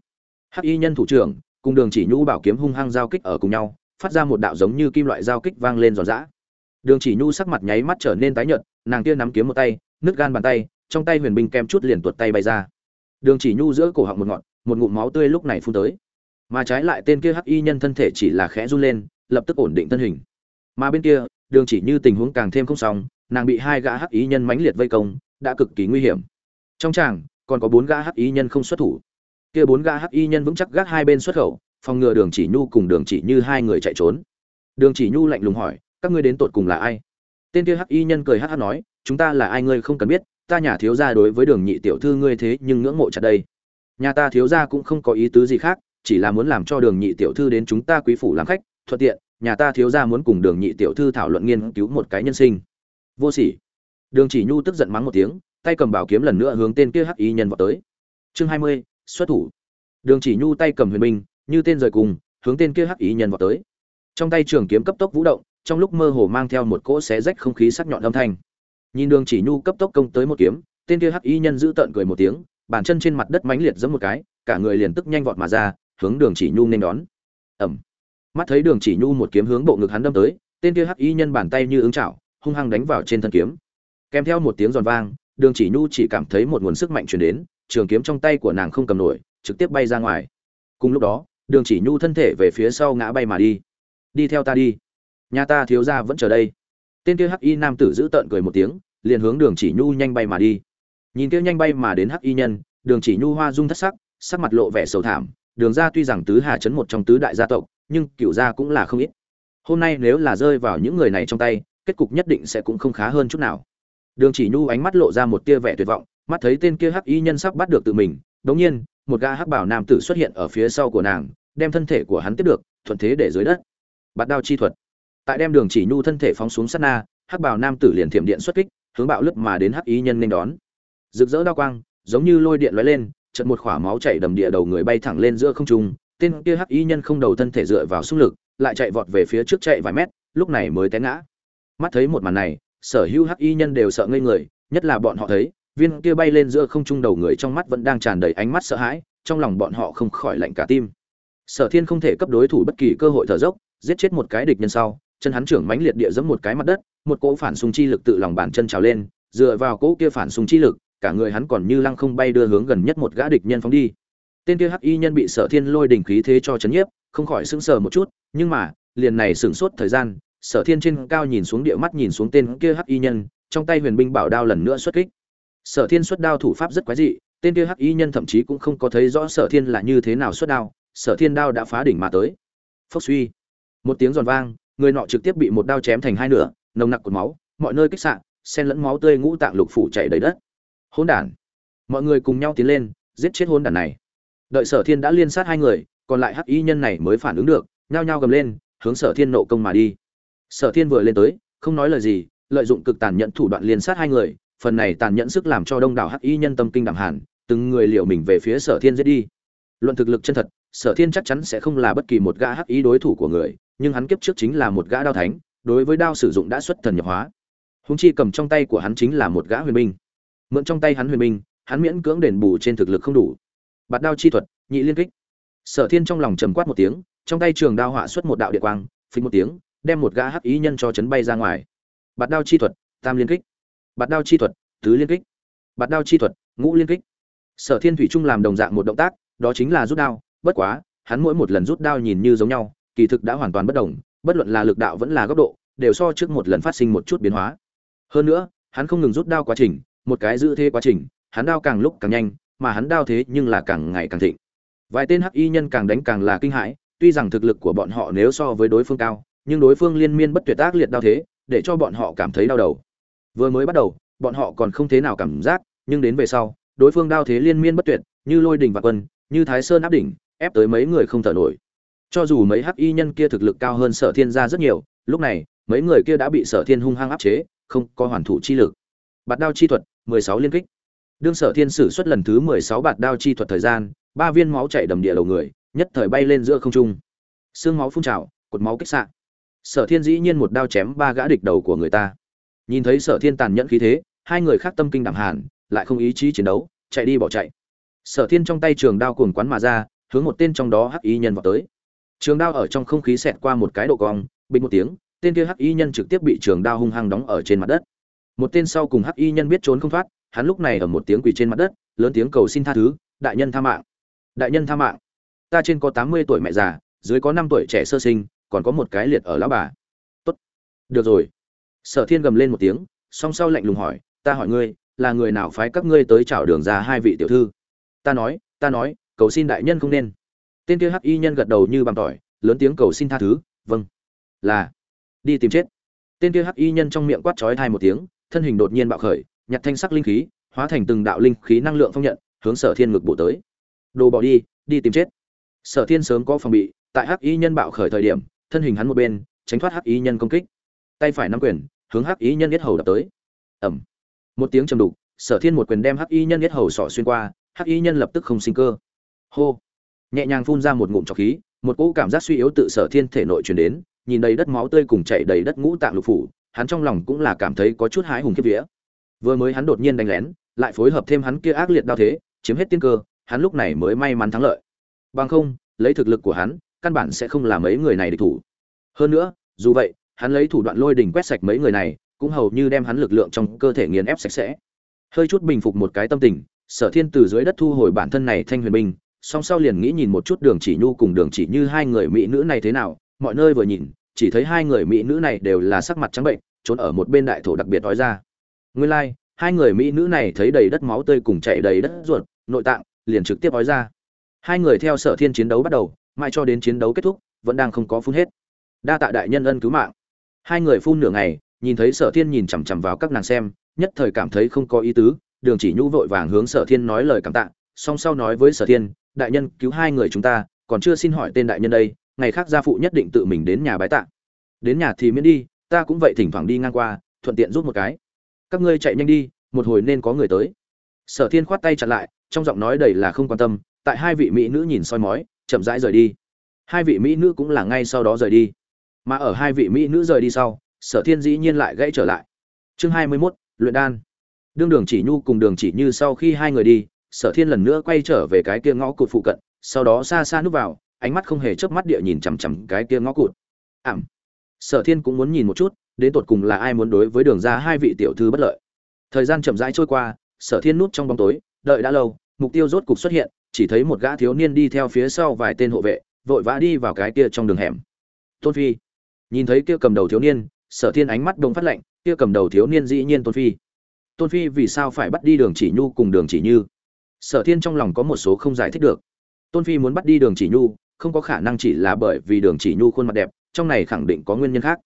Hắc y nhân thủ trưởng, cùng đường chỉ nhu bảo kiếm hung hăng giao kích ở cùng nhau, phát ra một đạo giống như kim loại giao kích vang lên giòn giã. Đường chỉ nhu sắc mặt nháy mắt trở nên tái nhợt, nàng kia nắm kiếm một tay, nứt gan bàn tay, trong tay huyền binh kem chút liền tuột tay bay ra. Đường chỉ nhu giữa cổ họng một ngọn, một ngụm máu tươi lúc này phun tới. Mà trái lại tên kia hắc y nhân thân thể chỉ là khẽ run lên, lập tức ổn định thân hình. Mà bên kia, đường chỉ như tình huống càng thêm không xong, nàng bị hai gã hắc y nhân mãnh liệt vây công, đã cực kỳ nguy hiểm. Trong tràng, còn có bốn gã hắc y nhân không xuất thủ kia bốn gã hắc y nhân vững chắc gác hai bên xuất khẩu, phòng ngừa đường chỉ nhu cùng đường chỉ như hai người chạy trốn. Đường chỉ nhu lạnh lùng hỏi, các ngươi đến tột cùng là ai? Tên kia hắc y nhân cười hắc hắc nói, chúng ta là ai ngươi không cần biết, ta nhà thiếu gia đối với đường nhị tiểu thư ngươi thế nhưng ngưỡng mộ chặt đây. Nhà ta thiếu gia cũng không có ý tứ gì khác, chỉ là muốn làm cho đường nhị tiểu thư đến chúng ta quý phủ làm khách, thuận tiện, nhà ta thiếu gia muốn cùng đường nhị tiểu thư thảo luận nghiên cứu một cái nhân sinh. Vô sỉ. Đường chỉ nhu tức giận mắng một tiếng, tay cầm bảo kiếm lần nữa hướng tên kia hắc y nhân vào tới. Chương hai mươi xuất thủ. Đường chỉ nhu tay cầm huyền binh, như tên rời cùng, hướng tên kia hắc y nhân vào tới. Trong tay trường kiếm cấp tốc vũ động, trong lúc mơ hồ mang theo một cỗ xé rách không khí sắc nhọn âm thanh. Nhìn đường chỉ nhu cấp tốc công tới một kiếm, tên kia hắc y nhân giữ tợn cười một tiếng, bàn chân trên mặt đất mãnh liệt giẫm một cái, cả người liền tức nhanh vọt mà ra, hướng đường chỉ nhu nên đón. Ẩm mắt thấy đường chỉ nhu một kiếm hướng bộ ngực hắn đâm tới, tên kia hắc y nhân bàn tay như ứng chảo, hung hăng đánh vào trên thân kiếm. Kèm theo một tiếng giòn vang, đường chỉ nhu chỉ cảm thấy một nguồn sức mạnh truyền đến trường kiếm trong tay của nàng không cầm nổi, trực tiếp bay ra ngoài. Cùng lúc đó, đường chỉ nhu thân thể về phía sau ngã bay mà đi. Đi theo ta đi. Nhà ta thiếu gia vẫn chờ đây. Tên kia hắc y nam tử giữ tợn cười một tiếng, liền hướng đường chỉ nhu nhanh bay mà đi. Nhìn kia nhanh bay mà đến hắc y nhân, đường chỉ nhu hoa dung thất sắc sắc mặt lộ vẻ sầu thảm. Đường ra tuy rằng tứ hà chấn một trong tứ đại gia tộc, nhưng cựu gia cũng là không ít. Hôm nay nếu là rơi vào những người này trong tay, kết cục nhất định sẽ cũng không khá hơn chút nào. Đường chỉ nhu ánh mắt lộ ra một tia vẻ tuyệt vọng mắt thấy tên kia hắc y nhân sắp bắt được tự mình đống nhiên, một gã hắc bảo nam tử xuất hiện ở phía sau của nàng, đem thân thể của hắn tiếp được, thuận thế để dưới đất. Bạt đao chi thuật. Tại đem đường chỉ nhu thân thể phóng xuống sát na, hắc bảo nam tử liền thiểm điện xuất kích, hướng bạo lướt mà đến hắc y nhân nên đón. Rực rỡ đao quang, giống như lôi điện lóe lên trận một khỏa máu chảy đầm địa đầu người bay thẳng lên giữa không trung, tên kia hắc y nhân không đầu thân thể dựa vào xung lực, lại chạy vọt về phía trước chạy vài mét, lúc này mới té ngã. Mắt thấy một màn này, sở hữu hắc y nhân đều sợ ngây người, nhất là bọn họ thấy viên kia bay lên giữa không trung đầu người trong mắt vẫn đang tràn đầy ánh mắt sợ hãi, trong lòng bọn họ không khỏi lạnh cả tim. Sở thiên không thể cấp đối thủ bất kỳ cơ hội thở dốc, giết chết một cái địch nhân sau, chân hắn trưởng mãnh liệt địa giẫm một cái mặt đất, một cỗ phản xung chi lực tự lòng bàn chân trào lên, dựa vào cỗ kia phản xung chi lực, cả người hắn còn như lăng không bay đưa hướng gần nhất một gã địch nhân phóng đi. Tên kia hắc y nhân bị sở thiên lôi đỉnh khí thế cho chấn nhiếp, không khỏi sững sờ một chút, nhưng mà, liền này sửng sốt thời gian, sở thiên trên cao nhìn xuống địa mắt nhìn xuống tên kia hắc y nhân, trong tay huyền binh bảo đao lần nữa xuất kích sở thiên xuất đao thủ pháp rất quái dị, tên kia hắc y nhân thậm chí cũng không có thấy rõ sở thiên là như thế nào xuất đao, sở thiên đao đã phá đỉnh mà tới. Phốc suy. Một tiếng giòn vang, người nọ trực tiếp bị một đao chém thành hai nửa, nồng nặc cột máu, mọi nơi kích sạn xen lẫn máu tươi ngũ tạng lục phủ chảy đầy đất. Hỗn đản. Mọi người cùng nhau tiến lên, giết chết hỗn đản này. Đợi sở thiên đã liên sát hai người, còn lại hắc y nhân này mới phản ứng được, nhao nhao gầm lên, hướng sở thiên nộ công mà đi. Sở thiên vừa lên tới, không nói lời gì, lợi dụng cực tàn nhẫn thủ đoạn liên sát hai người phần này tàn nhẫn sức làm cho đông đảo hắc y nhân tâm kinh đẳng hàn, từng người liều mình về phía sở thiên giết đi. Luận thực lực chân thật, sở thiên chắc chắn sẽ không là bất kỳ một gã hắc y đối thủ của người, nhưng hắn kiếp trước chính là một gã đao thánh, đối với đao sử dụng đã xuất thần nhập hóa. Húng chi cầm trong tay của hắn chính là một gã huyền binh. Mượn trong tay hắn huyền binh, hắn miễn cưỡng đền bù trên thực lực không đủ. Bạt đao chi thuật, nhị liên kích. Sở thiên trong lòng trầm quát một tiếng, trong tay trường đao họa xuất một đạo điện quang, phình một tiếng, đem một gã hắc ý nhân cho chấn bay ra ngoài. Bạt đao chi thuật, tam liên kích bạt đao chi thuật, tứ liên kích. Bạt đao chi thuật, ngũ liên kích. Sở thiên thủy trung làm đồng dạng một động tác, đó chính là rút đao, bất quá, hắn mỗi một lần rút đao nhìn như giống nhau, kỳ thực đã hoàn toàn bất đồng, bất luận là lực đạo vẫn là góc độ, đều so trước một lần phát sinh một chút biến hóa. Hơn nữa, hắn không ngừng rút đao quá trình, một cái giữ thế quá trình, hắn đao càng lúc càng nhanh, mà hắn đao thế nhưng là càng ngày càng thịnh. Vài tên hắc y nhân càng đánh càng là kinh hãi, tuy rằng thực lực của bọn họ nếu so với đối phương cao, nhưng đối phương liên miên bất tuyệt ác liệt đao thế, để cho bọn họ cảm thấy đau đầu vừa mới bắt đầu, bọn họ còn không thế nào cảm giác, nhưng đến về sau, đối phương đao thế liên miên bất tuyệt, như lôi đình và quân, như thái sơn áp đỉnh, ép tới mấy người không thở nổi. Cho dù mấy hắc y nhân kia thực lực cao hơn sở thiên gia rất nhiều, lúc này, mấy người kia đã bị sở thiên hung hăng áp chế, không có hoàn thủ chi lực. Bạt đao chi thuật, mười sáu liên kích. Đương sở thiên sử xuất lần thứ mười sáu bạt đao chi thuật thời gian, ba viên máu chảy đầm địa đầu người, nhất thời bay lên giữa không trung. Xương máu phun trào, cột máu kích sạn sở thiên dĩ nhiên một đao chém ba gã địch đầu của người ta nhìn thấy sở thiên tàn nhẫn khí thế, hai người khác tâm kinh đảm hàn, lại không ý chí chiến đấu, chạy đi bỏ chạy. Sở thiên trong tay trường đao cuồng quán mà ra, hướng một tên trong đó hắc y nhân vào tới. Trường đao ở trong không khí xẹt qua một cái độ cong, bình một tiếng, tên kia hắc y nhân trực tiếp bị trường đao hung hăng đóng ở trên mặt đất. Một tên sau cùng hắc y nhân biết trốn không thoát, hắn lúc này ở một tiếng quỳ trên mặt đất, lớn tiếng cầu xin tha thứ, đại nhân tha mạng! Đại nhân tha mạng! Ta trên có tám mươi tuổi mẹ già, dưới có năm tuổi trẻ sơ sinh, còn có một cái liệt ở lão bà. Tốt, được rồi sở thiên gầm lên một tiếng, song sau lạnh lùng hỏi, ta hỏi ngươi, là người nào phái các ngươi tới chào đường ra hai vị tiểu thư? Ta nói ta nói, cầu xin đại nhân không nên. Tên kia hắc y nhân gật đầu như bằng tỏi, lớn tiếng cầu xin tha thứ vâng. Là, đi tìm chết. Tên kia hắc y nhân trong miệng quát chói thai một tiếng, thân hình đột nhiên bạo khởi, nhặt thanh sắc linh khí, hóa thành từng đạo linh khí năng lượng phong nhận, hướng sở thiên ngực bộ tới. Đồ bỏ đi đi tìm chết. Sở thiên sớm có phòng bị, tại hắc y nhân bạo khởi thời điểm, thân hình hắn một bên, tránh thoát hắc y nhân công kích tay phải nắm quyền, hướng hắc y nhân yết hầu đập tới. Ẩm một tiếng trầm đục, sở thiên một quyền đem hắc y nhân yết hầu sọ xuyên qua, hắc y nhân lập tức không sinh cơ. Hô. Nhẹ nhàng phun ra một ngụm trọc khí, một cỗ cảm giác suy yếu tự sở thiên thể nội truyền đến, nhìn đầy đất máu tươi cùng chảy đầy đất ngũ tạng lục phủ, hắn trong lòng cũng là cảm thấy có chút hái hùng kiếp vía. Vừa mới hắn đột nhiên đánh lén, lại phối hợp thêm hắn kia ác liệt đao thế, chiếm hết tiên cơ, hắn lúc này mới may mắn thắng lợi. Bằng không, lấy thực lực của hắn, căn bản sẽ không làm mấy người này địch thủ. Hơn nữa, dù vậy hắn lấy thủ đoạn lôi đỉnh quét sạch mấy người này cũng hầu như đem hắn lực lượng trong cơ thể nghiền ép sạch sẽ. Hơi chút bình phục một cái tâm tình sở thiên từ dưới đất thu hồi bản thân này thanh huyền binh song sau liền nghĩ nhìn một chút đường chỉ nhu cùng đường chỉ như hai người mỹ nữ này thế nào mọi nơi vừa nhìn chỉ thấy hai người mỹ nữ này đều là sắc mặt trắng bệnh trốn ở một bên đại thổ đặc biệt nói ra. Nguyên lai、like, hai người mỹ nữ này thấy đầy đất máu tươi cùng chạy đầy đất ruột nội tạng liền trực tiếp nói ra. Hai người theo sở thiên chiến đấu bắt đầu mãi cho đến chiến đấu kết thúc vẫn đang không có phun hết. Đa tạ đại nhân ân cứu mạng hai người phun nửa ngày, nhìn thấy sở thiên nhìn chằm chằm vào các nàng xem, nhất thời cảm thấy không có ý tứ, đường chỉ nhũ vội vàng hướng sở thiên nói lời cảm tạ, song sau nói với sở thiên, đại nhân, cứu hai người chúng ta, còn chưa xin hỏi tên đại nhân đây, ngày khác gia phụ nhất định tự mình đến nhà bái tạ. Đến nhà thì miễn đi, ta cũng vậy thỉnh thoảng đi ngang qua, thuận tiện rút một cái. Các ngươi chạy nhanh đi, một hồi nên có người tới. Sở thiên khoát tay chặn lại, trong giọng nói đầy là không quan tâm, tại hai vị mỹ nữ nhìn soi mói, chậm rãi rời đi. Hai vị mỹ nữ cũng là ngay sau đó rời đi mà ở hai vị mỹ nữ rời đi sau, sở thiên dĩ nhiên lại gãy trở lại. Chương hai mươi mốt, luyện đan. Đương đường chỉ nhu cùng đường chỉ như sau khi hai người đi, sở thiên lần nữa quay trở về cái kia ngõ cụt phụ cận, sau đó xa xa núp vào, ánh mắt không hề chớp mắt địa nhìn chằm chằm cái kia ngõ cụt. Ảm sở thiên cũng muốn nhìn một chút, đến tột cùng là ai muốn đối với đường ra hai vị tiểu thư bất lợi. Thời gian chậm rãi trôi qua, sở thiên núp trong bóng tối, đợi đã lâu, mục tiêu rốt cục xuất hiện, chỉ thấy một gã thiếu niên đi theo phía sau vài tên hộ vệ, vội vã đi vào cái kia trong đường hẻm. Tôn phi nhìn thấy kia cầm đầu thiếu niên, sở thiên ánh mắt đông phát lạnh, kia cầm đầu thiếu niên dĩ nhiên tôn phi. Tôn phi vì sao phải bắt đi đường chỉ nhu cùng đường chỉ như? Sở thiên trong lòng có một số không giải thích được. Tôn phi muốn bắt đi đường chỉ nhu, không có khả năng chỉ là bởi vì đường chỉ nhu khuôn mặt đẹp, trong này khẳng định có nguyên nhân khác.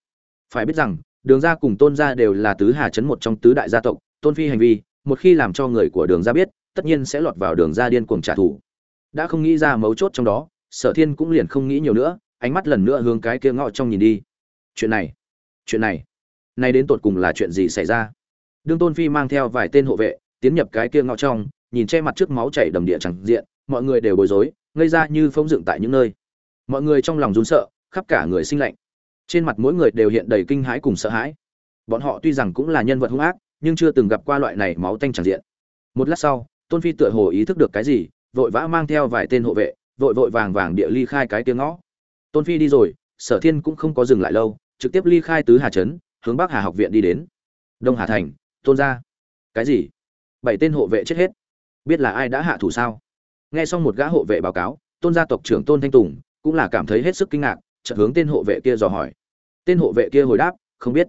Phải biết rằng, đường gia cùng tôn gia đều là tứ hà chấn một trong tứ đại gia tộc, tôn phi hành vi, một khi làm cho người của đường gia biết, tất nhiên sẽ lọt vào đường gia điên cuồng trả thù. Đã không nghĩ ra mấu chốt trong đó, sở thiên cũng liền không nghĩ nhiều nữa, ánh mắt lần nữa hướng cái kia ngõ trong nhìn đi chuyện này chuyện này, nay đến tột cùng là chuyện gì xảy ra? Đương tôn phi mang theo vài tên hộ vệ, tiến nhập cái kia ngõ trong, nhìn che mặt trước máu chảy đầm địa chẳng diện, mọi người đều bối rối, ngây ra như phóng dựng tại những nơi. Mọi người trong lòng run sợ, khắp cả người sinh lạnh. Trên mặt mỗi người đều hiện đầy kinh hãi cùng sợ hãi. Bọn họ tuy rằng cũng là nhân vật hung ác, nhưng chưa từng gặp qua loại này máu tanh chẳng diện. Một lát sau, tôn phi tựa hồ ý thức được cái gì, vội vã mang theo vài tên hộ vệ, vội vội vàng vàng địa ly khai cái tiếng ngõ. Tôn phi đi rồi, sở thiên cũng không có dừng lại lâu trực tiếp ly khai tứ hà trấn, hướng bắc hà học viện đi đến. Đông hà thành, tôn gia. Cái gì? Bảy tên hộ vệ chết hết. Biết là ai đã hạ thủ sao? Nghe xong một gã hộ vệ báo cáo, tôn gia tộc trưởng tôn thanh tùng cũng là cảm thấy hết sức kinh ngạc, chợt hướng tên hộ vệ kia dò hỏi. Tên hộ vệ kia hồi đáp, không biết.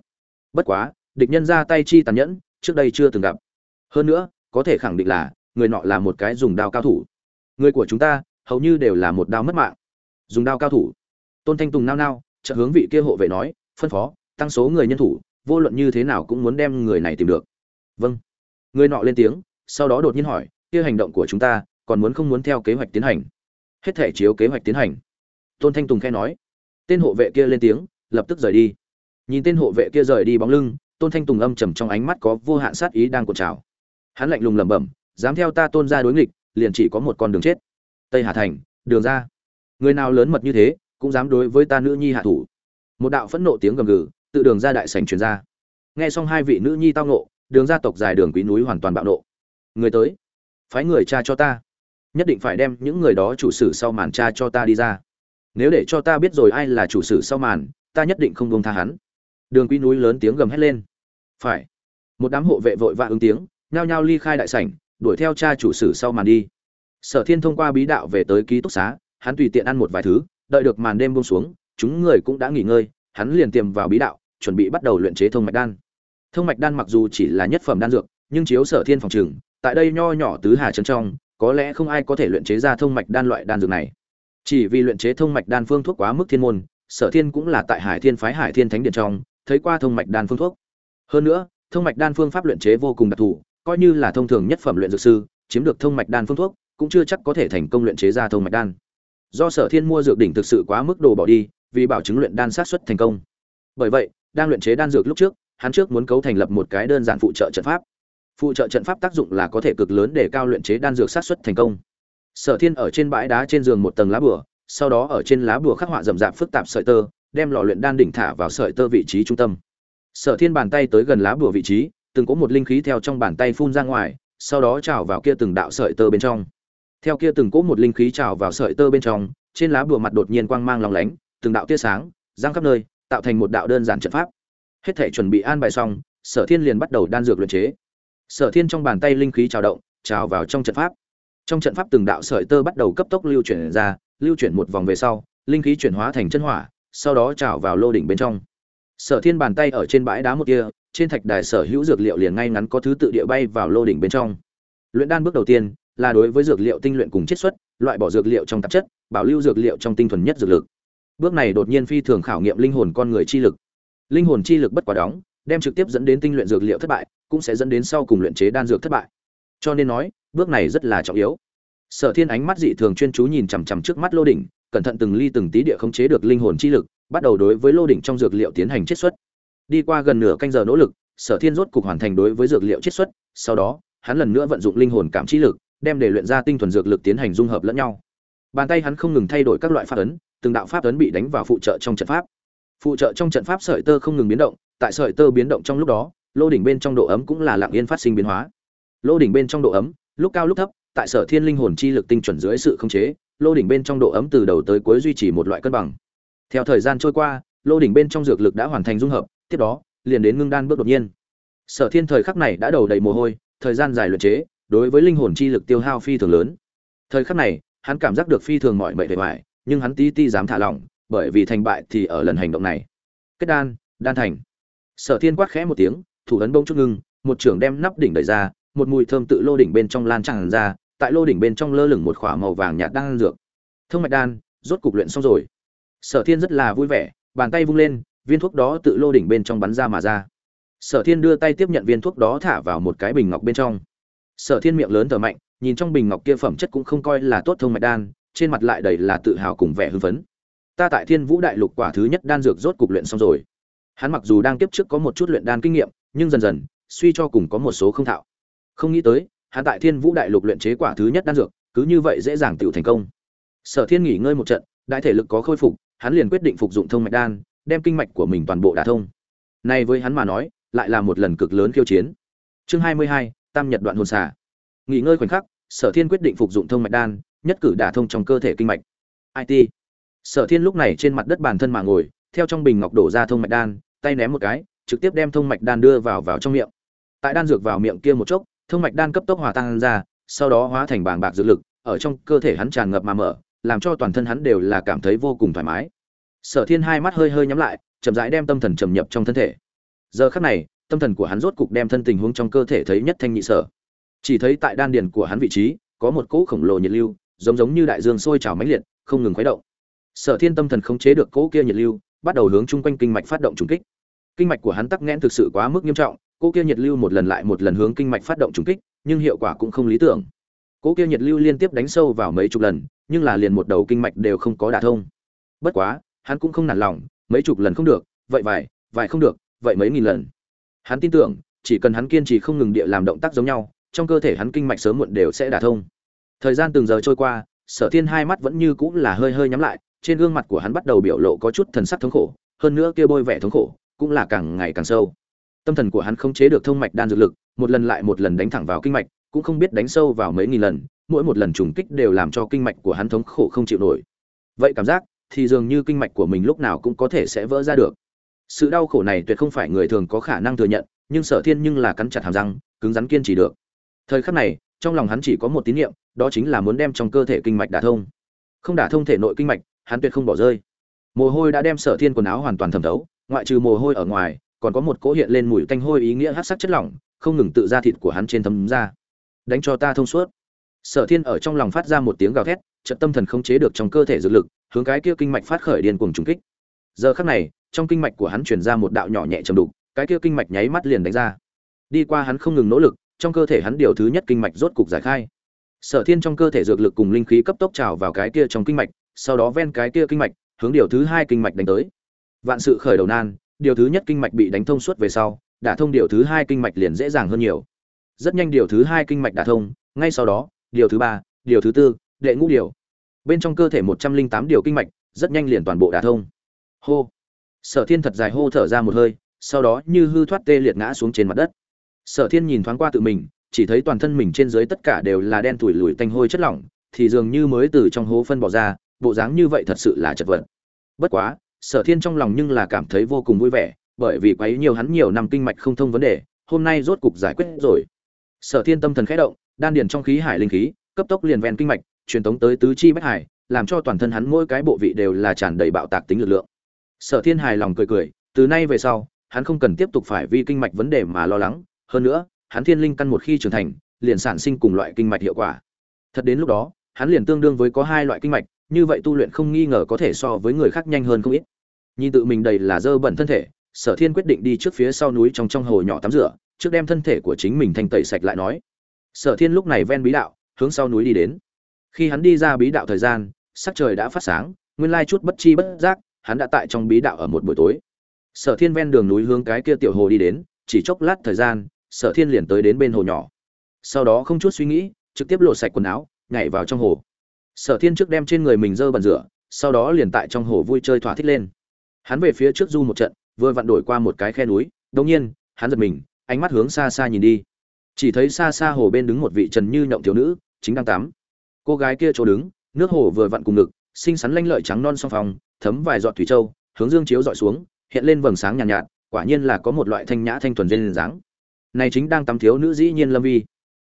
Bất quá, địch nhân ra tay chi tàn nhẫn, trước đây chưa từng gặp. Hơn nữa, có thể khẳng định là, người nọ là một cái dùng đao cao thủ. Người của chúng ta, hầu như đều là một đao mất mạng. Dùng đao cao thủ. Tôn thanh tùng nao nao chợt hướng vị kia hộ vệ nói, phân phó, tăng số người nhân thủ, vô luận như thế nào cũng muốn đem người này tìm được. Vâng. Người nọ lên tiếng, sau đó đột nhiên hỏi, kia hành động của chúng ta, còn muốn không muốn theo kế hoạch tiến hành? Hết thể chiếu kế hoạch tiến hành. Tôn thanh tùng khe nói. Tên hộ vệ kia lên tiếng, lập tức rời đi. Nhìn tên hộ vệ kia rời đi bóng lưng, tôn thanh tùng âm trầm trong ánh mắt có vô hạn sát ý đang cuộn trào. Hắn lạnh lùng lẩm bẩm, dám theo ta tôn ra đối nghịch, liền chỉ có một con đường chết. Tây hà thành, đường ra. Người nào lớn mật như thế cũng dám đối với ta nữ nhi hạ thủ. Một đạo phẫn nộ tiếng gầm gừ tự đường ra đại sảnh truyền ra. Nghe xong hai vị nữ nhi tao nộ đường gia tộc dài đường quý núi hoàn toàn bạo nộ. Người tới, phái người cha cho ta. Nhất định phải đem những người đó chủ sử sau màn tra cho ta đi ra. Nếu để cho ta biết rồi ai là chủ sử sau màn, ta nhất định không buông tha hắn. Đường quý núi lớn tiếng gầm hét lên. Phải. Một đám hộ vệ vội vã ứng tiếng, nhao nhao ly khai đại sảnh, đuổi theo cha chủ sử sau màn đi. Sở thiên thông qua bí đạo về tới ký túc xá, hắn tùy tiện ăn một vài thứ đợi được màn đêm buông xuống, chúng người cũng đã nghỉ ngơi, hắn liền tiềm vào bí đạo, chuẩn bị bắt đầu luyện chế thông mạch đan. Thông mạch đan mặc dù chỉ là nhất phẩm đan dược, nhưng chiếu sở thiên phòng trường, tại đây nho nhỏ tứ hà trấn trong, có lẽ không ai có thể luyện chế ra thông mạch đan loại đan dược này. Chỉ vì luyện chế thông mạch đan phương thuốc quá mức thiên môn, sở thiên cũng là tại hải thiên phái hải thiên thánh điện trong, thấy qua thông mạch đan phương thuốc. Hơn nữa, thông mạch đan phương pháp luyện chế vô cùng đặc thù, coi như là thông thường nhất phẩm luyện dược sư, chiếm được thông mạch đan phương thuốc, cũng chưa chắc có thể thành công luyện chế ra thông mạch đan do sở thiên mua dược đỉnh thực sự quá mức đồ bỏ đi, vì bảo chứng luyện đan sát xuất thành công. Bởi vậy, đang luyện chế đan dược lúc trước, hắn trước muốn cấu thành lập một cái đơn giản phụ trợ trận pháp. Phụ trợ trận pháp tác dụng là có thể cực lớn để cao luyện chế đan dược sát xuất thành công. Sở thiên ở trên bãi đá trên giường một tầng lá bửa sau đó ở trên lá bùa khắc họa rậm rạp phức tạp sợi tơ, đem lò luyện đan đỉnh thả vào sợi tơ vị trí trung tâm. Sở thiên bàn tay tới gần lá bùa vị trí, từng có một linh khí theo trong bàn tay phun ra ngoài, sau đó trào vào kia từng đạo sợi tơ bên trong theo kia từng cỗ một linh khí trào vào sợi tơ bên trong, trên lá bùa mặt đột nhiên quang mang lòng lánh, từng đạo tia sáng giang khắp nơi, tạo thành một đạo đơn giản trận pháp. Hết thể chuẩn bị an bài xong, sở thiên liền bắt đầu đan dược luyện chế. Sở thiên trong bàn tay linh khí trào động, trào vào trong trận pháp. Trong trận pháp từng đạo sợi tơ bắt đầu cấp tốc lưu chuyển ra, lưu chuyển một vòng về sau, linh khí chuyển hóa thành chân hỏa, sau đó trào vào lô đỉnh bên trong. Sở thiên bàn tay ở trên bãi đá một kia, trên thạch đài sở hữu dược liệu liền ngay ngắn có thứ tự địa bay vào lô đỉnh bên trong. Luyện đan bước đầu tiên là đối với dược liệu tinh luyện cùng chiết xuất, loại bỏ dược liệu trong tạp chất, bảo lưu dược liệu trong tinh thuần nhất dược lực. Bước này đột nhiên phi thường khảo nghiệm linh hồn con người chi lực. Linh hồn chi lực bất quá đóng, đem trực tiếp dẫn đến tinh luyện dược liệu thất bại, cũng sẽ dẫn đến sau cùng luyện chế đan dược thất bại. Cho nên nói, bước này rất là trọng yếu. Sở thiên ánh mắt dị thường chuyên chú nhìn chằm chằm trước mắt lô đỉnh, cẩn thận từng ly từng tí địa khống chế được linh hồn chi lực, bắt đầu đối với lô đỉnh trong dược liệu tiến hành chiết xuất. Đi qua gần nửa canh giờ nỗ lực, sở thiên rốt cục hoàn thành đối với dược liệu chiết xuất, sau đó, hắn lần nữa vận dụng linh hồn cảm chi lực đem để luyện ra tinh thuần dược lực tiến hành dung hợp lẫn nhau. Bàn tay hắn không ngừng thay đổi các loại pháp ấn, từng đạo pháp ấn bị đánh vào phụ trợ trong trận pháp. Phụ trợ trong trận pháp sợi tơ không ngừng biến động, tại sợi tơ biến động trong lúc đó, lô đỉnh bên trong độ ấm cũng là lặng yên phát sinh biến hóa. Lô đỉnh bên trong độ ấm, lúc cao lúc thấp, tại sở thiên linh hồn chi lực tinh chuẩn dưới sự khống chế, lô đỉnh bên trong độ ấm từ đầu tới cuối duy trì một loại cân bằng. Theo thời gian trôi qua, lô đỉnh bên trong dược lực đã hoàn thành dung hợp, tiếp đó, liền đến ngưng đan bước đột nhiên. Sở thiên thời khắc này đã đầu đầy mồ hôi, thời gian dài luyện chế đối với linh hồn chi lực tiêu hao phi thường lớn. Thời khắc này, hắn cảm giác được phi thường mọi mệt vẻ vải nhưng hắn tí ti dám thả lỏng, bởi vì thành bại thì ở lần hành động này. Kết đan đan thành. Sở thiên quát khẽ một tiếng, thủ ấn bông chút ngưng, một trưởng đem nắp đỉnh đẩy ra, một mùi thơm tự lô đỉnh bên trong lan tràn ra, tại lô đỉnh bên trong lơ lửng một khỏa màu vàng nhạt đan dược. Thông mạch đan, rốt cục luyện xong rồi. Sở thiên rất là vui vẻ, bàn tay vung lên, viên thuốc đó tự lô đỉnh bên trong bắn ra mà ra. Sở thiên đưa tay tiếp nhận viên thuốc đó thả vào một cái bình ngọc bên trong sở thiên miệng lớn thở mạnh, nhìn trong bình ngọc kia phẩm chất cũng không coi là tốt thông mạch đan, trên mặt lại đầy là tự hào cùng vẻ hưng phấn. Ta tại thiên vũ đại lục quả thứ nhất đan dược rốt cục luyện xong rồi. Hắn mặc dù đang tiếp trước có một chút luyện đan kinh nghiệm, nhưng dần dần, suy cho cùng có một số không thạo. Không nghĩ tới, hắn tại thiên vũ đại lục luyện chế quả thứ nhất đan dược, cứ như vậy dễ dàng tự thành công. Sở thiên nghỉ ngơi một trận, đại thể lực có khôi phục, hắn liền quyết định phục dụng thông mạch đan, đem kinh mạch của mình toàn bộ đả thông. Nay với hắn mà nói, lại là một lần cực lớn khiêu chiến. Chương hai mươi hai tam nhật đoạn hồn xà. Nghỉ ngơi khoảnh khắc, sở thiên quyết định phục dụng thông mạch đan, nhất cử đả thông trong cơ thể kinh mạch. It sở thiên lúc này trên mặt đất bản thân mà ngồi, theo trong bình ngọc đổ ra thông mạch đan, tay ném một cái, trực tiếp đem thông mạch đan đưa vào vào trong miệng. Tại đan dược vào miệng kia một chốc, thông mạch đan cấp tốc hòa tan ra, sau đó hóa thành bàng bạc dược lực, ở trong cơ thể hắn tràn ngập mà mở, làm cho toàn thân hắn đều là cảm thấy vô cùng thoải mái. Sở thiên hai mắt hơi hơi nhắm lại, chậm rãi đem tâm thần trầm nhập trong thân thể. Giờ khắc này tâm thần của hắn rốt cục đem thân tình huống trong cơ thể thấy nhất thanh nhị sở. Chỉ thấy tại đan điền của hắn vị trí, có một cỗ khổng lồ nhiệt lưu, giống giống như đại dương sôi trào mãnh liệt, không ngừng khuấy động. Sở thiên tâm thần khống chế được cỗ kia nhiệt lưu, bắt đầu hướng chung quanh kinh mạch phát động trùng kích. Kinh mạch của hắn tắc nghẽn thực sự quá mức nghiêm trọng, cỗ kia nhiệt lưu một lần lại một lần hướng kinh mạch phát động trùng kích, nhưng hiệu quả cũng không lý tưởng. Cỗ kia nhiệt lưu liên tiếp đánh sâu vào mấy chục lần, nhưng là liền một đầu kinh mạch đều không có đả thông. Bất quá, hắn cũng không nản lòng, mấy chục lần không được, vậy vài vài không được, vậy mấy nghìn lần hắn tin tưởng, chỉ cần hắn kiên trì không ngừng địa làm động tác giống nhau, trong cơ thể hắn kinh mạch sớm muộn đều sẽ đả thông. Thời gian từng giờ trôi qua, sở thiên hai mắt vẫn như cũng là hơi hơi nhắm lại, trên gương mặt của hắn bắt đầu biểu lộ có chút thần sắc thống khổ, hơn nữa kia bôi vẻ thống khổ cũng là càng ngày càng sâu. Tâm thần của hắn không chế được thông mạch đan dược lực, một lần lại một lần đánh thẳng vào kinh mạch, cũng không biết đánh sâu vào mấy nghìn lần, mỗi một lần trùng kích đều làm cho kinh mạch của hắn thống khổ không chịu nổi. Vậy cảm giác thì dường như kinh mạch của mình lúc nào cũng có thể sẽ vỡ ra được sự đau khổ này tuyệt không phải người thường có khả năng thừa nhận, nhưng sở thiên nhưng là cắn chặt hàm răng, cứng rắn kiên trì được. Thời khắc này, trong lòng hắn chỉ có một tín niệm, đó chính là muốn đem trong cơ thể kinh mạch đả thông. Không đả thông thể nội kinh mạch, hắn tuyệt không bỏ rơi. Mồ hôi đã đem sở thiên quần áo hoàn toàn thẩm thấu, ngoại trừ mồ hôi ở ngoài, còn có một cỗ hiện lên mùi tanh hôi ý nghĩa hát sắc chất lỏng, không ngừng tự ra thịt của hắn trên thấm ra. Đánh cho ta thông suốt. Sở thiên ở trong lòng phát ra một tiếng gào thét trận tâm thần không chế được trong cơ thể dược lực, hướng cái kia kinh mạch phát khởi điên cuồng trùng kích. Giờ khắc này trong kinh mạch của hắn truyền ra một đạo nhỏ nhẹ trầm đục, cái kia kinh mạch nháy mắt liền đánh ra. Đi qua hắn không ngừng nỗ lực, trong cơ thể hắn điều thứ nhất kinh mạch rốt cục giải khai. Sở thiên trong cơ thể dược lực cùng linh khí cấp tốc trào vào cái kia trong kinh mạch, sau đó ven cái kia kinh mạch, hướng điều thứ hai kinh mạch đánh tới. Vạn sự khởi đầu nan, điều thứ nhất kinh mạch bị đánh thông suốt về sau đả thông điều thứ hai kinh mạch liền dễ dàng hơn nhiều. Rất nhanh điều thứ hai kinh mạch đả thông, ngay sau đó, điều thứ ba, điều thứ tư, đệ ngũ điều. Bên trong cơ thể một trăm linh tám điều kinh mạch, rất nhanh liền toàn bộ đả thông. Hô! Sở thiên thật dài hô thở ra một hơi, sau đó như hư thoát tê liệt ngã xuống trên mặt đất. Sở thiên nhìn thoáng qua tự mình, chỉ thấy toàn thân mình trên dưới tất cả đều là đen thủi lùi tanh hôi chất lỏng, thì dường như mới từ trong hố phân bỏ ra, bộ dáng như vậy thật sự là chật vật. Bất quá, sở thiên trong lòng nhưng là cảm thấy vô cùng vui vẻ, bởi vì quấy nhiều hắn nhiều năm kinh mạch không thông vấn đề, hôm nay rốt cục giải quyết rồi. Sở thiên tâm thần khẽ động, đan điền trong khí hải linh khí, cấp tốc liền ven kinh mạch, truyền tống tới tứ chi bách hải, làm cho toàn thân hắn mỗi cái bộ vị đều là tràn đầy bạo tạc tính lực lượng sở thiên hài lòng cười cười, từ nay về sau, hắn không cần tiếp tục phải vì kinh mạch vấn đề mà lo lắng, hơn nữa, hắn thiên linh căn một khi trưởng thành, liền sản sinh cùng loại kinh mạch hiệu quả. Thật đến lúc đó, hắn liền tương đương với có hai loại kinh mạch, như vậy tu luyện không nghi ngờ có thể so với người khác nhanh hơn không ít. Nhìn tự mình đầy là dơ bẩn thân thể, sở thiên quyết định đi trước phía sau núi trong trong hồ nhỏ tắm rửa, trước đem thân thể của chính mình thanh tẩy sạch lại nói. Sở thiên lúc này ven bí đạo, hướng sau núi đi đến. Khi hắn đi ra bí đạo thời gian, sắc trời đã phát sáng, nguyên lai chút bất chi bất giác hắn đã tại trong bí đạo ở một buổi tối. Sở thiên ven đường núi hướng cái kia tiểu hồ đi đến, chỉ chốc lát thời gian, sở thiên liền tới đến bên hồ nhỏ. Sau đó không chút suy nghĩ, trực tiếp lột sạch quần áo, nhảy vào trong hồ. Sở thiên trước đem trên người mình dơ bẩn rửa, sau đó liền tại trong hồ vui chơi thỏa thích lên. Hắn về phía trước du một trận, vừa vặn đổi qua một cái khe núi đ nhiên, hắn giật mình, ánh mắt hướng xa xa nhìn đi. Chỉ thấy xa xa hồ bên đứng một vị trần như nhộng thiếu nữ, chính đang tắm. Cô gái kia chỗ đứng, nước hồ vừa vặn cùng ngực, xinh xắn lanh lợi trắng non song phòng thấm vài giọt thủy châu hướng dương chiếu dọi xuống hiện lên vầng sáng nhàn nhạt, nhạt quả nhiên là có một loại thanh nhã thanh thuần duyên dáng. Này chính đang tắm thiếu nữ dĩ nhiên lâm vi.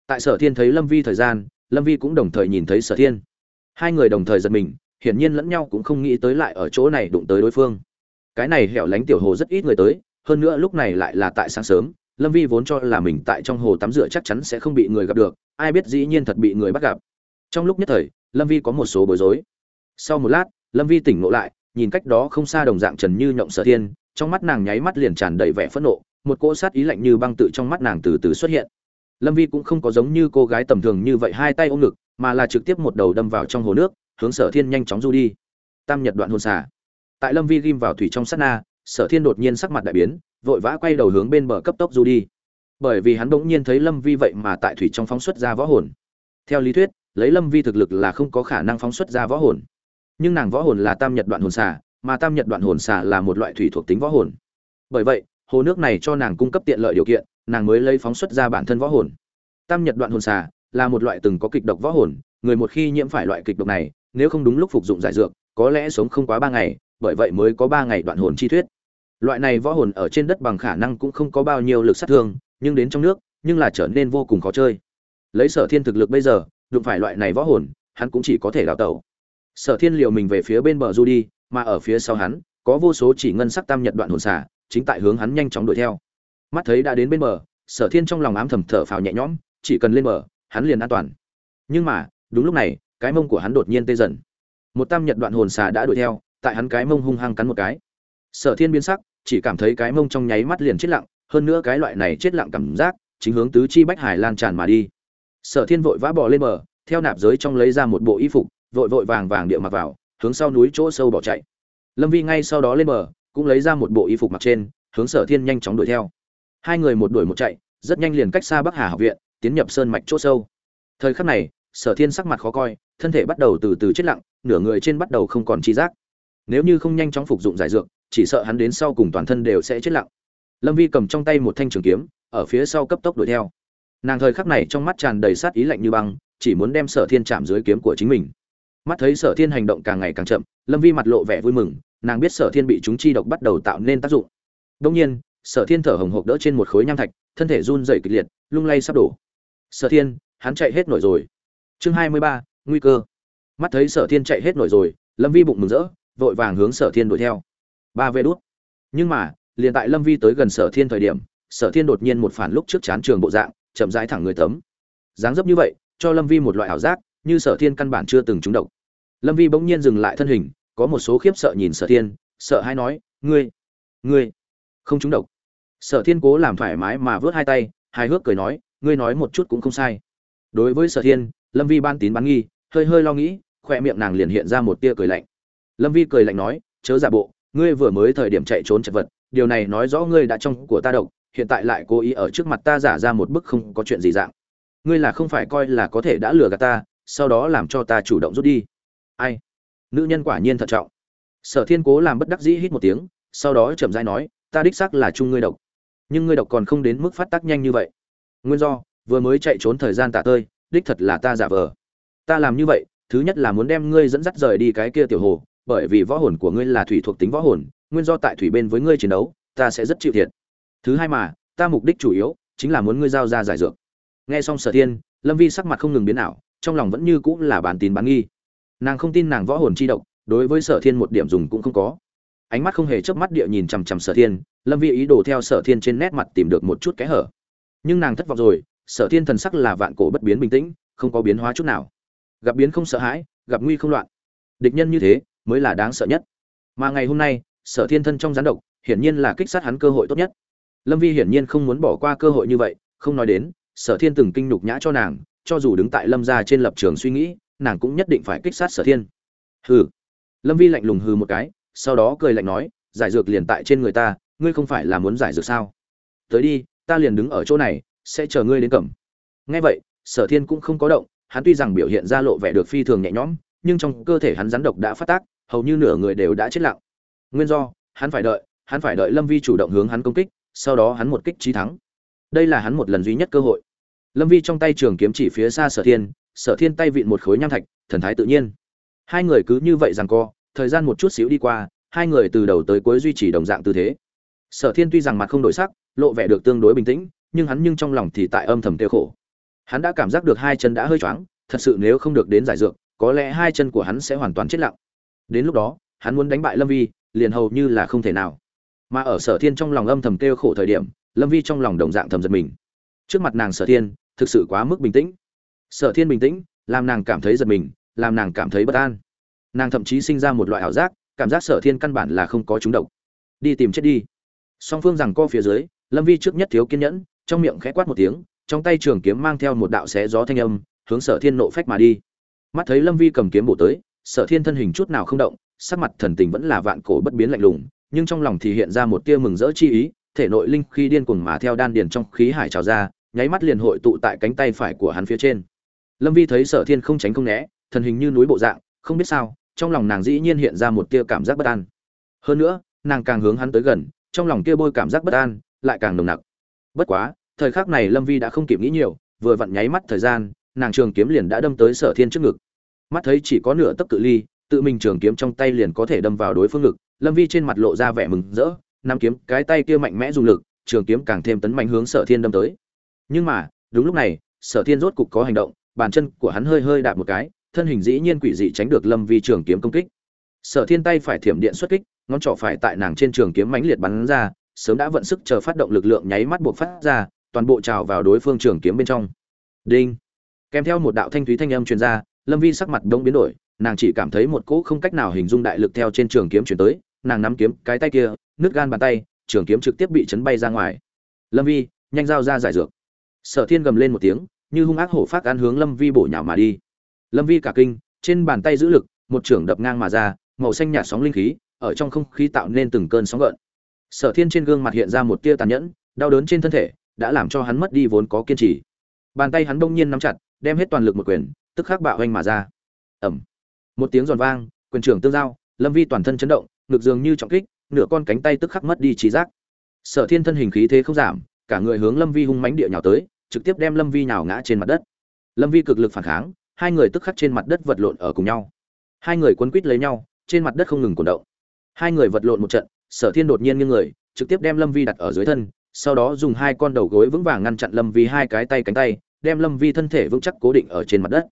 Tại sở thiên thấy lâm vi thời gian lâm vi cũng đồng thời nhìn thấy sở thiên. Hai người đồng thời giật mình hiển nhiên lẫn nhau cũng không nghĩ tới lại ở chỗ này đụng tới đối phương. Cái này hẻo lánh tiểu hồ rất ít người tới hơn nữa lúc này lại là tại sáng sớm lâm vi vốn cho là mình tại trong hồ tắm rửa chắc chắn sẽ không bị người gặp được ai biết dĩ nhiên thật bị người bắt gặp. Trong lúc nhất thời lâm vi có một số bối rối. Sau một lát lâm vi tỉnh ngộ lại nhìn cách đó không xa đồng dạng trần như nhộng sở thiên, trong mắt nàng nháy mắt liền tràn đầy vẻ phẫn nộ, một cỗ sát ý lạnh như băng tự trong mắt nàng từ từ xuất hiện. Lâm vi cũng không có giống như cô gái tầm thường như vậy hai tay ôm ngực, mà là trực tiếp một đầu đâm vào trong hồ nước, hướng sở thiên nhanh chóng du đi. Tam nhật đoạn hồn xả tại lâm vi ghim vào thủy trong sát na, sở thiên đột nhiên sắc mặt đại biến, vội vã quay đầu hướng bên bờ cấp tốc du đi. Bởi vì hắn bỗng nhiên thấy lâm vi vậy mà tại thủy trong phóng xuất ra võ hồn. Theo lý thuyết, lấy lâm vi thực lực là không có khả năng phóng xuất ra võ hồn nhưng nàng võ hồn là tam nhật đoạn hồn xà, mà tam nhật đoạn hồn xà là một loại thủy thuộc tính võ hồn. Bởi vậy hồ nước này cho nàng cung cấp tiện lợi điều kiện nàng mới lấy phóng xuất ra bản thân võ hồn. Tam nhật đoạn hồn xà là một loại từng có kịch độc võ hồn người một khi nhiễm phải loại kịch độc này nếu không đúng lúc phục dụng giải dược có lẽ sống không quá ba ngày bởi vậy mới có ba ngày đoạn hồn chi thuyết. Loại này võ hồn ở trên đất bằng khả năng cũng không có bao nhiêu lực sát thương nhưng đến trong nước nhưng là trở nên vô cùng khó chơi. Lấy sở thiên thực lực bây giờ đụng phải loại này võ hồn hắn cũng chỉ có thể đào tẩu sở thiên liều mình về phía bên bờ du đi, mà ở phía sau hắn, có vô số chỉ ngân sắc tam nhật đoạn hồn xả, chính tại hướng hắn nhanh chóng đuổi theo. Mắt thấy đã đến bên bờ, sở thiên trong lòng ám thầm thở phào nhẹ nhõm, chỉ cần lên bờ, hắn liền an toàn. Nhưng mà, đúng lúc này, cái mông của hắn đột nhiên tê dần. Một tam nhật đoạn hồn xà đã đuổi theo, tại hắn cái mông hung hăng cắn một cái. Sở thiên biến sắc, chỉ cảm thấy cái mông trong nháy mắt liền chết lặng, hơn nữa cái loại này chết lặng cảm giác, chính hướng tứ chi bách hải lan tràn mà đi. Sở thiên vội vã bỏ lên bờ, theo nạp giới trong lấy ra một bộ y phục vội vội vàng vàng địa mặc vào, hướng sau núi chỗ sâu bỏ chạy. Lâm vi ngay sau đó lên bờ, cũng lấy ra một bộ y phục mặc trên, hướng sở thiên nhanh chóng đuổi theo. Hai người một đuổi một chạy, rất nhanh liền cách xa bắc hà học viện, tiến nhập sơn mạch chỗ sâu. Thời khắc này, sở thiên sắc mặt khó coi, thân thể bắt đầu từ từ chết lặng, nửa người trên bắt đầu không còn chi giác. Nếu như không nhanh chóng phục dụng giải dược, chỉ sợ hắn đến sau cùng toàn thân đều sẽ chết lặng. Lâm vi cầm trong tay một thanh trường kiếm, ở phía sau cấp tốc đuổi theo. Nàng thời khắc này trong mắt tràn đầy sát ý lạnh như băng, chỉ muốn đem sở thiên chạm dưới kiếm của chính mình mắt thấy sở thiên hành động càng ngày càng chậm, lâm vi mặt lộ vẻ vui mừng, nàng biết sở thiên bị chúng chi độc bắt đầu tạo nên tác dụng. Đông nhiên, sở thiên thở hồng hộc đỡ trên một khối nham thạch, thân thể run dày kịch liệt, lung lay sắp đổ. Sở thiên, hắn chạy hết nổi rồi. Chương hai mươi ba, nguy cơ. Mắt thấy sở thiên chạy hết nổi rồi, lâm vi bụng mừng rỡ, vội vàng hướng sở thiên đuổi theo. Ba vê đốt nhưng mà, liền tại lâm vi tới gần sở thiên thời điểm, sở thiên đột nhiên một phản lúc trước chán trường bộ dạng, chậm rãi thẳng người tấm. Dáng dấp như vậy, cho lâm vi một loại ảo giác, như sở thiên căn bản chưa từng trúng độc lâm vi bỗng nhiên dừng lại thân hình, có một số khiếp sợ nhìn sở thiên, sợ hãi nói, ngươi ngươi, không trúng độc. Sở thiên cố làm thoải mái mà vớt hai tay, hài hước cười nói, ngươi nói một chút cũng không sai. Đối với sở thiên, lâm vi ban tín bán nghi, hơi hơi lo nghĩ khoe miệng nàng liền hiện ra một tia cười lạnh. Lâm vi cười lạnh nói, chớ giả bộ, ngươi vừa mới thời điểm chạy trốn chật vật, điều này nói rõ ngươi đã trong của ta độc, hiện tại lại cố ý ở trước mặt ta giả ra một bức không có chuyện gì dạng. Ngươi là không phải coi là có thể đã lừa gạt ta, sau đó làm cho ta chủ động rút đi ai? Nữ nhân quả nhiên thận trọng. Sở thiên cố làm bất đắc dĩ hít một tiếng, sau đó chậm rãi nói, ta đích xác là chung ngươi độc, nhưng ngươi độc còn không đến mức phát tác nhanh như vậy. Nguyên do, vừa mới chạy trốn thời gian tả tơi, đích thật là ta giả vờ. Ta làm như vậy, thứ nhất là muốn đem ngươi dẫn dắt rời đi cái kia tiểu hồ, bởi vì võ hồn của ngươi là thủy thuộc tính võ hồn, nguyên do tại thủy bên với ngươi chiến đấu, ta sẽ rất chịu thiệt. Thứ hai mà, ta mục đích chủ yếu, chính là muốn ngươi giao ra giải dược. Nghe xong sở thiên, lâm vi sắc mặt không ngừng biến ảo, trong lòng vẫn như cũng là bản tín bán nghi nàng không tin nàng võ hồn chi độc, đối với sở thiên một điểm dùng cũng không có. Ánh mắt không hề chớp mắt địa nhìn chằm chằm sở thiên, lâm vi ý đồ theo sở thiên trên nét mặt tìm được một chút kẽ hở. Nhưng nàng thất vọng rồi, sở thiên thần sắc là vạn cổ bất biến bình tĩnh, không có biến hóa chút nào. Gặp biến không sợ hãi, gặp nguy không loạn. Địch nhân như thế, mới là đáng sợ nhất. Mà ngày hôm nay, sở thiên thân trong gián độc, hiển nhiên là kích sát hắn cơ hội tốt nhất. Lâm vi hiển nhiên không muốn bỏ qua cơ hội như vậy, không nói đến, sở thiên từng kinh nhục nhã cho nàng, cho dù đứng tại lâm gia trên lập trường suy nghĩ nàng cũng nhất định phải kích sát sở thiên. Hừ. Lâm vi lạnh lùng hừ một cái, sau đó cười lạnh nói, giải dược liền tại trên người ta, ngươi không phải là muốn giải dược sao? Tới đi, ta liền đứng ở chỗ này, sẽ chờ ngươi đến cẩm nghe vậy, sở thiên cũng không có động, hắn tuy rằng biểu hiện ra lộ vẻ được phi thường nhẹ nhõm, nhưng trong cơ thể hắn rắn độc đã phát tác, hầu như nửa người đều đã chết lặng. Nguyên do, hắn phải đợi, hắn phải đợi lâm vi chủ động hướng hắn công kích, sau đó hắn một kích trí thắng. Đây là hắn một lần duy nhất cơ hội. Lâm vi trong tay trường kiếm chỉ phía xa sở thiên sở thiên tay vịn một khối nham thạch, thần thái tự nhiên. Hai người cứ như vậy rằng co, thời gian một chút xíu đi qua, hai người từ đầu tới cuối duy trì đồng dạng tư thế. Sở thiên tuy rằng mặt không đổi sắc, lộ vẻ được tương đối bình tĩnh, nhưng hắn nhưng trong lòng thì tại âm thầm tiêu khổ. Hắn đã cảm giác được hai chân đã hơi choáng, thật sự nếu không được đến giải dược, có lẽ hai chân của hắn sẽ hoàn toàn chết lặng. Đến lúc đó, hắn muốn đánh bại lâm vi, liền hầu như là không thể nào. Mà ở sở thiên trong lòng âm thầm tiêu khổ thời điểm, lâm vi trong lòng đồng dạng thầm giật mình. Trước mặt nàng sở thiên, thực sự quá mức bình tĩnh sở thiên bình tĩnh, làm nàng cảm thấy giật mình, làm nàng cảm thấy bất an. Nàng thậm chí sinh ra một loại ảo giác, cảm giác sở thiên căn bản là không có chúng độc. Đi tìm chết đi. Song phương rằng co phía dưới, lâm vi trước nhất thiếu kiên nhẫn, trong miệng khẽ quát một tiếng, trong tay trường kiếm mang theo một đạo xé gió thanh âm, hướng sở thiên nộ phách mà đi. Mắt thấy lâm vi cầm kiếm bổ tới, sở thiên thân hình chút nào không động, sắc mặt thần tình vẫn là vạn cổ bất biến lạnh lùng, nhưng trong lòng thì hiện ra một tia mừng rỡ chi ý, thể nội linh khi điên cuồng mà theo đan điền trong khí hải trào ra, nháy mắt liền hội tụ tại cánh tay phải của hắn phía trên lâm vi thấy sở thiên không tránh không né, thần hình như núi bộ dạng, không biết sao, trong lòng nàng dĩ nhiên hiện ra một tia cảm giác bất an. Hơn nữa, nàng càng hướng hắn tới gần, trong lòng kia bôi cảm giác bất an lại càng nồng nặc. Bất quá, thời khắc này lâm vi đã không kịp nghĩ nhiều, vừa vặn nháy mắt thời gian, nàng trường kiếm liền đã đâm tới sở thiên trước ngực. Mắt thấy chỉ có nửa tấc cự ly, tự mình trường kiếm trong tay liền có thể đâm vào đối phương ngực, lâm vi trên mặt lộ ra vẻ mừng rỡ, nắm kiếm, cái tay kia mạnh mẽ dùng lực, trường kiếm càng thêm tấn mạnh hướng sở thiên đâm tới. Nhưng mà, đúng lúc này, sở thiên rốt cục có hành động bàn chân của hắn hơi hơi đạp một cái, thân hình dĩ nhiên quỷ dị tránh được lâm vi trường kiếm công kích. Sở thiên tay phải thiểm điện xuất kích, ngón trỏ phải tại nàng trên trường kiếm mãnh liệt bắn ra, sớm đã vận sức chờ phát động lực lượng nháy mắt buộc phát ra, toàn bộ trào vào đối phương trường kiếm bên trong. Đinh. Kèm theo một đạo thanh thúy thanh âm truyền ra, lâm vi sắc mặt đông biến đổi, nàng chỉ cảm thấy một cỗ không cách nào hình dung đại lực theo trên trường kiếm chuyển tới, nàng nắm kiếm, cái tay kia nước gan bàn tay, trường kiếm trực tiếp bị chấn bay ra ngoài. Lâm vi, nhanh giao ra giải dược. Sở thiên gầm lên một tiếng như hung ác hổ phát ăn hướng lâm vi bổ nhào mà đi. Lâm vi cả kinh, trên bàn tay giữ lực, một trưởng đập ngang mà ra, màu xanh nhạt sóng linh khí, ở trong không khí tạo nên từng cơn sóng gợn. Sở thiên trên gương mặt hiện ra một tia tàn nhẫn, đau đớn trên thân thể, đã làm cho hắn mất đi vốn có kiên trì. Bàn tay hắn đông nhiên nắm chặt, đem hết toàn lực một quyền, tức khắc bạo hoanh mà ra. Ẩm một tiếng giòn vang, quyền trưởng tương giao, lâm vi toàn thân chấn động, ngực dường như trọng kích, nửa con cánh tay tức khắc mất đi trí giác. Sở thiên thân hình khí thế không giảm, cả người hướng lâm vi hung mánh địa nhào tới trực tiếp đem lâm vi nhào ngã trên mặt đất. Lâm vi cực lực phản kháng, hai người tức khắc trên mặt đất vật lộn ở cùng nhau. Hai người quấn quít lấy nhau, trên mặt đất không ngừng cuộn động. Hai người vật lộn một trận, sở thiên đột nhiên nghiêng người, trực tiếp đem lâm vi đặt ở dưới thân, sau đó dùng hai con đầu gối vững vàng ngăn chặn lâm vi hai cái tay cánh tay, đem lâm vi thân thể vững chắc cố định ở trên mặt đất.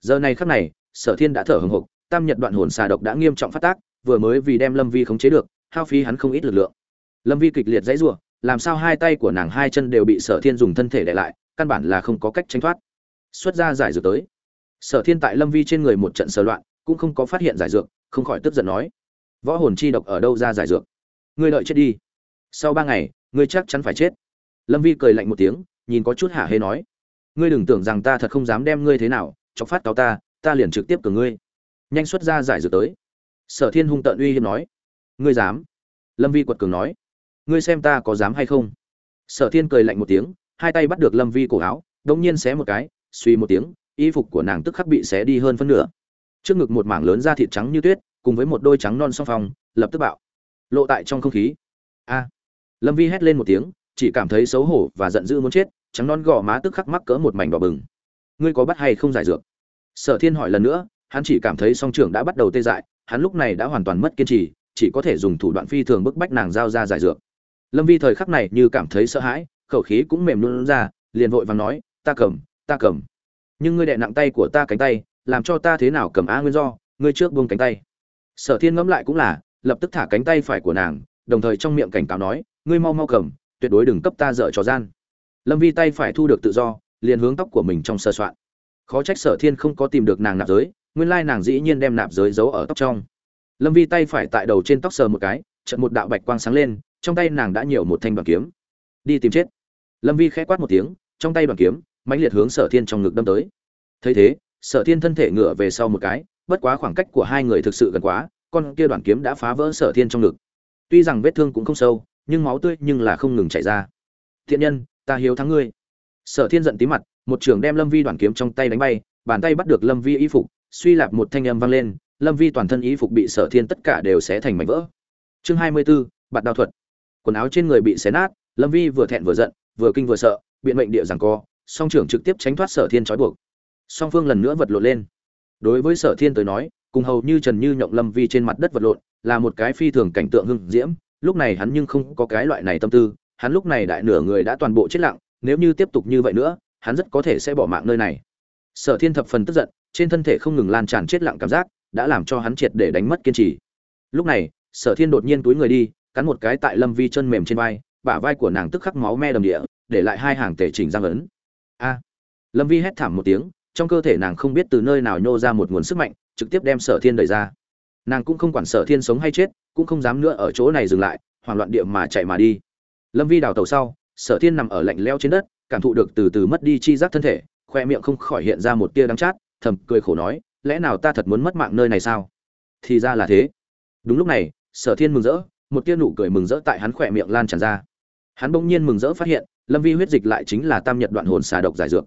Giờ này khắc này, sở thiên đã thở hừng hực, tam nhật đoạn hồn xà độc đã nghiêm trọng phát tác, vừa mới vì đem lâm vi khống chế được, hao phí hắn không ít lực lượng. Lâm vi kịch liệt dãy rủa làm sao hai tay của nàng hai chân đều bị sở thiên dùng thân thể để lại, căn bản là không có cách tránh thoát. Xuất ra giải dược tới. Sở thiên tại lâm vi trên người một trận sờ loạn, cũng không có phát hiện giải dược, không khỏi tức giận nói. Võ hồn chi độc ở đâu ra giải dược? Ngươi đợi chết đi. Sau ba ngày, ngươi chắc chắn phải chết. Lâm vi cười lạnh một tiếng, nhìn có chút hả hê nói. Ngươi đừng tưởng rằng ta thật không dám đem ngươi thế nào, chọc phát cáo ta ta liền trực tiếp cử ngươi. Nhanh xuất ra giải dược tới. Sở thiên hung tợn uy hiếp nói. Ngươi dám. Lâm vi quật cường nói ngươi xem ta có dám hay không? Sở thiên cười lạnh một tiếng, hai tay bắt được lâm vi cổ áo đ nhiên xé một cái, suy một tiếng, y phục của nàng tức khắc bị xé đi hơn phân nửa. Trước ngực một mảng lớn da thịt trắng như tuyết, cùng với một đôi trắng non song phong, lập tức bạo, lộ tại trong không khí. A! Lâm vi hét lên một tiếng, chỉ cảm thấy xấu hổ và giận dữ muốn chết, trắng non gò má tức khắc mắc cỡ một mảnh đỏ bừng. Ngươi có bắt hay không giải dược? Sở thiên hỏi lần nữa, hắn chỉ cảm thấy song trưởng đã bắt đầu tê dại, hắn lúc này đã hoàn toàn mất kiên trì, chỉ có thể dùng thủ đoạn phi thường bức bách nàng giao ra giải dược lâm vi thời khắc này như cảm thấy sợ hãi, khẩu khí cũng mềm luôn ra, liền vội vàng nói, ta cầm ta cầm. Nhưng ngươi đệ nặng tay của ta cánh tay, làm cho ta thế nào cầm a nguyên do, ngươi trước buông cánh tay. Sở thiên ngẫm lại cũng là, lập tức thả cánh tay phải của nàng, đồng thời trong miệng cảnh cáo nói, ngươi mau mau cầm, tuyệt đối đừng cấp ta dở trò gian. Lâm vi tay phải thu được tự do, liền hướng tóc của mình trong sơ soạn. Khó trách sở thiên không có tìm được nàng nạp giới, nguyên lai nàng dĩ nhiên đem nạp giới giấu ở tóc trong. Lâm vi tay phải tại đầu trên tóc sờ một cái trận một đạo bạch quang sáng lên trong tay nàng đã nhiều một thanh đoàn kiếm. Đi tìm chết. Lâm vi khẽ quát một tiếng, trong tay đoàn kiếm, mãnh liệt hướng sở thiên trong ngực đâm tới. Thấy thế, sở thiên thân thể ngửa về sau một cái, bất quá khoảng cách của hai người thực sự gần quá, con kia đoàn kiếm đã phá vỡ sở thiên trong ngực. Tuy rằng vết thương cũng không sâu, nhưng máu tươi nhưng là không ngừng chảy ra. Thiện nhân, ta hiếu thắng ngươi. Sở thiên giận tí mặt, một trường đem lâm vi đoàn kiếm trong tay đánh bay, bàn tay bắt được lâm vi y phục, suy lạp một thanh âm vang lên, lâm vi toàn thân y phục bị sở thiên tất cả đều xé thành mảnh vỡ. Chương hai mươi b ố bạt đao thuật quần áo trên người bị xé nát, lâm vi vừa thẹn vừa giận, vừa kinh vừa sợ, biện mệnh địa rằng co, song trưởng trực tiếp tránh thoát sở thiên trói buộc. Song phương lần nữa vật lộn lên. Đối với sở thiên tới nói, cùng hầu như trần như nhộng lâm vi trên mặt đất vật lộn, là một cái phi thường cảnh tượng hưng diễm, lúc này hắn nhưng không có cái loại này tâm tư, hắn lúc này đại nửa người đã toàn bộ chết lặng, nếu như tiếp tục như vậy nữa, hắn rất có thể sẽ bỏ mạng nơi này. Sở thiên thập phần tức giận, trên thân thể không ngừng lan tràn chết lặng cảm giác, đã làm cho hắn triệt để đánh mất kiên trì. Lúc này, sở thiên đột nhiên túi người đi cắn một cái tại lâm vi chân mềm trên vai, bả vai của nàng tức khắc máu me đầm địa, để lại hai hàng tể chỉnh giang ấn. A. Lâm vi hét thảm một tiếng, trong cơ thể nàng không biết từ nơi nào nhô ra một nguồn sức mạnh, trực tiếp đem sở thiên đẩy ra. Nàng cũng không quản sở thiên sống hay chết, cũng không dám nữa ở chỗ này dừng lại, hoảng loạn địa mà chạy mà đi. Lâm vi đào tàu sau, sở thiên nằm ở lạnh leo trên đất, cảm thụ được từ từ mất đi chi giác thân thể, khoe miệng không khỏi hiện ra một tia đắng chát, thầm cười khổ nói, lẽ nào ta thật muốn mất mạng nơi này sao? Thì ra là thế. Đúng lúc này, sở thiên mừng rỡ một tia nụ cười mừng rỡ tại hắn khỏe miệng lan tràn ra. Hắn bỗng nhiên mừng rỡ phát hiện, lâm vi huyết dịch lại chính là tam nhật đoạn hồn xà độc giải dược.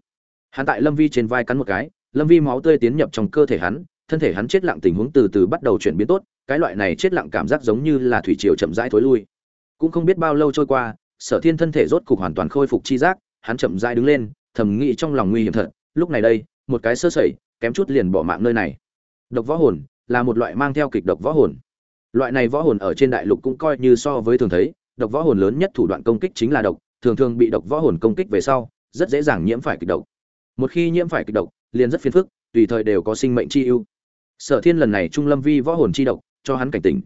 Hắn tại lâm vi trên vai cắn một cái, lâm vi máu tươi tiến nhập trong cơ thể hắn, thân thể hắn chết lặng tình huống từ từ bắt đầu chuyển biến tốt, cái loại này chết lặng cảm giác giống như là thủy triều chậm rãi thối lui. Cũng không biết bao lâu trôi qua, sở thiên thân thể rốt cục hoàn toàn khôi phục chi giác, hắn chậm rãi đứng lên, thầm nghĩ trong lòng nguy hiểm thật, lúc này đây, một cái sơ sẩy, kém chút liền bỏ mạng nơi này. Độc võ hồn, là một loại mang theo kịch độc võ hồn loại này võ hồn ở trên đại lục cũng coi như so với thường thấy, độc võ hồn lớn nhất thủ đoạn công kích chính là độc, thường thường bị độc võ hồn công kích về sau, rất dễ dàng nhiễm phải kịch độc. Một khi nhiễm phải kịch độc, liền rất phiền phức, tùy thời đều có sinh mệnh chi ưu. Sở thiên lần này trung lâm vi võ hồn chi độc, cho hắn cảnh tỉnh.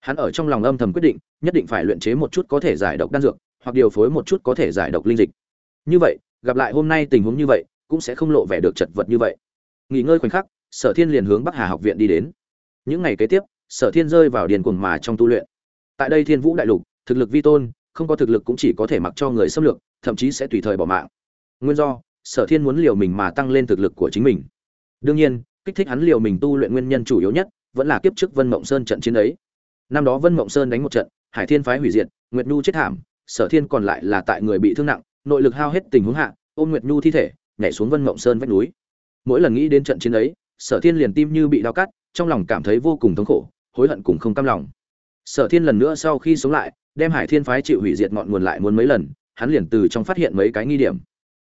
Hắn ở trong lòng âm thầm quyết định, nhất định phải luyện chế một chút có thể giải độc đan dược, hoặc điều phối một chút có thể giải độc linh dịch. Như vậy, gặp lại hôm nay tình huống như vậy, cũng sẽ không lộ vẻ được chật vật như vậy. Nghỉ ngơi khoảnh khắc, sở thiên liền hướng bắc hà học viện đi đến. Những ngày kế tiếp sở thiên rơi vào điền cuồng mà trong tu luyện. Tại đây thiên vũ đại lục, thực lực vi tôn, không có thực lực cũng chỉ có thể mặc cho người xâm lược, thậm chí sẽ tùy thời bỏ mạng. Nguyên do, sở thiên muốn liều mình mà tăng lên thực lực của chính mình. Đương nhiên, kích thích hắn liều mình tu luyện nguyên nhân chủ yếu nhất, vẫn là kiếp trước vân mộng sơn trận chiến ấy. Năm đó vân mộng sơn đánh một trận, hải thiên phái hủy diệt, nguyệt nhu chết thảm, sở thiên còn lại là tại người bị thương nặng, nội lực hao hết tình huống hạ, ôm nguyệt nhu thi thể, nhảy xuống vân mộng sơn vách núi. Mỗi lần nghĩ đến trận chiến ấy, sở thiên liền tim như bị đau cắt, trong lòng cảm thấy vô cùng thống khổ hối hận cùng không cam lòng. Sở thiên lần nữa sau khi sống lại, đem hải thiên phái chịu hủy diệt ngọn nguồn lại muốn mấy lần, hắn liền từ trong phát hiện mấy cái nghi điểm.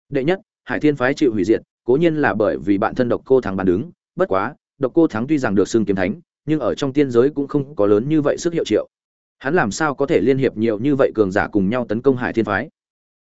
Đệ nhất, hải thiên phái chịu hủy diệt, cố nhiên là bởi vì bạn thân độc cô thắng bàn đứng, bất quá, độc cô thắng tuy rằng được xưng kiếm thánh, nhưng ở trong tiên giới cũng không có lớn như vậy sức hiệu triệu. Hắn làm sao có thể liên hiệp nhiều như vậy cường giả cùng nhau tấn công hải thiên phái?